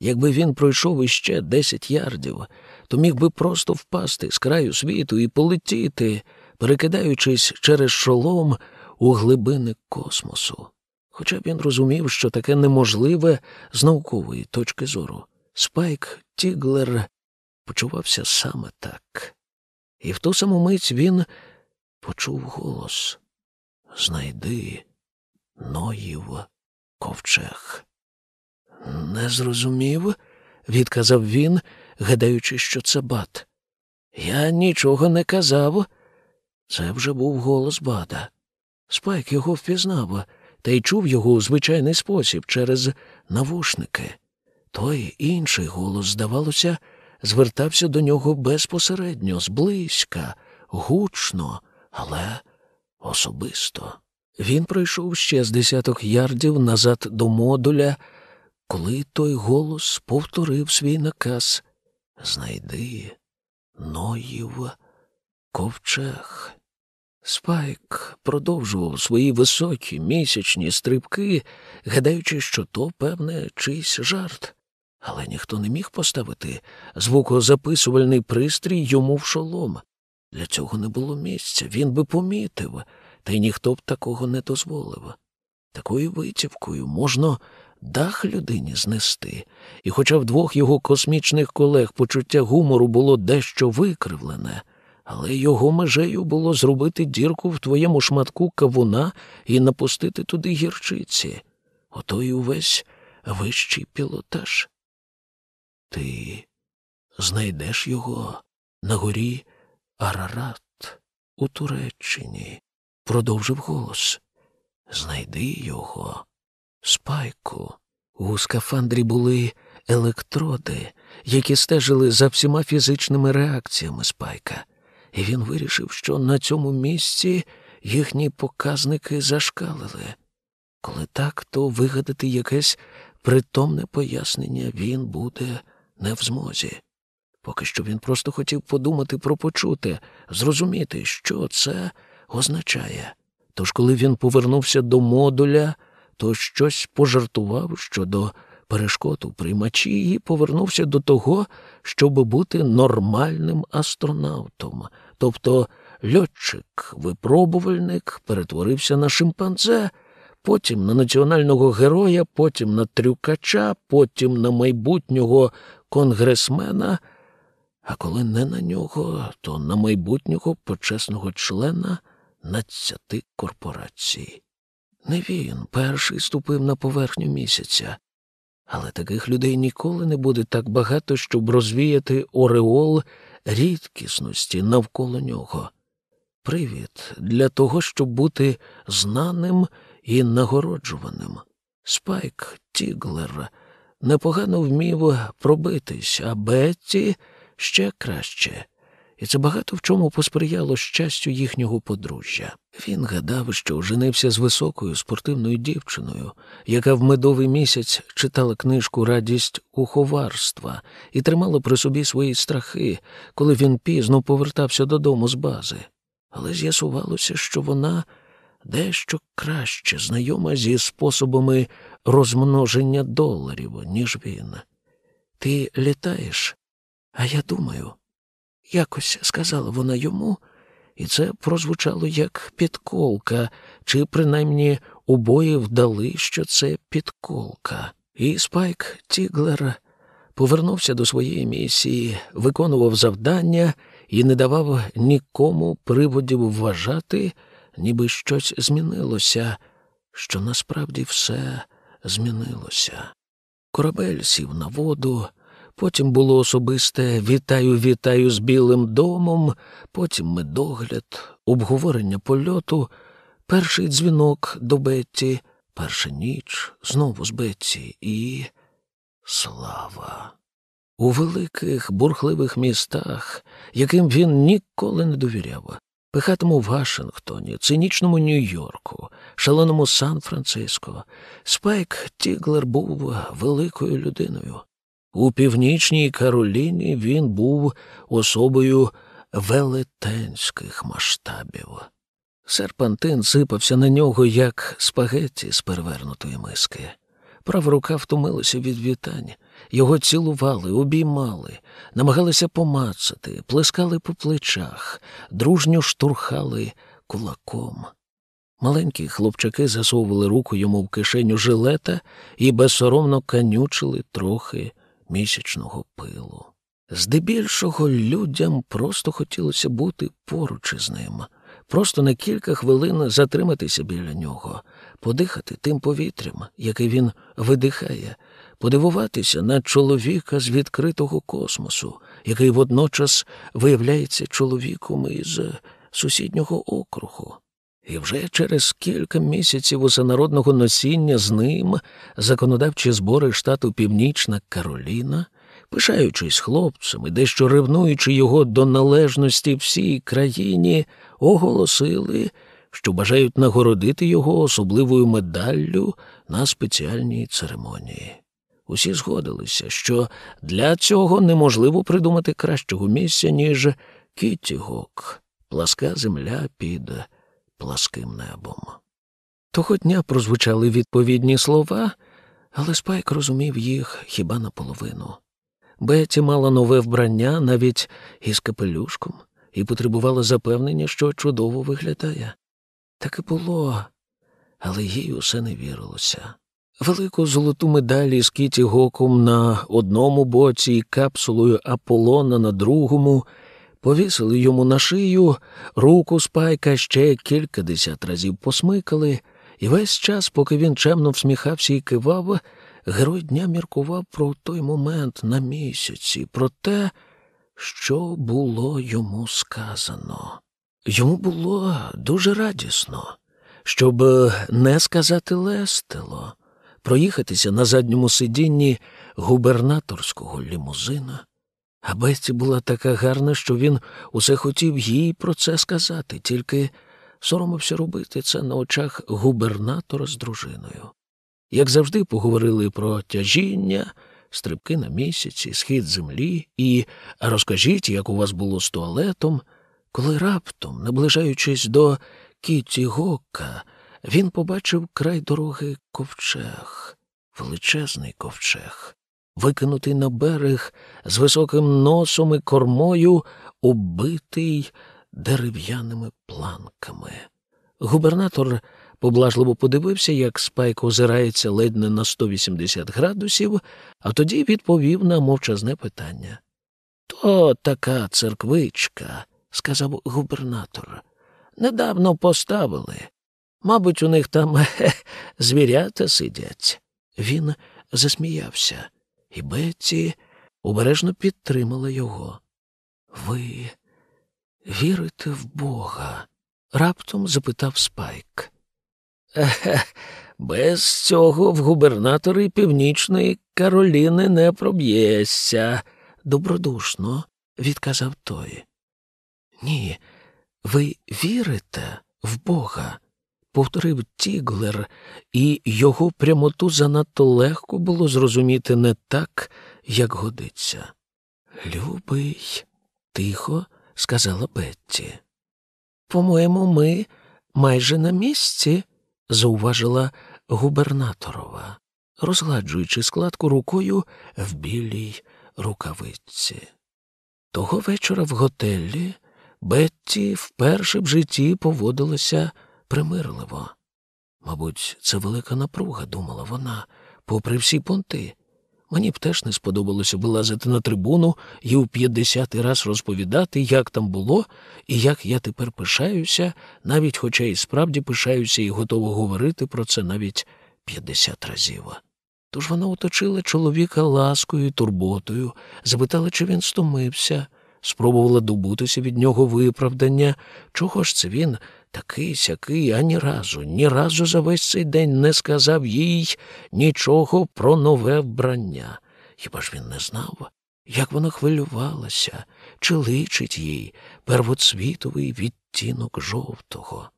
Якби він пройшов іще десять ярдів, то міг би просто впасти з краю світу і полетіти, перекидаючись через шолом у глибини космосу. Хоча б він розумів, що таке неможливе з наукової точки зору. Спайк Тіглер почувався саме так. І в ту саму мить він почув голос Знайди Ноїв ковчег. Не зрозумів, відказав він, гадаючи, що це бат. Я нічого не казав. Це вже був голос бада. Спайк його впізнав, та й чув його у звичайний спосіб через навушники. Той інший голос, здавалося, звертався до нього безпосередньо, зблизька, гучно, але особисто. Він пройшов ще з десяток ярдів назад до модуля, коли той голос повторив свій наказ Знайди Ноїв ковчег. Спайк продовжував свої високі місячні стрибки, гадаючи, що то, певне, чийсь жарт, але ніхто не міг поставити звукозаписувальний пристрій йому в шолом. Для цього не було місця, він би помітив, та й ніхто б такого не дозволив. Такою витівкою можна дах людині знести, і хоча в двох його космічних колег почуття гумору було дещо викривлене, але його межею було зробити дірку в твоєму шматку кавуна і напустити туди гірчиці. Ото й увесь вищий пілотаж. Ти знайдеш його на горі Арарат у Туреччині, продовжив голос. Знайди його, спайку. У скафандрі були електроди, які стежили за всіма фізичними реакціями спайка і він вирішив, що на цьому місці їхні показники зашкалили. Коли так, то вигадати якесь притомне пояснення він буде не в змозі. Поки що він просто хотів подумати про почуте, зрозуміти, що це означає. Тож, коли він повернувся до модуля, то щось пожартував щодо перешкод у приймачі і повернувся до того, щоб бути нормальним астронавтом. Тобто льотчик-випробувальник перетворився на шимпанзе, потім на національного героя, потім на трюкача, потім на майбутнього конгресмена, а коли не на нього, то на майбутнього почесного члена надцяти корпорацій. Не він перший ступив на поверхню місяця, але таких людей ніколи не буде так багато, щоб розвіяти ореол рідкісності навколо нього. Привід для того, щоб бути знаним і нагороджуваним. Спайк Тіглер непогано вмів пробитись, а Бетті ще краще і це багато в чому посприяло щастю їхнього подружжя. Він гадав, що оженився з високою спортивною дівчиною, яка в медовий місяць читала книжку Радість уховарства і тримала при собі свої страхи, коли він пізно повертався додому з бази. Але з'ясувалося, що вона дещо краще знайома зі способами розмноження доларів, ніж він. Ти літаєш, а я думаю якось сказала вона йому, і це прозвучало як підколка, чи принаймні обоє вдали, що це підколка. І Спайк Тіглер повернувся до своєї місії, виконував завдання і не давав нікому приводів вважати, ніби щось змінилося, що насправді все змінилося. Корабель сів на воду. Потім було особисте вітаю, вітаю з Білим домом, потім медогляд, обговорення польоту, перший дзвінок до Бетті, перша ніч знову з Бетті і слава. у великих бурхливих містах, яким він ніколи не довіряв, пихатому Вашингтоні, цинічному Нью-Йорку, шаленому Сан-Франциско, Спайк Тіглер був великою людиною. У північній Кароліні він був особою велетенських масштабів. Серпантин сипався на нього, як спагетті з перевернутої миски. Права рука втомилася від вітань. Його цілували, обіймали, намагалися помацати, плескали по плечах, дружньо штурхали кулаком. Маленькі хлопчаки засовували руку йому в кишеню жилета і безсоромно канючили трохи місячного пилу. Здебільшого людям просто хотілося бути поруч із ним, просто на кілька хвилин затриматися біля нього, подихати тим повітрям, яке він видихає, подивуватися на чоловіка з відкритого космосу, який водночас виявляється чоловіком із сусіднього округу. І вже через кілька місяців усенародного носіння з ним законодавчі збори штату Північна Кароліна, пишаючись хлопцем і дещо ревнуючи його до належності всій країні, оголосили, що бажають нагородити його особливою медаллю на спеціальній церемонії. Усі згодилися, що для цього неможливо придумати кращого місця, ніж Кіттігок, пласка земля під пласким небом. Того дня прозвучали відповідні слова, але Спайк розумів їх хіба наполовину. Беті мала нове вбрання навіть із капелюшком і потребувала запевнення, що чудово виглядає. Так і було, але їй усе не вірилося. Велику золоту медаль з Кіті Гоком на одному боці і капсулою Аполлона на другому повісили йому на шию, руку спайка ще кількадесят разів посмикали, і весь час, поки він чемно всміхався і кивав, герой дня міркував про той момент на місяці, про те, що було йому сказано. Йому було дуже радісно, щоб не сказати лестило, проїхатися на задньому сидінні губернаторського лімузина. А Бетті була така гарна, що він усе хотів їй про це сказати, тільки соромився робити це на очах губернатора з дружиною. Як завжди, поговорили про тяжіння, стрибки на місяці, схід землі і розкажіть, як у вас було з туалетом, коли раптом, наближаючись до Кіті Гока, він побачив край дороги ковчег, величезний ковчег викинутий на берег з високим носом і кормою, оббитий дерев'яними планками. Губернатор поблажливо подивився, як Спайк озирається ледь не на 180 градусів, а тоді відповів на мовчазне питання. То така церквичка, сказав губернатор. Недавно поставили. Мабуть, у них там хе, звірята сидять. Він засміявся і Бетті обережно підтримала його. Ви вірите в Бога? раптом запитав Спайк. Ехе, без цього в губернатори Північної Кароліни не проб'єшся, добродушно відказав той. Ні, ви вірите в Бога? Повторив Тіглер, і його прямоту занадто легко було зрозуміти не так, як годиться. Любий, тихо сказала Бетті. По-моєму, ми майже на місці, зауважила губернаторова, розгладжуючи складку рукою в білій рукавиці. Того вечора в готелі Бетті вперше в житті поводилася примирливо. Мабуть, це велика напруга, думала вона, попри всі понти. Мені б теж не сподобалося вилазити на трибуну і у п'ятдесятий раз розповідати, як там було, і як я тепер пишаюся, навіть хоча і справді пишаюся і готова говорити про це навіть п'ятдесят разів. Тож вона оточила чоловіка ласкою і турботою, запитала, чи він стомився, спробувала добутися від нього виправдання, чого ж це він такий сякий ані разу, ні разу за весь цей день не сказав їй нічого про нове вбрання. Хіба ж він не знав? як вона хвилювалася, чи личить їй первоцвітовий відтінок жовтого.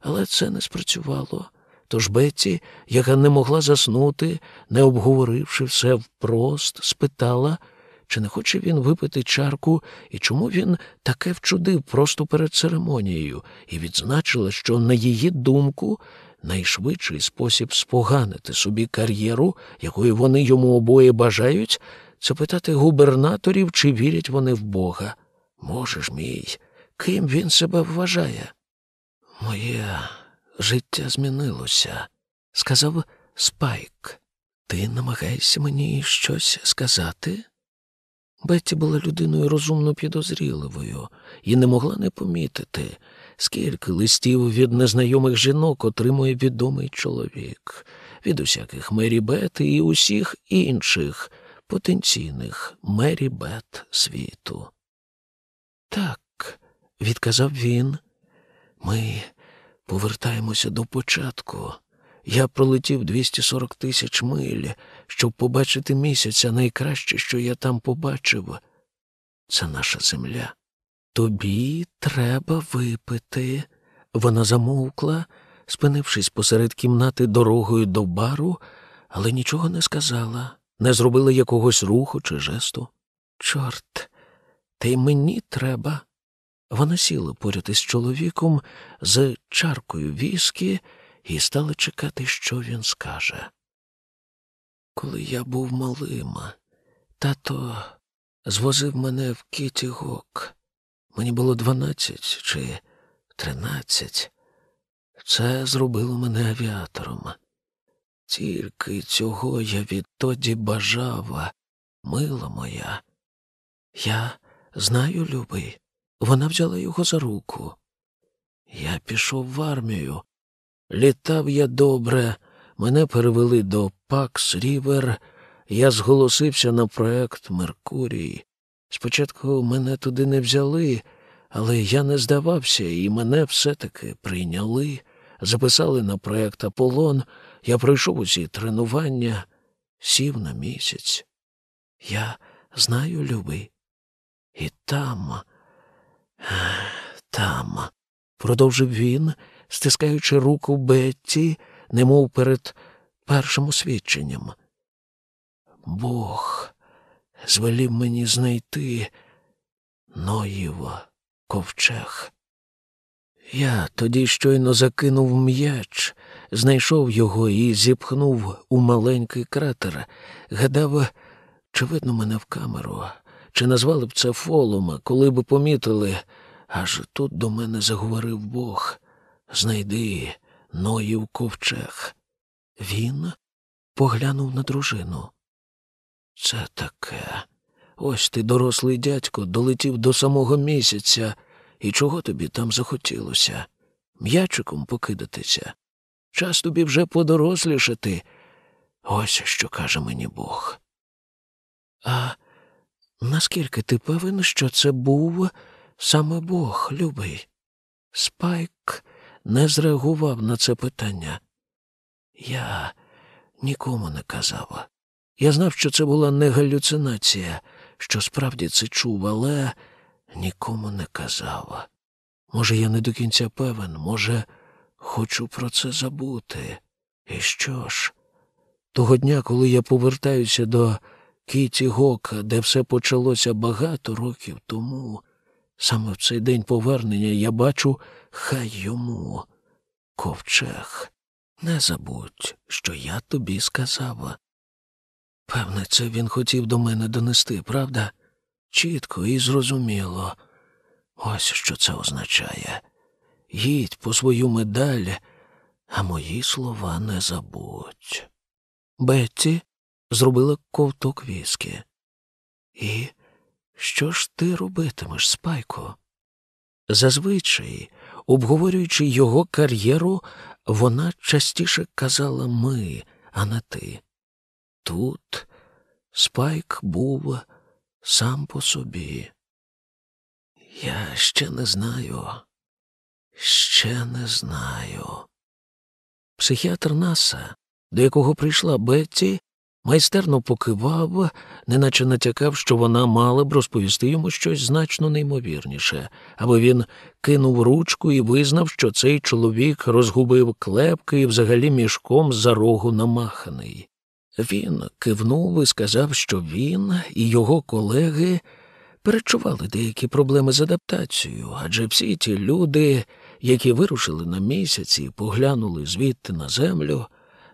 Але це не спрацювало. Тож Бетті, яка не могла заснути, не обговоривши все впрост, спитала, чи не хоче він випити чарку і чому він таке вчудив просто перед церемонією, і відзначила, що, на її думку, найшвидший спосіб споганити собі кар'єру, якої вони йому обоє бажають, це питати губернаторів, чи вірять вони в Бога. Може ж мій, ким він себе вважає? Моє життя змінилося, сказав Спайк. Ти намагаєшся мені щось сказати? Бетті була людиною розумно підозріливою і не могла не помітити, скільки листів від незнайомих жінок отримує відомий чоловік, від усяких Мері Бет і усіх інших потенційних Мері Бет світу. Так, відказав він, ми повертаємося до початку. Я пролетів 240 тисяч миль, щоб побачити місяця найкраще, що я там побачив. Це наша земля. Тобі треба випити. Вона замовкла, спинившись посеред кімнати дорогою до бару, але нічого не сказала, не зробила якогось руху чи жесту. Чорт, та й мені треба. Вона сіла поряд із чоловіком з чаркою віскі і стала чекати, що він скаже. Коли я був малим, тато звозив мене в Кіті Гок. Мені було дванадцять чи тринадцять. Це зробило мене авіатором. Тільки цього я відтоді бажав, мила моя. Я знаю, любий. Вона взяла його за руку. Я пішов в армію. Літав я добре, мене перевели до Пакс Рівер, я зголосився на проект Меркурій. Спочатку мене туди не взяли, але я не здавався, і мене все-таки прийняли, записали на проект Аполлон. Я пройшов усі тренування, сів на місяць. Я знаю, любий. І там, там, продовжив він, стискаючи руку Бетті, немов перед першим освідченням. Бог звелів мені знайти Ноїв ковчег. Я тоді щойно закинув м'яч, знайшов його і зіпхнув у маленький кратер. Гадав, чи видно мене в камеру, чи назвали б це фолом, коли б помітили, аж тут до мене заговорив Бог. Знайди Ноїв ковчег. Він поглянув на дружину. Це таке. Ось ти, дорослий дядько, долетів до самого місяця, і чого тобі там захотілося? М'ячиком покидатися. Час тобі вже подорослішати. Ось що каже мені Бог. А наскільки ти певен, що це був саме Бог, любий? Спайк не зреагував на це питання. Я нікому не казав. Я знав, що це була не галюцинація, що справді це чув, але нікому не казав. Може, я не до кінця певен, може, хочу про це забути. І що ж? Того дня, коли я повертаюся до Кіті Гока, де все почалося багато років тому, саме в цей день повернення я бачу хай йому ковчег. Не забудь, що я тобі сказав. Певне, це він хотів до мене донести, правда? Чітко і зрозуміло. Ось що це означає. Їдь по свою медаль, а мої слова не забудь. Бетті зробила ковток віскі. І що ж ти робитимеш, спайко? Зазвичай, обговорюючи його кар'єру, вона частіше казала ми, а не ти. Тут Спайк був сам по собі. Я ще не знаю, ще не знаю. Психіатр Наса, до якого прийшла Бетті, майстерно покивав, неначе натякав, що вона мала б розповісти йому щось значно неймовірніше, аби він кинув ручку і визнав, що цей чоловік розгубив клепки і взагалі мішком за рогу намаханий. Він кивнув і сказав, що він і його колеги перечували деякі проблеми з адаптацією, адже всі ті люди, які вирушили на місяці і поглянули звідти на землю,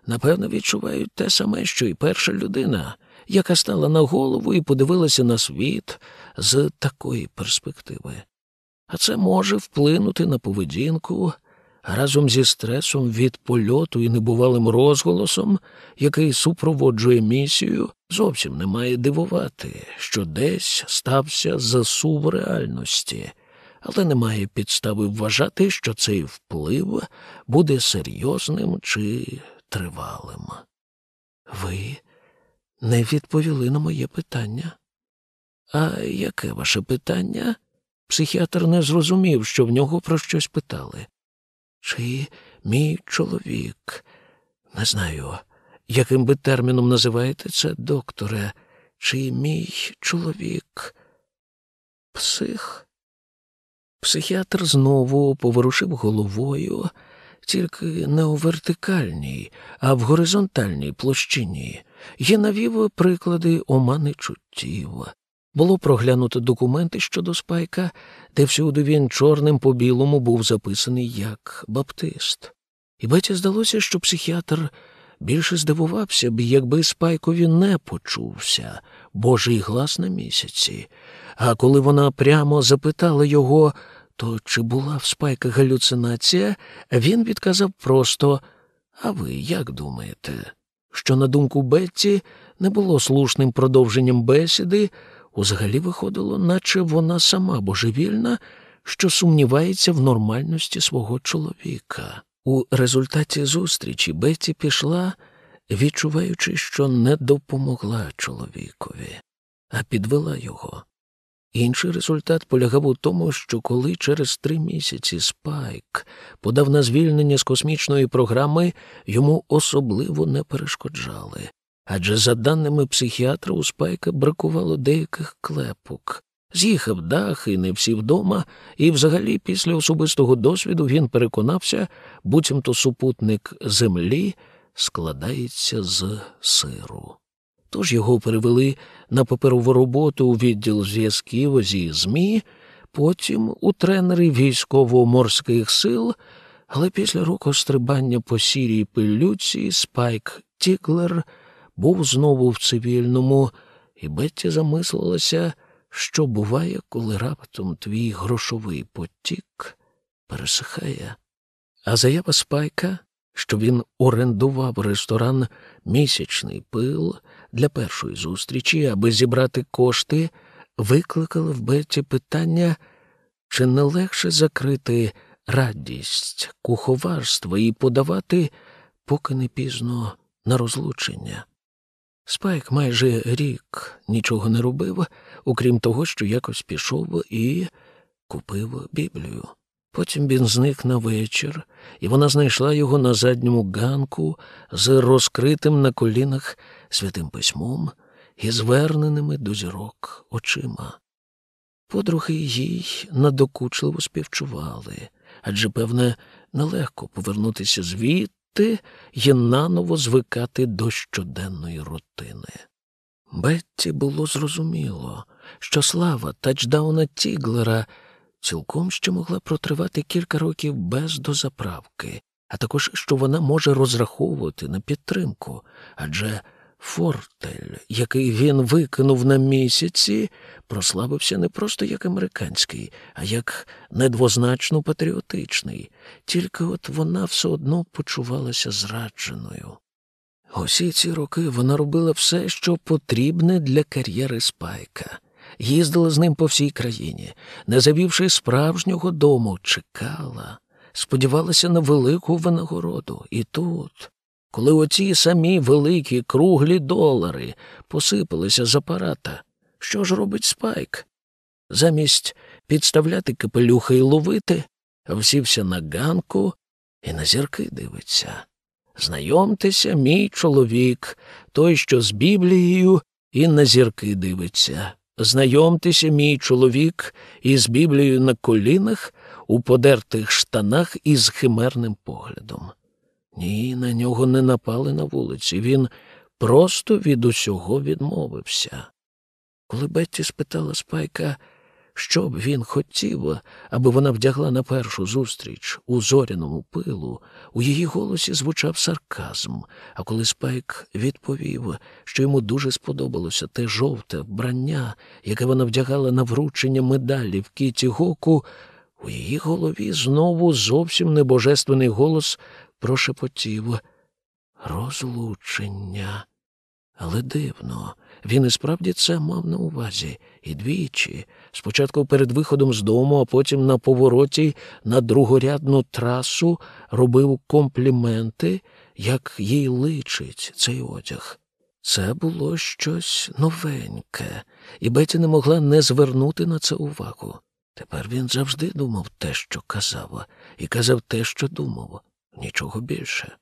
напевно, відчувають те саме, що і перша людина, яка стала на голову і подивилася на світ з такої перспективи. А це може вплинути на поведінку разом зі стресом від польоту і небувалим розголосом, який супроводжує місію, зовсім не має дивувати, що десь стався засув реальності, але немає підстави вважати, що цей вплив буде серйозним чи тривалим. Ви не відповіли на моє питання. А яке ваше питання? Психіатр не зрозумів, що в нього про щось питали. Чи мій чоловік? Не знаю, яким би терміном називаєте це, докторе, чи мій чоловік? Псих? Психіатр знову поворушив головою, тільки не у вертикальній, а в горизонтальній площині, і навів приклади омани чуттів. Було проглянуто документи щодо спайка, де всюди він чорним по білому був записаний як баптист. І Беті здалося, що психіатр більше здивувався б, якби спайкові не почувся Божий глас на місяці. А коли вона прямо запитала його, то чи була в спайка галюцинація, він відказав просто А ви як думаєте? Що, на думку Бетті, не було слушним продовженням бесіди, Узагалі виходило, наче вона сама божевільна, що сумнівається в нормальності свого чоловіка. У результаті зустрічі Беті пішла, відчуваючи, що не допомогла чоловікові, а підвела його. Інший результат полягав у тому, що коли через три місяці Спайк подав на звільнення з космічної програми, йому особливо не перешкоджали адже, за даними психіатра, у спайка бракувало деяких клепок. З'їхав дах і не всі вдома, і взагалі після особистого досвіду він переконався, буцімто супутник землі складається з сиру. Тож його перевели на паперову роботу у відділ зв'язків зі ЗМІ, потім у тренери військово-морських сил, але після року стрибання по сірій пилюці Спайк Тіклер – був знову в цивільному, і Бетті замислилася, що буває, коли раптом твій грошовий потік пересихає. А заява спайка, що він орендував ресторан місячний пил для першої зустрічі, аби зібрати кошти, викликала в Бетті питання, чи не легше закрити радість, куховарства і подавати, поки не пізно на розлучення. Спайк майже рік нічого не робив, окрім того, що якось пішов і купив Біблію. Потім він зник на вечір, і вона знайшла його на задньому ганку з розкритим на колінах святим письмом і зверненими до зірок очима. Подруги їй надокучливо співчували, адже, певне, нелегко повернутися звідти і наново звикати до щоденної рутини. Бетті було зрозуміло, що слава тачдауна Тіглера цілком ще могла протривати кілька років без дозаправки, а також що вона може розраховувати на підтримку, адже фортель, який він викинув на місяці, прославився не просто як американський, а як недвозначно патріотичний, тільки от вона все одно почувалася зрадженою. Усі ці роки вона робила все, що потрібне для кар'єри спайка. Їздила з ним по всій країні, не завівши справжнього дому, чекала, сподівалася на велику винагороду. І тут, коли оці самі великі круглі долари посипалися з апарата, що ж робить спайк? Замість підставляти капелюха і ловити, всівся на ганку і на зірки дивиться. Знайомтеся, мій чоловік, той, що з Біблією і на зірки дивиться. Знайомтеся, мій чоловік, із Біблією на колінах, у подертих штанах і з химерним поглядом. Ні, на нього не напали на вулиці. Він просто від усього відмовився. Коли Бетті спитала Спайка, що б він хотів, аби вона вдягла на першу зустріч у зоряному пилу, у її голосі звучав сарказм, а коли Спайк відповів, що йому дуже сподобалося те жовте вбрання, яке вона вдягала на вручення медалі в кіті гоку, у її голові знову зовсім небожественний голос прошепотів розлучення. Але дивно, він і справді це мав на увазі і двічі, спочатку перед виходом з дому, а потім на повороті на другорядну трасу робив компліменти, як їй личить цей одяг. Це було щось новеньке, і Беті не могла не звернути на це увагу. Тепер він завжди думав те, що казав, і казав те, що думав, нічого більше.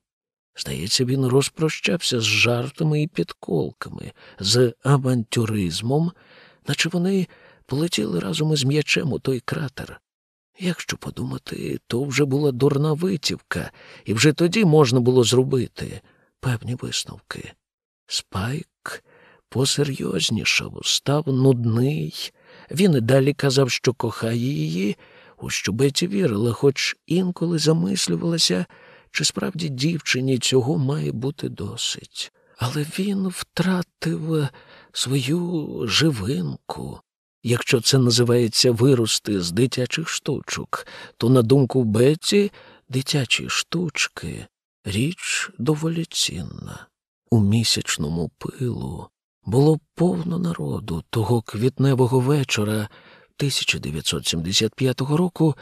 Здається, він розпрощався з жартами і підколками, з авантюризмом, наче вони полетіли разом із м'ячем у той кратер. Якщо подумати, то вже була дурна витівка, і вже тоді можна було зробити певні висновки. Спайк посерйознішав, став нудний. Він і далі казав, що кохає її, у що Беті вірила, хоч інколи замислювалася, чи справді дівчині цього має бути досить. Але він втратив свою живинку. Якщо це називається вирости з дитячих штучок, то, на думку Бетті, дитячі штучки річ доволі цінна. У місячному пилу було повно народу того квітневого вечора 1975 року,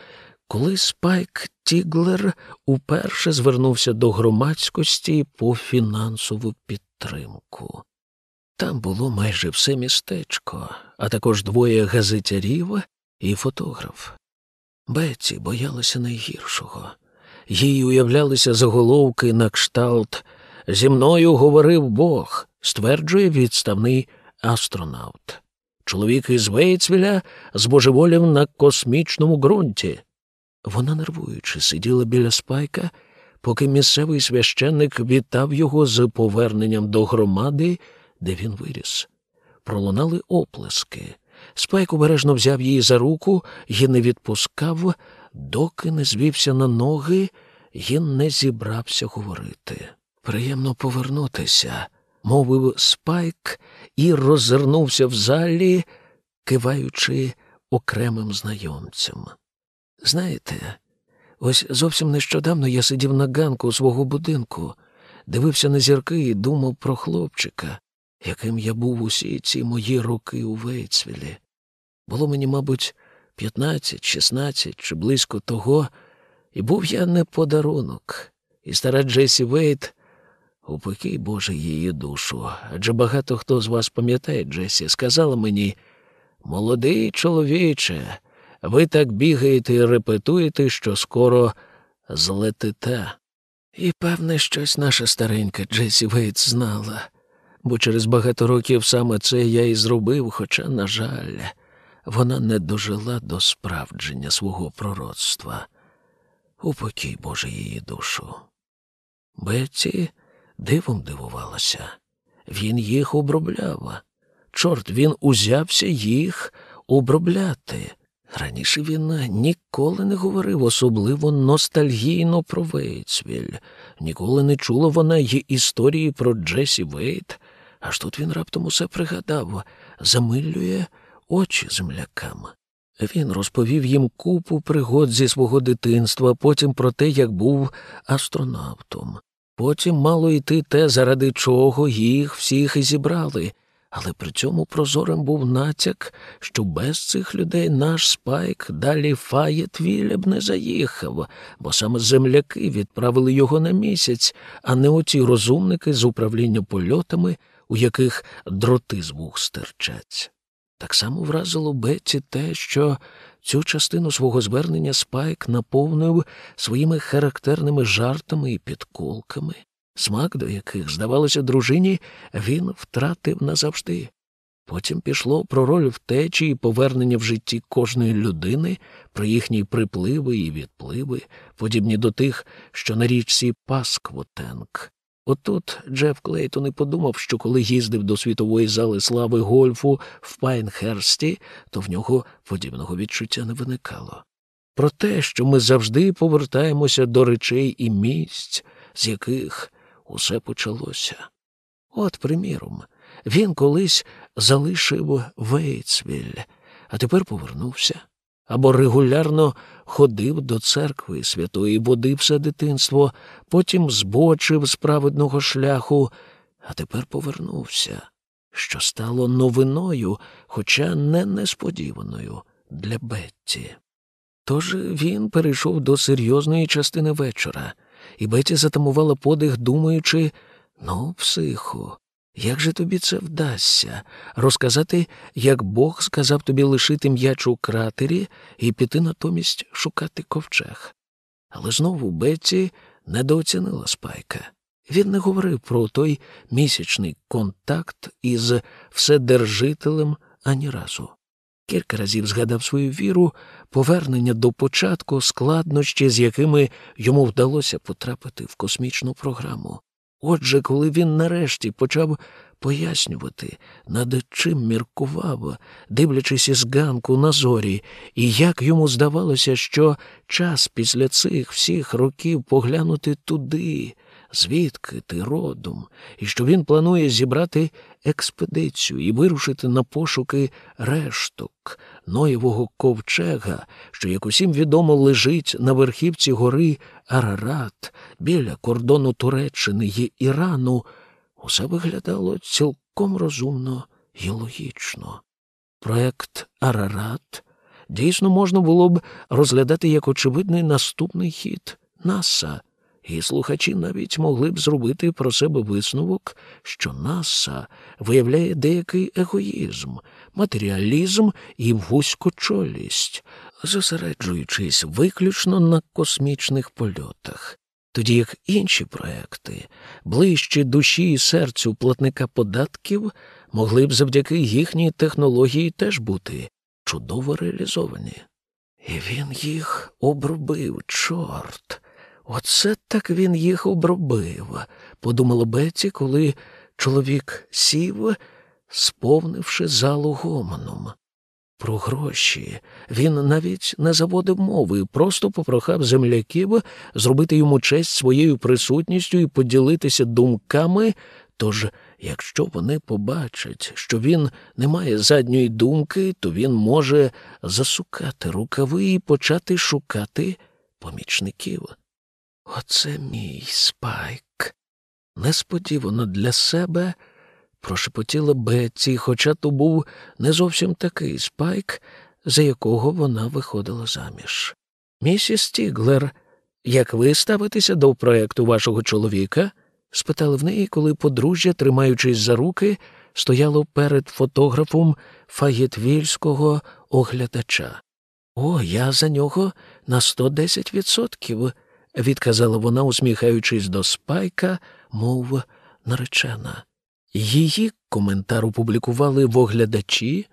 коли Спайк Тіглер уперше звернувся до громадськості по фінансову підтримку. Там було майже все містечко, а також двоє газетярів і фотограф. Бетті боялася найгіршого. Їй уявлялися заголовки на кшталт Зі мною говорив Бог, стверджує відставний астронавт. Чоловік із Вейцвіля збожеволів на космічному ґрунті. Вона, нервуючи, сиділа біля спайка, поки місцевий священник вітав його з поверненням до громади, де він виріс. Пролунали оплески. Спайк обережно взяв її за руку і не відпускав, доки не звівся на ноги і не зібрався говорити. Приємно повернутися, мовив Спайк і роззирнувся в залі, киваючи окремим знайомцям. Знаєте, ось зовсім нещодавно я сидів на ганку свого будинку, дивився на зірки і думав про хлопчика, яким я був усі ці мої роки у Вейцвілі. Було мені, мабуть, п'ятнадцять, шістнадцять чи близько того, і був я не подарунок, і стара Джесі Вейт упокій Боже її душу. Адже багато хто з вас пам'ятає, Джесі, сказала мені молодий чоловіче. Ви так бігаєте і репетуєте, що скоро злетите. І, певне, щось наша старенька Джесі Вейтс знала, бо через багато років саме це я і зробив, хоча, на жаль, вона не дожила до справдження свого пророцтва. Упокій Боже її душу. Бетті дивом дивувалася. Він їх обробляв. Чорт він узявся їх обробляти. Раніше він ніколи не говорив особливо ностальгійно про Вейтсвіль, ніколи не чула вона й історії про Джесі Вейт, аж тут він раптом усе пригадав, замилює очі землякам. Він розповів їм купу пригод зі свого дитинства, потім про те, як був астронавтом. Потім мало йти те, заради чого їх всіх і зібрали але при цьому прозорим був натяк, що без цих людей наш спайк далі Фаєтвіля б не заїхав, бо саме земляки відправили його на місяць, а не оті розумники з управління польотами, у яких дроти з вух стирчать. Так само вразило Бетті те, що цю частину свого звернення Спайк наповнив своїми характерними жартами і підколками. Смак до яких, здавалося, дружині, він втратив назавжди. Потім пішло про роль втечі і повернення в житті кожної людини, про їхні припливи і відпливи, подібні до тих, що на річці Пасквотенк. Отут Джеф Клейтон і подумав, що коли їздив до світової зали слави гольфу в Пайнхерсті, то в нього подібного відчуття не виникало. Про те, що ми завжди повертаємося до речей і місць, з яких усе почалося. От, приміром, він колись залишив Вейтсвіль, а тепер повернувся. Або регулярно ходив до церкви святої води дитинство, потім збочив з праведного шляху, а тепер повернувся, що стало новиною, хоча не несподіваною для Бетті. Тож він перейшов до серйозної частини вечора, і Бетті затамувала подих, думаючи ну, психо, як же тобі це вдасться розказати, як Бог сказав тобі лишити м'яч у кратері і піти натомість шукати ковчег? Але знову Бетті недооцінила спайка. Він не говорив про той місячний контакт із вседержителем ані разу. Кілька разів згадав свою віру, повернення до початку, складнощі, з якими йому вдалося потрапити в космічну програму. Отже, коли він нарешті почав пояснювати, над чим міркував, дивлячись із ганку на зорі, і як йому здавалося, що час після цих всіх років поглянути туди, звідки ти родом, і що він планує зібрати експедицію і вирушити на пошуки решток Ноєвого ковчега, що, як усім відомо, лежить на верхівці гори Арарат біля кордону Туреччини і Ірану, усе виглядало цілком розумно і логічно. Проект Арарат дійсно можна було б розглядати як очевидний наступний хід НАСА і слухачі навіть могли б зробити про себе висновок, що НАСА виявляє деякий егоїзм, матеріалізм і вузькочолість, зосереджуючись виключно на космічних польотах. Тоді як інші проекти, ближчі душі і серцю платника податків, могли б завдяки їхній технології теж бути чудово реалізовані. І він їх обробив, чорт. Оце так він їх обробив, подумала Беті, коли чоловік сів, сповнивши залу гомоном. Про гроші він навіть не заводив мови, просто попрохав земляків зробити йому честь своєю присутністю і поділитися думками. Тож, якщо вони побачать, що він не має задньої думки, то він може засукати рукави і почати шукати помічників. Оце мій Спайк. Несподівано для себе прошепотіла Бетті, хоча то був не зовсім такий Спайк, за якого вона виходила заміж. Місіс Тіглер, як ви ставитеся до проекту вашого чоловіка? спитали в неї, коли подружжя, тримаючись за руки, стояло перед фотографом фаєтвільського оглядача. О, я за нього на сто десять відсотків відказала вона, усміхаючись до спайка, мов наречена. Її коментар опублікували в оглядачі,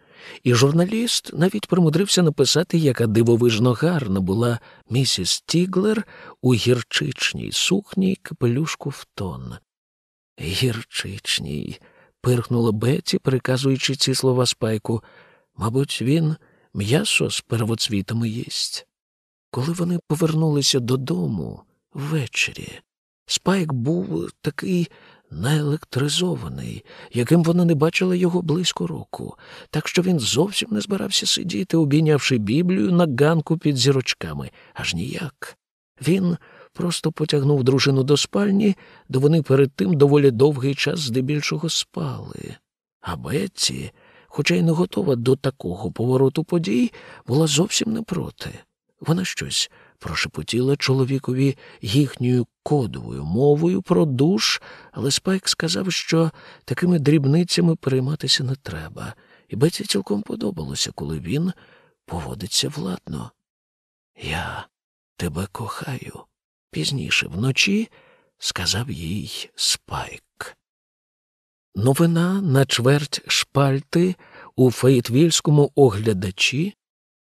і журналіст навіть примудрився написати, яка дивовижно гарна була місіс Тіглер у гірчичній сукні капелюшку в тон. Гірчичній, пирхнула Беті, приказуючи ці слова спайку. Мабуть, він м'ясо з первоцвітами їсть. Коли вони повернулися додому ввечері, Спайк був такий наелектризований, яким вона не бачила його близько року, так що він зовсім не збирався сидіти, обійнявши Біблію на ганку під зірочками, аж ніяк. Він просто потягнув дружину до спальні, де вони перед тим доволі довгий час здебільшого спали. А Бетті, хоча й не готова до такого повороту подій, була зовсім не проти. Вона щось прошепотіла чоловікові їхньою кодовою мовою про душ, але Спайк сказав, що такими дрібницями перейматися не треба, і Беті цілком подобалося, коли він поводиться владно. Я тебе кохаю. Пізніше вночі сказав їй Спайк. Новина на чверть шпальти у Фейтвільському оглядачі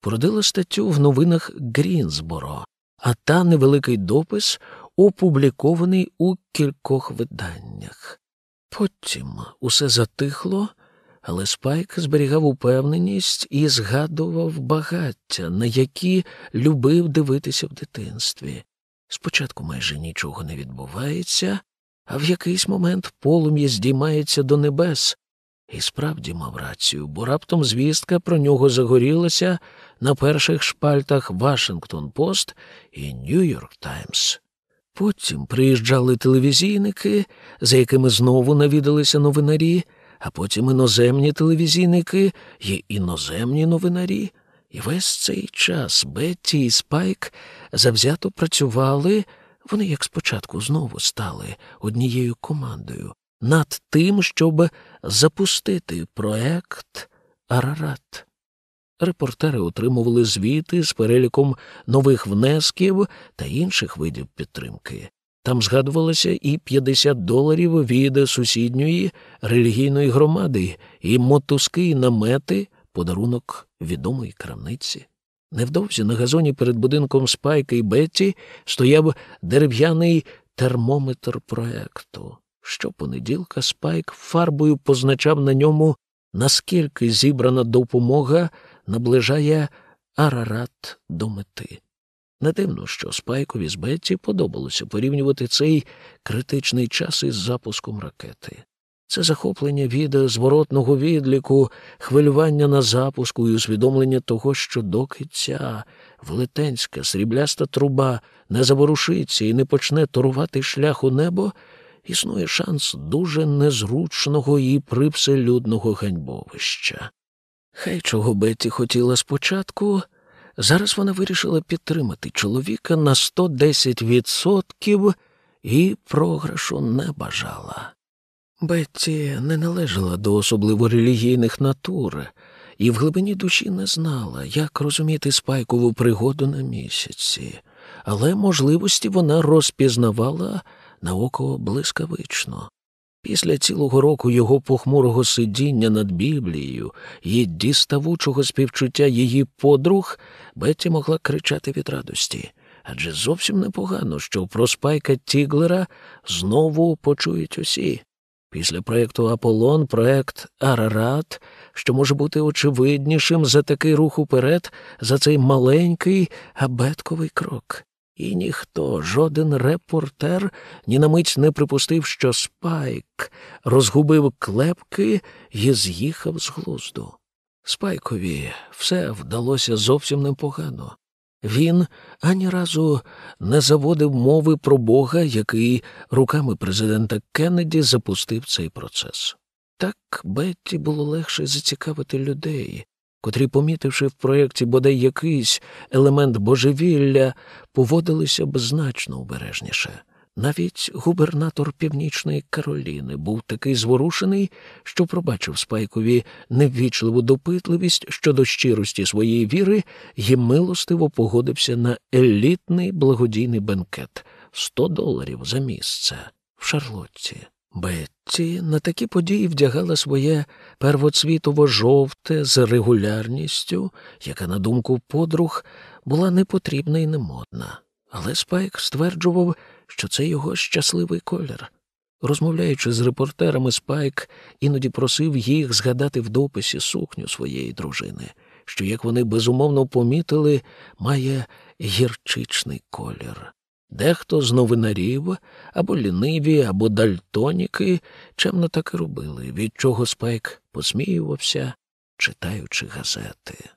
породила статтю в новинах Грінсборо, а та невеликий допис опублікований у кількох виданнях. Потім усе затихло, але Спайк зберігав упевненість і згадував багаття, на які любив дивитися в дитинстві. Спочатку майже нічого не відбувається, а в якийсь момент полум'я здіймається до небес. І справді мав рацію, бо раптом звістка про нього загорілася на перших шпальтах Вашингтон Пост і Нью-Йорк Таймс. Потім приїжджали телевізійники, за якими знову навідалися новинарі, а потім іноземні телевізійники і іноземні новинарі. І весь цей час Бетті і Спайк завзято працювали, вони як спочатку знову стали однією командою над тим, щоб запустити проект Арарат. Репортери отримували звіти з переліком нових внесків та інших видів підтримки. Там згадувалося і 50 доларів від сусідньої релігійної громади, і мотузки і намети, подарунок відомої крамниці. Невдовзі на газоні перед будинком Спайка і Бетті стояв дерев'яний термометр проекту. Щопонеділка Спайк фарбою позначав на ньому, наскільки зібрана допомога наближає Арарат до мети. Не дивно, що Спайкові з Бетті подобалося порівнювати цей критичний час із запуском ракети. Це захоплення від зворотного відліку, хвилювання на запуску і усвідомлення того, що доки ця велетенська срібляста труба не заворушиться і не почне торувати шлях у небо, існує шанс дуже незручного і привселюдного ганьбовища. Хай чого Бетті хотіла спочатку, зараз вона вирішила підтримати чоловіка на 110% і програшу не бажала. Бетті не належала до особливо релігійних натур і в глибині душі не знала, як розуміти спайкову пригоду на місяці, але можливості вона розпізнавала на око блискавично. Після цілого року його похмурого сидіння над Біблією і діставучого співчуття її подруг Бетті могла кричати від радості. Адже зовсім непогано, що про спайка Тіглера знову почують усі. Після проєкту Аполлон проєкт Арарат, що може бути очевиднішим за такий рух уперед, за цей маленький абетковий крок. І ніхто, жоден репортер ні на мить не припустив, що Спайк розгубив клепки і з'їхав з глузду. Спайкові все вдалося зовсім непогано. Він ані разу не заводив мови про Бога, який руками президента Кеннеді запустив цей процес. Так Бетті було легше зацікавити людей, котрі, помітивши в проєкті бодай якийсь елемент божевілля, поводилися б значно обережніше. Навіть губернатор Північної Кароліни був такий зворушений, що пробачив Спайкові неввічливу допитливість щодо щирості своєї віри і милостиво погодився на елітний благодійний бенкет 100 доларів за місце в Шарлотті. Бетті на такі події вдягала своє первоцвітово жовте з регулярністю, яка, на думку подруг, була непотрібна і немодна. Але Спайк стверджував, що це його щасливий колір. Розмовляючи з репортерами, Спайк іноді просив їх згадати в дописі сукню своєї дружини, що, як вони безумовно помітили, має гірчичний колір. Дехто з новинарів або ліниві, або дальтоніки чемно так і робили, від чого Спайк посміювався, читаючи газети.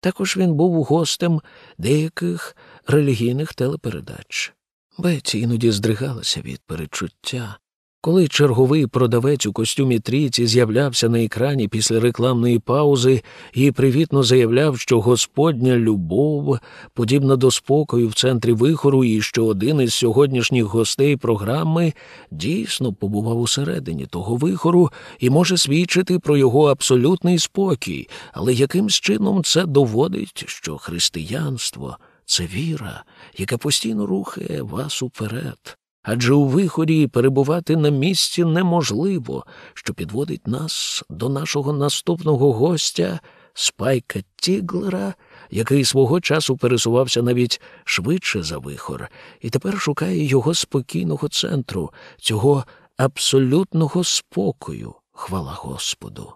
Також він був гостем деяких релігійних телепередач. Бетті іноді здригалася від перечуття. Коли черговий продавець у костюмі трійці з'являвся на екрані після рекламної паузи і привітно заявляв, що Господня любов подібна до спокою в центрі вихору, і що один із сьогоднішніх гостей програми дійсно побував усередині того вихору і може свідчити про його абсолютний спокій, але якимсь чином це доводить, що християнство це віра, яка постійно рухає вас уперед. Адже у виході перебувати на місці неможливо, що підводить нас до нашого наступного гостя Спайка Тіглера, який свого часу пересувався навіть швидше за вихор, і тепер шукає його спокійного центру, цього абсолютного спокою, хвала Господу.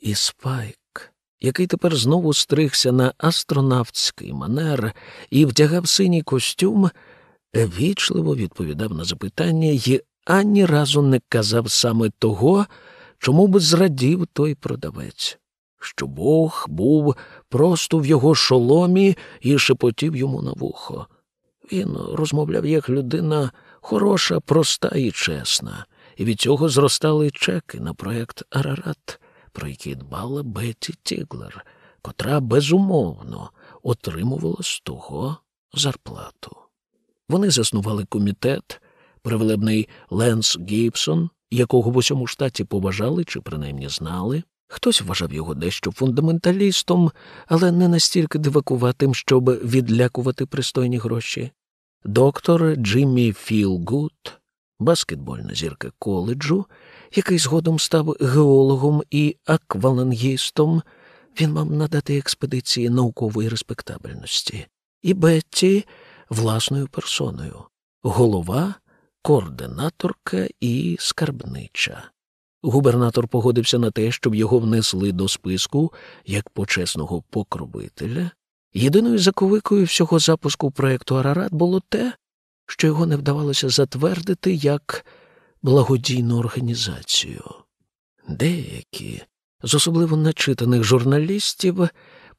І Спайк, який тепер знову стригся на астронавтський манер і вдягав синій костюм, вічливо відповідав на запитання і ані разу не казав саме того, чому б зрадів той продавець, що Бог був просто в його шоломі і шепотів йому на вухо. Він розмовляв як людина хороша, проста і чесна, і від цього зростали чеки на проект Арарат, про який дбала Бетті Тіглер, котра безумовно отримувала з того зарплату. Вони заснували комітет, привелебний Ленс Гібсон, якого в усьому штаті поважали чи принаймні знали. Хтось вважав його дещо фундаменталістом, але не настільки дивакуватим, щоб відлякувати пристойні гроші. Доктор Джиммі Філгуд, баскетбольна зірка коледжу, який згодом став геологом і аквалангістом, він мав надати експедиції наукової респектабельності, і Бетті власною персоною, голова, координаторка і скарбнича. Губернатор погодився на те, щоб його внесли до списку як почесного покровителя. Єдиною заковикою всього запуску проєкту Арарат було те, що його не вдавалося затвердити як благодійну організацію. Деякі з особливо начитаних журналістів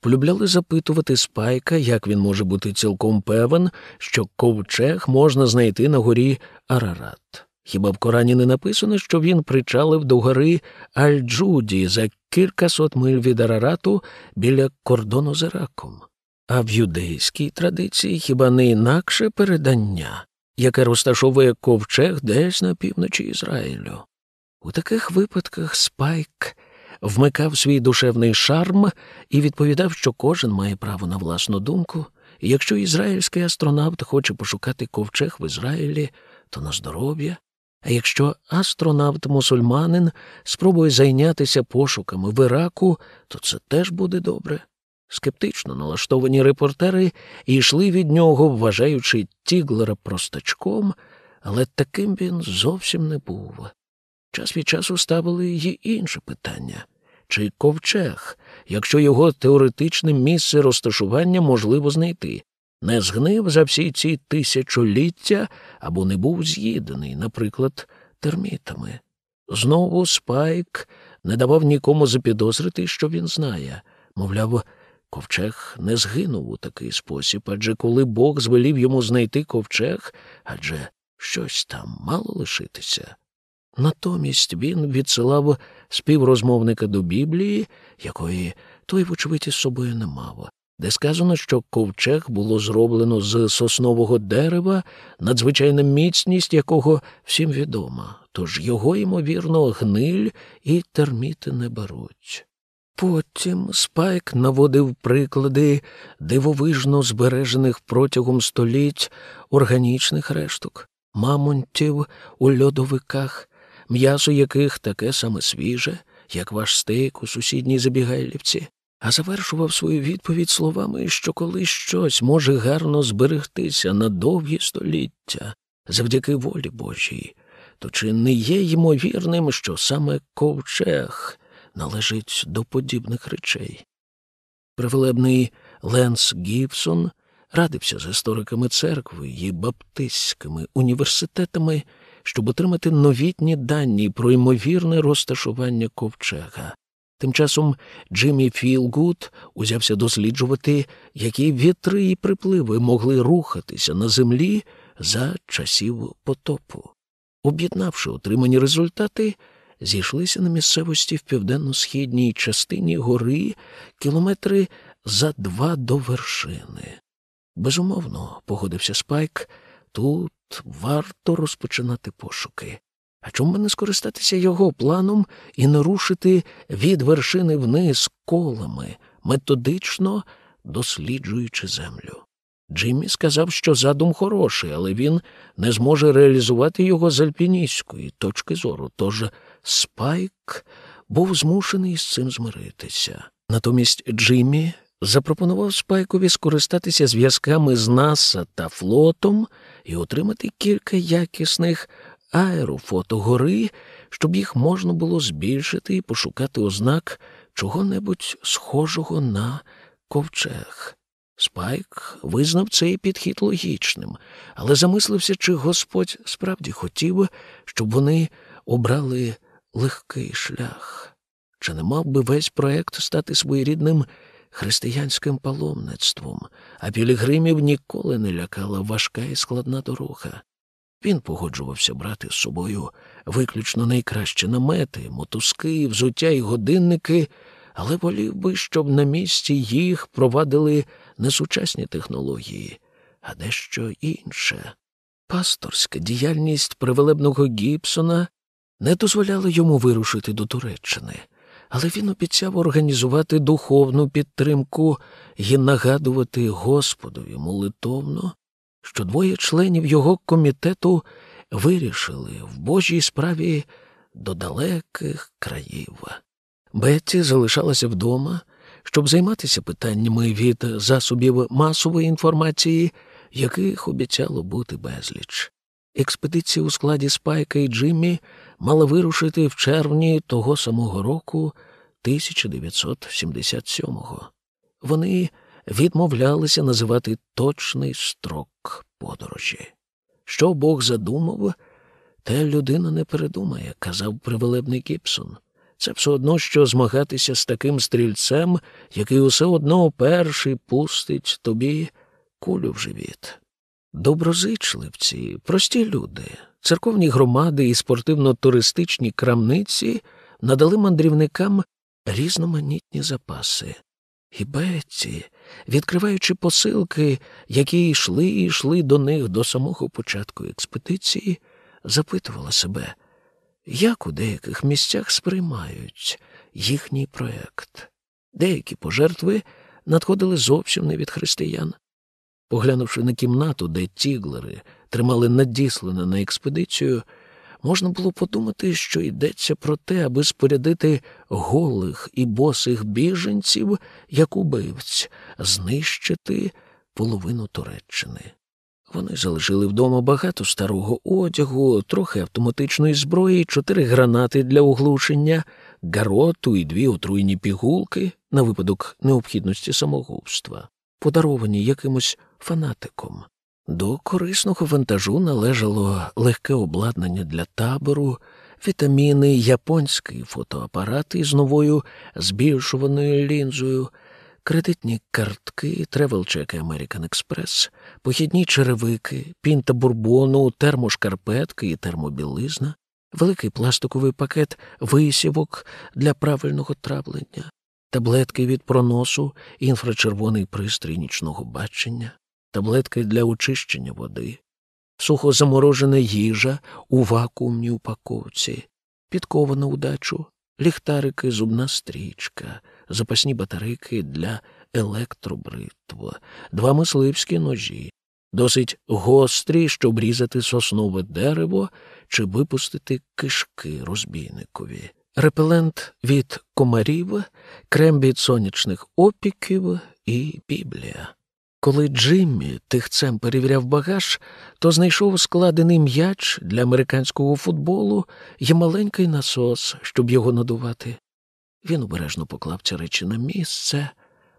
полюбляли запитувати спайка, як він може бути цілком певен, що ковчег можна знайти на горі Арарат. Хіба в Корані не написано, що він причалив до гори Аль-Джуді за кількасот миль від Арарату біля кордону з Іраком? А в юдейській традиції хіба не інакше передання, яке розташовує ковчег десь на півночі Ізраїлю? У таких випадках Спайк вмикав свій душевний шарм і відповідав, що кожен має право на власну думку, і якщо ізраїльський астронавт хоче пошукати ковчег в Ізраїлі, то на здоров'я. А якщо астронавт-мусульманин спробує зайнятися пошуками в Іраку, то це теж буде добре. Скептично налаштовані репортери йшли від нього, вважаючи Тіглера простачком, але таким він зовсім не був. Час від часу ставили й інше питання чи ковчег, якщо його теоретичне місце розташування можливо знайти, не згнив за всі ці тисячоліття або не був з'їдений, наприклад, термітами. Знову Спайк не давав нікому запідозрити, що він знає. Мовляв, ковчег не згинув у такий спосіб, адже коли Бог звелів йому знайти ковчег, адже щось там мало лишитися. Натомість він відсилав співрозмовника до Біблії, якої той, вочевидь, із собою не мав, де сказано, що ковчег було зроблено з соснового дерева, надзвичайна міцність якого всім відома, тож його, ймовірно, гниль і терміти не беруть. Потім Спайк наводив приклади дивовижно збережених протягом століть органічних решток, мамонтів у льодовиках, м'ясо яких таке саме свіже, як ваш стейк у сусідній забігайлівці, а завершував свою відповідь словами, що коли щось може гарно зберегтися на довгі століття завдяки волі Божій, то чи не є ймовірним, що саме ковчег належить до подібних речей? Привелебний Ленс Гібсон радився з істориками церкви і баптистськими університетами щоб отримати новітні дані про ймовірне розташування ковчега. Тим часом Джиммі Філгуд узявся досліджувати, які вітри і припливи могли рухатися на землі за часів потопу. Об'єднавши отримані результати, зійшлися на місцевості в південно-східній частині гори кілометри за два до вершини. Безумовно, погодився Спайк, тут варто розпочинати пошуки. А чому не скористатися його планом і не рушити від вершини вниз колами, методично досліджуючи землю? Джиммі сказав, що задум хороший, але він не зможе реалізувати його з альпіністської точки зору. Тож Спайк був змушений з цим змиритися. Натомість Джиммі запропонував Спайкові скористатися зв'язками з НАСА та флотом і отримати кілька якісних аерофото гори, щоб їх можна було збільшити і пошукати ознак чого-небудь схожого на ковчег. Спайк визнав цей підхід логічним, але замислився, чи Господь справді хотів, щоб вони обрали легкий шлях, чи не мав би весь проект стати своєрідним християнським паломництвом, а пілігримів ніколи не лякала важка і складна дорога. Він погоджувався брати з собою виключно найкращі намети, мотузки, взуття і годинники, але волів би, щоб на місці їх провадили не сучасні технології, а дещо інше. Пасторська діяльність привелебного Гібсона не дозволяла йому вирушити до Туреччини, але він обіцяв організувати духовну підтримку і нагадувати Господові молитовно, що двоє членів його комітету вирішили в Божій справі до далеких країв. Бетті залишалася вдома, щоб займатися питаннями від засобів масової інформації, яких обіцяло бути безліч. Експедиція у складі Спайка і Джиммі мала вирушити в червні того самого року 1977-го. Вони відмовлялися називати точний строк подорожі. Що Бог задумав, те людина не передумає, казав привелебний Кіпсон. Це все одно, що змагатися з таким стрільцем, який усе одно перший пустить тобі кулю в живіт. Доброзичливці, прості люди, церковні громади і спортивно-туристичні крамниці надали мандрівникам різноманітні запаси. І Бетті, відкриваючи посилки, які йшли і йшли до них до самого початку експедиції, запитувала себе, як у деяких місцях сприймають їхній проект. Деякі пожертви надходили зовсім не від християн. Поглянувши на кімнату, де тіглери тримали надіслане на експедицію, можна було подумати, що йдеться про те, аби спорядити голих і босих біженців, як убивць, знищити половину Туреччини. Вони залишили вдома багато старого одягу, трохи автоматичної зброї, чотири гранати для оглушення, гароту і дві отруйні пігулки на випадок необхідності самогубства, подаровані якимось фанатиком. До корисного вантажу належало легке обладнання для табору, вітаміни, японський фотоапарат із новою збільшуваною лінзою, кредитні картки, тревел-чеки American Express, похідні черевики, пінта бурбону, термошкарпетки і термобілизна, великий пластиковий пакет висівок для правильного травлення, таблетки від проносу, інфрачервоний пристрій нічного бачення, таблетки для очищення води, сухозаморожена їжа у вакуумній упаковці, підкована удачу, ліхтарики, зубна стрічка, запасні батарейки для електробритв, два мисливські ножі, досить гострі, щоб різати соснове дерево чи випустити кишки розбійникові, репелент від комарів, крем від сонячних опіків і біблія. Коли Джиммі тихцем перевіряв багаж, то знайшов складений м'яч для американського футболу і маленький насос, щоб його надувати. Він обережно поклав ці речі на місце,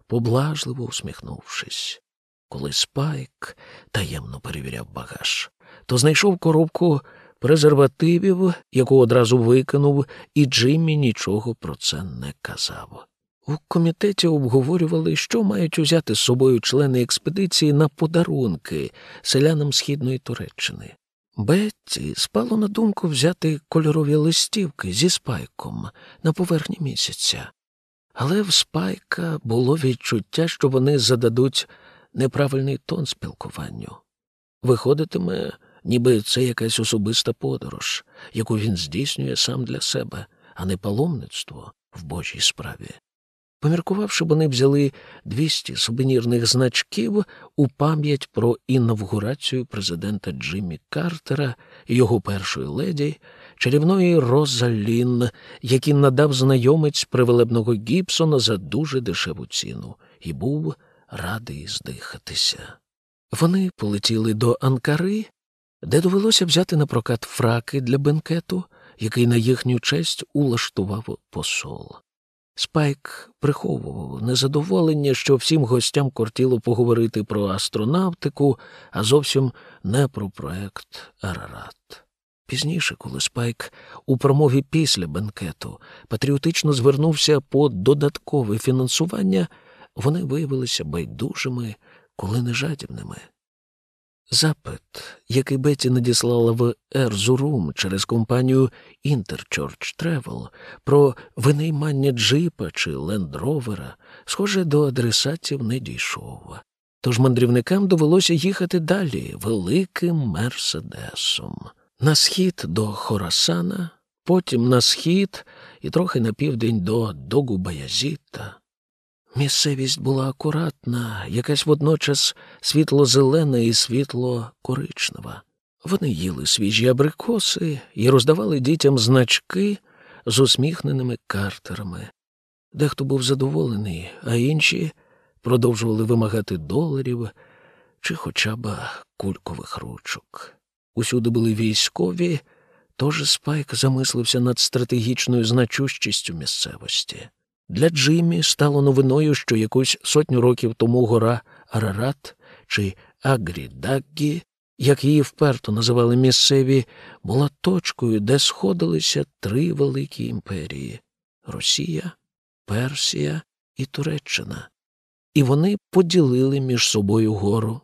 поблажливо усміхнувшись. Коли Спайк таємно перевіряв багаж, то знайшов коробку презервативів, яку одразу викинув, і Джиммі нічого про це не казав. У комітеті обговорювали, що мають узяти з собою члени експедиції на подарунки селянам східної Туреччини. Бетті спало на думку взяти кольорові листівки зі Спайком на поверхні місяця, але в Спайка було відчуття, що вони зададуть неправильний тон спілкуванню. Виходитиме, ніби це якась особиста подорож, яку він здійснює сам для себе, а не паломництво в Божій справі. Поміркувавши, вони взяли 200 сувенірних значків у пам'ять про інавгурацію президента Джиммі Картера і його першої леді, чарівної Розалін, який надав знайомець привелебного Гібсона за дуже дешеву ціну, і був радий здихатися. Вони полетіли до Анкари, де довелося взяти на прокат фраки для бенкету, який на їхню честь улаштував посол. Спайк приховував незадоволення, що всім гостям кортіло поговорити про астронавтику, а зовсім не про проект Арарат. Пізніше, коли Спайк у промові після бенкету патріотично звернувся по додаткове фінансування, вони виявилися байдужими, коли не жадібними. Запит, який Беті надіслала в Ерзурум через компанію Interchurch Travel про винаймання джипа чи лендровера, схоже, до адресатів не дійшов. Тож мандрівникам довелося їхати далі великим Мерседесом. На схід до Хорасана, потім на схід і трохи на південь до Догу Баязіта. Місцевість була акуратна, якась водночас світло-зелена і світло-коричнева. Вони їли свіжі абрикоси і роздавали дітям значки з усміхненими картерами. Дехто був задоволений, а інші продовжували вимагати доларів чи хоча б кулькових ручок. Усюди були військові, тож Спайк замислився над стратегічною значущістю місцевості. Для Джиммі стало новиною, що якусь сотню років тому гора Арарат чи Агрідаггі, як її вперто називали місцеві, була точкою, де сходилися три великі імперії Росія, Персія і Туреччина, і вони поділили між собою гору.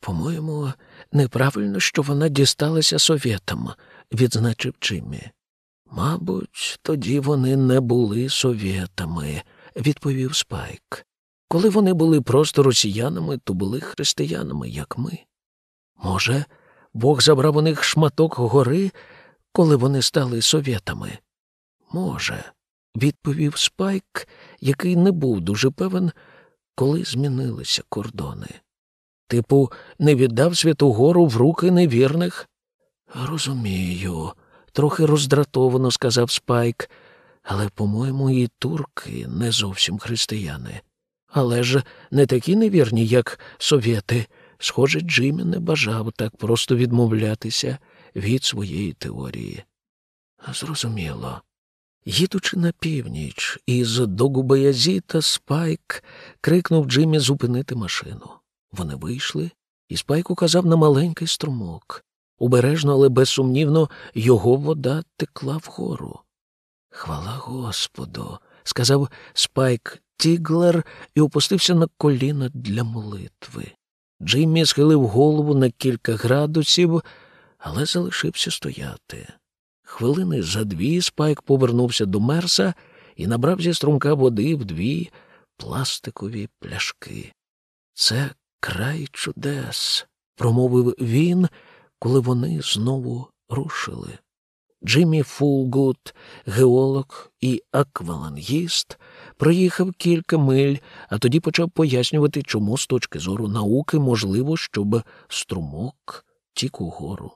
По-моєму, неправильно, що вона дісталася совєтам, відзначив Джиммі. Мабуть, тоді вони не були совєтами, відповів Спайк. Коли вони були просто росіянами, то були християнами, як ми. Може, Бог забрав у них шматок гори, коли вони стали совєтами? Може, відповів Спайк, який не був дуже певен, коли змінилися кордони. Типу, не віддав Святу Гору в руки невірних? Розумію, трохи роздратовано сказав Спайк, але, по-моєму, і турки не зовсім християни. Але ж не такі невірні, як совєти. Схоже, Джиммі не бажав так просто відмовлятися від своєї теорії. Зрозуміло. Їдучи на північ, із Догубаязіта Спайк крикнув Джиммі зупинити машину. Вони вийшли, і Спайк указав на маленький струмок. Убережно, але безсумнівно, його вода текла вгору. Хвала Господу, сказав Спайк Тіглер і опустився на коліна для молитви. Джиммі схилив голову на кілька градусів, але залишився стояти. Хвилини за дві Спайк повернувся до Мерса і набрав зі струмка води в дві пластикові пляшки. Це край чудес, промовив він коли вони знову рушили. Джиммі Фулгут, геолог і аквалангіст, проїхав кілька миль, а тоді почав пояснювати, чому з точки зору науки можливо, щоб струмок тік угору.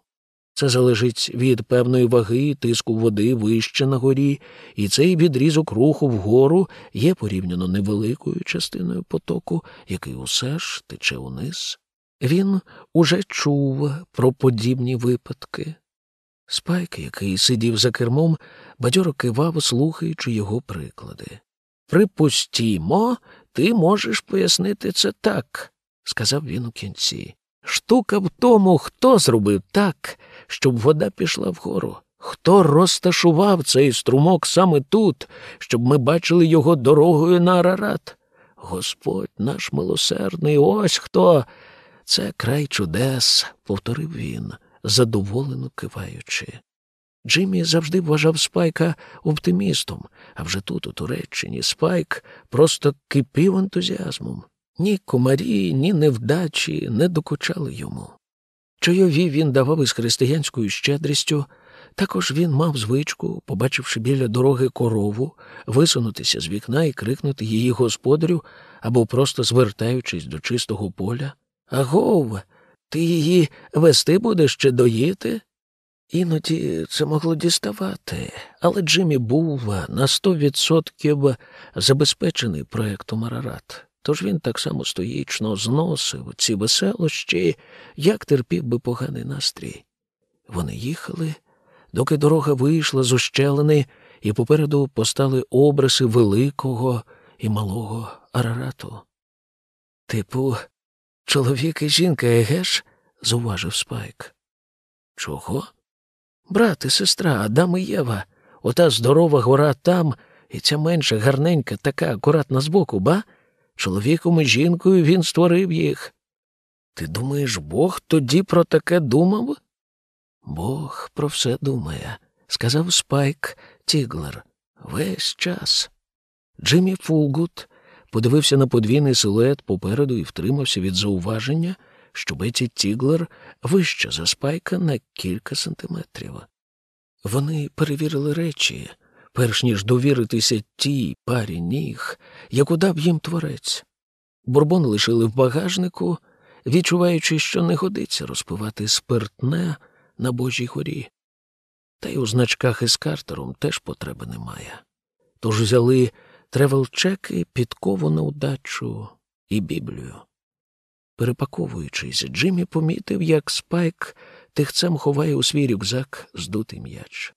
Це залежить від певної ваги тиску води вище на горі, і цей відрізок руху вгору є порівняно невеликою частиною потоку, який усе ж тече униз. Він уже чув про подібні випадки. Спайк, який сидів за кермом, бадьоро кивав, слухаючи його приклади. Припустімо, ти можеш пояснити це так, сказав він у кінці. Штука в тому, хто зробив так, щоб вода пішла вгору. Хто розташував цей струмок саме тут, щоб ми бачили його дорогою на Арарат? Господь наш милосердний, ось хто. Це край чудес, повторив він, задоволено киваючи. Джиммі завжди вважав Спайка оптимістом, а вже тут, у Туреччині, Спайк просто кипів ентузіазмом. Ні комарі, ні невдачі не докучали йому. Чойові він давав із християнською щедрістю, Також він мав звичку, побачивши біля дороги корову, висунутися з вікна і крикнути її господарю або просто звертаючись до чистого поля. Агов, ти її вести будеш чи доїти? Іноді це могло діставати, але Джиммі був на сто відсотків забезпечений проектом Арарат. Тож він так само стоїчно зносив ці веселощі, як терпів би поганий настрій. Вони їхали, доки дорога вийшла з ущелини, і попереду постали обриси великого і малого Арарату. Типу, чоловік і жінка, егеш? зуважив Спайк. Чого? Брат і сестра, Адам і Єва, ота здорова гора там, і ця менша гарненька, така акуратна збоку, ба? Чоловіком і жінкою він створив їх. Ти думаєш, Бог тоді про таке думав? Бог про все думає, сказав Спайк Тіглер. Весь час. Джиммі Фулгуд подивився на подвійний силует попереду і втримався від зауваження, що Беті Тіглер вища за Спайка на кілька сантиметрів. Вони перевірили речі, перш ніж довіритися тій парі ніг, яку дав їм творець. Бурбон лишили в багажнику, відчуваючи, що не годиться розпивати спиртне на Божій горі. Та й у значках із Картером теж потреби немає. Тож взяли тревел-чеки, підкову на удачу і Біблію. Перепаковуючись, Джиммі помітив, як Спайк тихцем ховає у свій рюкзак здутий м'яч.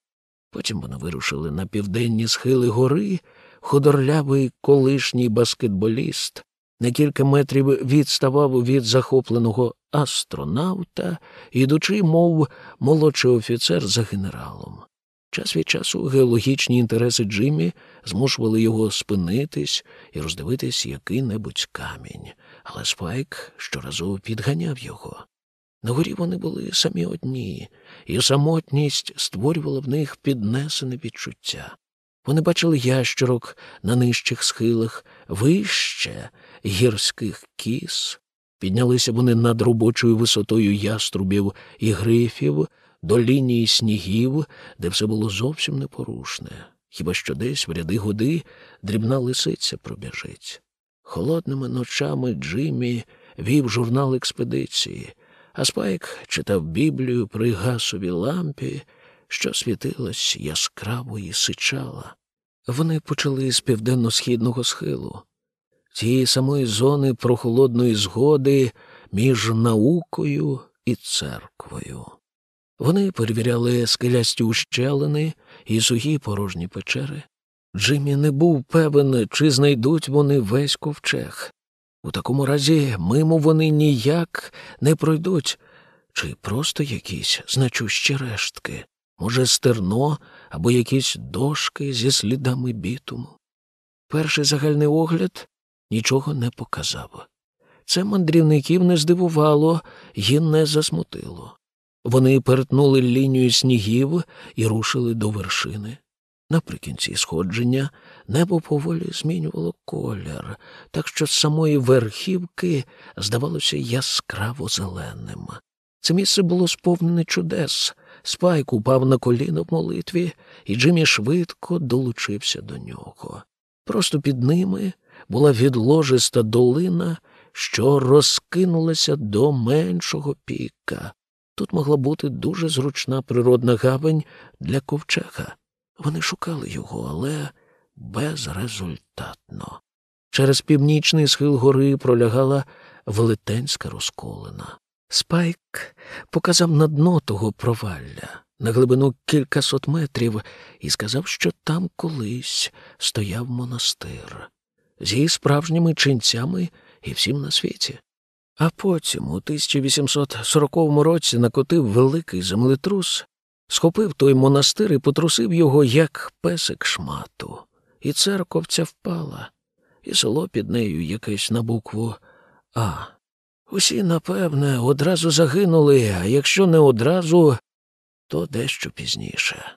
Потім вони вирушили на південні схили гори, худорлявий колишній баскетболіст на кілька метрів відставав від захопленого астронавта, ідучи, мов молодший офіцер за генералом. Час від часу геологічні інтереси Джиммі змушували його спинитись і роздивитись який-небудь камінь, але Спайк щоразу підганяв його. На горі вони були самі одні, і самотність створювала в них піднесене відчуття. Вони бачили ящерок на нижчих схилах, вище гірських кіс. Піднялися вони над робочою висотою яструбів і грифів до лінії снігів, де все було зовсім непорушне, хіба що десь в ряди годи дрібна лисиця пробіжить. Холодними ночами Джиммі вів журнал експедиції, а Спайк читав Біблію при гасовій лампі, що світилась яскраво і сичала. Вони почали з південно-східного схилу, тієї самої зони прохолодної згоди між наукою і церквою. Вони перевіряли скелясті ущелини і сухі порожні печери. Джиммі не був певен, чи знайдуть вони весь ковчег. У такому разі мимо вони ніяк не пройдуть, чи просто якісь значущі рештки, може, стерно або якісь дошки зі слідами бітуму. Перший загальний огляд нічого не показав. Це мандрівників не здивувало і не засмутило. Вони перетнули лінію снігів і рушили до вершини. Наприкінці сходження небо поволі змінювало колір, так що з самої верхівки здавалося яскраво зеленим. Це місце було сповнене чудес. Спайк упав на коліно в молитві, і Джиммі швидко долучився до нього. Просто під ними була відложиста долина, що розкинулася до меншого піка. Тут могла бути дуже зручна природна гавань для ковчега. Вони шукали його, але безрезультатно. Через північний схил гори пролягала велетенська розколина. Спайк показав на дно того провалля на глибину кількасот метрів і сказав, що там колись стояв монастир зі справжніми ченцями і всім на світі. А потім, у 1840 році, накотив великий землетрус, схопив той монастир і потрусив його, як песик шмату, і церковця впала, і село під нею якесь на букву А. Усі, напевне, одразу загинули, а якщо не одразу, то дещо пізніше.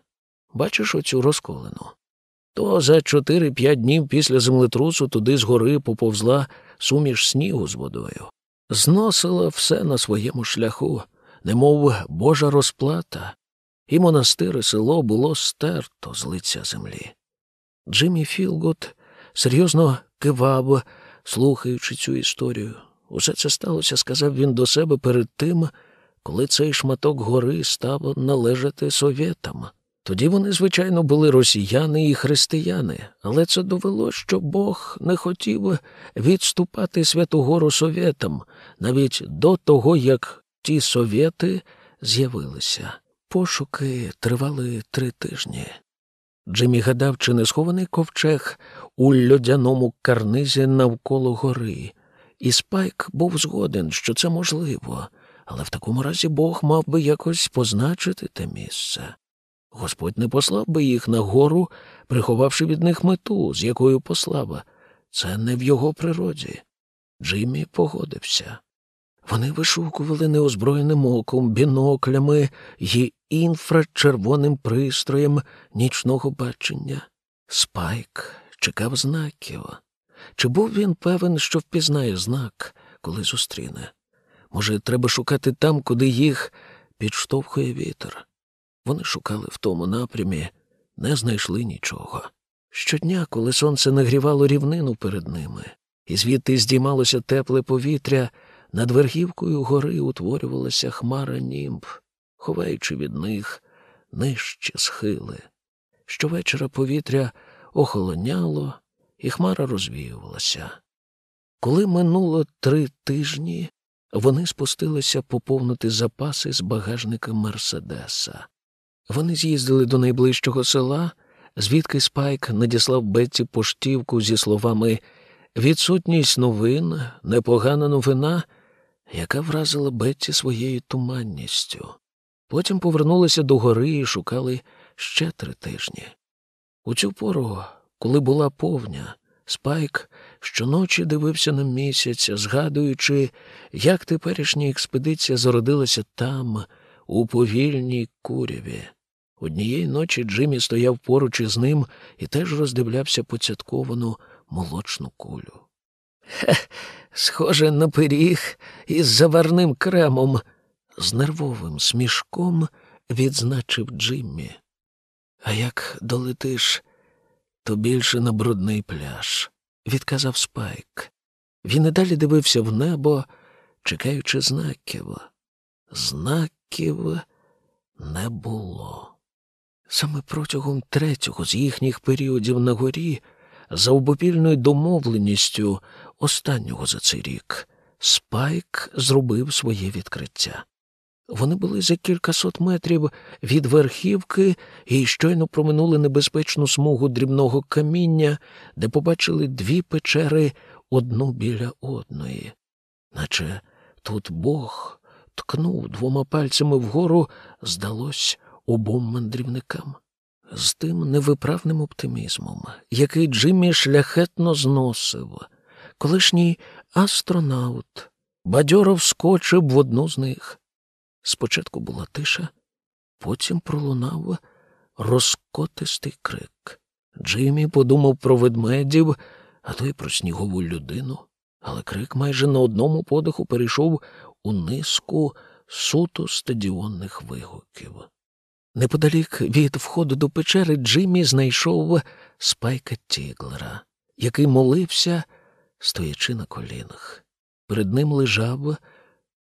Бачиш оцю розколену? То за чотири-п'ять днів після землетрусу туди згори поповзла суміш снігу з водою, зносила все на своєму шляху, немов божа розплата, і монастир і село було стерто з лиця землі. Джиммі Філгот серйозно кивав, слухаючи цю історію. Усе це сталося, сказав він до себе перед тим, коли цей шматок гори став належати совєтам. Тоді вони, звичайно, були росіяни і християни, але це довело, що Бог не хотів відступати святу гору совєтам навіть до того, як ті совєти з'явилися. Пошуки тривали три тижні. Джиммі гадав, чи не схований ковчег у льодяному карнизі навколо гори, і Спайк був згоден, що це можливо, але в такому разі Бог мав би якось позначити те місце. Господь не послав би їх на гору, приховавши від них мету, з якою послав. Це не в його природі. Джиммі погодився. Вони вишукували неозброєним оком, біноклями й інфрачервоним пристроєм нічного бачення. Спайк чекав знаків. Чи був він певен, що впізнає знак, коли зустріне? Може, треба шукати там, куди їх підштовхує вітер. Вони шукали в тому напрямі, не знайшли нічого. Щодня, коли сонце нагрівало рівнину перед ними, і звідти здіймалося тепле повітря, над верхівкою гори утворювалася хмара німб, ховаючи від них нижчі схили. Щовечора повітря охолоняло, і хмара розвіювалася. Коли минуло три тижні, вони спустилися поповнити запаси з багажника Мерседеса. Вони з'їздили до найближчого села, звідки Спайк надіслав Бетті поштівку зі словами Відсутність новин, непогана новина, яка вразила Бетті своєю туманністю. Потім повернулися до гори і шукали ще три тижні. У цю пору, коли була повня, Спайк щоночі дивився на місяць, згадуючи, як теперішня експедиція зародилася там, у повільній куряві. Однієї ночі Джиммі стояв поруч із ним і теж роздивлявся поцятковану молочну кулю. Хе, схоже на пиріг із заварним кремом, з нервовим смішком відзначив Джиммі. А як долетиш, то більше на брудний пляж, відказав Спайк. Він і далі дивився в небо, чекаючи знаків. Знаків не було. Саме протягом третього з їхніх періодів на горі, за обопільною домовленістю останнього за цей рік, Спайк зробив своє відкриття. Вони були за кількасот метрів від верхівки і щойно проминули небезпечну смугу дрібного каміння, де побачили дві печери одну біля одної, наче тут Бог ткнув двома пальцями вгору, здалось обом мандрівникам. З тим невиправним оптимізмом, який Джиммі шляхетно зносив, колишній астронавт бадьоро вскочив в одну з них. Спочатку була тиша, потім пролунав розкотистий крик. Джиммі подумав про ведмедів, а то й про снігову людину, але крик майже на одному подиху перейшов у низку суто стадіонних вигуків. Неподалік від входу до печери Джиммі знайшов Спайка Тіглера, який молився, стоячи на колінах. Перед ним лежав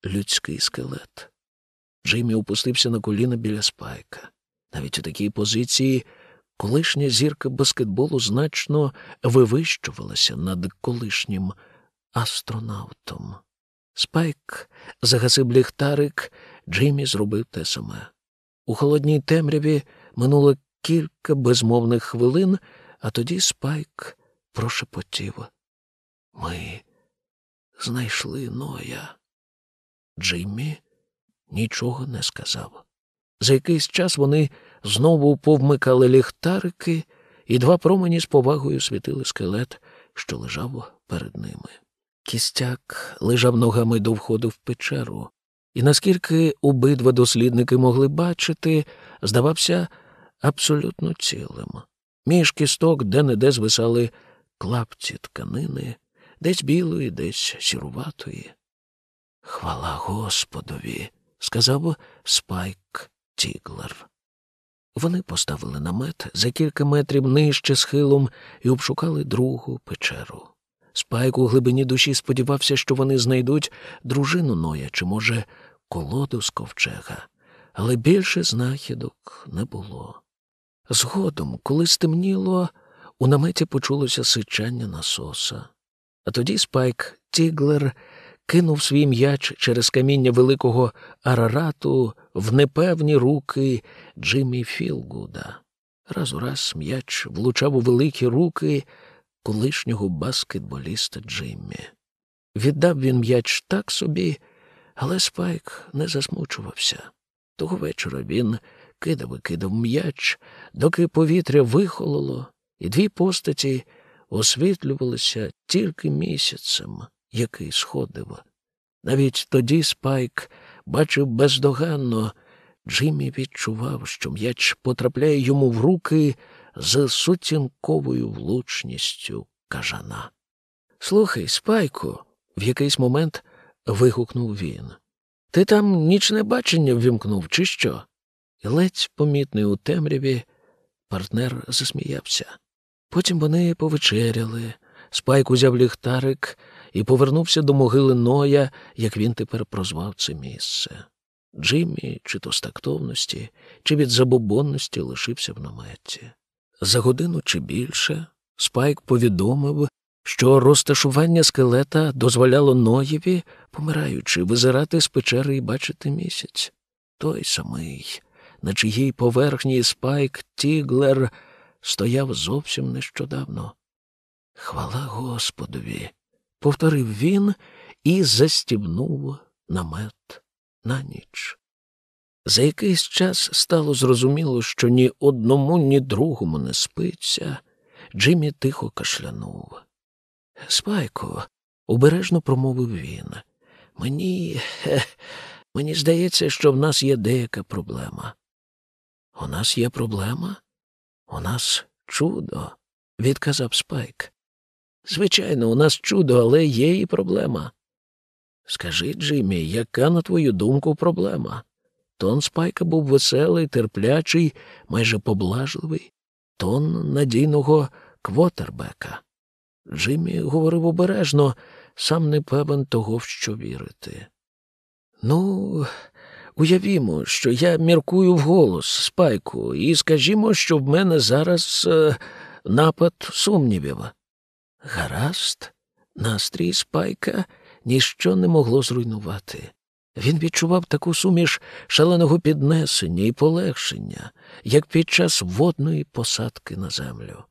людський скелет. Джиммі опустився на коліна біля Спайка. Навіть у такій позиції колишня зірка баскетболу значно вивищувалася над колишнім астронавтом. Спайк загасив ліхтарик, Джиммі зробив те саме. У холодній темряві минуло кілька безмовних хвилин, а тоді Спайк прошепотів. Ми знайшли Ноя. Джиммі нічого не сказав. За якийсь час вони знову повмикали ліхтарики, і два промені з повагою світили скелет, що лежав перед ними. Кістяк лежав ногами до входу в печеру, і наскільки обидва дослідники могли бачити, здавався абсолютно цілим. Між кісток де-не-де звисали клапці тканини, десь білої, десь сіруватої. Хвала Господові, сказав Спайк Тіглер. Вони поставили намет за кілька метрів нижче схилом і обшукали другу печеру. Спайк у глибині душі сподівався, що вони знайдуть дружину Ноя чи, може, колоду з ковчега, але більше знахідок не було. Згодом, коли стемніло, у наметі почулося сичання насоса. А тоді Спайк Тіглер кинув свій м'яч через каміння великого арарату в непевні руки Джиммі Філгуда. Раз у раз м'яч влучав у великі руки колишнього баскетболіста Джиммі. Віддав він м'яч так собі, але Спайк не засмучувався. Того вечора він кидав і кидав м'яч, доки повітря вихололо, і дві постаті освітлювалися тільки місяцем, який сходив. Навіть тоді Спайк бачив бездоганно, Джиммі відчував, що м'яч потрапляє йому в руки з сутінковою влучністю кажана. Слухай, Спайку, в якийсь момент вигукнув він. Ти там нічне бачення ввімкнув, чи що? І ледь помітний у темряві, партнер засміявся. Потім вони повечеряли. Спайк узяв ліхтарик і повернувся до могили Ноя, як він тепер прозвав це місце. Джиммі, чи то з тактовності, чи від забобонності лишився в наметі. За годину чи більше Спайк повідомив, що розташування скелета дозволяло Ноєві, помираючи, визирати з печери і бачити місяць. Той самий, на чиїй поверхні Спайк Тіглер стояв зовсім нещодавно. Хвала Господові, повторив він і застібнув намет на ніч. За якийсь час стало зрозуміло, що ні одному, ні другому не спиться. Джиммі тихо кашлянув. Спайку, обережно промовив він. Мені. Хе, мені здається, що в нас є деяка проблема. У нас є проблема? У нас чудо, відказав Спайк. Звичайно, у нас чудо, але є і проблема. Скажи, Джиммі, яка, на твою думку, проблема? Тон Спайка був веселий, терплячий, майже поблажливий, тон надійного квотербека. Джиммі говорив обережно, сам не певен того, в що вірити. Ну, уявімо, що я міркую вголос, спайку, і скажімо, що в мене зараз е, напад сумнівів. Гаразд, настрій спайка ніщо не могло зруйнувати. Він відчував таку суміш шаленого піднесення і полегшення, як під час водної посадки на землю.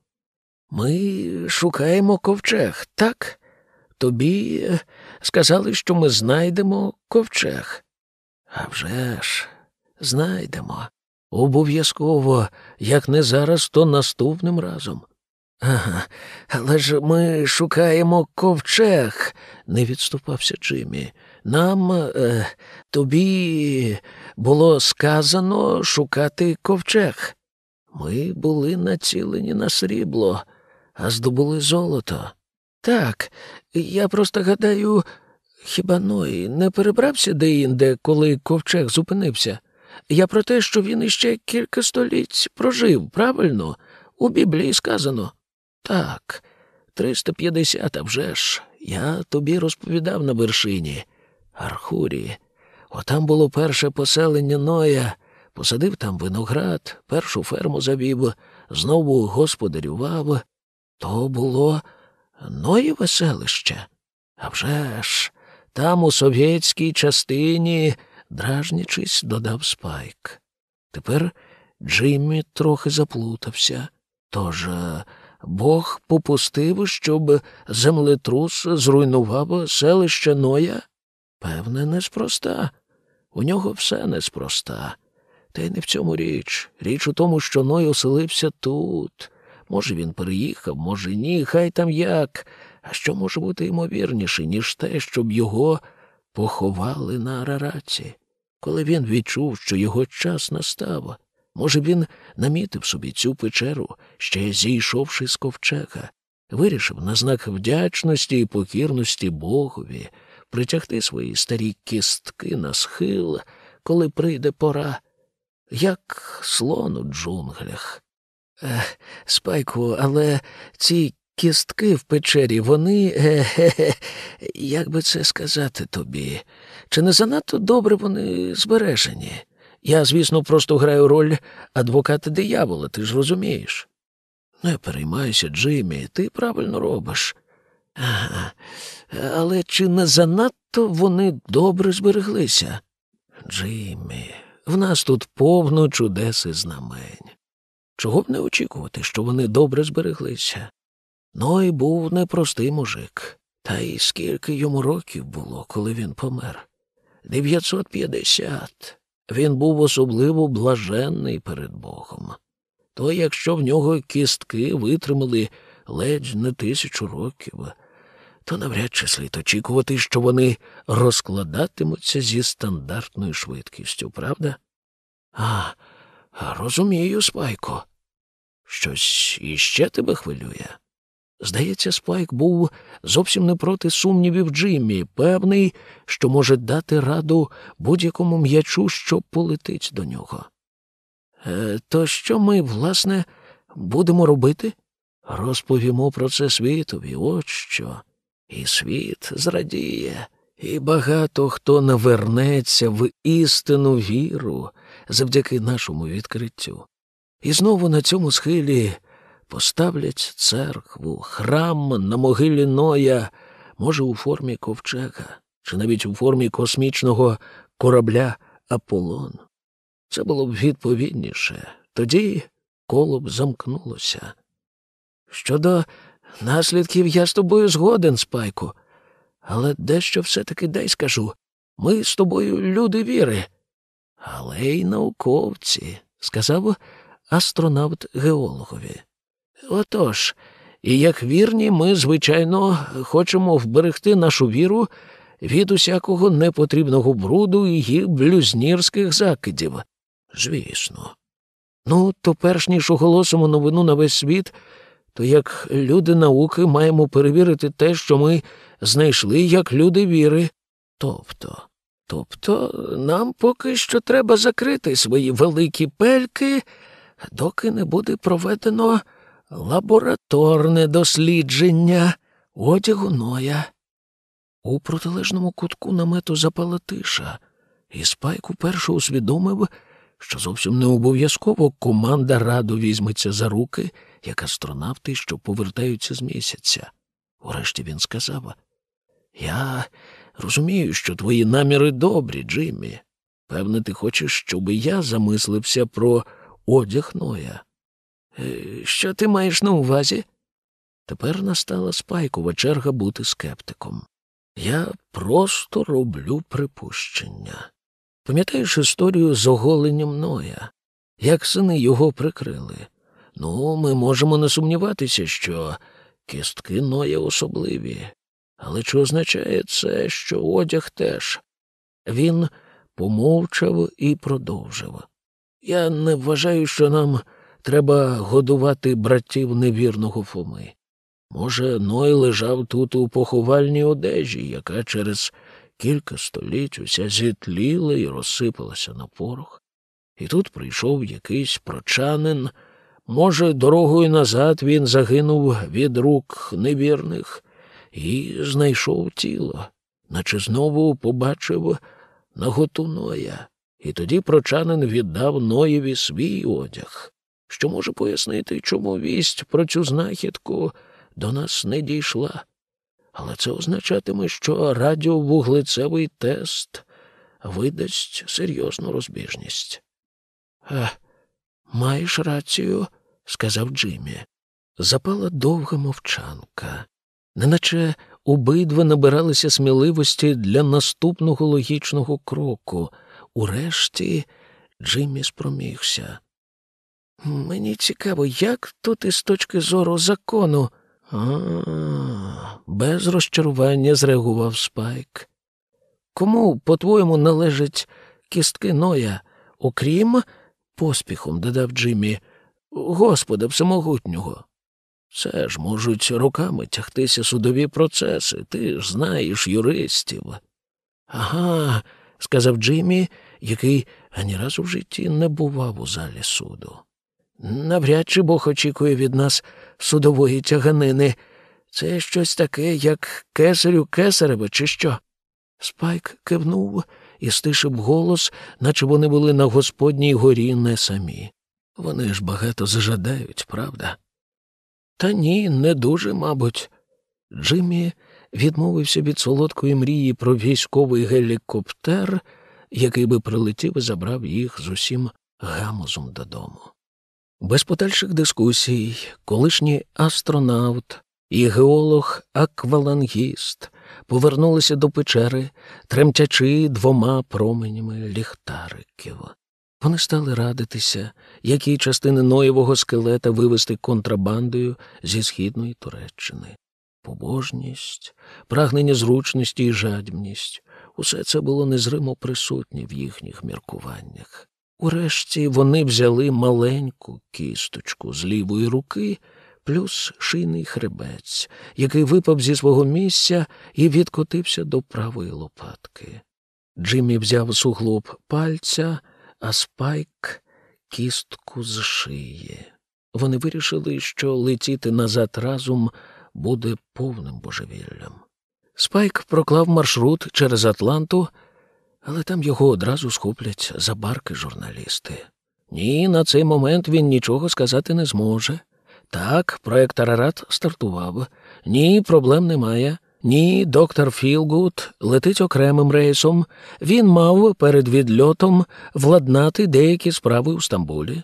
Ми шукаємо ковчег, так? Тобі е, сказали, що ми знайдемо ковчег. «А вже ж, знайдемо. Обов'язково, як не зараз, то наступним разом. Ага, але ж ми шукаємо ковчег, не відступався Джиммі. Нам е, тобі було сказано шукати ковчег. Ми були націлені на срібло, а здобули золото. Так, я просто гадаю, хіба Ной не перебрався деінде, коли ковчег зупинився? Я про те, що він іще кілька століть прожив, правильно? У Біблії сказано. Так, триста п'ятдесят, а вже ж. Я тобі розповідав на вершині. Архурі. Отам було перше поселення Ноя, посадив там виноград, першу ферму завів, знову господарював. То було Ноєве селище. А вже ж, там, у совєтській частині, дражнячись, додав спайк. Тепер Джиммі трохи заплутався. Тож Бог попустив, щоб землетрус зруйнував селище Ноя? Певне, неспроста. У нього все неспроста. Та й не в цьому річ. Річ у тому, що Ной оселився тут. Може, він переїхав, може, ні, хай там як. А що може бути ймовірніше, ніж те, щоб його поховали на Арараці? Коли він відчув, що його час настав, може, він намітив собі цю печеру, ще зійшовши з ковчега, вирішив на знак вдячності і покірності Богові притягти свої старі кістки на схил, коли прийде пора. як слон у джунглях. Е, спайку, але ці кістки в печері, вони, е, е, як би це сказати тобі, чи не занадто добре вони збережені? Я, звісно, просто граю роль адвоката диявола, ти ж розумієш. Не переймайся, Джиммі, ти правильно робиш. Ага. Але чи не занадто вони добре збереглися? Джиммі, в нас тут повно чудес і знамень. Чого б не очікувати, що вони добре збереглися? Ной був непростий мужик, та й скільки йому років було, коли він помер? Дев'ятсот п'ятдесят. Він був особливо блаженний перед Богом. То якщо в нього кістки витримали ледь не тисячу років, то навряд чи слід очікувати, що вони розкладатимуться зі стандартною швидкістю, правда? А, розумію, Спайко. Щось іще тебе хвилює. Здається, Спайк був зовсім не проти сумнівів Джиммі, певний, що може дати раду будь-якому м'ячу, що полетить до нього. Е, То що ми, власне, будемо робити? Розповімо про це світові, от що. І світ зрадіє, і багато хто навернеться в істинну віру завдяки нашому відкриттю. І знову на цьому схилі поставлять церкву, храм на могилі Ноя, може, у формі ковчега, чи навіть у формі космічного корабля Аполлон. Це було б відповідніше. Тоді коло б замкнулося. Щодо наслідків я з тобою згоден, спайку, але дещо все-таки дай скажу. Ми з тобою люди віри, але й науковці, сказав астронавт геологові. Отож, і як вірні, ми, звичайно, хочемо вберегти нашу віру від усякого непотрібного бруду і блюзнірських закидів. Звісно. Ну, то перш ніж оголосимо новину на весь світ, то як люди науки маємо перевірити те, що ми знайшли як люди віри. Тобто, тобто, нам поки що треба закрити свої великі пельки, доки не буде проведено лабораторне дослідження одягу Ноя. У протилежному кутку намету запала тиша, і Спайк уперше усвідомив, що зовсім не обов'язково команда радо візьметься за руки, як астронавти, що повертаються з місяця. Урешті він сказав Я розумію, що твої наміри добрі, Джиммі. Певне, ти хочеш, щоб я замислився про одяг Ноя. Е, що ти маєш на увазі? Тепер настала спайкова черга бути скептиком. Я просто роблю припущення. Пам'ятаєш історію з оголенням Ноя, як сини його прикрили? Ну, ми можемо не сумніватися, що кістки Ноя особливі. Але чи означає це, що одяг теж? Він помовчав і продовжив. Я не вважаю, що нам треба годувати братів невірного Фоми. Може, Ной лежав тут у поховальній одежі, яка через кілька століть уся зітліла і розсипалася на порох. І тут прийшов якийсь прочанин. Може, дорогою назад він загинув від рук невірних і знайшов тіло, наче знову побачив наготу Ноя. І тоді прочанин віддав Ноєві свій одяг, що може пояснити, чому вість про цю знахідку до нас не дійшла. Але це означатиме, що радіовуглецевий тест видасть серйозну розбіжність. «Е, маєш рацію, сказав Джиммі. Запала довга мовчанка, неначе обидва набиралися сміливості для наступного логічного кроку. Урешті Джиммі спромігся. Мені цікаво, як тут із точки зору закону. А, без розчарування зреагував Спайк. Кому, по-твоєму, належать кістки Ноя, окрім, поспіхом додав Джиммі, Господа всемогутнього. Це ж можуть роками тягтися судові процеси, ти ж знаєш юристів. Ага, сказав Джиммі, який ані разу в житті не бував у залі суду. Навряд чи Бог очікує від нас судової тяганини. Це щось таке, як кесарю кесареве, чи що? Спайк кивнув і стишив голос, наче вони були на Господній горі не самі. Вони ж багато зажадають, правда? Та ні, не дуже, мабуть. Джиммі відмовився від солодкої мрії про військовий гелікоптер, який би прилетів і забрав їх з усім гамозом додому. Без подальших дискусій, колишній астронавт і геолог-аквалангіст повернулися до печери, тремтячи двома променями ліхтариків. Вони стали радитися, які частини Ноєвого скелета вивести контрабандою зі східної Туреччини. Побожність, прагнення зручності і жадібність усе це було незримо присутнє в їхніх міркуваннях. Урешті вони взяли маленьку кісточку з лівої руки, плюс шийний хребець, який випав зі свого місця і відкотився до правої лопатки. Джиммі взяв суглоб пальця, а спайк кістку з шиї. Вони вирішили, що летіти назад разом буде повним божевіллям. Спайк проклав маршрут через Атланту, але там його одразу схоплять за барки журналісти. Ні, на цей момент він нічого сказати не зможе. Так, проект Арарат стартував. Ні, проблем немає. Ні, доктор Фулгуд летить окремим рейсом. Він мав перед відльотом владнати деякі справи у Стамбулі.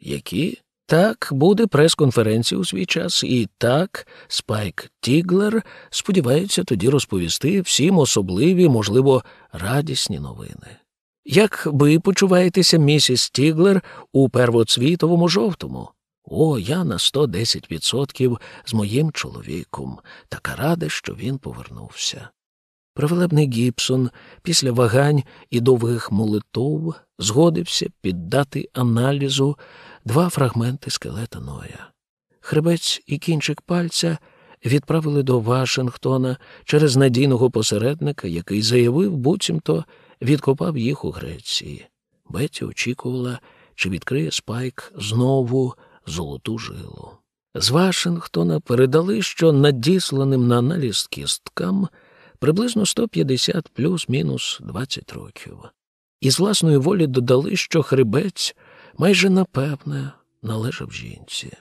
Які? Так, буде прес-конференція у свій час, і так, Спайк Тіглер сподівається тоді розповісти всім особливі, можливо, радісні новини. Як ви почуваєтеся, місіс Тіглер, у первоцвітовому жовтому? О, я на 110% з моїм чоловіком, така рада, що він повернувся. Правелебний Гібсон після вагань і довгих молитов згодився піддати аналізу два фрагменти скелета Ноя. Хребець і кінчик пальця відправили до Вашингтона через надійного посередника, який заявив, буцімто відкопав їх у Греції. Беті очікувала, чи відкриє Спайк знову золоту жилу. З Вашингтона передали, що надісланим на аналіз кісткам приблизно 150 плюс-мінус 20 років. І з власної волі додали, що хребець майже напевне належав жінці.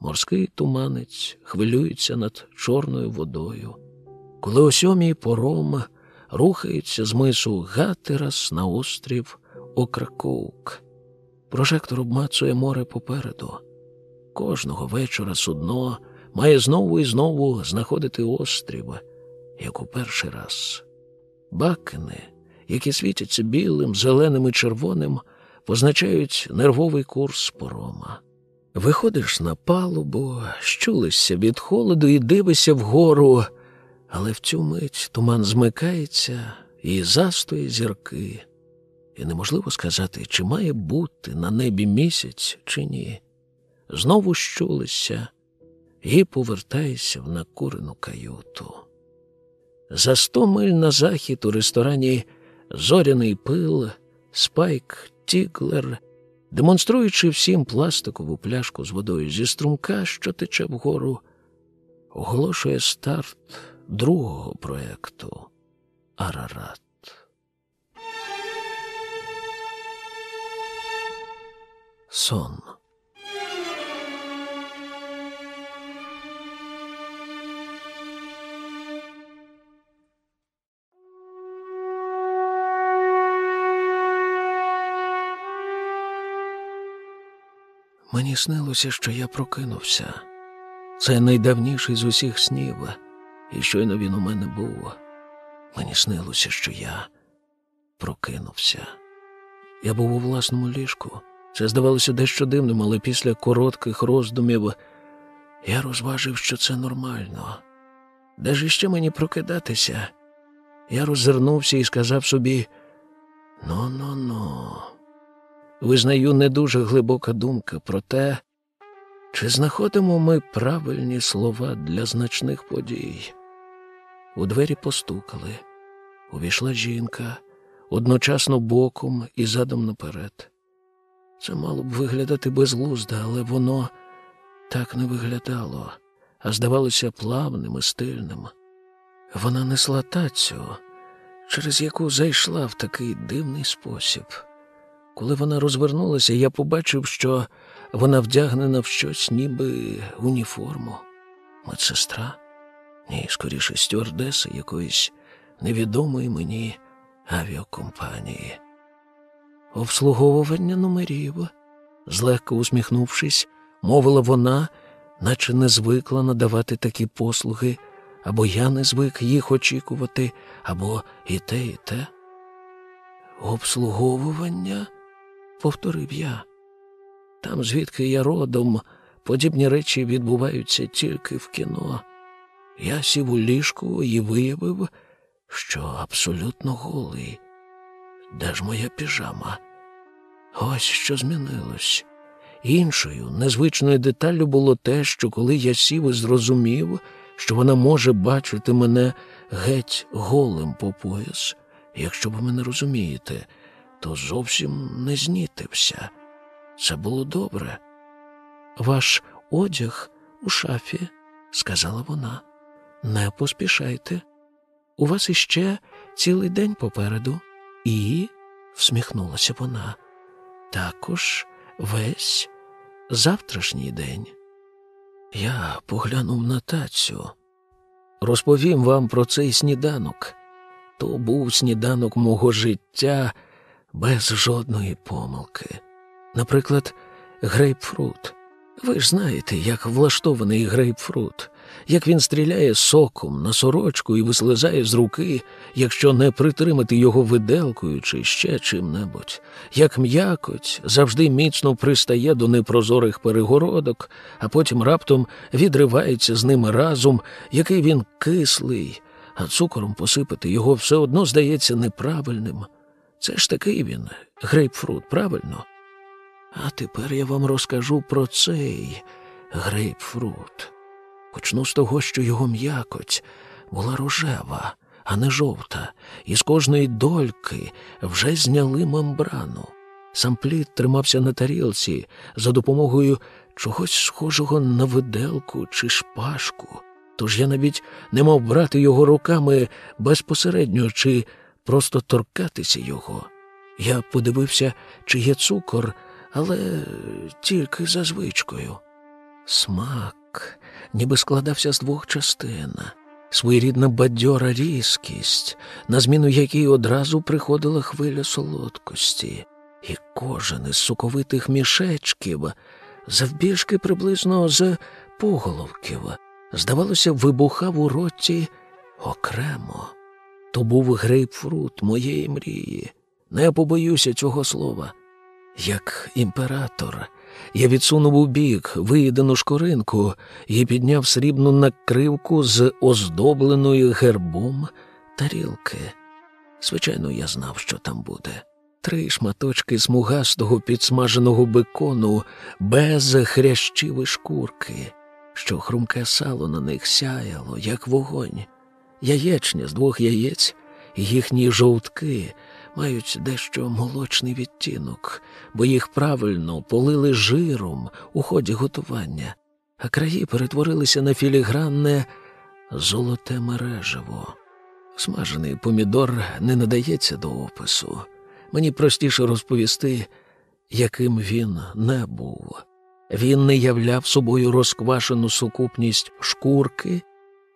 Морський туманець хвилюється над чорною водою, коли о сьомій пором рухається з мису Гатерас на острів Окракоук. Прожектор обмацує море попереду. Кожного вечора судно має знову і знову знаходити острів, як у перший раз. Бакини, які світяться білим, зеленим і червоним, позначають нервовий курс порома. Виходиш на палубу, щулишся від холоду і дивишся вгору, але в цю мить туман змикається і застої зірки, і неможливо сказати, чи має бути на небі місяць, чи ні. Знову щулишся і повертаєшся в накурену каюту. За сто миль на захід у ресторані Зоряний пил, Спайк Тіглер, демонструючи всім пластикову пляшку з водою зі струмка, що тече вгору, оголошує старт другого проєкту Арарат. Сон. Мені снилося, що я прокинувся. Це найдавніший з усіх снів, і щойно він у мене був. Мені снилося, що я прокинувся. Я був у власному ліжку. Це здавалося дещо дивним, але після коротких роздумів я розважив, що це нормально. Де ж іще мені прокидатися? Я роззирнувся і сказав собі: ну, ну, ну. Визнаю, не дуже глибока думка про те, чи знаходимо ми правильні слова для значних подій. У двері постукали. Увійшла жінка одночасно боком і задом наперед. Це мало б виглядати безглуздо, але воно так не виглядало, а здавалося плавним і стильним. Вона несла тацю, через яку зайшла в такий дивний спосіб. Коли вона розвернулася, я побачив, що вона вдягнена в щось, ніби уніформу. Медсестра, ні, скоріше, стюардеса якоїсь невідомої мені авіакомпанії. Обслуговування номерів, злегка усміхнувшись, мовила вона, наче не звикла надавати такі послуги, або я не звик їх очікувати, або і те, і те. Обслуговування, повторив я. Там, звідки я родом, подібні речі відбуваються тільки в кіно. Я сів у ліжку і виявив, що абсолютно голий. Де ж моя піжама? Ось що змінилось. Іншою незвичною деталлю було те, що коли я сів і зрозумів, що вона може бачити мене геть голим по пояс, якщо ви мене розумієте, то зовсім не знітився. Це було добре. Ваш одяг у шафі, сказала вона. Не поспішайте. У вас іще цілий день попереду. І, всміхнулася вона, також весь завтрашній день. Я поглянув на тацю. Розповім вам про цей сніданок. То був сніданок мого життя без жодної помилки. Наприклад, грейпфрут. Ви ж знаєте, як влаштований грейпфрут, як він стріляє соком на сорочку і вислизає з руки, якщо не притримати його виделкою чи ще чим-небудь, як м'якоть завжди міцно пристає до непрозорих перегородок, а потім раптом відривається з ними разом, який він кислий, а цукором посипати його все одно здається неправильним. Це ж такий він, грейпфрут, правильно? А тепер я вам розкажу про цей грейпфрут. Почну з того, що його м'якоть була рожева, а не жовта, і з кожної дольки вже зняли мембрану. Сам плід тримався на тарілці за допомогою чогось схожого на виделку чи шпажку. Тож я навіть не мав брати його руками безпосередньо чи просто торкатися його. Я подивився, чи є цукор, але тільки за звичкою. Смак ніби складався з двох частин, своєрідна бадьора різкість, на зміну якій одразу приходила хвиля солодкості, і кожен із соковитих мішечків, завбільшки приблизно з поголовків, здавалося, вибухав у роті окремо. То був грейпфрут моєї мрії. Не побоюся цього слова. Як імператор, я відсунув у бік виїдену шкоринку і підняв срібну накривку з оздобленою гербом тарілки. Звичайно, я знав, що там буде. Три шматочки смугастого підсмаженого бекону без хрящів і шкурки, що хрумке сало на них сяяло, як вогонь, яєчня з двох яєць, їхні жовтки мають дещо молочний відтінок, бо їх правильно полили жиром у ході готування, а краї перетворилися на філігранне золоте мережево. Смажений помідор не надається до опису. Мені простіше розповісти, яким він не був. Він не являв собою розквашену сукупність шкурки,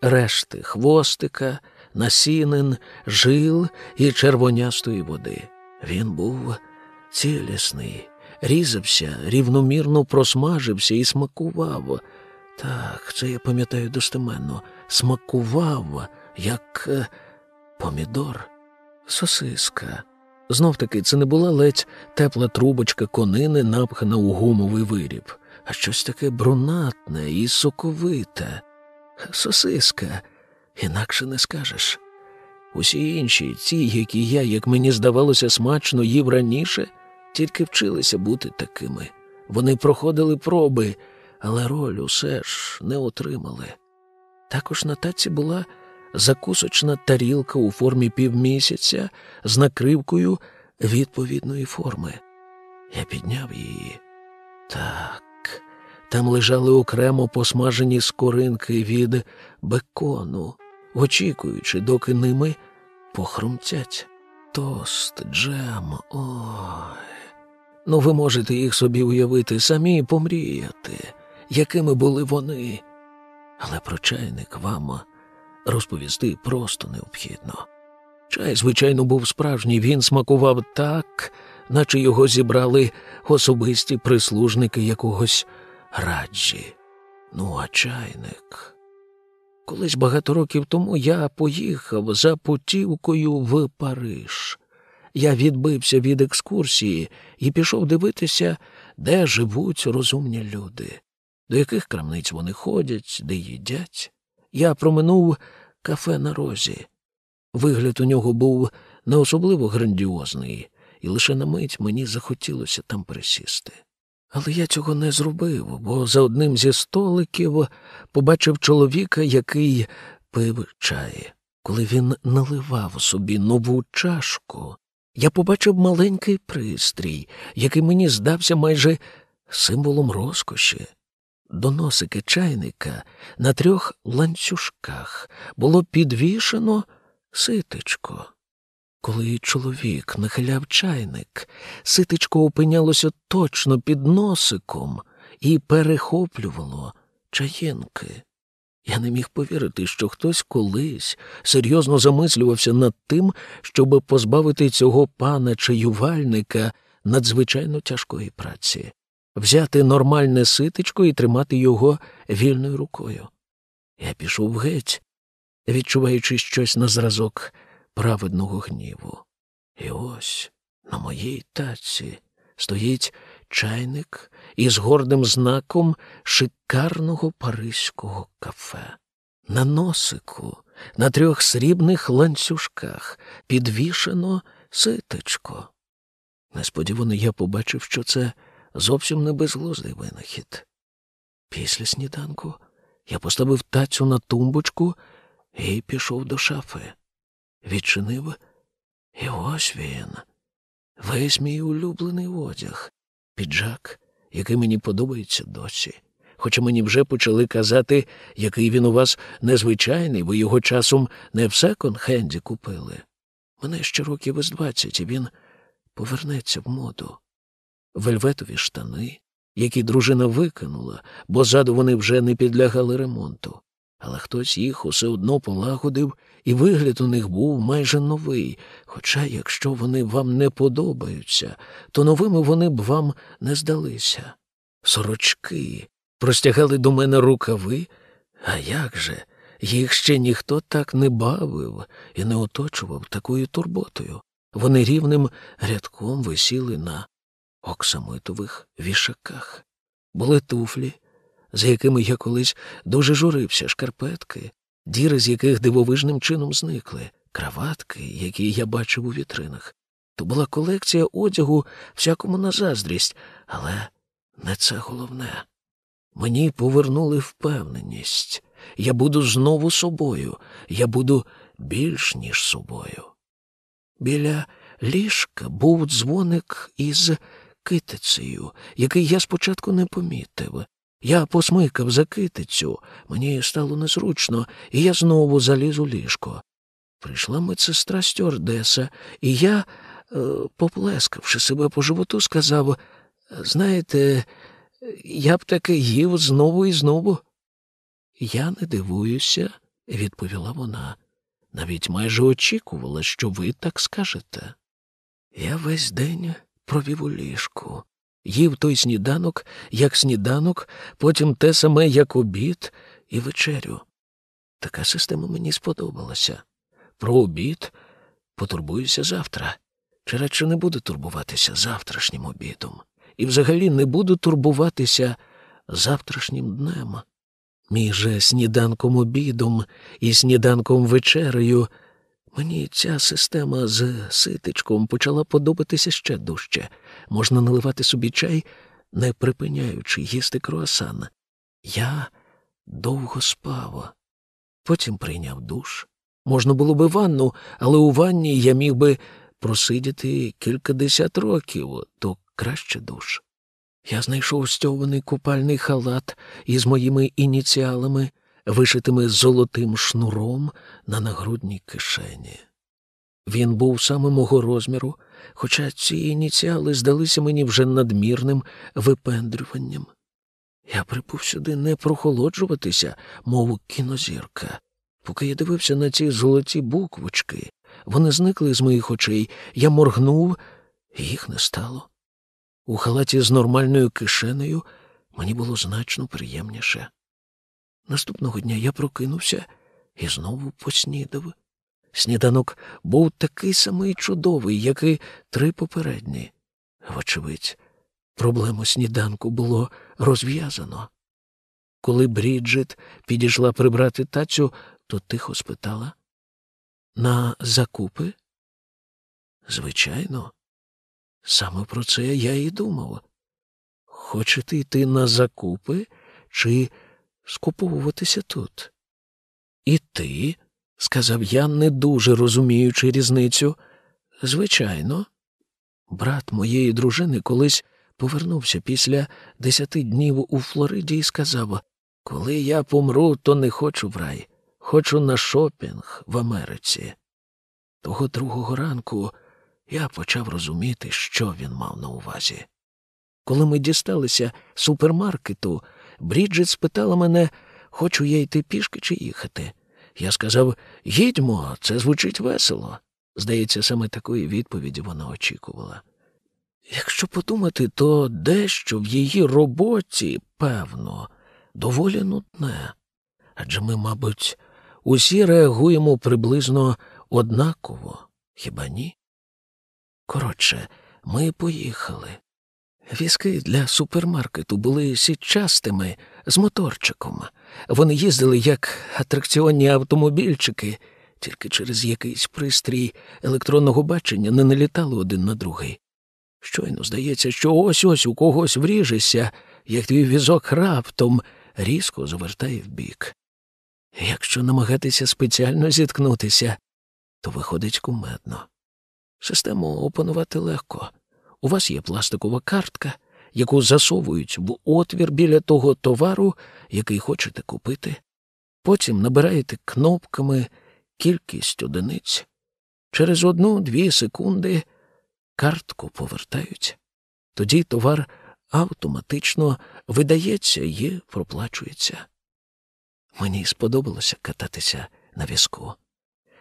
решти хвостика насінин, жил і червонястої води. Він був цілісний, різався, рівномірно просмажився і смакував. Так, це я пам'ятаю достеменно, смакував, як е, помідор, сосиска. Знов таки це не була ледь тепла трубочка конини, напхана у гумовий виріб, а щось таке брунатне і соковите. Сосиска, інакше не скажеш. Усі інші, ті, які я, як мені здавалося, смачно їв раніше, тільки вчилися бути такими. Вони проходили проби, але роль усе ж не отримали. Також на таці була закусочна тарілка у формі півмісяця з накривкою відповідної форми. Я підняв її. Так, там лежали окремо посмажені скоринки від бекону, очікуючи, доки ними похрумтять. Тост, джем, ой. Ну, ви можете їх собі уявити, самі помріяти, якими були вони. Але про чайник вам розповісти просто необхідно. Чай, звичайно, був справжній, він смакував так, наче його зібрали особисті прислужники якогось раджі. Ну, а чайник. Колись багато років тому я поїхав за путівкою в Париж. Я відбився від екскурсії і пішов дивитися, де живуть розумні люди, до яких крамниць вони ходять, де їдять. Я проминув кафе на розі. Вигляд у нього був не особливо грандіозний, і лише на мить мені захотілося там присісти. Але я цього не зробив, бо за одним зі столиків побачив чоловіка, який пив чай. Коли він наливав собі нову чашку, я побачив маленький пристрій, який мені здався майже символом розкоші. До носики чайника на трьох ланцюжках було підвішено ситечко. Коли чоловік нахиляв чайник, ситечко опинялося точно під носиком і перехоплювало чаєнки. Я не міг повірити, що хтось колись серйозно замислювався над тим, щоб позбавити цього пана чаювальника надзвичайно тяжкої праці, взяти нормальне ситечко і тримати його вільною рукою. Я пішов геть, відчуваючи щось на зразок праведного гніву. І ось на моїй таці стоїть чайник із гордим знаком шикарного паризького кафе. На носику, на трьох срібних ланцюжках підвішено ситечко. Несподівано я побачив, що це зовсім не безглуздий винахід. Після сніданку я поставив тацю на тумбочку і пішов до шафи. Відчинив, і ось він. Весь мій улюблений одяг, піджак, який мені подобається досі. Хоча мені вже почали казати, який він у вас незвичайний, ви його часом не в секонд-хенді купили. Мене ще років із двадцять, і він повернеться в моду. Вельветові штани, які дружина викинула, бо ззаду вони вже не підлягали ремонту. Але хтось їх усе одно полагодив, і вигляд у них був майже новий. Хоча, якщо вони вам не подобаються, то новими вони б вам не здалися. Сорочки простягали до мене рукави, а як же? Їх ще ніхто так не бавив і не оточував такою турботою. Вони рівним рядком висіли на оксамитових вішаках. Були туфлі, за якими я колись дуже журився, шкарпетки, діри з яких дивовижним чином зникли, краватки, які я бачив у вітринах. То була колекція одягу всякому на заздрість, але не це головне. Мені повернули впевненість. Я буду знову собою, я буду більш ніж собою. Біля ліжка був дзвоник із китицею, який я спочатку не помітив. Я посмикав за китицю, мені стало незручно, і я знову заліз у ліжко. Прийшла медсестра стюардеса, і я, е, поплескавши себе по животу, сказав знаєте, я б таки їв знову і знову. Я не дивуюся, відповіла вона. Навіть майже очікувала, що ви так скажете. Я весь день провів у ліжку, їв той сніданок, як сніданок, потім те саме, як обід і вечерю. Така система мені сподобалася. Про обід потурбуюся завтра, чи радше не буду турбуватися завтрашнім обідом, і взагалі не буду турбуватися завтрашнім днем. Між сніданком обідом і сніданком вечерею мені ця система з ситичком почала подобатися ще дужче. Можна наливати собі чай, не припиняючи їсти круасан. Я довго спав, потім прийняв душ, Можна було би ванну, але у ванні я міг би просидіти кількадесят років, то краще душ. Я знайшов стьований купальний халат із моїми ініціалами, вишитими золотим шнуром на нагрудній кишені. Він був саме мого розміру, хоча ці ініціали здалися мені вже надмірним випендрюванням. Я прибув сюди не прохолоджуватися, мов кінозірка. Поки я дивився на ці золоті буквочки, вони зникли з моїх очей, я моргнув, їх не стало. У халаті з нормальною кишенею мені було значно приємніше. Наступного дня я прокинувся і знову поснідав. Сніданок був такий самий чудовий, як і три попередні. Вочевидь, проблему сніданку було розв'язано. Коли Бріджит підійшла прибрати тацю, то тихо спитала на закупи? Звичайно, саме про це я і думав. Хочете йти на закупи чи скуповуватися тут? І ти, сказав я, не дуже розуміючи різницю. Звичайно, брат моєї дружини колись повернувся після десяти днів у Флориді і сказав коли я помру, то не хочу в рай, хочу на шопінг в Америці. Того другого ранку я почав розуміти, що він мав на увазі. Коли ми дісталися супермаркету, Бріджит спитала мене, хочу я йти пішки чи їхати. Я сказав їдьмо, це звучить весело. Здається, саме такої відповіді вона очікувала. Якщо подумати, то дещо в її роботі, певно, доволі нудне. Адже ми, мабуть, усі реагуємо приблизно однаково, хіба ні? Коротше, ми поїхали. Візки для супермаркету були сітчастими з моторчиком. Вони їздили як атракціонні автомобільчики, тільки через якийсь пристрій електронного бачення не налітали один на другий. Щойно здається, що ось ось у когось вріжешся, як твій візок раптом різко завертає вбік. Якщо намагатися спеціально зіткнутися, то виходить кумедно. Систему опанувати легко. У вас є пластикова картка, яку засовують в отвір біля того товару, який хочете купити. Потім набираєте кнопками кількість одиниць. Через одну-дві секунди картку повертають. Тоді товар автоматично видається і проплачується. Мені сподобалося кататися на візку.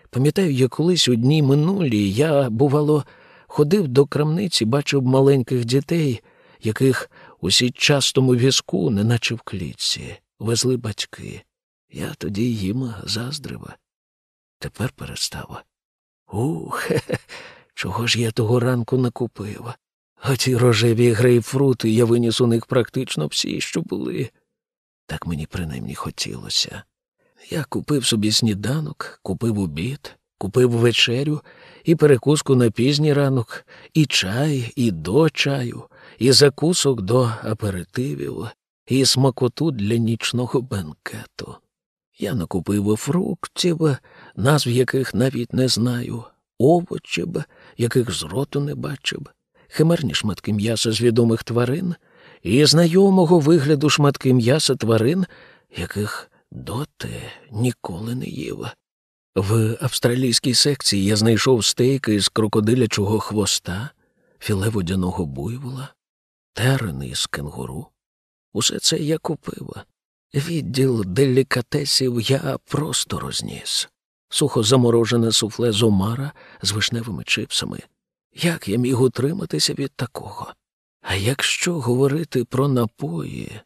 Пам'ятаю, як колись у дні минулі я, бувало, ходив до крамниці, бачив маленьких дітей, яких у сітчастому візку, неначе в клітці, везли батьки. Я тоді їм заздрив. Тепер перестав. Ух, чого ж я того ранку накупив? А ті рожеві грейпфрути я виніс у них практично всі, що були. Так мені принаймні хотілося. Я купив собі сніданок, купив обід, купив вечерю і перекуску на пізній ранок, і чай, і до чаю, і закусок до аперитивів, і смакоту для нічного бенкету. Я накупив фруктів, назв яких навіть не знаю, овочів, яких з роту не бачив, химерні шматки м'яса з відомих тварин і знайомого вигляду шматки м'яса тварин, яких доти ніколи не їв. В австралійській секції я знайшов стейки з крокодилячого хвоста, філе водяного буйвола, терени із кенгуру. Усе це я купив. Відділ делікатесів я просто розніс. Сухо заморожене суфле з омара з вишневими чипсами. Як я міг утриматися від такого? А якщо говорити про напої,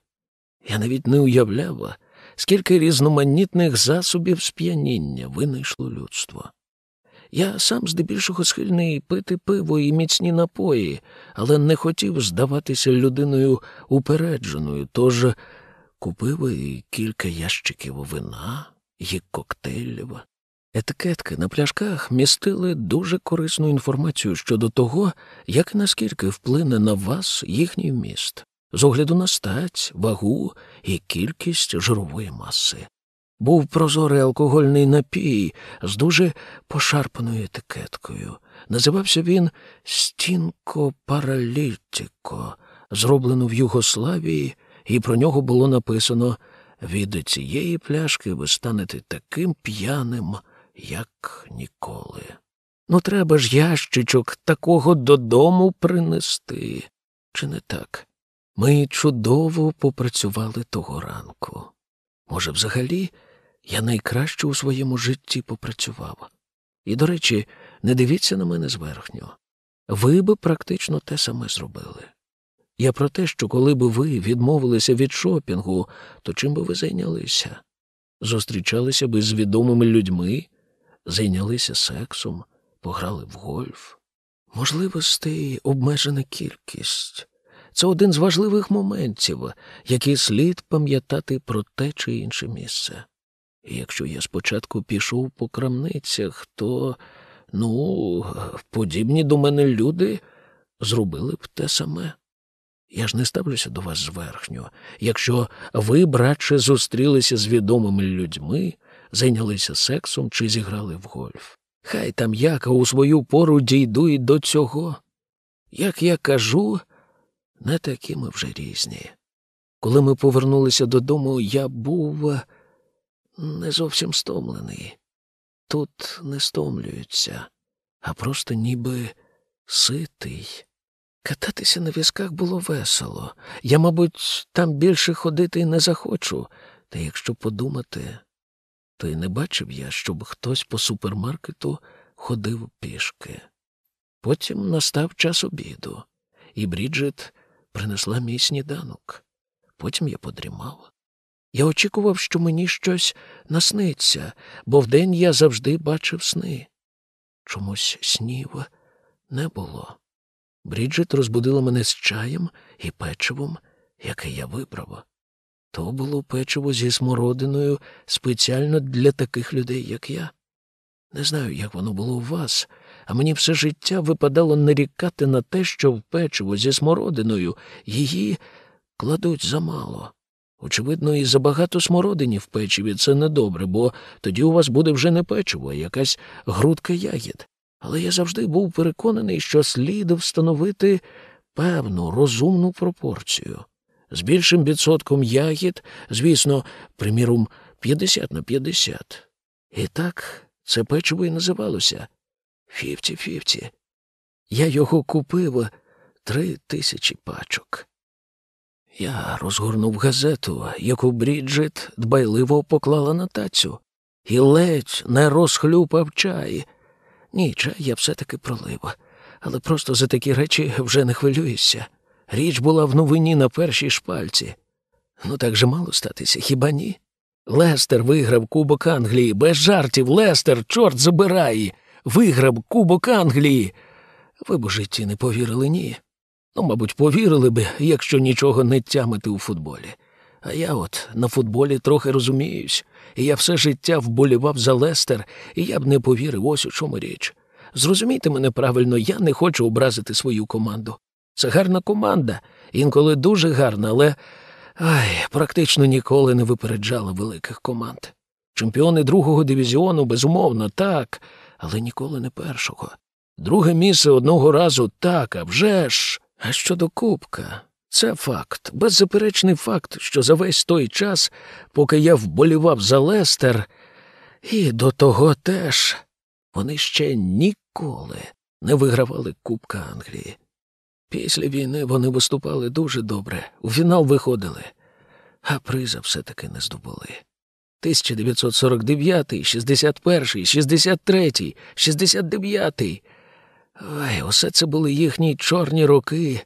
я навіть не уявляв, скільки різноманітних засобів сп'яніння винайшло людство. Я сам здебільшого схильний пити пиво і міцні напої, але не хотів здаватися людиною упередженою, тож купив і кілька ящиків вина і коктейлів. Етикетки на пляшках містили дуже корисну інформацію щодо того, як наскільки вплине на вас їхній вміст, з огляду на стать, вагу і кількість жирової маси. Був прозорий алкогольний напій з дуже пошарпаною етикеткою. Називався він Стінко Паралітіко, зроблено в Югославії, і про нього було написано від цієї пляшки ви станете таким п'яним, як ніколи. Ну, треба ж ящичок такого додому принести. Чи не так? Ми чудово попрацювали того ранку. Може, взагалі, я найкраще у своєму житті попрацював. І, до речі, не дивіться на мене зверхньо. Ви би практично те саме зробили. Я про те, що коли б ви відмовилися від шопінгу, то чим би ви зайнялися? Зустрічалися би з відомими людьми, зайнялися сексом, пограли в гольф. Можливостей обмежена кількість. Це один з важливих моментів, які слід пам'ятати про те чи інше місце. Якщо я спочатку пішов по крамницях, то, ну, подібні до мене люди зробили б те саме. Я ж не ставлюся до вас зверхньо. Якщо ви, братче, зустрілися з відомими людьми, зайнялися сексом чи зіграли в гольф. Хай там як, а у свою пору дійду і до цього. Як я кажу, не такі ми вже різні. Коли ми повернулися додому, я був не зовсім стомлений. Тут не стомлюються, а просто ніби ситий. Кататися на візках було весело. Я, мабуть, там більше ходити не захочу, та якщо подумати, то й не бачив я, щоб хтось по супермаркету ходив пішки. Потім настав час обіду, і Бріджит принесла мій сніданок. Потім я подрімав. Я очікував, що мені щось насниться, бо вдень я завжди бачив сни. Чомусь снів не було. Бріджит розбудила мене з чаєм і печивом, яке я вибрав. То було печиво зі смородиною спеціально для таких людей, як я. Не знаю, як воно було у вас, а мені все життя випадало нарікати на те, що в печиво зі смородиною її кладуть замало. Очевидно, і забагато смородини в печиві це недобре, бо тоді у вас буде вже не печиво, а якась грудка ягід. Але я завжди був переконаний, що слід встановити певну розумну пропорцію з більшим відсотком ягід, звісно, приміром, 50 на 50. І так це печиво і називалося fifty-fifty. Я його купив три тисячі пачок. Я розгорнув газету, яку Бріджит дбайливо поклала на тацю, і ледь не розхлюпав чай. Ні, чай я все-таки пролив, але просто за такі речі вже не хвилююся. Річ була в новині на першій шпальці. Ну так же мало статися, хіба ні? Лестер виграв Кубок Англії. Без жартів, Лестер, чорт забирай. Виграв Кубок Англії. Ви б у житті не повірили, ні. Ну, мабуть, повірили б, якщо нічого не тямити у футболі. А я от на футболі трохи розуміюсь, і я все життя вболівав за Лестер, і я б не повірив ось у чому річ. Зрозумійте мене правильно, я не хочу образити свою команду. Це гарна команда, інколи дуже гарна, але ай, практично ніколи не випереджала великих команд. Чемпіони другого дивізіону, безумовно, так, але ніколи не першого. Друге місце одного разу так, а вже ж. А щодо Кубка, це факт, беззаперечний факт, що за весь той час, поки я вболівав за Лестер, і до того теж вони ще ніколи не вигравали Кубка Англії. Після війни вони виступали дуже добре, у фінал виходили, а приза все-таки не здобули. 1949, 61, 63, 69. Ой, усе це були їхні чорні роки,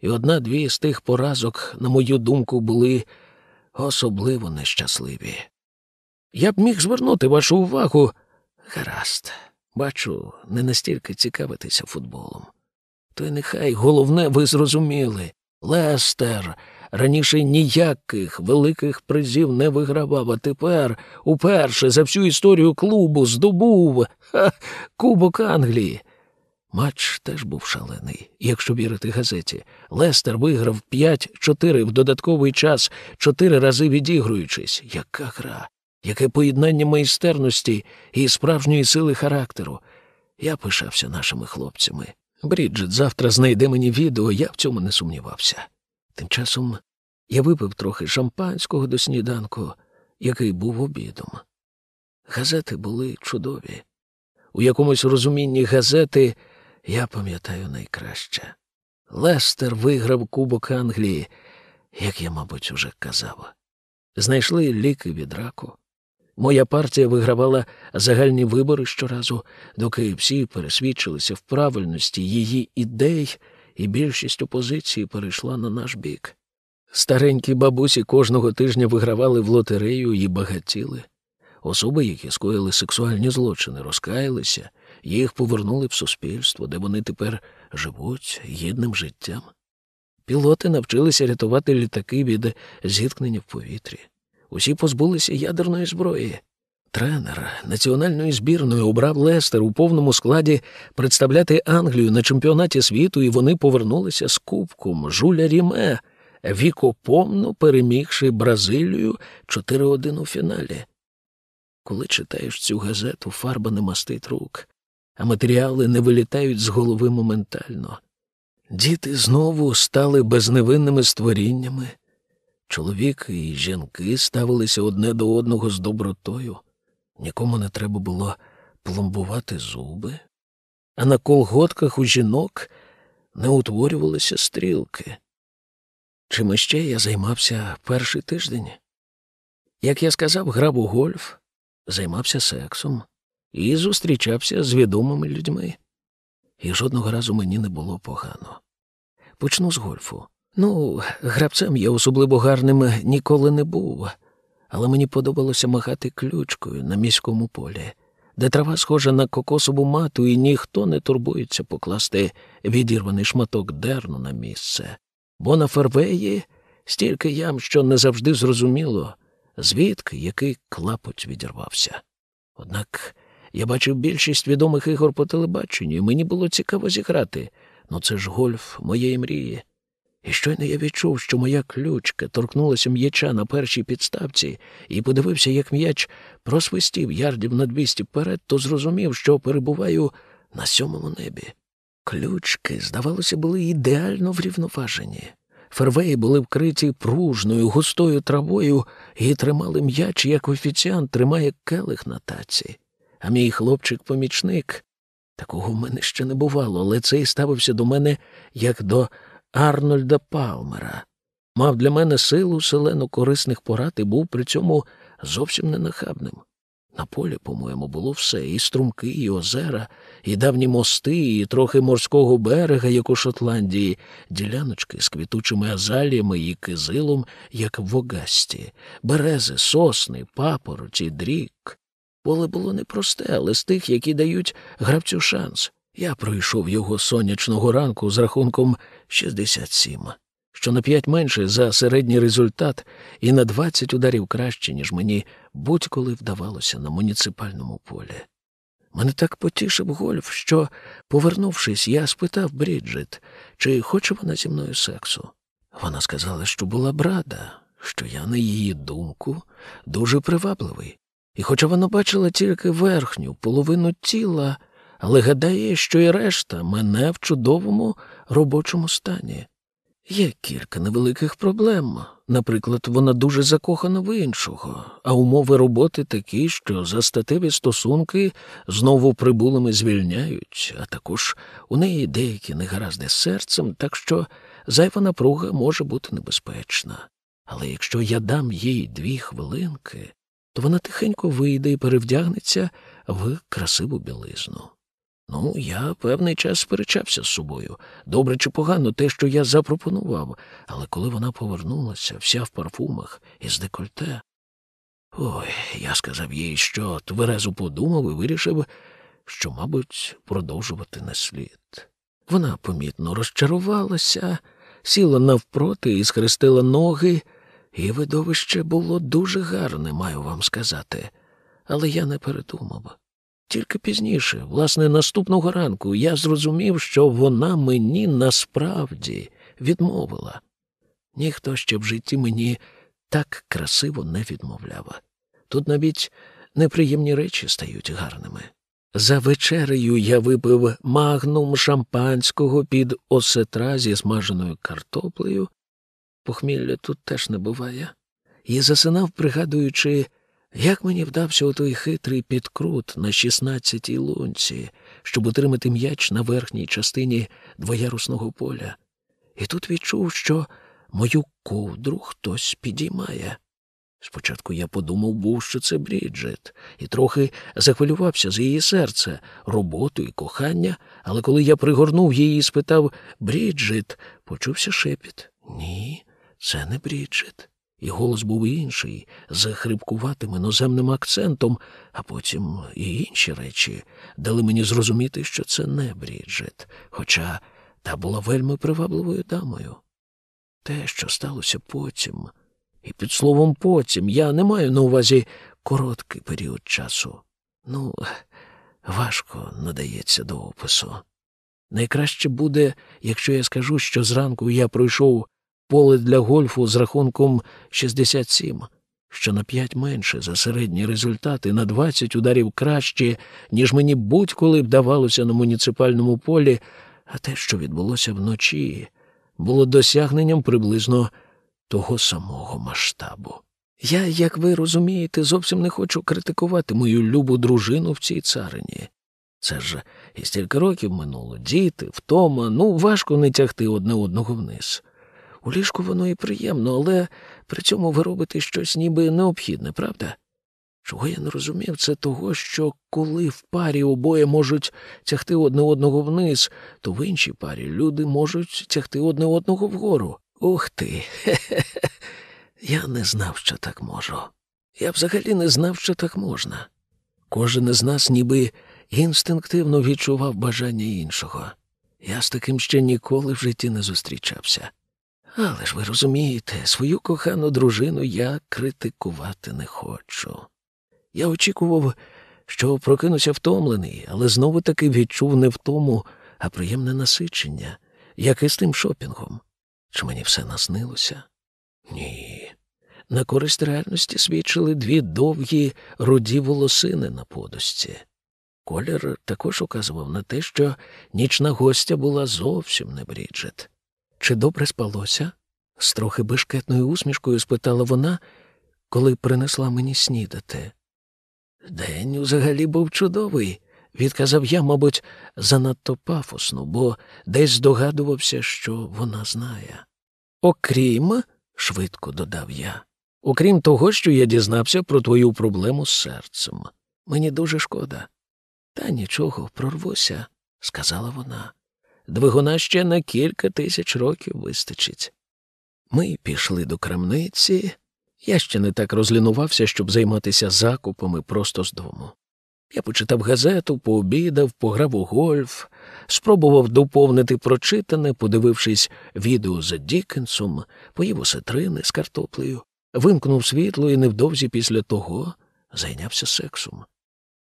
і одна-дві з тих поразок, на мою думку, були особливо нещасливі. Я б міг звернути вашу увагу. Гаразд, бачу, не настільки цікавитися футболом. То й нехай головне ви зрозуміли. Лестер раніше ніяких великих призів не вигравав, а тепер уперше за всю історію клубу здобув ха, Кубок Англії. Матч теж був шалений, якщо вірити газеті. Лестер виграв 5-4 в додатковий час, чотири рази відігруючись. Яка гра? яке поєднання майстерності і справжньої сили характеру. Я пишався нашими хлопцями. Бріджит завтра знайде мені відео, я в цьому не сумнівався. Тим часом я випив трохи шампанського до сніданку, який був обідом. Газети були чудові. У якомусь розумінні газети я пам'ятаю найкраще. Лестер виграв Кубок Англії, як я, мабуть, уже казав. Знайшли ліки від раку. Моя партія вигравала загальні вибори щоразу, доки всі пересвідчилися в правильності її ідей, і більшість опозиції перейшла на наш бік. Старенькі бабусі кожного тижня вигравали в лотерею і багатіли. Особи, які скоїли сексуальні злочини, розкаялися, їх повернули в суспільство, де вони тепер живуть гідним життям. Пілоти навчилися рятувати літаки від зіткнення в повітрі. Усі позбулися ядерної зброї. Тренер національної збірної обрав Лестер у повному складі представляти Англію на чемпіонаті світу, і вони повернулися з кубком Жуля Ріме, вікопомно перемігши Бразилію 4-1 у фіналі. Коли читаєш цю газету, фарба не мастить рук, а матеріали не вилітають з голови моментально. Діти знову стали безневинними створіннями. Чоловіки і жінки ставилися одне до одного з добротою, нікому не треба було пломбувати зуби, а на колготках у жінок не утворювалися стрілки. Чим ще я займався перший тиждень? Як я сказав, грав у гольф, займався сексом і зустрічався з відомими людьми. І жодного разу мені не було погано. Почну з гольфу. Ну, грабцем я особливо гарним ніколи не був, але мені подобалося махати ключкою на міському полі, де трава схожа на кокосову мату, і ніхто не турбується покласти відірваний шматок дерну на місце. Бо на фервеї стільки ям, що не завжди зрозуміло, звідки який клапоть відірвався. Однак я бачив більшість відомих ігор по телебаченню, і мені було цікаво зіграти. Ну це ж гольф моєї мрії. І щойно я відчув, що моя ключка торкнулася м'яча на першій підставці, і подивився, як м'яч просвистів ярдів на двісті вперед, то зрозумів, що перебуваю на сьомому небі. Ключки, здавалося, були ідеально врівноважені. Фервеї були вкриті пружною, густою травою і тримали м'яч, як офіціант тримає келих на таці. А мій хлопчик-помічник такого в мене ще не бувало, але цей ставився до мене як до Арнольда Палмера. Мав для мене силу селену корисних порад і був при цьому зовсім ненахабним. На полі, по-моєму, було все і струмки, і озера, і давні мости, і трохи морського берега, як у Шотландії, діляночки з квітучими азаліями і кизилом, як в Огасті, берези, сосни, папороті, дрік. Поле було непросте, але з тих, які дають гравцю шанс. Я пройшов його сонячного ранку з рахунком 67, що на п'ять менше за середній результат і на 20 ударів краще, ніж мені будь-коли вдавалося на муніципальному полі. Мене так потішив гольф, що, повернувшись, я спитав Бріджит, чи хоче вона зі мною сексу. Вона сказала, що була брада, що я, на її думку, дуже привабливий. І хоча вона бачила тільки верхню половину тіла, але гадає, що і решта мене в чудовому робочому стані. Є кілька невеликих проблем. Наприклад, вона дуже закохана в іншого, а умови роботи такі, що за статеві стосунки знову прибулими звільняють, а також у неї деякі негаразди з серцем, так що зайва напруга може бути небезпечна. Але якщо я дам їй дві хвилинки, то вона тихенько вийде і перевдягнеться в красиву білизну. Ну, я певний час сперечався з собою. Добре чи погано те, що я запропонував, але коли вона повернулася, вся в парфумах і з декольте. Ой, я сказав їй, що тверезо подумав і вирішив, що, мабуть, продовжувати не слід. Вона помітно розчарувалася, сіла навпроти і схрестила ноги, і видовище було дуже гарне, маю вам сказати, але я не передумав. Тільки пізніше, власне, наступного ранку, я зрозумів, що вона мені насправді відмовила. Ніхто ще в житті мені так красиво не відмовляв. Тут навіть неприємні речі стають гарними. За вечерею я випив магнум шампанського під осетра зі смаженою картоплею. Похмілля тут теж не буває. І засинав, пригадуючи, як мені вдався отой хитрий підкрут на шістнадцятій лунці, щоб утримати м'яч на верхній частині двоярусного поля. І тут відчув, що мою ковдру хтось підіймає. Спочатку я подумав був, що це Бріджит, і трохи захвилювався за її серце, роботу і кохання, але коли я пригорнув її і спитав Бріджит, почувся шепіт. Ні, це не Бріджит. І голос був інший, з хрипкуватим іноземним акцентом, а потім і інші речі дали мені зрозуміти, що це не Бріджит, хоча та була вельми привабливою дамою. Те, що сталося потім. І під словом потім я не маю на увазі короткий період часу. Ну, важко надається до опису. Найкраще буде, якщо я скажу, що зранку я пройшов поле для гольфу з рахунком 67, що на 5 менше за середні результати, на 20 ударів краще, ніж мені будь-коли б давалося на муніципальному полі, а те, що відбулося вночі, було досягненням приблизно того самого масштабу. Я, як ви розумієте, зовсім не хочу критикувати мою любу дружину в цій царині. Це ж і стільки років минуло, діти, втома, ну важко не тягти одне одного вниз. У ліжку воно і приємно, але при цьому ви робите щось ніби необхідне, правда? Чого я не розумів, це того, що коли в парі обоє можуть тягти одне одного вниз, то в іншій парі люди можуть тягти одне одного вгору. Ух ти. Хе-хе-хе. Я не знав, що так можу. Я взагалі не знав, що так можна. Кожен із нас ніби інстинктивно відчував бажання іншого. Я з таким ще ніколи в житті не зустрічався. Але ж ви розумієте, свою кохану дружину я критикувати не хочу. Я очікував, що прокинуся втомлений, але знову таки відчув не втому, а приємне насичення, як і з тим шопінгом. Чи мені все наснилося? Ні. На користь реальності свідчили дві довгі руді волосини на подосці. Колір також указував на те, що нічна гостя була зовсім не Бріджет. Чи добре спалося? з трохи бешкетною усмішкою спитала вона, коли принесла мені снідати. День взагалі був чудовий, відказав я, мабуть, занадто пафосно, бо десь здогадувався, що вона знає. Окрім, швидко додав я, окрім того, що я дізнався про твою проблему з серцем. Мені дуже шкода. Та нічого, прорвуся, сказала вона. Двигуна ще на кілька тисяч років вистачить. Ми пішли до крамниці. Я ще не так розлінувався, щоб займатися закупами просто з дому. Я почитав газету, пообідав, пограв у гольф, спробував доповнити прочитане, подивившись відео за Дікенсом, поїв осетрини з картоплею, вимкнув світло і невдовзі після того зайнявся сексом.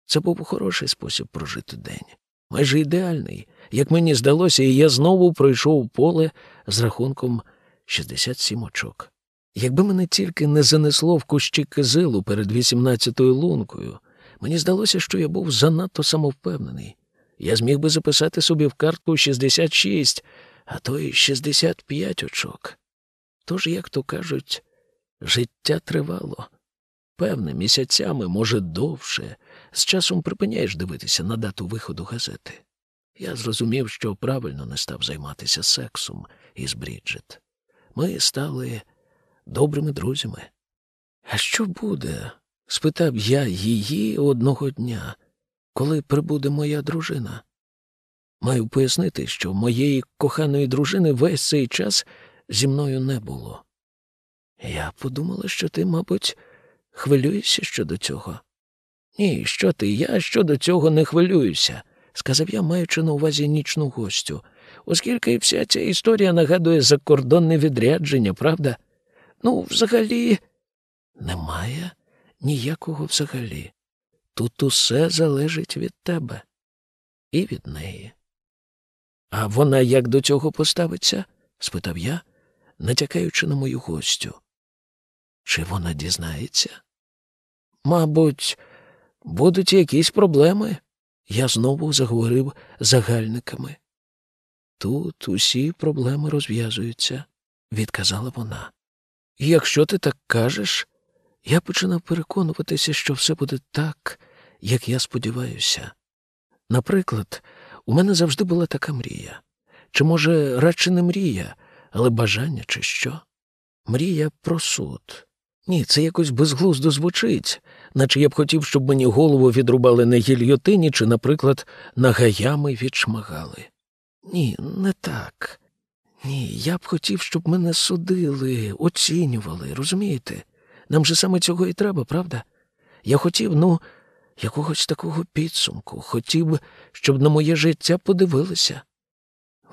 Це був хороший спосіб прожити день, майже ідеальний, як мені здалося, і я знову пройшов поле з рахунком 67 очок. Якби мене тільки не занесло в кущі кизилу перед 18-ю лункою, мені здалося, що я був занадто самовпевнений. Я зміг би записати собі в картку 66, а то й 65 очок. Тож, як то кажуть, життя тривало. Певне, місяцями, може, довше, з часом припиняєш дивитися на дату виходу газети. Я зрозумів, що правильно не став займатися сексом із Бріджит. Ми стали добрими друзями. А що буде? спитав я її одного дня, коли прибуде моя дружина. Маю пояснити, що моєї коханої дружини весь цей час зі мною не було. Я подумала, що ти, мабуть, хвилюєшся щодо цього. Ні, що ти, я щодо цього не хвилююся, сказав я, маючи на увазі нічну гостю, оскільки вся ця історія нагадує закордонне відрядження, правда? Ну, взагалі, немає ніякого взагалі. Тут усе залежить від тебе і від неї. А вона як до цього поставиться? спитав я, натякаючи на мою гостю. Чи вона дізнається? мабуть, будуть якісь проблеми. Я знову заговорив загальниками. Тут усі проблеми розв'язуються, відказала вона. І якщо ти так кажеш, я починав переконуватися, що все буде так, як я сподіваюся. Наприклад, у мене завжди була така мрія. Чи, може, радше не мрія, але бажання, чи що? Мрія про суд. Ні, це якось безглуздо звучить, наче я б хотів, щоб мені голову відрубали на гільйотині чи, наприклад, нагаями відшмагали. Ні, не так. Ні, я б хотів, щоб мене судили, оцінювали, розумієте? Нам же саме цього і треба, правда? Я хотів, ну, якогось такого підсумку, хотів, щоб на моє життя подивилися.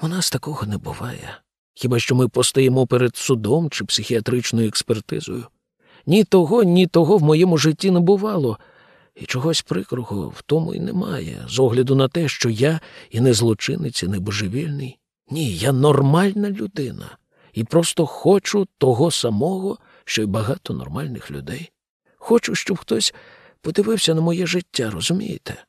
У нас такого не буває. Хіба що ми постоїмо перед судом чи психіатричною експертизою? Ні того, ні того в моєму житті не бувало, і чогось прикрого в тому й немає, з огляду на те, що я і не злочинець, і не божевільний. Ні, я нормальна людина і просто хочу того самого, що й багато нормальних людей. Хочу, щоб хтось подивився на моє життя, розумієте?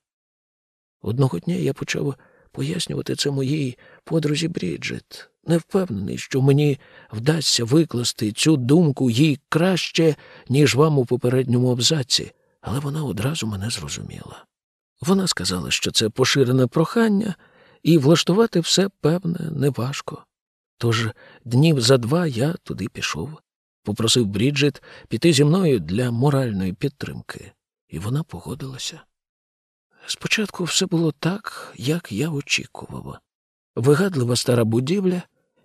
Одного дня я почав пояснювати це моїй подрузі Бріджит. Не впевнений, що мені вдасться викласти цю думку їй краще, ніж вам у попередньому абзаці, але вона одразу мене зрозуміла. Вона сказала, що це поширене прохання, і влаштувати все, певне, неважко. Тож днів за два я туди пішов, попросив Бріджит піти зі мною для моральної підтримки, і вона погодилася. Спочатку все було так, як я очікував. Вигадлива стара будівля,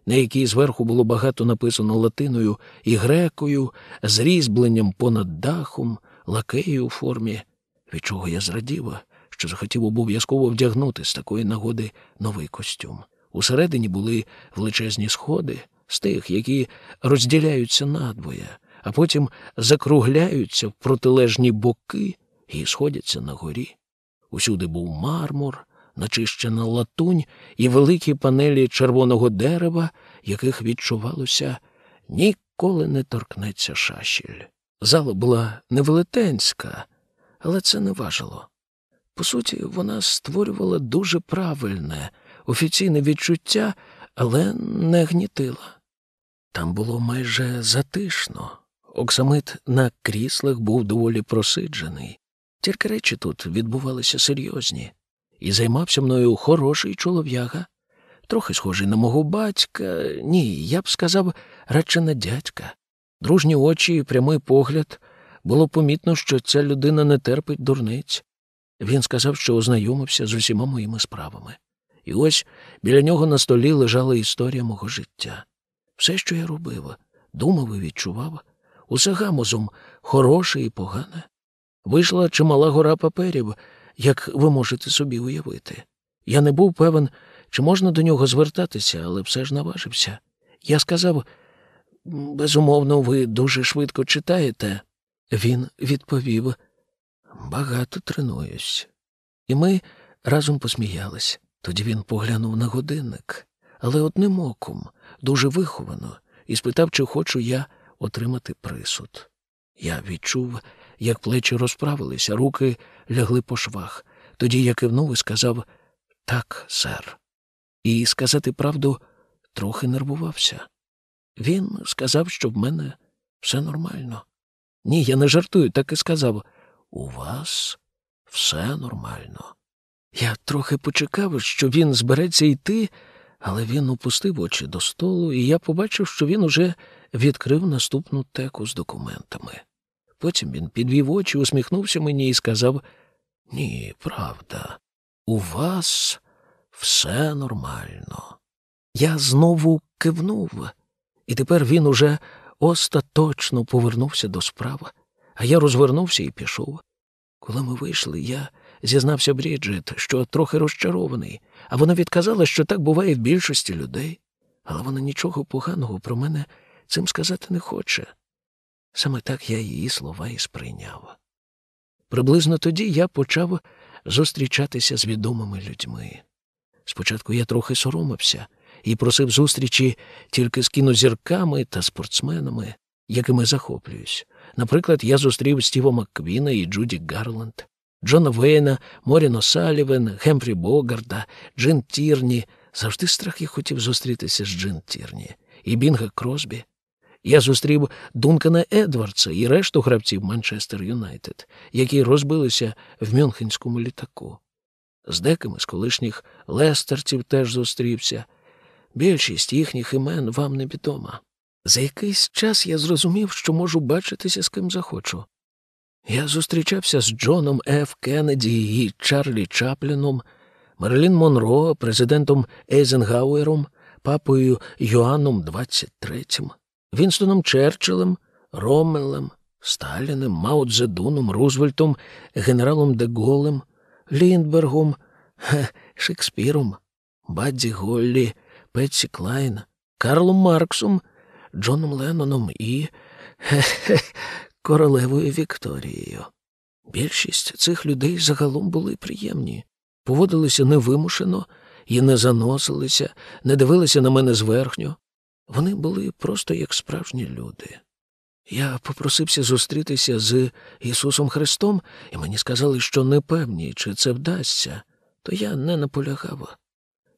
на якій зверху було багато написано латиною і грекою, з різьбленням понад дахом, лакею у формі, від чого я зрадів, що захотів обов'язково вдягнути з такої нагоди новий костюм. Усередині були величезні сходи з тих, які розділяються надвоє, а потім закругляються в протилежні боки і сходяться на горі. Усюди був мармур, начищена латунь і великі панелі червоного дерева, яких відчувалося, ніколи не торкнеться шашіль. Зала була невелетенська, але це не важило. По суті, вона створювала дуже правильне, офіційне відчуття, але не гнітила. Там було майже затишно. Оксамит на кріслах був доволі просиджений. Тільки речі тут відбувалися серйозні, і займався мною хороший чолов'яга, трохи схожий на мого батька, ні, я б сказав, радше на дядька. Дружні очі і прямий погляд. Було помітно, що ця людина не терпить дурниць. Він сказав, що ознайомився з усіма моїми справами. І ось біля нього на столі лежала історія мого життя. Все, що я робив, думав і відчував, усе гамозом хороше і погане. Вийшла чимала гора паперів, як ви можете собі уявити. Я не був певен, чи можна до нього звертатися, але все ж наважився. Я сказав безумовно, ви дуже швидко читаєте. Він відповів багато тренуюсь. І ми разом посміялись. Тоді він поглянув на годинник, але одним оком, дуже виховано, і спитав, чи хочу я отримати присуд. Я відчув, як плечі розправилися, руки лягли по швах. Тоді я кивнув і сказав так, сер. І сказати правду трохи нервувався. Він сказав, що в мене все нормально. Ні, я не жартую, так і сказав. У вас все нормально. Я трохи почекав, що він збереться йти, але він опустив очі до столу, і я побачив, що він уже відкрив наступну теку з документами. Потім він підвів очі, усміхнувся мені і сказав Ні, правда, у вас все нормально. Я знову кивнув, і тепер він уже остаточно повернувся до справи, а я розвернувся і пішов. Коли ми вийшли, я зізнався Бріджит, що трохи розчарований, а вона відказала, що так буває в більшості людей, але вона нічого поганого про мене цим сказати не хоче. Саме так я її слова і сприйняв. Приблизно тоді я почав зустрічатися з відомими людьми. Спочатку я трохи соромився і просив зустрічі тільки з кінозірками та спортсменами, якими захоплююсь. Наприклад, я зустрів Стіва Макквіна і Джуді Гарланд, Джона Вейна, Моріно Салівен, Гемфрі Богарда, Джин Тірні. Завжди страх я хотів зустрітися з Джин Тірні і Бінга Кросбі. Я зустрів Дункана Едвардса і решту гравців Манчестер Юнайтед, які розбилися в Мюнхенському літаку. З декими з колишніх лестерців теж зустрівся. Більшість їхніх імен вам не відома. За якийсь час я зрозумів, що можу бачитися з ким захочу. Я зустрічався з Джоном Ф. Кеннеді і Чарлі Чапліном, Мерлін Монро, президентом Ейзенгауером, папою Йоанном XXIII, Вінстоном Черчиллем, Роммелем, Сталіним, Мао Цзедуном, Рузвельтом, генералом Деголем, Ліндбергом, Шекспіром, Бадді Голлі, Петсі Клайн, Карлом Марксом, Джоном Ленноном і королевою Вікторією. Більшість цих людей загалом були приємні, поводилися невимушено і не заносилися, не дивилися на мене зверхньо. Вони були просто як справжні люди. Я попросився зустрітися з Ісусом Христом, і мені сказали, що не певні, чи це вдасться, то я не наполягав.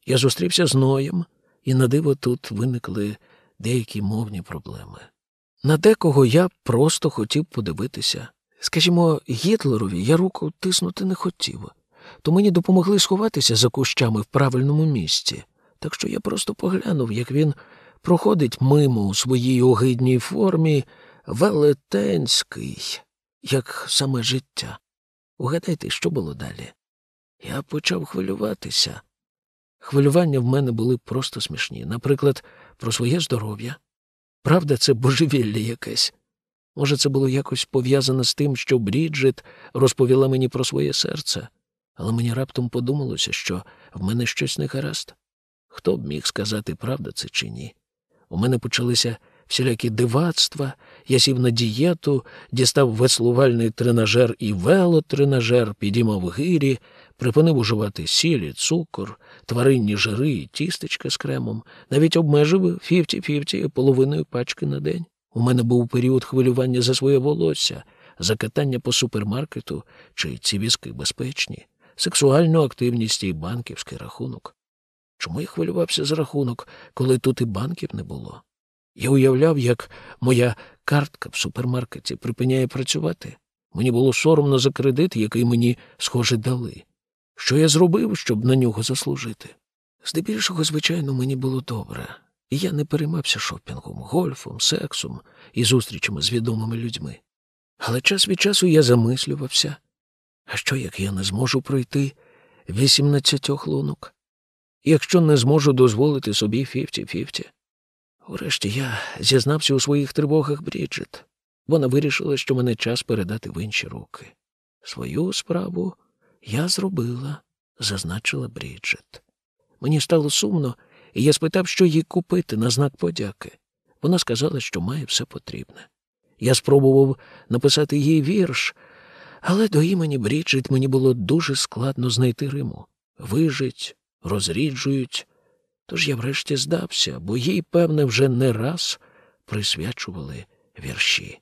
Я зустрівся з Ноєм, і на диво тут виникли деякі мовні проблеми. На декого я просто хотів подивитися. Скажімо, Гітлерові я руку тиснути не хотів, то мені допомогли сховатися за кущами в правильному місці, так що я просто поглянув, як він проходить мимо у своїй огидній формі велетенський, як саме життя. Угадайте, що було далі? Я почав хвилюватися. Хвилювання в мене були просто смішні. Наприклад, про своє здоров'я. Правда, це божевілля якесь. Може, це було якось пов'язано з тим, що Бріджит розповіла мені про своє серце, але мені раптом подумалося, що в мене щось не гаразд. Хто б міг сказати, правда це чи ні? У мене почалися всілякі дивацтва, я сів на дієту, дістав веслувальний тренажер і велотренажер, підіймав гирі, припинив уживати сілі, цукор, тваринні жири і тістечка з кремом, навіть обмежив fifty-fifty половиною пачки на день. У мене був період хвилювання за своє волосся, за катання по супермаркету, чи ці візки безпечні, сексуальну активність і банківський рахунок. Чому я хвилювався за рахунок, коли тут і банків не було? Я уявляв, як моя картка в супермаркеті припиняє працювати. Мені було соромно за кредит, який мені, схоже, дали. Що я зробив, щоб на нього заслужити? Здебільшого, звичайно, мені було добре, і я не переймався шопінгом, гольфом, сексом і зустрічами з відомими людьми. Але час від часу я замислювався, а що як я не зможу пройти вісімнадцятьох лунок? Якщо не зможу дозволити собі fifty-fifty? Урешті я зізнався у своїх тривогах Бріджит. Вона вирішила, що мене час передати в інші руки. Свою справу я зробила, зазначила Бріджит. Мені стало сумно, і я спитав, що їй купити на знак подяки. Вона сказала, що має все потрібне. Я спробував написати їй вірш, але до імені Бріджит мені було дуже складно знайти Риму. Вижить, розріджують. Тож я врешті здався, бо їй, певне, вже не раз присвячували вірші.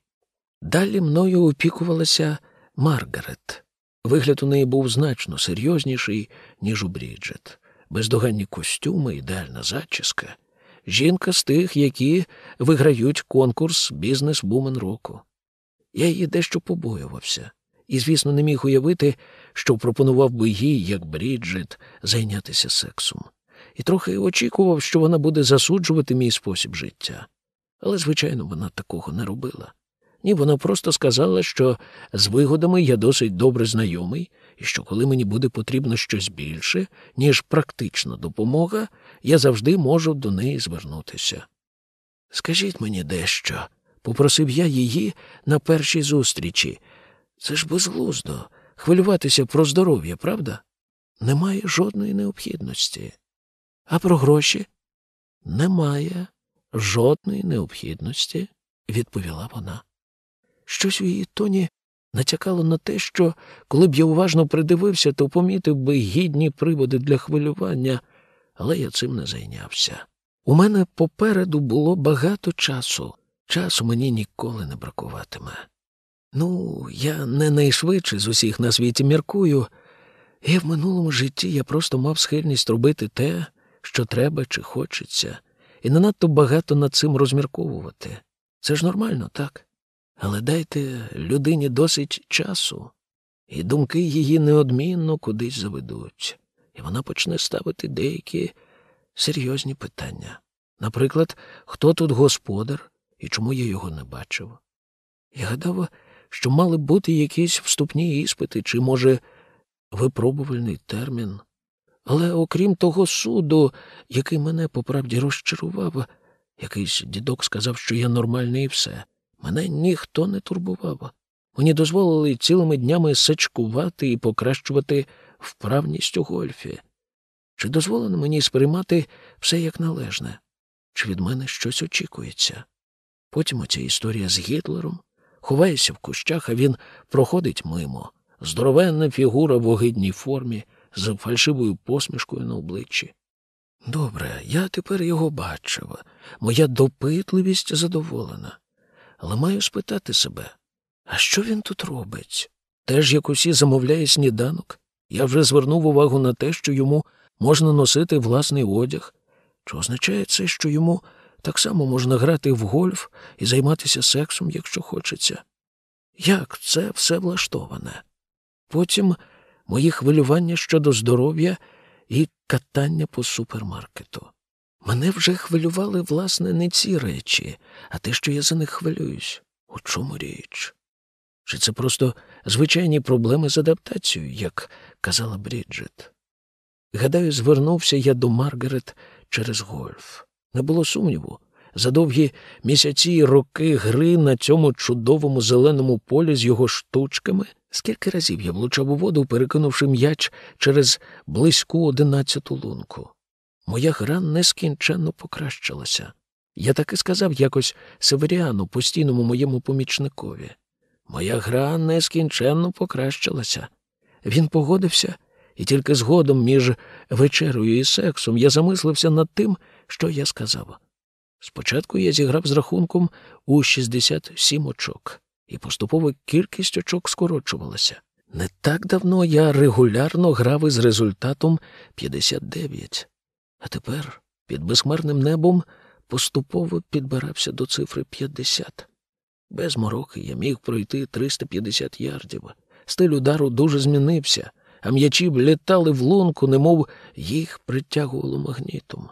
Далі мною опікувалася Маргарет. Вигляд у неї був значно серйозніший, ніж у Бріджет. Бездоганні костюми, ідеальна зачіска. Жінка з тих, які виграють конкурс бізнес-вумен року. Я її дещо побоювався, і, звісно, не міг уявити, що пропонував би їй, як Бріджит, зайнятися сексом і трохи очікував, що вона буде засуджувати мій спосіб життя. Але, звичайно, вона такого не робила. Ні, вона просто сказала, що з вигодами я досить добре знайомий, і що коли мені буде потрібно щось більше, ніж практична допомога, я завжди можу до неї звернутися. Скажіть мені дещо, попросив я її на першій зустрічі. Це ж безглуздо хвилюватися про здоров'я, правда? Немає жодної необхідності. А про гроші? Немає жодної необхідності, відповіла вона. Щось у її тоні натякало на те, що, коли б я уважно придивився, то помітив би гідні приводи для хвилювання, але я цим не зайнявся. У мене попереду було багато часу, часу мені ніколи не бракуватиме. Ну, я не найшвидше з усіх на світі міркую, і в минулому житті я просто мав схильність робити те, що треба чи хочеться, і не надто багато над цим розмірковувати. Це ж нормально, так? Але дайте людині досить часу, і думки її неодмінно кудись заведуть, і вона почне ставити деякі серйозні питання. Наприклад, хто тут господар і чому я його не бачив? Я гадав, що мали бути якісь вступні іспити, чи, може, випробувальний термін. Але окрім того суду, який мене по правді розчарував, якийсь дідок сказав, що я нормальний і все, мене ніхто не турбував. Мені дозволили цілими днями сачкувати і покращувати вправність у гольфі. Чи дозволено мені сприймати все як належне? Чи від мене щось очікується? Потім оця історія з Гітлером. Ховаєшся в кущах, а він проходить мимо. Здоровенна фігура в огидній формі, з фальшивою посмішкою на обличчі. Добре, я тепер його бачив. Моя допитливість задоволена. Але маю спитати себе, а що він тут робить? Теж як усі замовляє сніданок? Я вже звернув увагу на те, що йому можна носити власний одяг. Чи означає це, що йому так само можна грати в гольф і займатися сексом, якщо хочеться? Як це все влаштоване? Потім мої хвилювання щодо здоров'я і катання по супермаркету. Мене вже хвилювали, власне, не ці речі, а те, що я за них хвилююсь. У чому річ? Чи це просто звичайні проблеми з адаптацією, як казала Бріджит? Гадаю, звернувся я до Маргарет через гольф. Не було сумніву. За довгі місяці й роки гри на цьому чудовому зеленому полі з його штучками, скільки разів я влучав у воду, перекинувши м'яч через близьку одинадцяту лунку. Моя гра нескінченно покращилася. Я так і сказав якось Северіану, постійному моєму помічникові. Моя гра нескінченно покращилася. Він погодився, і тільки згодом між вечерою і сексом я замислився над тим, що я сказав. Спочатку я зіграв з рахунком у 67 очок, і поступово кількість очок скорочувалася. Не так давно я регулярно грав із результатом 59, а тепер під безхмарним небом поступово підбирався до цифри 50. Без мороки я міг пройти 350 ярдів. Стиль удару дуже змінився, а м'ячі літали в лунку, немов їх притягувало магнітом.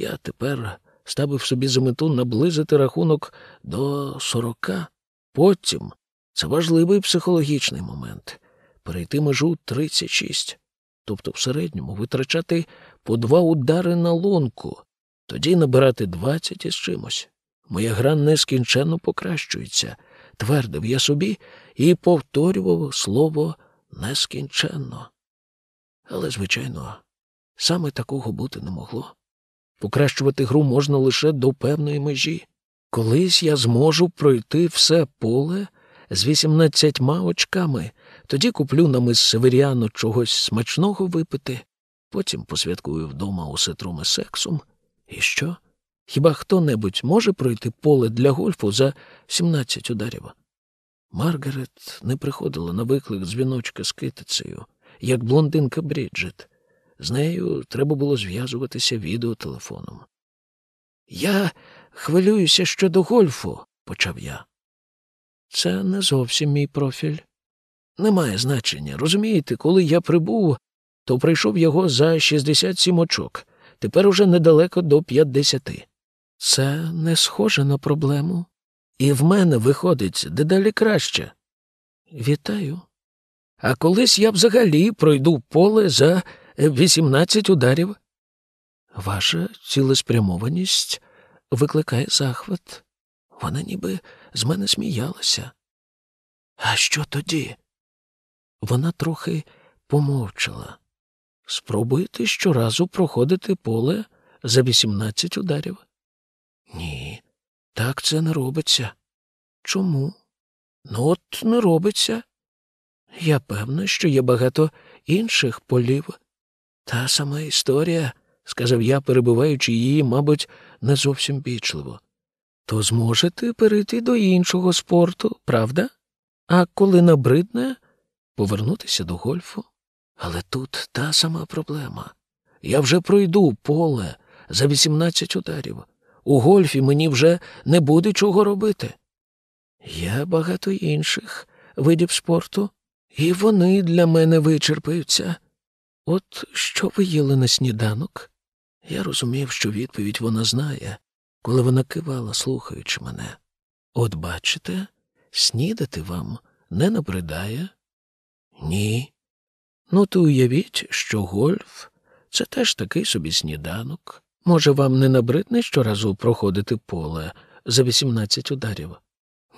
Я тепер ставив собі за мету наблизити рахунок до сорока. Потім це важливий психологічний момент перейти межу 36, тобто в середньому витрачати по два удари на лунку, тоді набирати 20 із чимось. Моя гра нескінченно покращується, твердив я собі і повторював слово нескінченно. Але, звичайно, саме такого бути не могло. Покращувати гру можна лише до певної межі. Колись я зможу пройти все поле з вісімнадцятьма очками, тоді куплю нам із Северіану чогось смачного випити, потім посвяткую вдома уситром і сексом. І що? Хіба хто-небудь може пройти поле для гольфу за сімнадцять ударів? Маргарет не приходила на виклик дзвіночка з китицею, як блондинка Бріджит. З нею треба було зв'язуватися відеотелефоном. Я хвилююся щодо гольфу, почав я. Це не зовсім мій профіль. Немає значення. Розумієте, коли я прибув, то прийшов його за 67 очок, тепер уже недалеко до 50. Це не схоже на проблему. І в мене виходить дедалі краще. Вітаю. А колись я взагалі пройду поле за 18 ударів. Ваша цілеспрямованість викликає захват. Вона ніби з мене сміялася. А що тоді? Вона трохи помовчала. Спробуйте щоразу проходити поле за 18 ударів. Ні, так це не робиться. Чому? Ну, от не робиться. Я певна, що є багато інших полів. Та сама історія, сказав я, перебуваючи її, мабуть, не зовсім бічливо. то зможете перейти до іншого спорту, правда? А коли набридне, повернутися до гольфу. Але тут та сама проблема. Я вже пройду поле за 18 ударів. У гольфі мені вже не буде чого робити. Є багато інших видів спорту, і вони для мене вичерпаються. От що ви їли на сніданок? Я розумів, що відповідь вона знає, коли вона кивала, слухаючи мене. От бачите, снідати вам не набридає? Ні. Ну, то уявіть, що гольф це теж такий собі сніданок. Може, вам не набридне щоразу проходити поле за 18 ударів?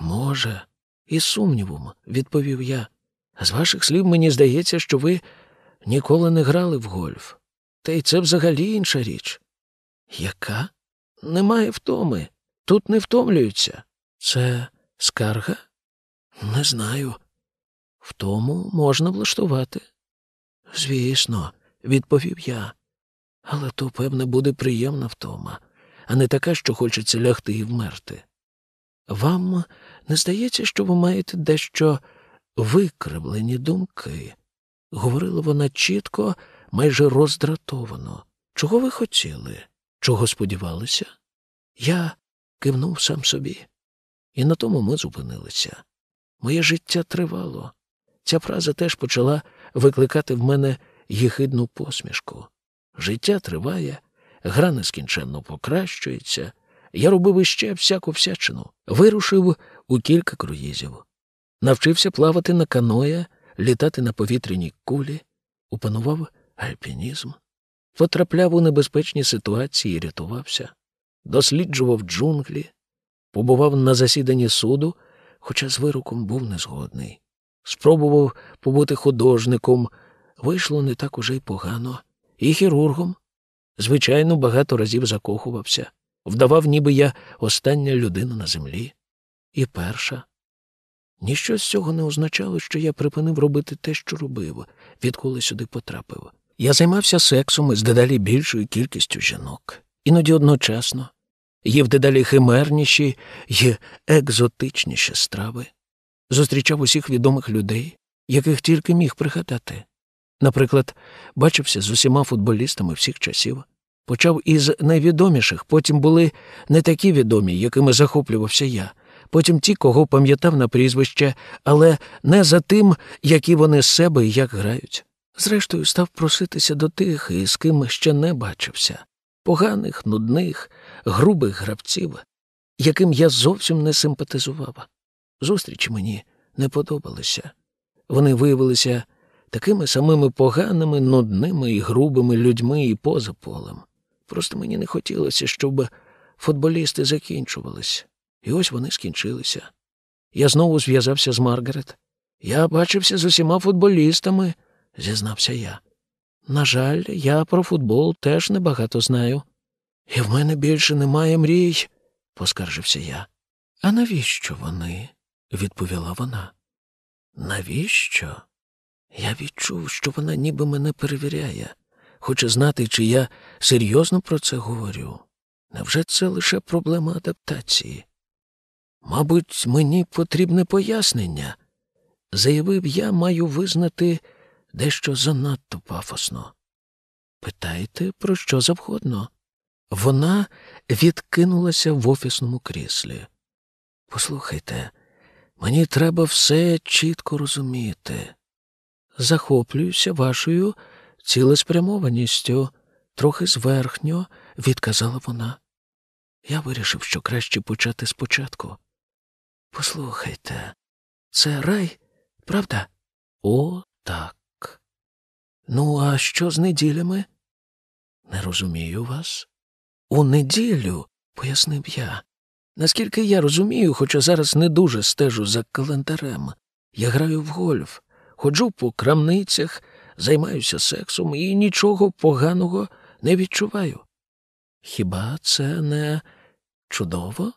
Може, і сумнівом, відповів я. З ваших слів мені здається, що ви ніколи не грали в гольф. Та й це взагалі інша річ. Яка? Немає втоми. Тут не втомлюються. Це скарга? Не знаю. Втому можна влаштувати. Звісно, відповів я. Але то, певне, буде приємна втома, а не така, що хочеться лягти і вмерти. Вам не здається, що ви маєте дещо викривлені думки? Говорила вона чітко, майже роздратовано. Чого ви хотіли? Чого сподівалися? Я кивнув сам собі, і на тому ми зупинилися. Моє життя тривало. Ця фраза теж почала викликати в мене їхидну посмішку. Життя триває, гра нескінченно покращується. Я робив іще всяку всячину, вирушив у кілька круїзів, навчився плавати на каноє, літати на повітряній кулі, опанував альпінізм, потрапляв у небезпечні ситуації і рятувався, досліджував джунглі, побував на засіданні суду, хоча з вироком був незгодний. Спробував побути художником, вийшло не так уже й погано, і хірургом. Звичайно, багато разів закохувався, вдавав, ніби я остання людина на землі. І перша. Ніщо з цього не означало, що я припинив робити те, що робив, відколи сюди потрапив. Я займався сексом із дедалі більшою кількістю жінок, іноді одночасно, їв дедалі химерніші й екзотичніші страви, зустрічав усіх відомих людей, яких тільки міг пригадати. Наприклад, бачився з усіма футболістами всіх часів, почав із найвідоміших, потім були не такі відомі, якими захоплювався я, потім ті, кого пам'ятав на прізвище, але не за тим, які вони з себе і як грають. Зрештою, став проситися до тих, із ким ще не бачився поганих, нудних, грубих гравців, яким я зовсім не симпатизував. Зустрічі мені не подобалися. Вони виявилися такими самими поганими, нудними і грубими людьми і поза полем. Просто мені не хотілося, щоб футболісти закінчувались. І ось вони скінчилися. Я знову зв'язався з Маргарет. Я бачився з усіма футболістами, зізнався я. На жаль, я про футбол теж небагато знаю. І в мене більше немає мрій, поскаржився я. А навіщо вони? відповіла вона. Навіщо? Я відчув, що вона ніби мене перевіряє, хоче знати, чи я серйозно про це говорю. Невже це лише проблема адаптації? Мабуть, мені потрібне пояснення. Заявив я, маю визнати дещо занадто пафосно. Питайте, про що завгодно. Вона відкинулася в офісному кріслі. Послухайте, мені треба все чітко розуміти. Захоплююся вашою цілеспрямованістю, трохи зверхньо, відказала вона. Я вирішив, що краще почати спочатку. Послухайте, це рай, правда? О, так. Ну, а що з неділями? Не розумію вас. У неділю, пояснив я. Наскільки я розумію, хоча зараз не дуже стежу за календарем, я граю в гольф, ходжу по крамницях, займаюся сексом і нічого поганого не відчуваю. Хіба це не чудово?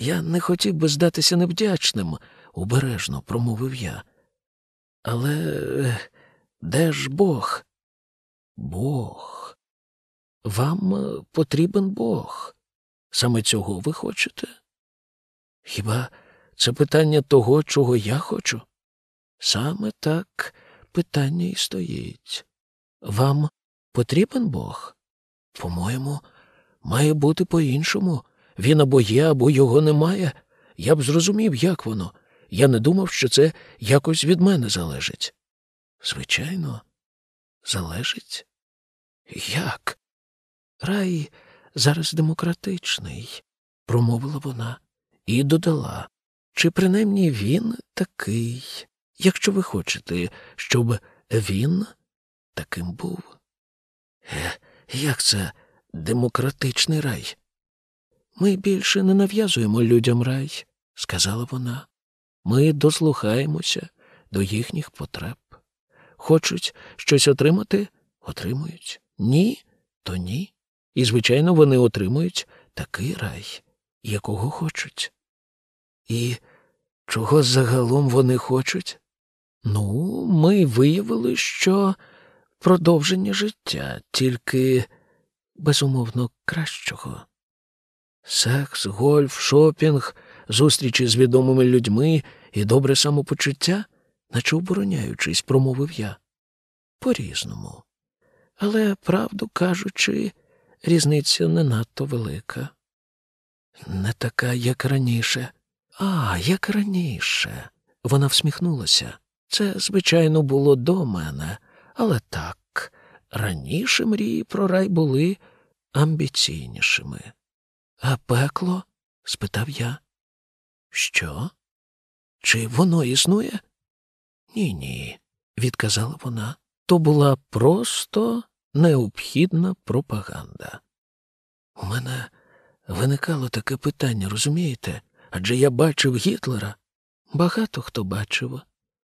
Я не хотів би здатися невдячним, обережно промовив я. Але де ж Бог? Бог. Вам потрібен Бог. Саме цього ви хочете? Хіба це питання того, чого я хочу? Саме так питання і стоїть. Вам потрібен Бог? По-моєму, має бути по-іншому. Він або є, або його немає. Я б зрозумів, як воно. Я не думав, що це якось від мене залежить. Звичайно, залежить? Як? Рай зараз демократичний, промовила вона і додала. Чи принаймні він такий, якщо ви хочете, щоб він таким був? Е, як це демократичний рай? Ми більше не нав'язуємо людям рай, сказала вона. Ми дослухаємося до їхніх потреб. Хочуть щось отримати отримують. Ні, то ні. І, звичайно, вони отримують такий рай, якого хочуть. І чого загалом вони хочуть? Ну, ми виявили, що продовження життя, тільки безумовно кращого. Секс, гольф, шопінг, зустрічі з відомими людьми і добре самопочуття, наче обороняючись, промовив я. По різному. Але, правду кажучи, різниця не надто велика. Не така, як раніше. А, як раніше. Вона всміхнулася. Це, звичайно, було до мене, але так, раніше мрії про рай були амбіційнішими. А пекло? спитав я. Що? Чи воно існує? Ні, ні, відказала вона. То була просто необхідна пропаганда. У мене виникало таке питання, розумієте? Адже я бачив Гітлера. Багато хто бачив.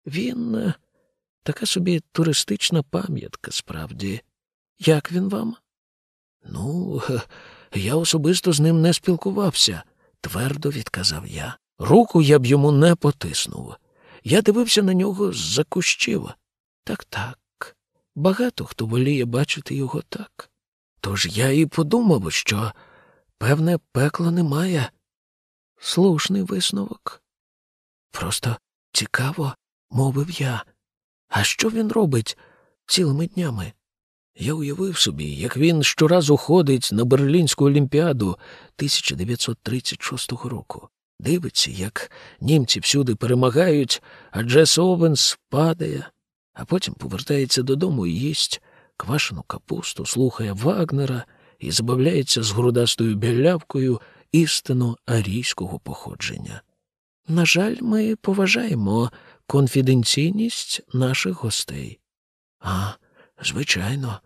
Він е, така собі туристична пам'ятка, справді. Як він вам? Ну, я особисто з ним не спілкувався, твердо відказав я. Руку я б йому не потиснув. Я дивився на нього з-за кущів. Так, так. Багато хто воліє бачити його так. Тож я і подумав, що, певне, пекла немає. Слушний висновок. Просто цікаво, мовив я. А що він робить цілими днями? Я уявив собі, як він щоразу ходить на Берлінську олімпіаду 1936 року. Дивиться, як німці всюди перемагають, а Джес Овенс падає, а потім повертається додому і їсть квашену капусту, слухає Вагнера і забавляється з грудастою білявкою істинно арійського походження. На жаль, ми поважаємо конфіденційність наших гостей. А, звичайно,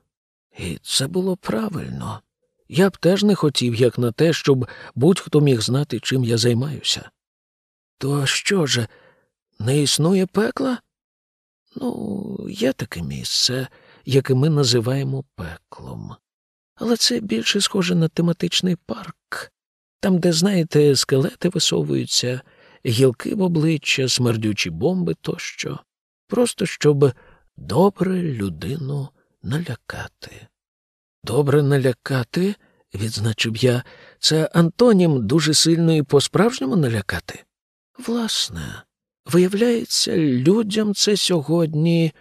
і це було правильно. Я б теж не хотів, як на те, щоб будь-хто міг знати, чим я займаюся. То що ж, не існує пекла? Ну, є таке місце, яке ми називаємо пеклом. Але це більше схоже на тематичний парк, там, де, знаєте, скелети висовуються, гілки в обличчя, смердючі бомби тощо, просто щоб добре людину налякати. Добре налякати, відзначив я, це антонім дуже сильно і по-справжньому налякати. Власне, Виявляється, людям це сьогодні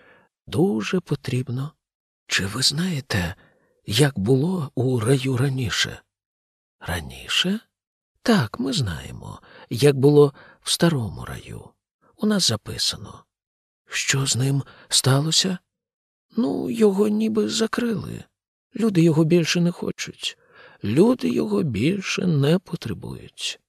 дуже потрібно. Чи ви знаєте, як було у раю раніше? Раніше? Так, ми знаємо, як було в старому раю. У нас записано. Що з ним сталося? Ну, його ніби закрили. Люди його більше не хочуть, люди його більше не потребують.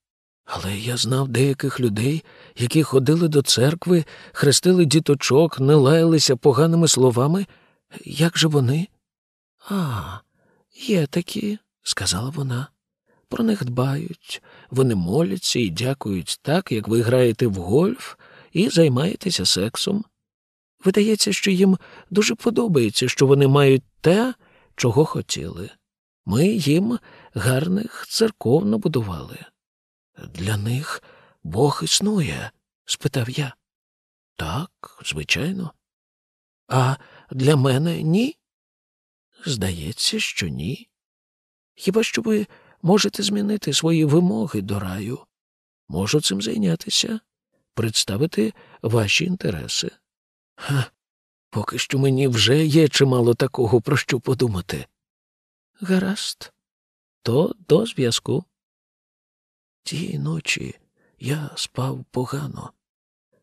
Але я знав деяких людей, які ходили до церкви, хрестили діточок, не лаялися поганими словами. Як же вони? А, є такі, сказала вона. Про них дбають, вони моляться і дякують так, як ви граєте в гольф і займаєтеся сексом. Видається, що їм дуже подобається, що вони мають те, чого хотіли. Ми їм гарних церков набудували. Для них Бог існує? спитав я. Так, звичайно. А для мене ні? Здається, що ні. Хіба що ви можете змінити свої вимоги до раю. Можу цим зайнятися, представити ваші інтереси. Ха, поки що мені вже є чимало такого, про що подумати. Гаразд, то до зв'язку. Тієї ночі я спав погано.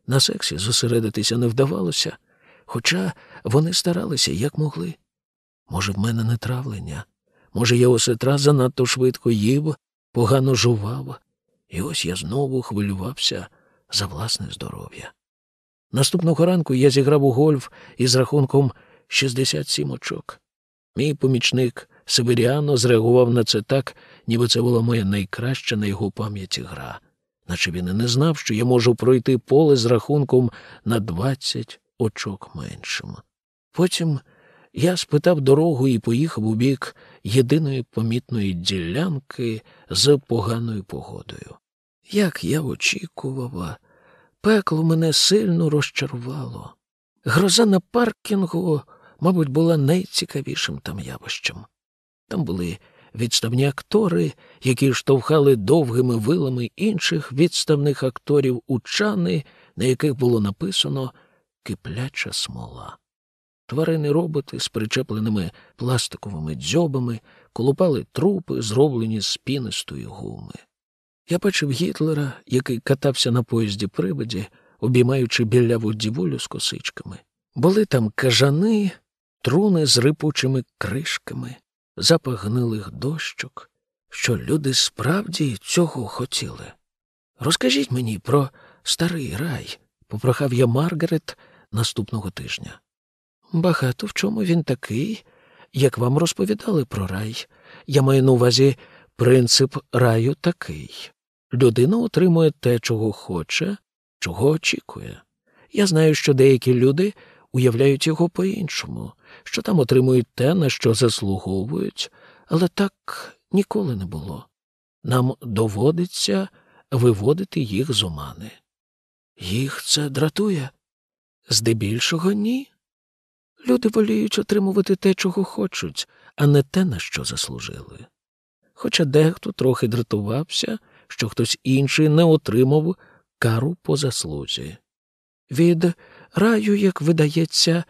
На сексі зосередитися не вдавалося, хоча вони старалися як могли. Може, в мене не травлення, може, я осетра занадто швидко їв, погано жував, і ось я знову хвилювався за власне здоров'я. Наступного ранку я зіграв у гольф із рахунком 67 очок. Мій помічник Сибиріано зреагував на це так, ніби це була моя найкраща на його пам'яті гра, наче він і не знав, що я можу пройти поле з рахунком на 20 очок меншим. Потім я спитав дорогу і поїхав у бік єдиної помітної ділянки з поганою погодою. Як я очікував, пекло мене сильно розчарувало. Гроза на паркінгу, мабуть, була найцікавішим там явищем. Там були відставні актори, які штовхали довгими вилами інших відставних акторів у чани, на яких було написано кипляча смола. Тварини роботи з причепленими пластиковими дзьобами колупали трупи, зроблені з пінистої гуми. Я бачив Гітлера, який катався на поїзді привиді, обіймаючи біляву дівулю з косичками. Були там кажани, труни з рипучими кришками, запах гнилих дощок, що люди справді цього хотіли. Розкажіть мені про старий рай, попрохав я Маргарет наступного тижня. Багато в чому він такий, як вам розповідали про рай. Я маю на увазі принцип раю такий. Людина отримує те, чого хоче, чого очікує. Я знаю, що деякі люди уявляють його по-іншому, що там отримують те, на що заслуговують, але так ніколи не було. Нам доводиться виводити їх з омани. Їх це дратує? Здебільшого ні. Люди воліють отримувати те, чого хочуть, а не те, на що заслужили. Хоча дехто трохи дратувався, що хтось інший не отримав кару по заслузі. Від раю, як видається,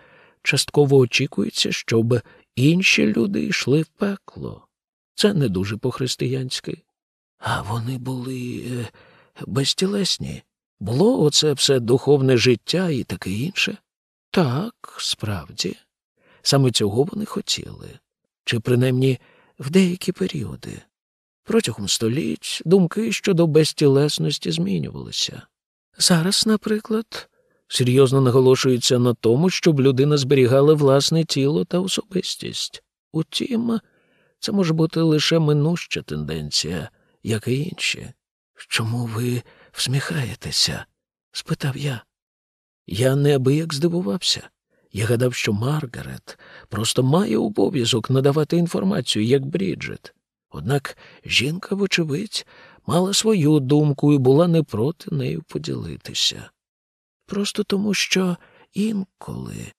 частково очікується, щоб інші люди йшли в пекло. Це не дуже по-християнськи. А вони були е, безтілесні. Було оце все духовне життя і таке інше. Так, справді, саме цього вони хотіли, чи принаймні в деякі періоди. Протягом століть думки щодо безтілесності змінювалися. Зараз, наприклад, серйозно наголошується на тому, щоб людина зберігала власне тіло та особистість. Утім, це може бути лише минуща тенденція, як і інші. Чому ви всміхаєтеся? спитав я. Я неабияк здивувався. Я гадав, що Маргарет просто має обов'язок надавати інформацію, як Бріджит. Однак жінка, вочевидь, мала свою думку і була не проти нею поділитися. Просто тому, що інколи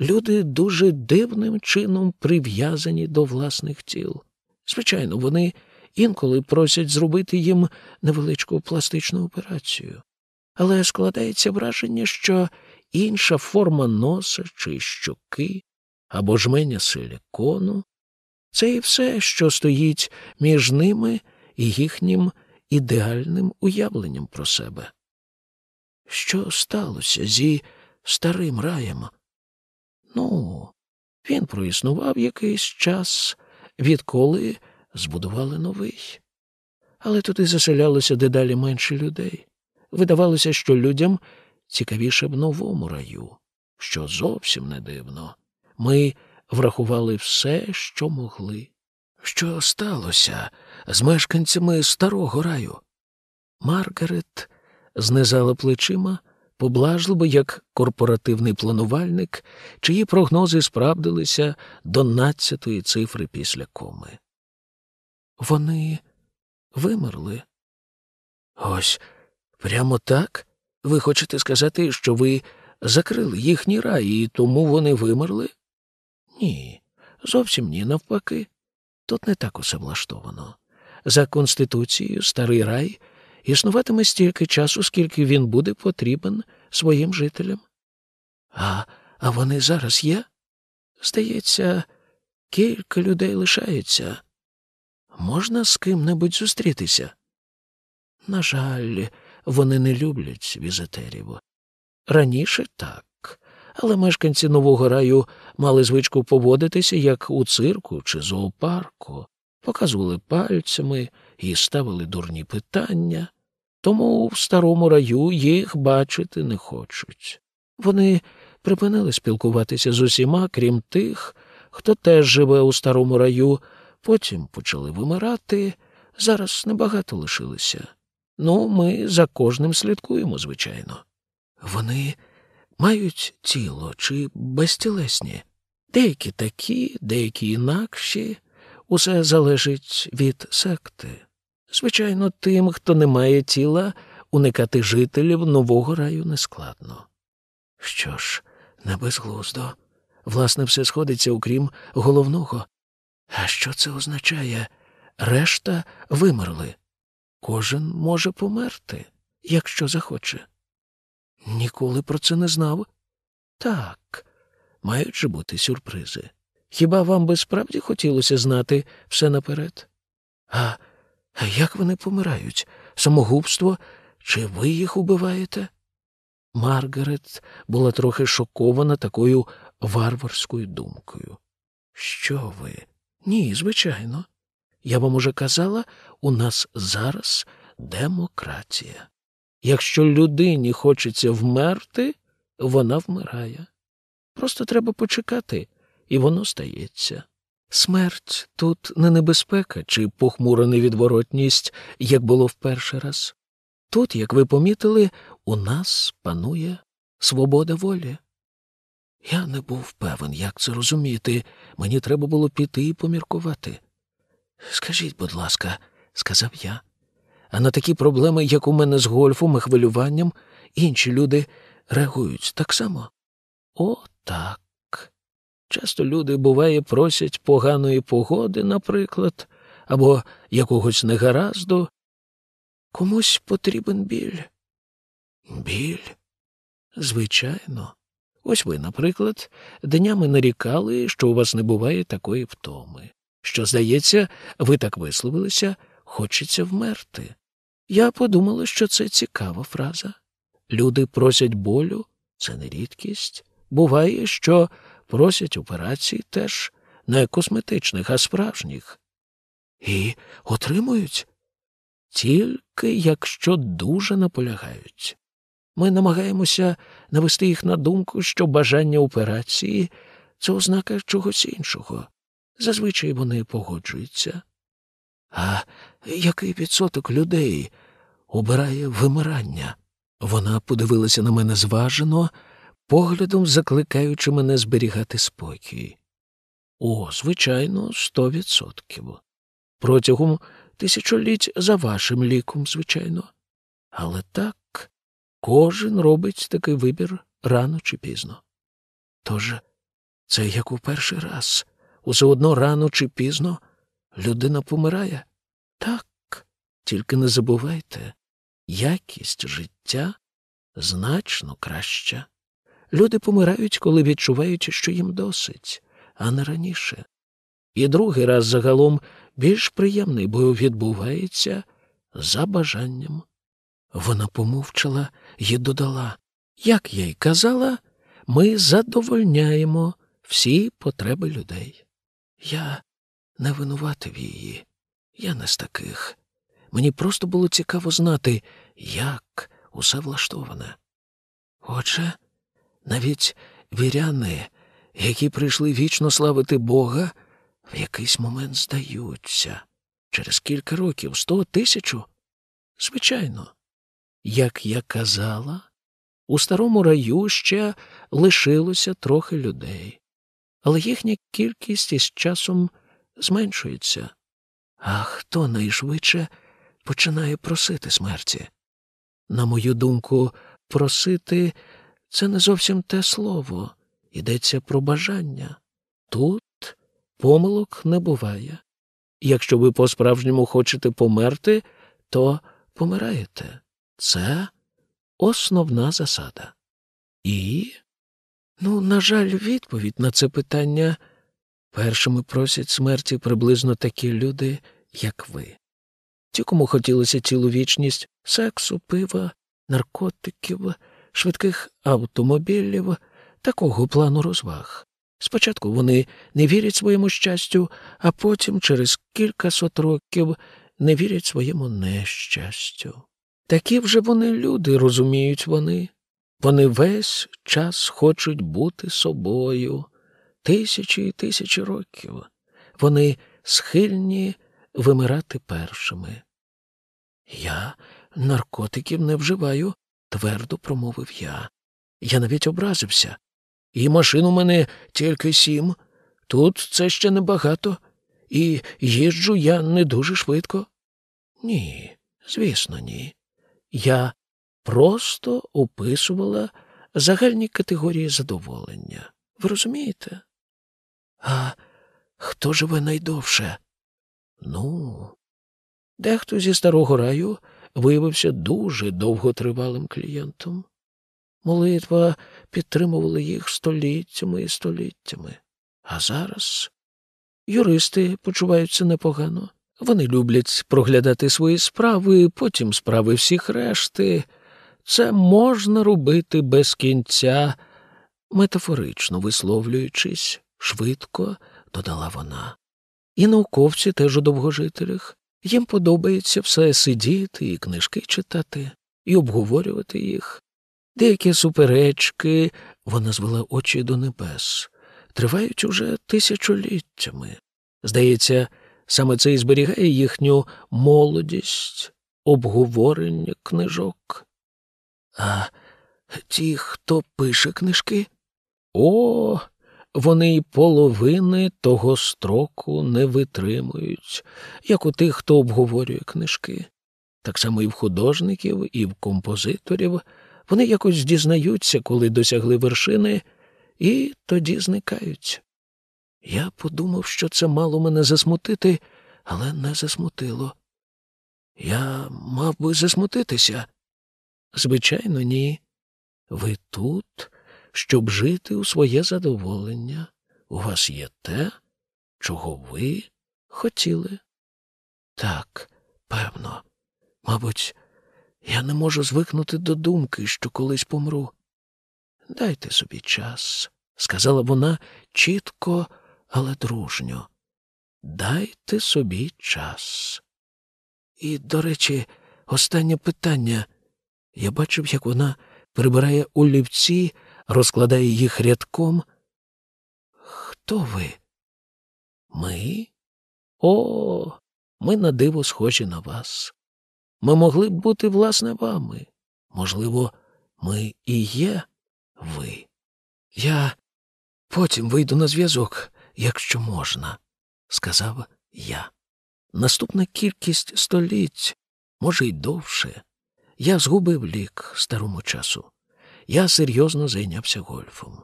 люди дуже дивним чином прив'язані до власних тіл. Звичайно, вони інколи просять зробити їм невеличку пластичну операцію але складається враження, що інша форма носа чи щоки або жменя силікону це і все, що стоїть між ними і їхнім ідеальним уявленням про себе. Що сталося зі старим раєм? Ну, він проіснував якийсь час, відколи збудували новий. Але туди заселялося дедалі менше людей. Видавалося, що людям цікавіше в новому раю, що зовсім не дивно. Ми врахували все, що могли. Що сталося з мешканцями старого раю? Маргарет знизала плечима, поблажливо, як корпоративний планувальник, чиї прогнози справдилися до надцятої цифри після коми. Вони вимерли. Ось Прямо так? Ви хочете сказати, що ви закрили їхні раї, і тому вони вимерли? Ні, зовсім ні, навпаки. Тут не так усе влаштовано. за Конституцією старий рай існуватиме стільки часу, скільки він буде потрібен своїм жителям. А, а вони зараз є? Здається, кілька людей лишається. Можна з ким-небудь зустрітися? На жаль, вони не люблять візитерів. Раніше так, але мешканці нового раю мали звичку поводитися, як у цирку чи зоопарку, показували пальцями і ставили дурні питання, тому в старому раю їх бачити не хочуть. Вони припинили спілкуватися з усіма, крім тих, хто теж живе у старому раю, потім почали вимирати, зараз небагато лишилися. Ну, ми за кожним слідкуємо, звичайно. Вони мають тіло чи безтілесні, деякі такі, деякі інакші, усе залежить від секти. Звичайно, тим, хто не має тіла, уникати жителів нового раю нескладно. Що ж, не безглуздо. Власне, все сходиться, окрім головного. А що це означає? Решта вимерли. Кожен може померти, якщо захоче. Ніколи про це не знав. Так, мають же бути сюрпризи. Хіба вам би справді хотілося знати все наперед? А, як вони помирають? Самогубство? Чи ви їх убиваєте? Маргарет була трохи шокована такою варварською думкою. Що ви? Ні, звичайно. Я вам уже казала, у нас зараз демократія. Якщо людині хочеться вмерти, вона вмирає. Просто треба почекати, і воно стається. Смерть тут не небезпека чи похмура невідворотність, як було в перший раз. Тут, як ви помітили, у нас панує свобода волі. Я не був певен, як це розуміти. Мені треба було піти і поміркувати. Скажіть, будь ласка, сказав я, а на такі проблеми, як у мене з гольфом і хвилюванням, інші люди реагують так само? О, так. Часто люди, буває, просять поганої погоди, наприклад, або якогось негаразду. Комусь потрібен біль. Біль? Звичайно. Ось ви, наприклад, днями нарікали, що у вас не буває такої втоми, що, здається, ви так висловилися, хочеться вмерти. Я подумала, що це цікава фраза. Люди просять болю, це не рідкість. Буває, що просять операцій теж не косметичних, а справжніх. І отримують тільки якщо дуже наполягають. Ми намагаємося навести їх на думку, що бажання операції це ознака чогось іншого. Зазвичай вони погоджуються. А який відсоток людей обирає вимирання? Вона подивилася на мене зважено, поглядом закликаючи мене зберігати спокій. О, звичайно, сто відсотків. Протягом тисячоліть за вашим ліком, звичайно. Але так кожен робить такий вибір рано чи пізно. Тож це як у перший раз, усе одно рано чи пізно людина помирає. Так, тільки не забувайте, якість життя значно краща. Люди помирають, коли відчувають, що їм досить, а не раніше. І другий раз загалом більш приємний, бо відбувається за бажанням. Вона помовчала і додала, як я й казала, ми задовольняємо всі потреби людей. Я не винуватив її, я не з таких. Мені просто було цікаво знати, як усе влаштоване. Отже, навіть віряни, які прийшли вічно славити Бога, в якийсь момент здаються. Через кілька років, сто тисячу? Звичайно. Як я казала, у старому раю ще лишилося трохи людей, але їхня кількість із часом зменшується. А хто найшвидше починає просити смерті? На мою думку, просити це не зовсім те слово, йдеться про бажання. Тут помилок не буває. Якщо ви по-справжньому хочете померти, то помираєте. Це основна засада. І, ну, на жаль, відповідь на це питання першими просять смерті приблизно такі люди, як ви. Ті, кому хотілося цілу вічність сексу, пива, наркотиків, швидких автомобілів, такого плану розваг. Спочатку вони не вірять своєму щастю, а потім, через кількасот років, не вірять своєму нещастю. Такі вже вони люди, розуміють вони. Вони весь час хочуть бути собою тисячі і тисячі років. Вони схильні вимирати першими. Я наркотиків не вживаю, твердо промовив я. Я навіть образився. І машин у мене тільки сім. Тут це ще небагато, і їжджу я не дуже швидко. Ні, звісно, ні. Я просто описувала загальні категорії задоволення. Ви розумієте? А хто живе найдовше? Ну, дехто зі старого раю виявився дуже довготривалим клієнтом. Молитва підтримувала їх століттями і століттями. А зараз юристи почуваються непогано. Вони люблять проглядати свої справи, потім справи всіх решти. Це можна робити без кінця, метафорично висловлюючись, швидко додала вона. І науковці теж у довгожителях. Їм подобається все сидіти і книжки читати, і обговорювати їх. Деякі суперечки, вона звела очі до небес, тривають уже тисячоліттями. Здається, саме це і зберігає їхню молодість, обговорення книжок. А ті, хто пише книжки? О, вони й половини того строку не витримують, як у тих, хто обговорює книжки. Так само і в художників, і в композиторів. Вони якось дізнаються, коли досягли вершини, і тоді зникають. Я подумав, що це мало мене засмутити, але не засмутило. Я мав би засмутитися. Звичайно, ні. Ви тут, щоб жити у своє задоволення. У вас є те, чого ви хотіли. Так, певно, мабуть, я не можу звикнути до думки, що колись помру. Дайте собі час, сказала вона чітко, але дружньо. Дайте собі час. І, до речі, останнє питання. Я бачив, як вона прибирає олівці, розкладає їх рядком. Хто ви? Ми? О, ми на диво схожі на вас. Ми могли б бути, власне, вами. Можливо, ми і є ви. Я потім вийду на зв'язок, якщо можна, сказав я. Наступна кількість століть, може, й довше. Я згубив лік старому часу. Я серйозно зайнявся гольфом.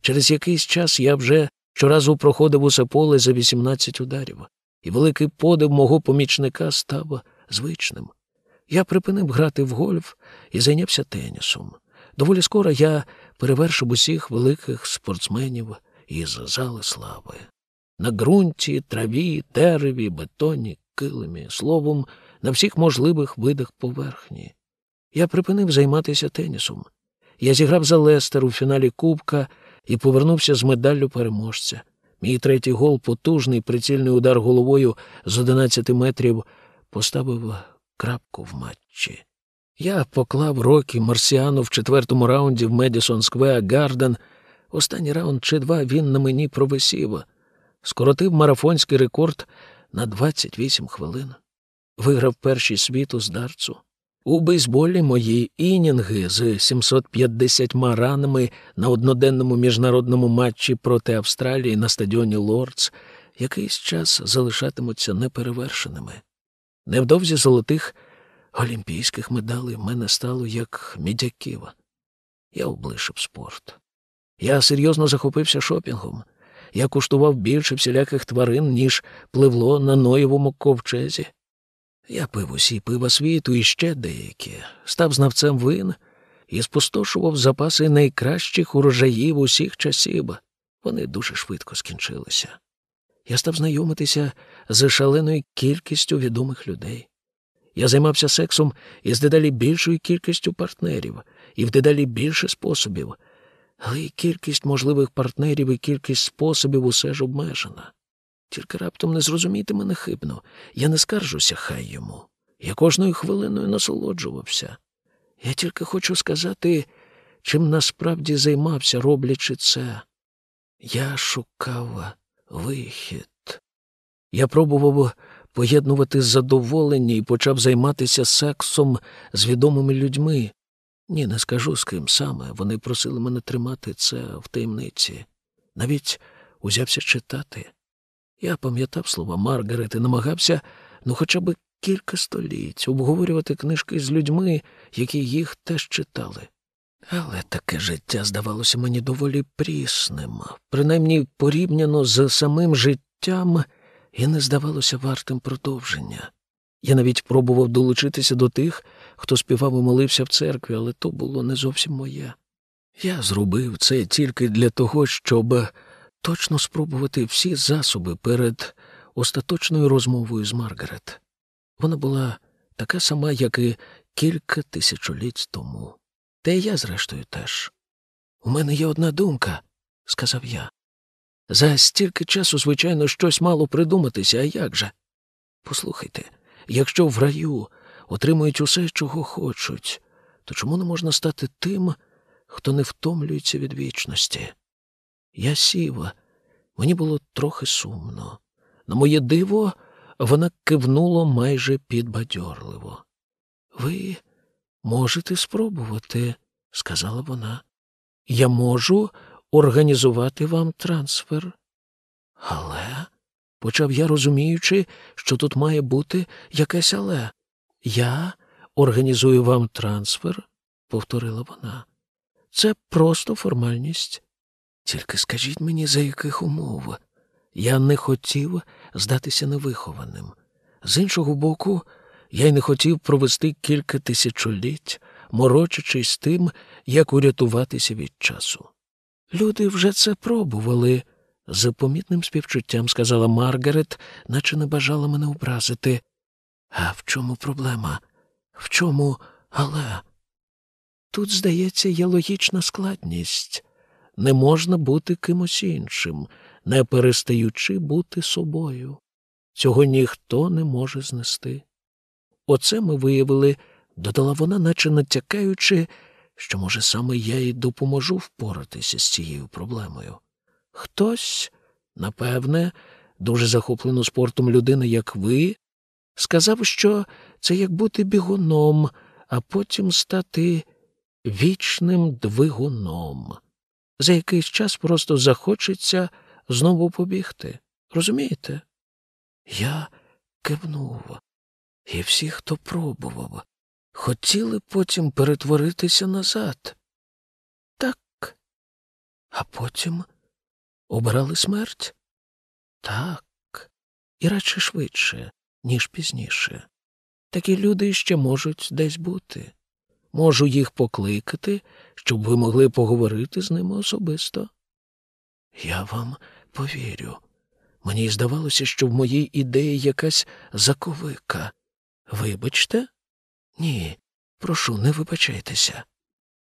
Через якийсь час я вже щоразу проходив усе поле за 18 ударів, і великий подив мого помічника став звичним. Я припинив грати в гольф і зайнявся тенісом. Доволі скоро я перевершив усіх великих спортсменів із зали слави. На ґрунті, траві, дереві, бетоні, килимі, словом, на всіх можливих видах поверхні. Я припинив займатися тенісом. Я зіграв за Лестер у фіналі Кубка і повернувся з медаллю переможця. Мій третій гол, потужний прицільний удар головою з 11 метрів, поставив крапку в матчі. Я поклав роки Марсіану в четвертому раунді в Медісон Сквеа Гарден. Останній раунд чи два він на мені провисів. Скоротив марафонський рекорд на 28 хвилин. Виграв перший світу з дарцу. У бейсболі мої інінги з 750 ранами на одноденному міжнародному матчі проти Австралії на стадіоні Лордс якийсь час залишатимуться неперевершеними. Невдовзі золотих олімпійських медалей в мене стало як мідяків. Я облишив спорт. Я серйозно захопився шопінгом. я куштував більше всіляких тварин, ніж пливло на Ноєвому ковчезі. Я пив усі пива світу і ще деякі, став знавцем вин і спустошував запаси найкращих урожаїв усіх часів. Вони дуже швидко скінчилися. Я став знайомитися з шаленою кількістю відомих людей. Я займався сексом із дедалі більшою кількістю партнерів і в дедалі більше способів, але і кількість можливих партнерів і кількість способів усе ж обмежена. Тільки раптом не зрозумійте мене хибно, я не скаржуся хай йому. Я кожною хвилиною насолоджувався. Я тільки хочу сказати, чим насправді займався, роблячи це. Я шукав вихід. Я пробував поєднувати задоволення і почав займатися сексом з відомими людьми. Ні, не скажу з ким саме. Вони просили мене тримати це в таємниці. Навіть узявся читати. Я пам'ятав слова Маргарет і намагався, ну, хоча б кілька століть, обговорювати книжки з людьми, які їх теж читали. Але таке життя здавалося мені доволі прісним, принаймні порівняно з самим життям і не здавалося вартим продовження. Я навіть пробував долучитися до тих, хто співав і молився в церкві, але то було не зовсім моє. Я зробив це тільки для того, щоб точно спробувати всі засоби перед остаточною розмовою з Маргарет. Вона була така сама, як і кілька тисячоліть тому. Та й я, зрештою, теж. У мене є одна думка, сказав я. За стільки часу, звичайно, щось мало придуматися, а як же? Послухайте, якщо в раю отримують усе, чого хочуть, то чому не можна стати тим, хто не втомлюється від вічності? Я сів, мені було трохи сумно. На моє диво, вона кивнула майже підбадьорливо. Ви можете спробувати, сказала вона. Я можу організувати вам трансфер. Але, почав я, розуміючи, що тут має бути якесь але. Я організую вам трансфер, повторила вона. Це просто формальність. Тільки скажіть мені, за яких умов. Я не хотів здатися невихованим. З іншого боку, я й не хотів провести кілька тисячоліть, морочачись тим, як урятуватися від часу. Люди вже це пробували, з помітним співчуттям сказала Маргарет, наче не бажала мене образити. А в чому проблема? В чому але? Тут, здається, є логічна складність. Не можна бути кимось іншим, не перестаючи бути собою. Цього ніхто не може знести. Оце ми виявили, додала вона, наче натякаючи, що, може, саме я й допоможу впоратися з цією проблемою. Хтось, напевне, дуже захоплено спортом людина, як ви, сказав, що це як бути бігуном, а потім стати вічним двигуном. За якийсь час просто захочеться знову побігти. Розумієте? Я кивнув, і всі, хто пробував, хотіли потім перетворитися назад. Так, а потім обрали смерть? Так, і радше швидше, ніж пізніше. Такі люди ще можуть десь бути. Можу їх покликати, щоб ви могли поговорити з ними особисто. Я вам повірю. Мені здавалося, що в моїй ідеї якась заковика. Вибачте? Ні, прошу, не вибачайтеся.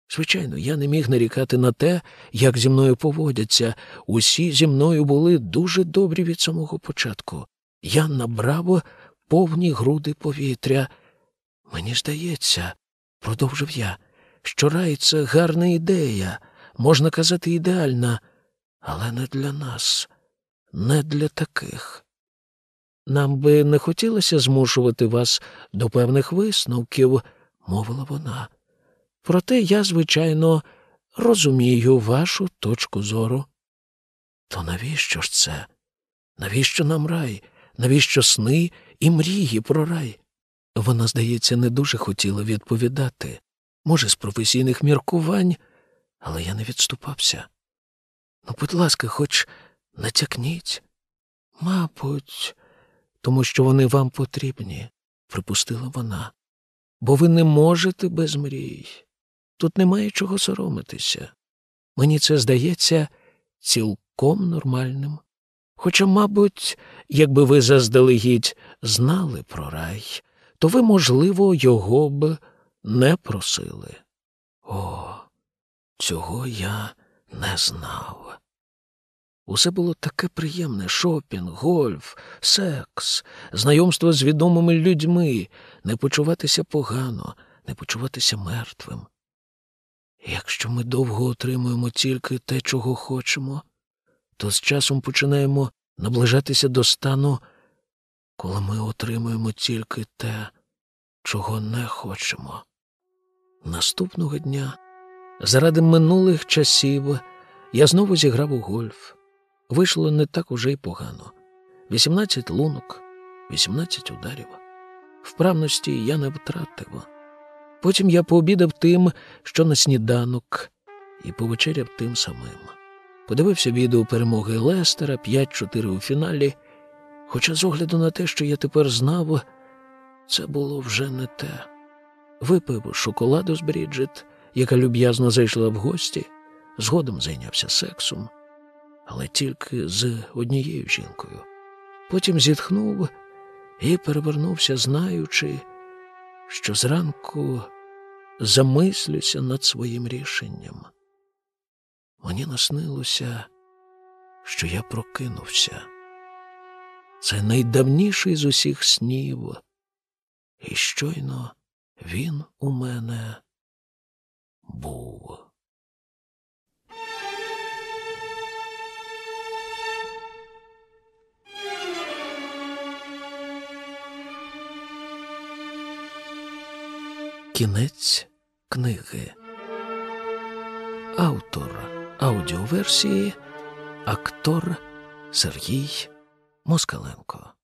Звичайно, я не міг нарікати на те, як зі мною поводяться. Усі зі мною були дуже добрі від самого початку. Я набрав повні груди повітря. Мені здається, продовжив я, що рай це гарна ідея, можна казати, ідеальна, але не для нас, не для таких. Нам би не хотілося змушувати вас до певних висновків, мовила вона. Проте я, звичайно, розумію вашу точку зору. То навіщо ж це? Навіщо нам рай? Навіщо сни і мрії про рай? Вона, здається, не дуже хотіла відповідати, може, з професійних міркувань, але я не відступався. Ну, будь ласка, хоч натякніть. Мабуть, тому що вони вам потрібні, припустила вона. Бо ви не можете без мрій. Тут немає чого соромитися. Мені це здається цілком нормальним. Хоча, мабуть, якби ви заздалегідь знали про рай, то ви, можливо, його б не просили. О, цього я не знав. Усе було таке приємне шопінг, гольф, секс, знайомство з відомими людьми, не почуватися погано, не почуватися мертвим. Якщо ми довго отримуємо тільки те, чого хочемо, то з часом починаємо наближатися до стану, коли ми отримуємо тільки те, чого не хочемо. Наступного дня, заради минулих часів, я знову зіграв у гольф. Вийшло не так уже й погано. Вісімнадцять лунок, вісімнадцять ударів. Вправності я не втратив. Потім я пообідав тим, що на сніданок, і повечеряв тим самим. Подивився відео перемоги Лестера 5-4 у фіналі. Хоча, з огляду на те, що я тепер знав, це було вже не те. Випив шоколаду з Бріджит, яка люб'язно зайшла в гості, згодом зайнявся сексом, але тільки з однією жінкою. Потім зітхнув і перевернувся, знаючи, що зранку замислюся над своїм рішенням. Мені наснилося, що я прокинувся. Це найдавніший з усіх снів, і щойно він у мене був. Кінець книги. Автор аудіоверсії актор Сергій Москаленко.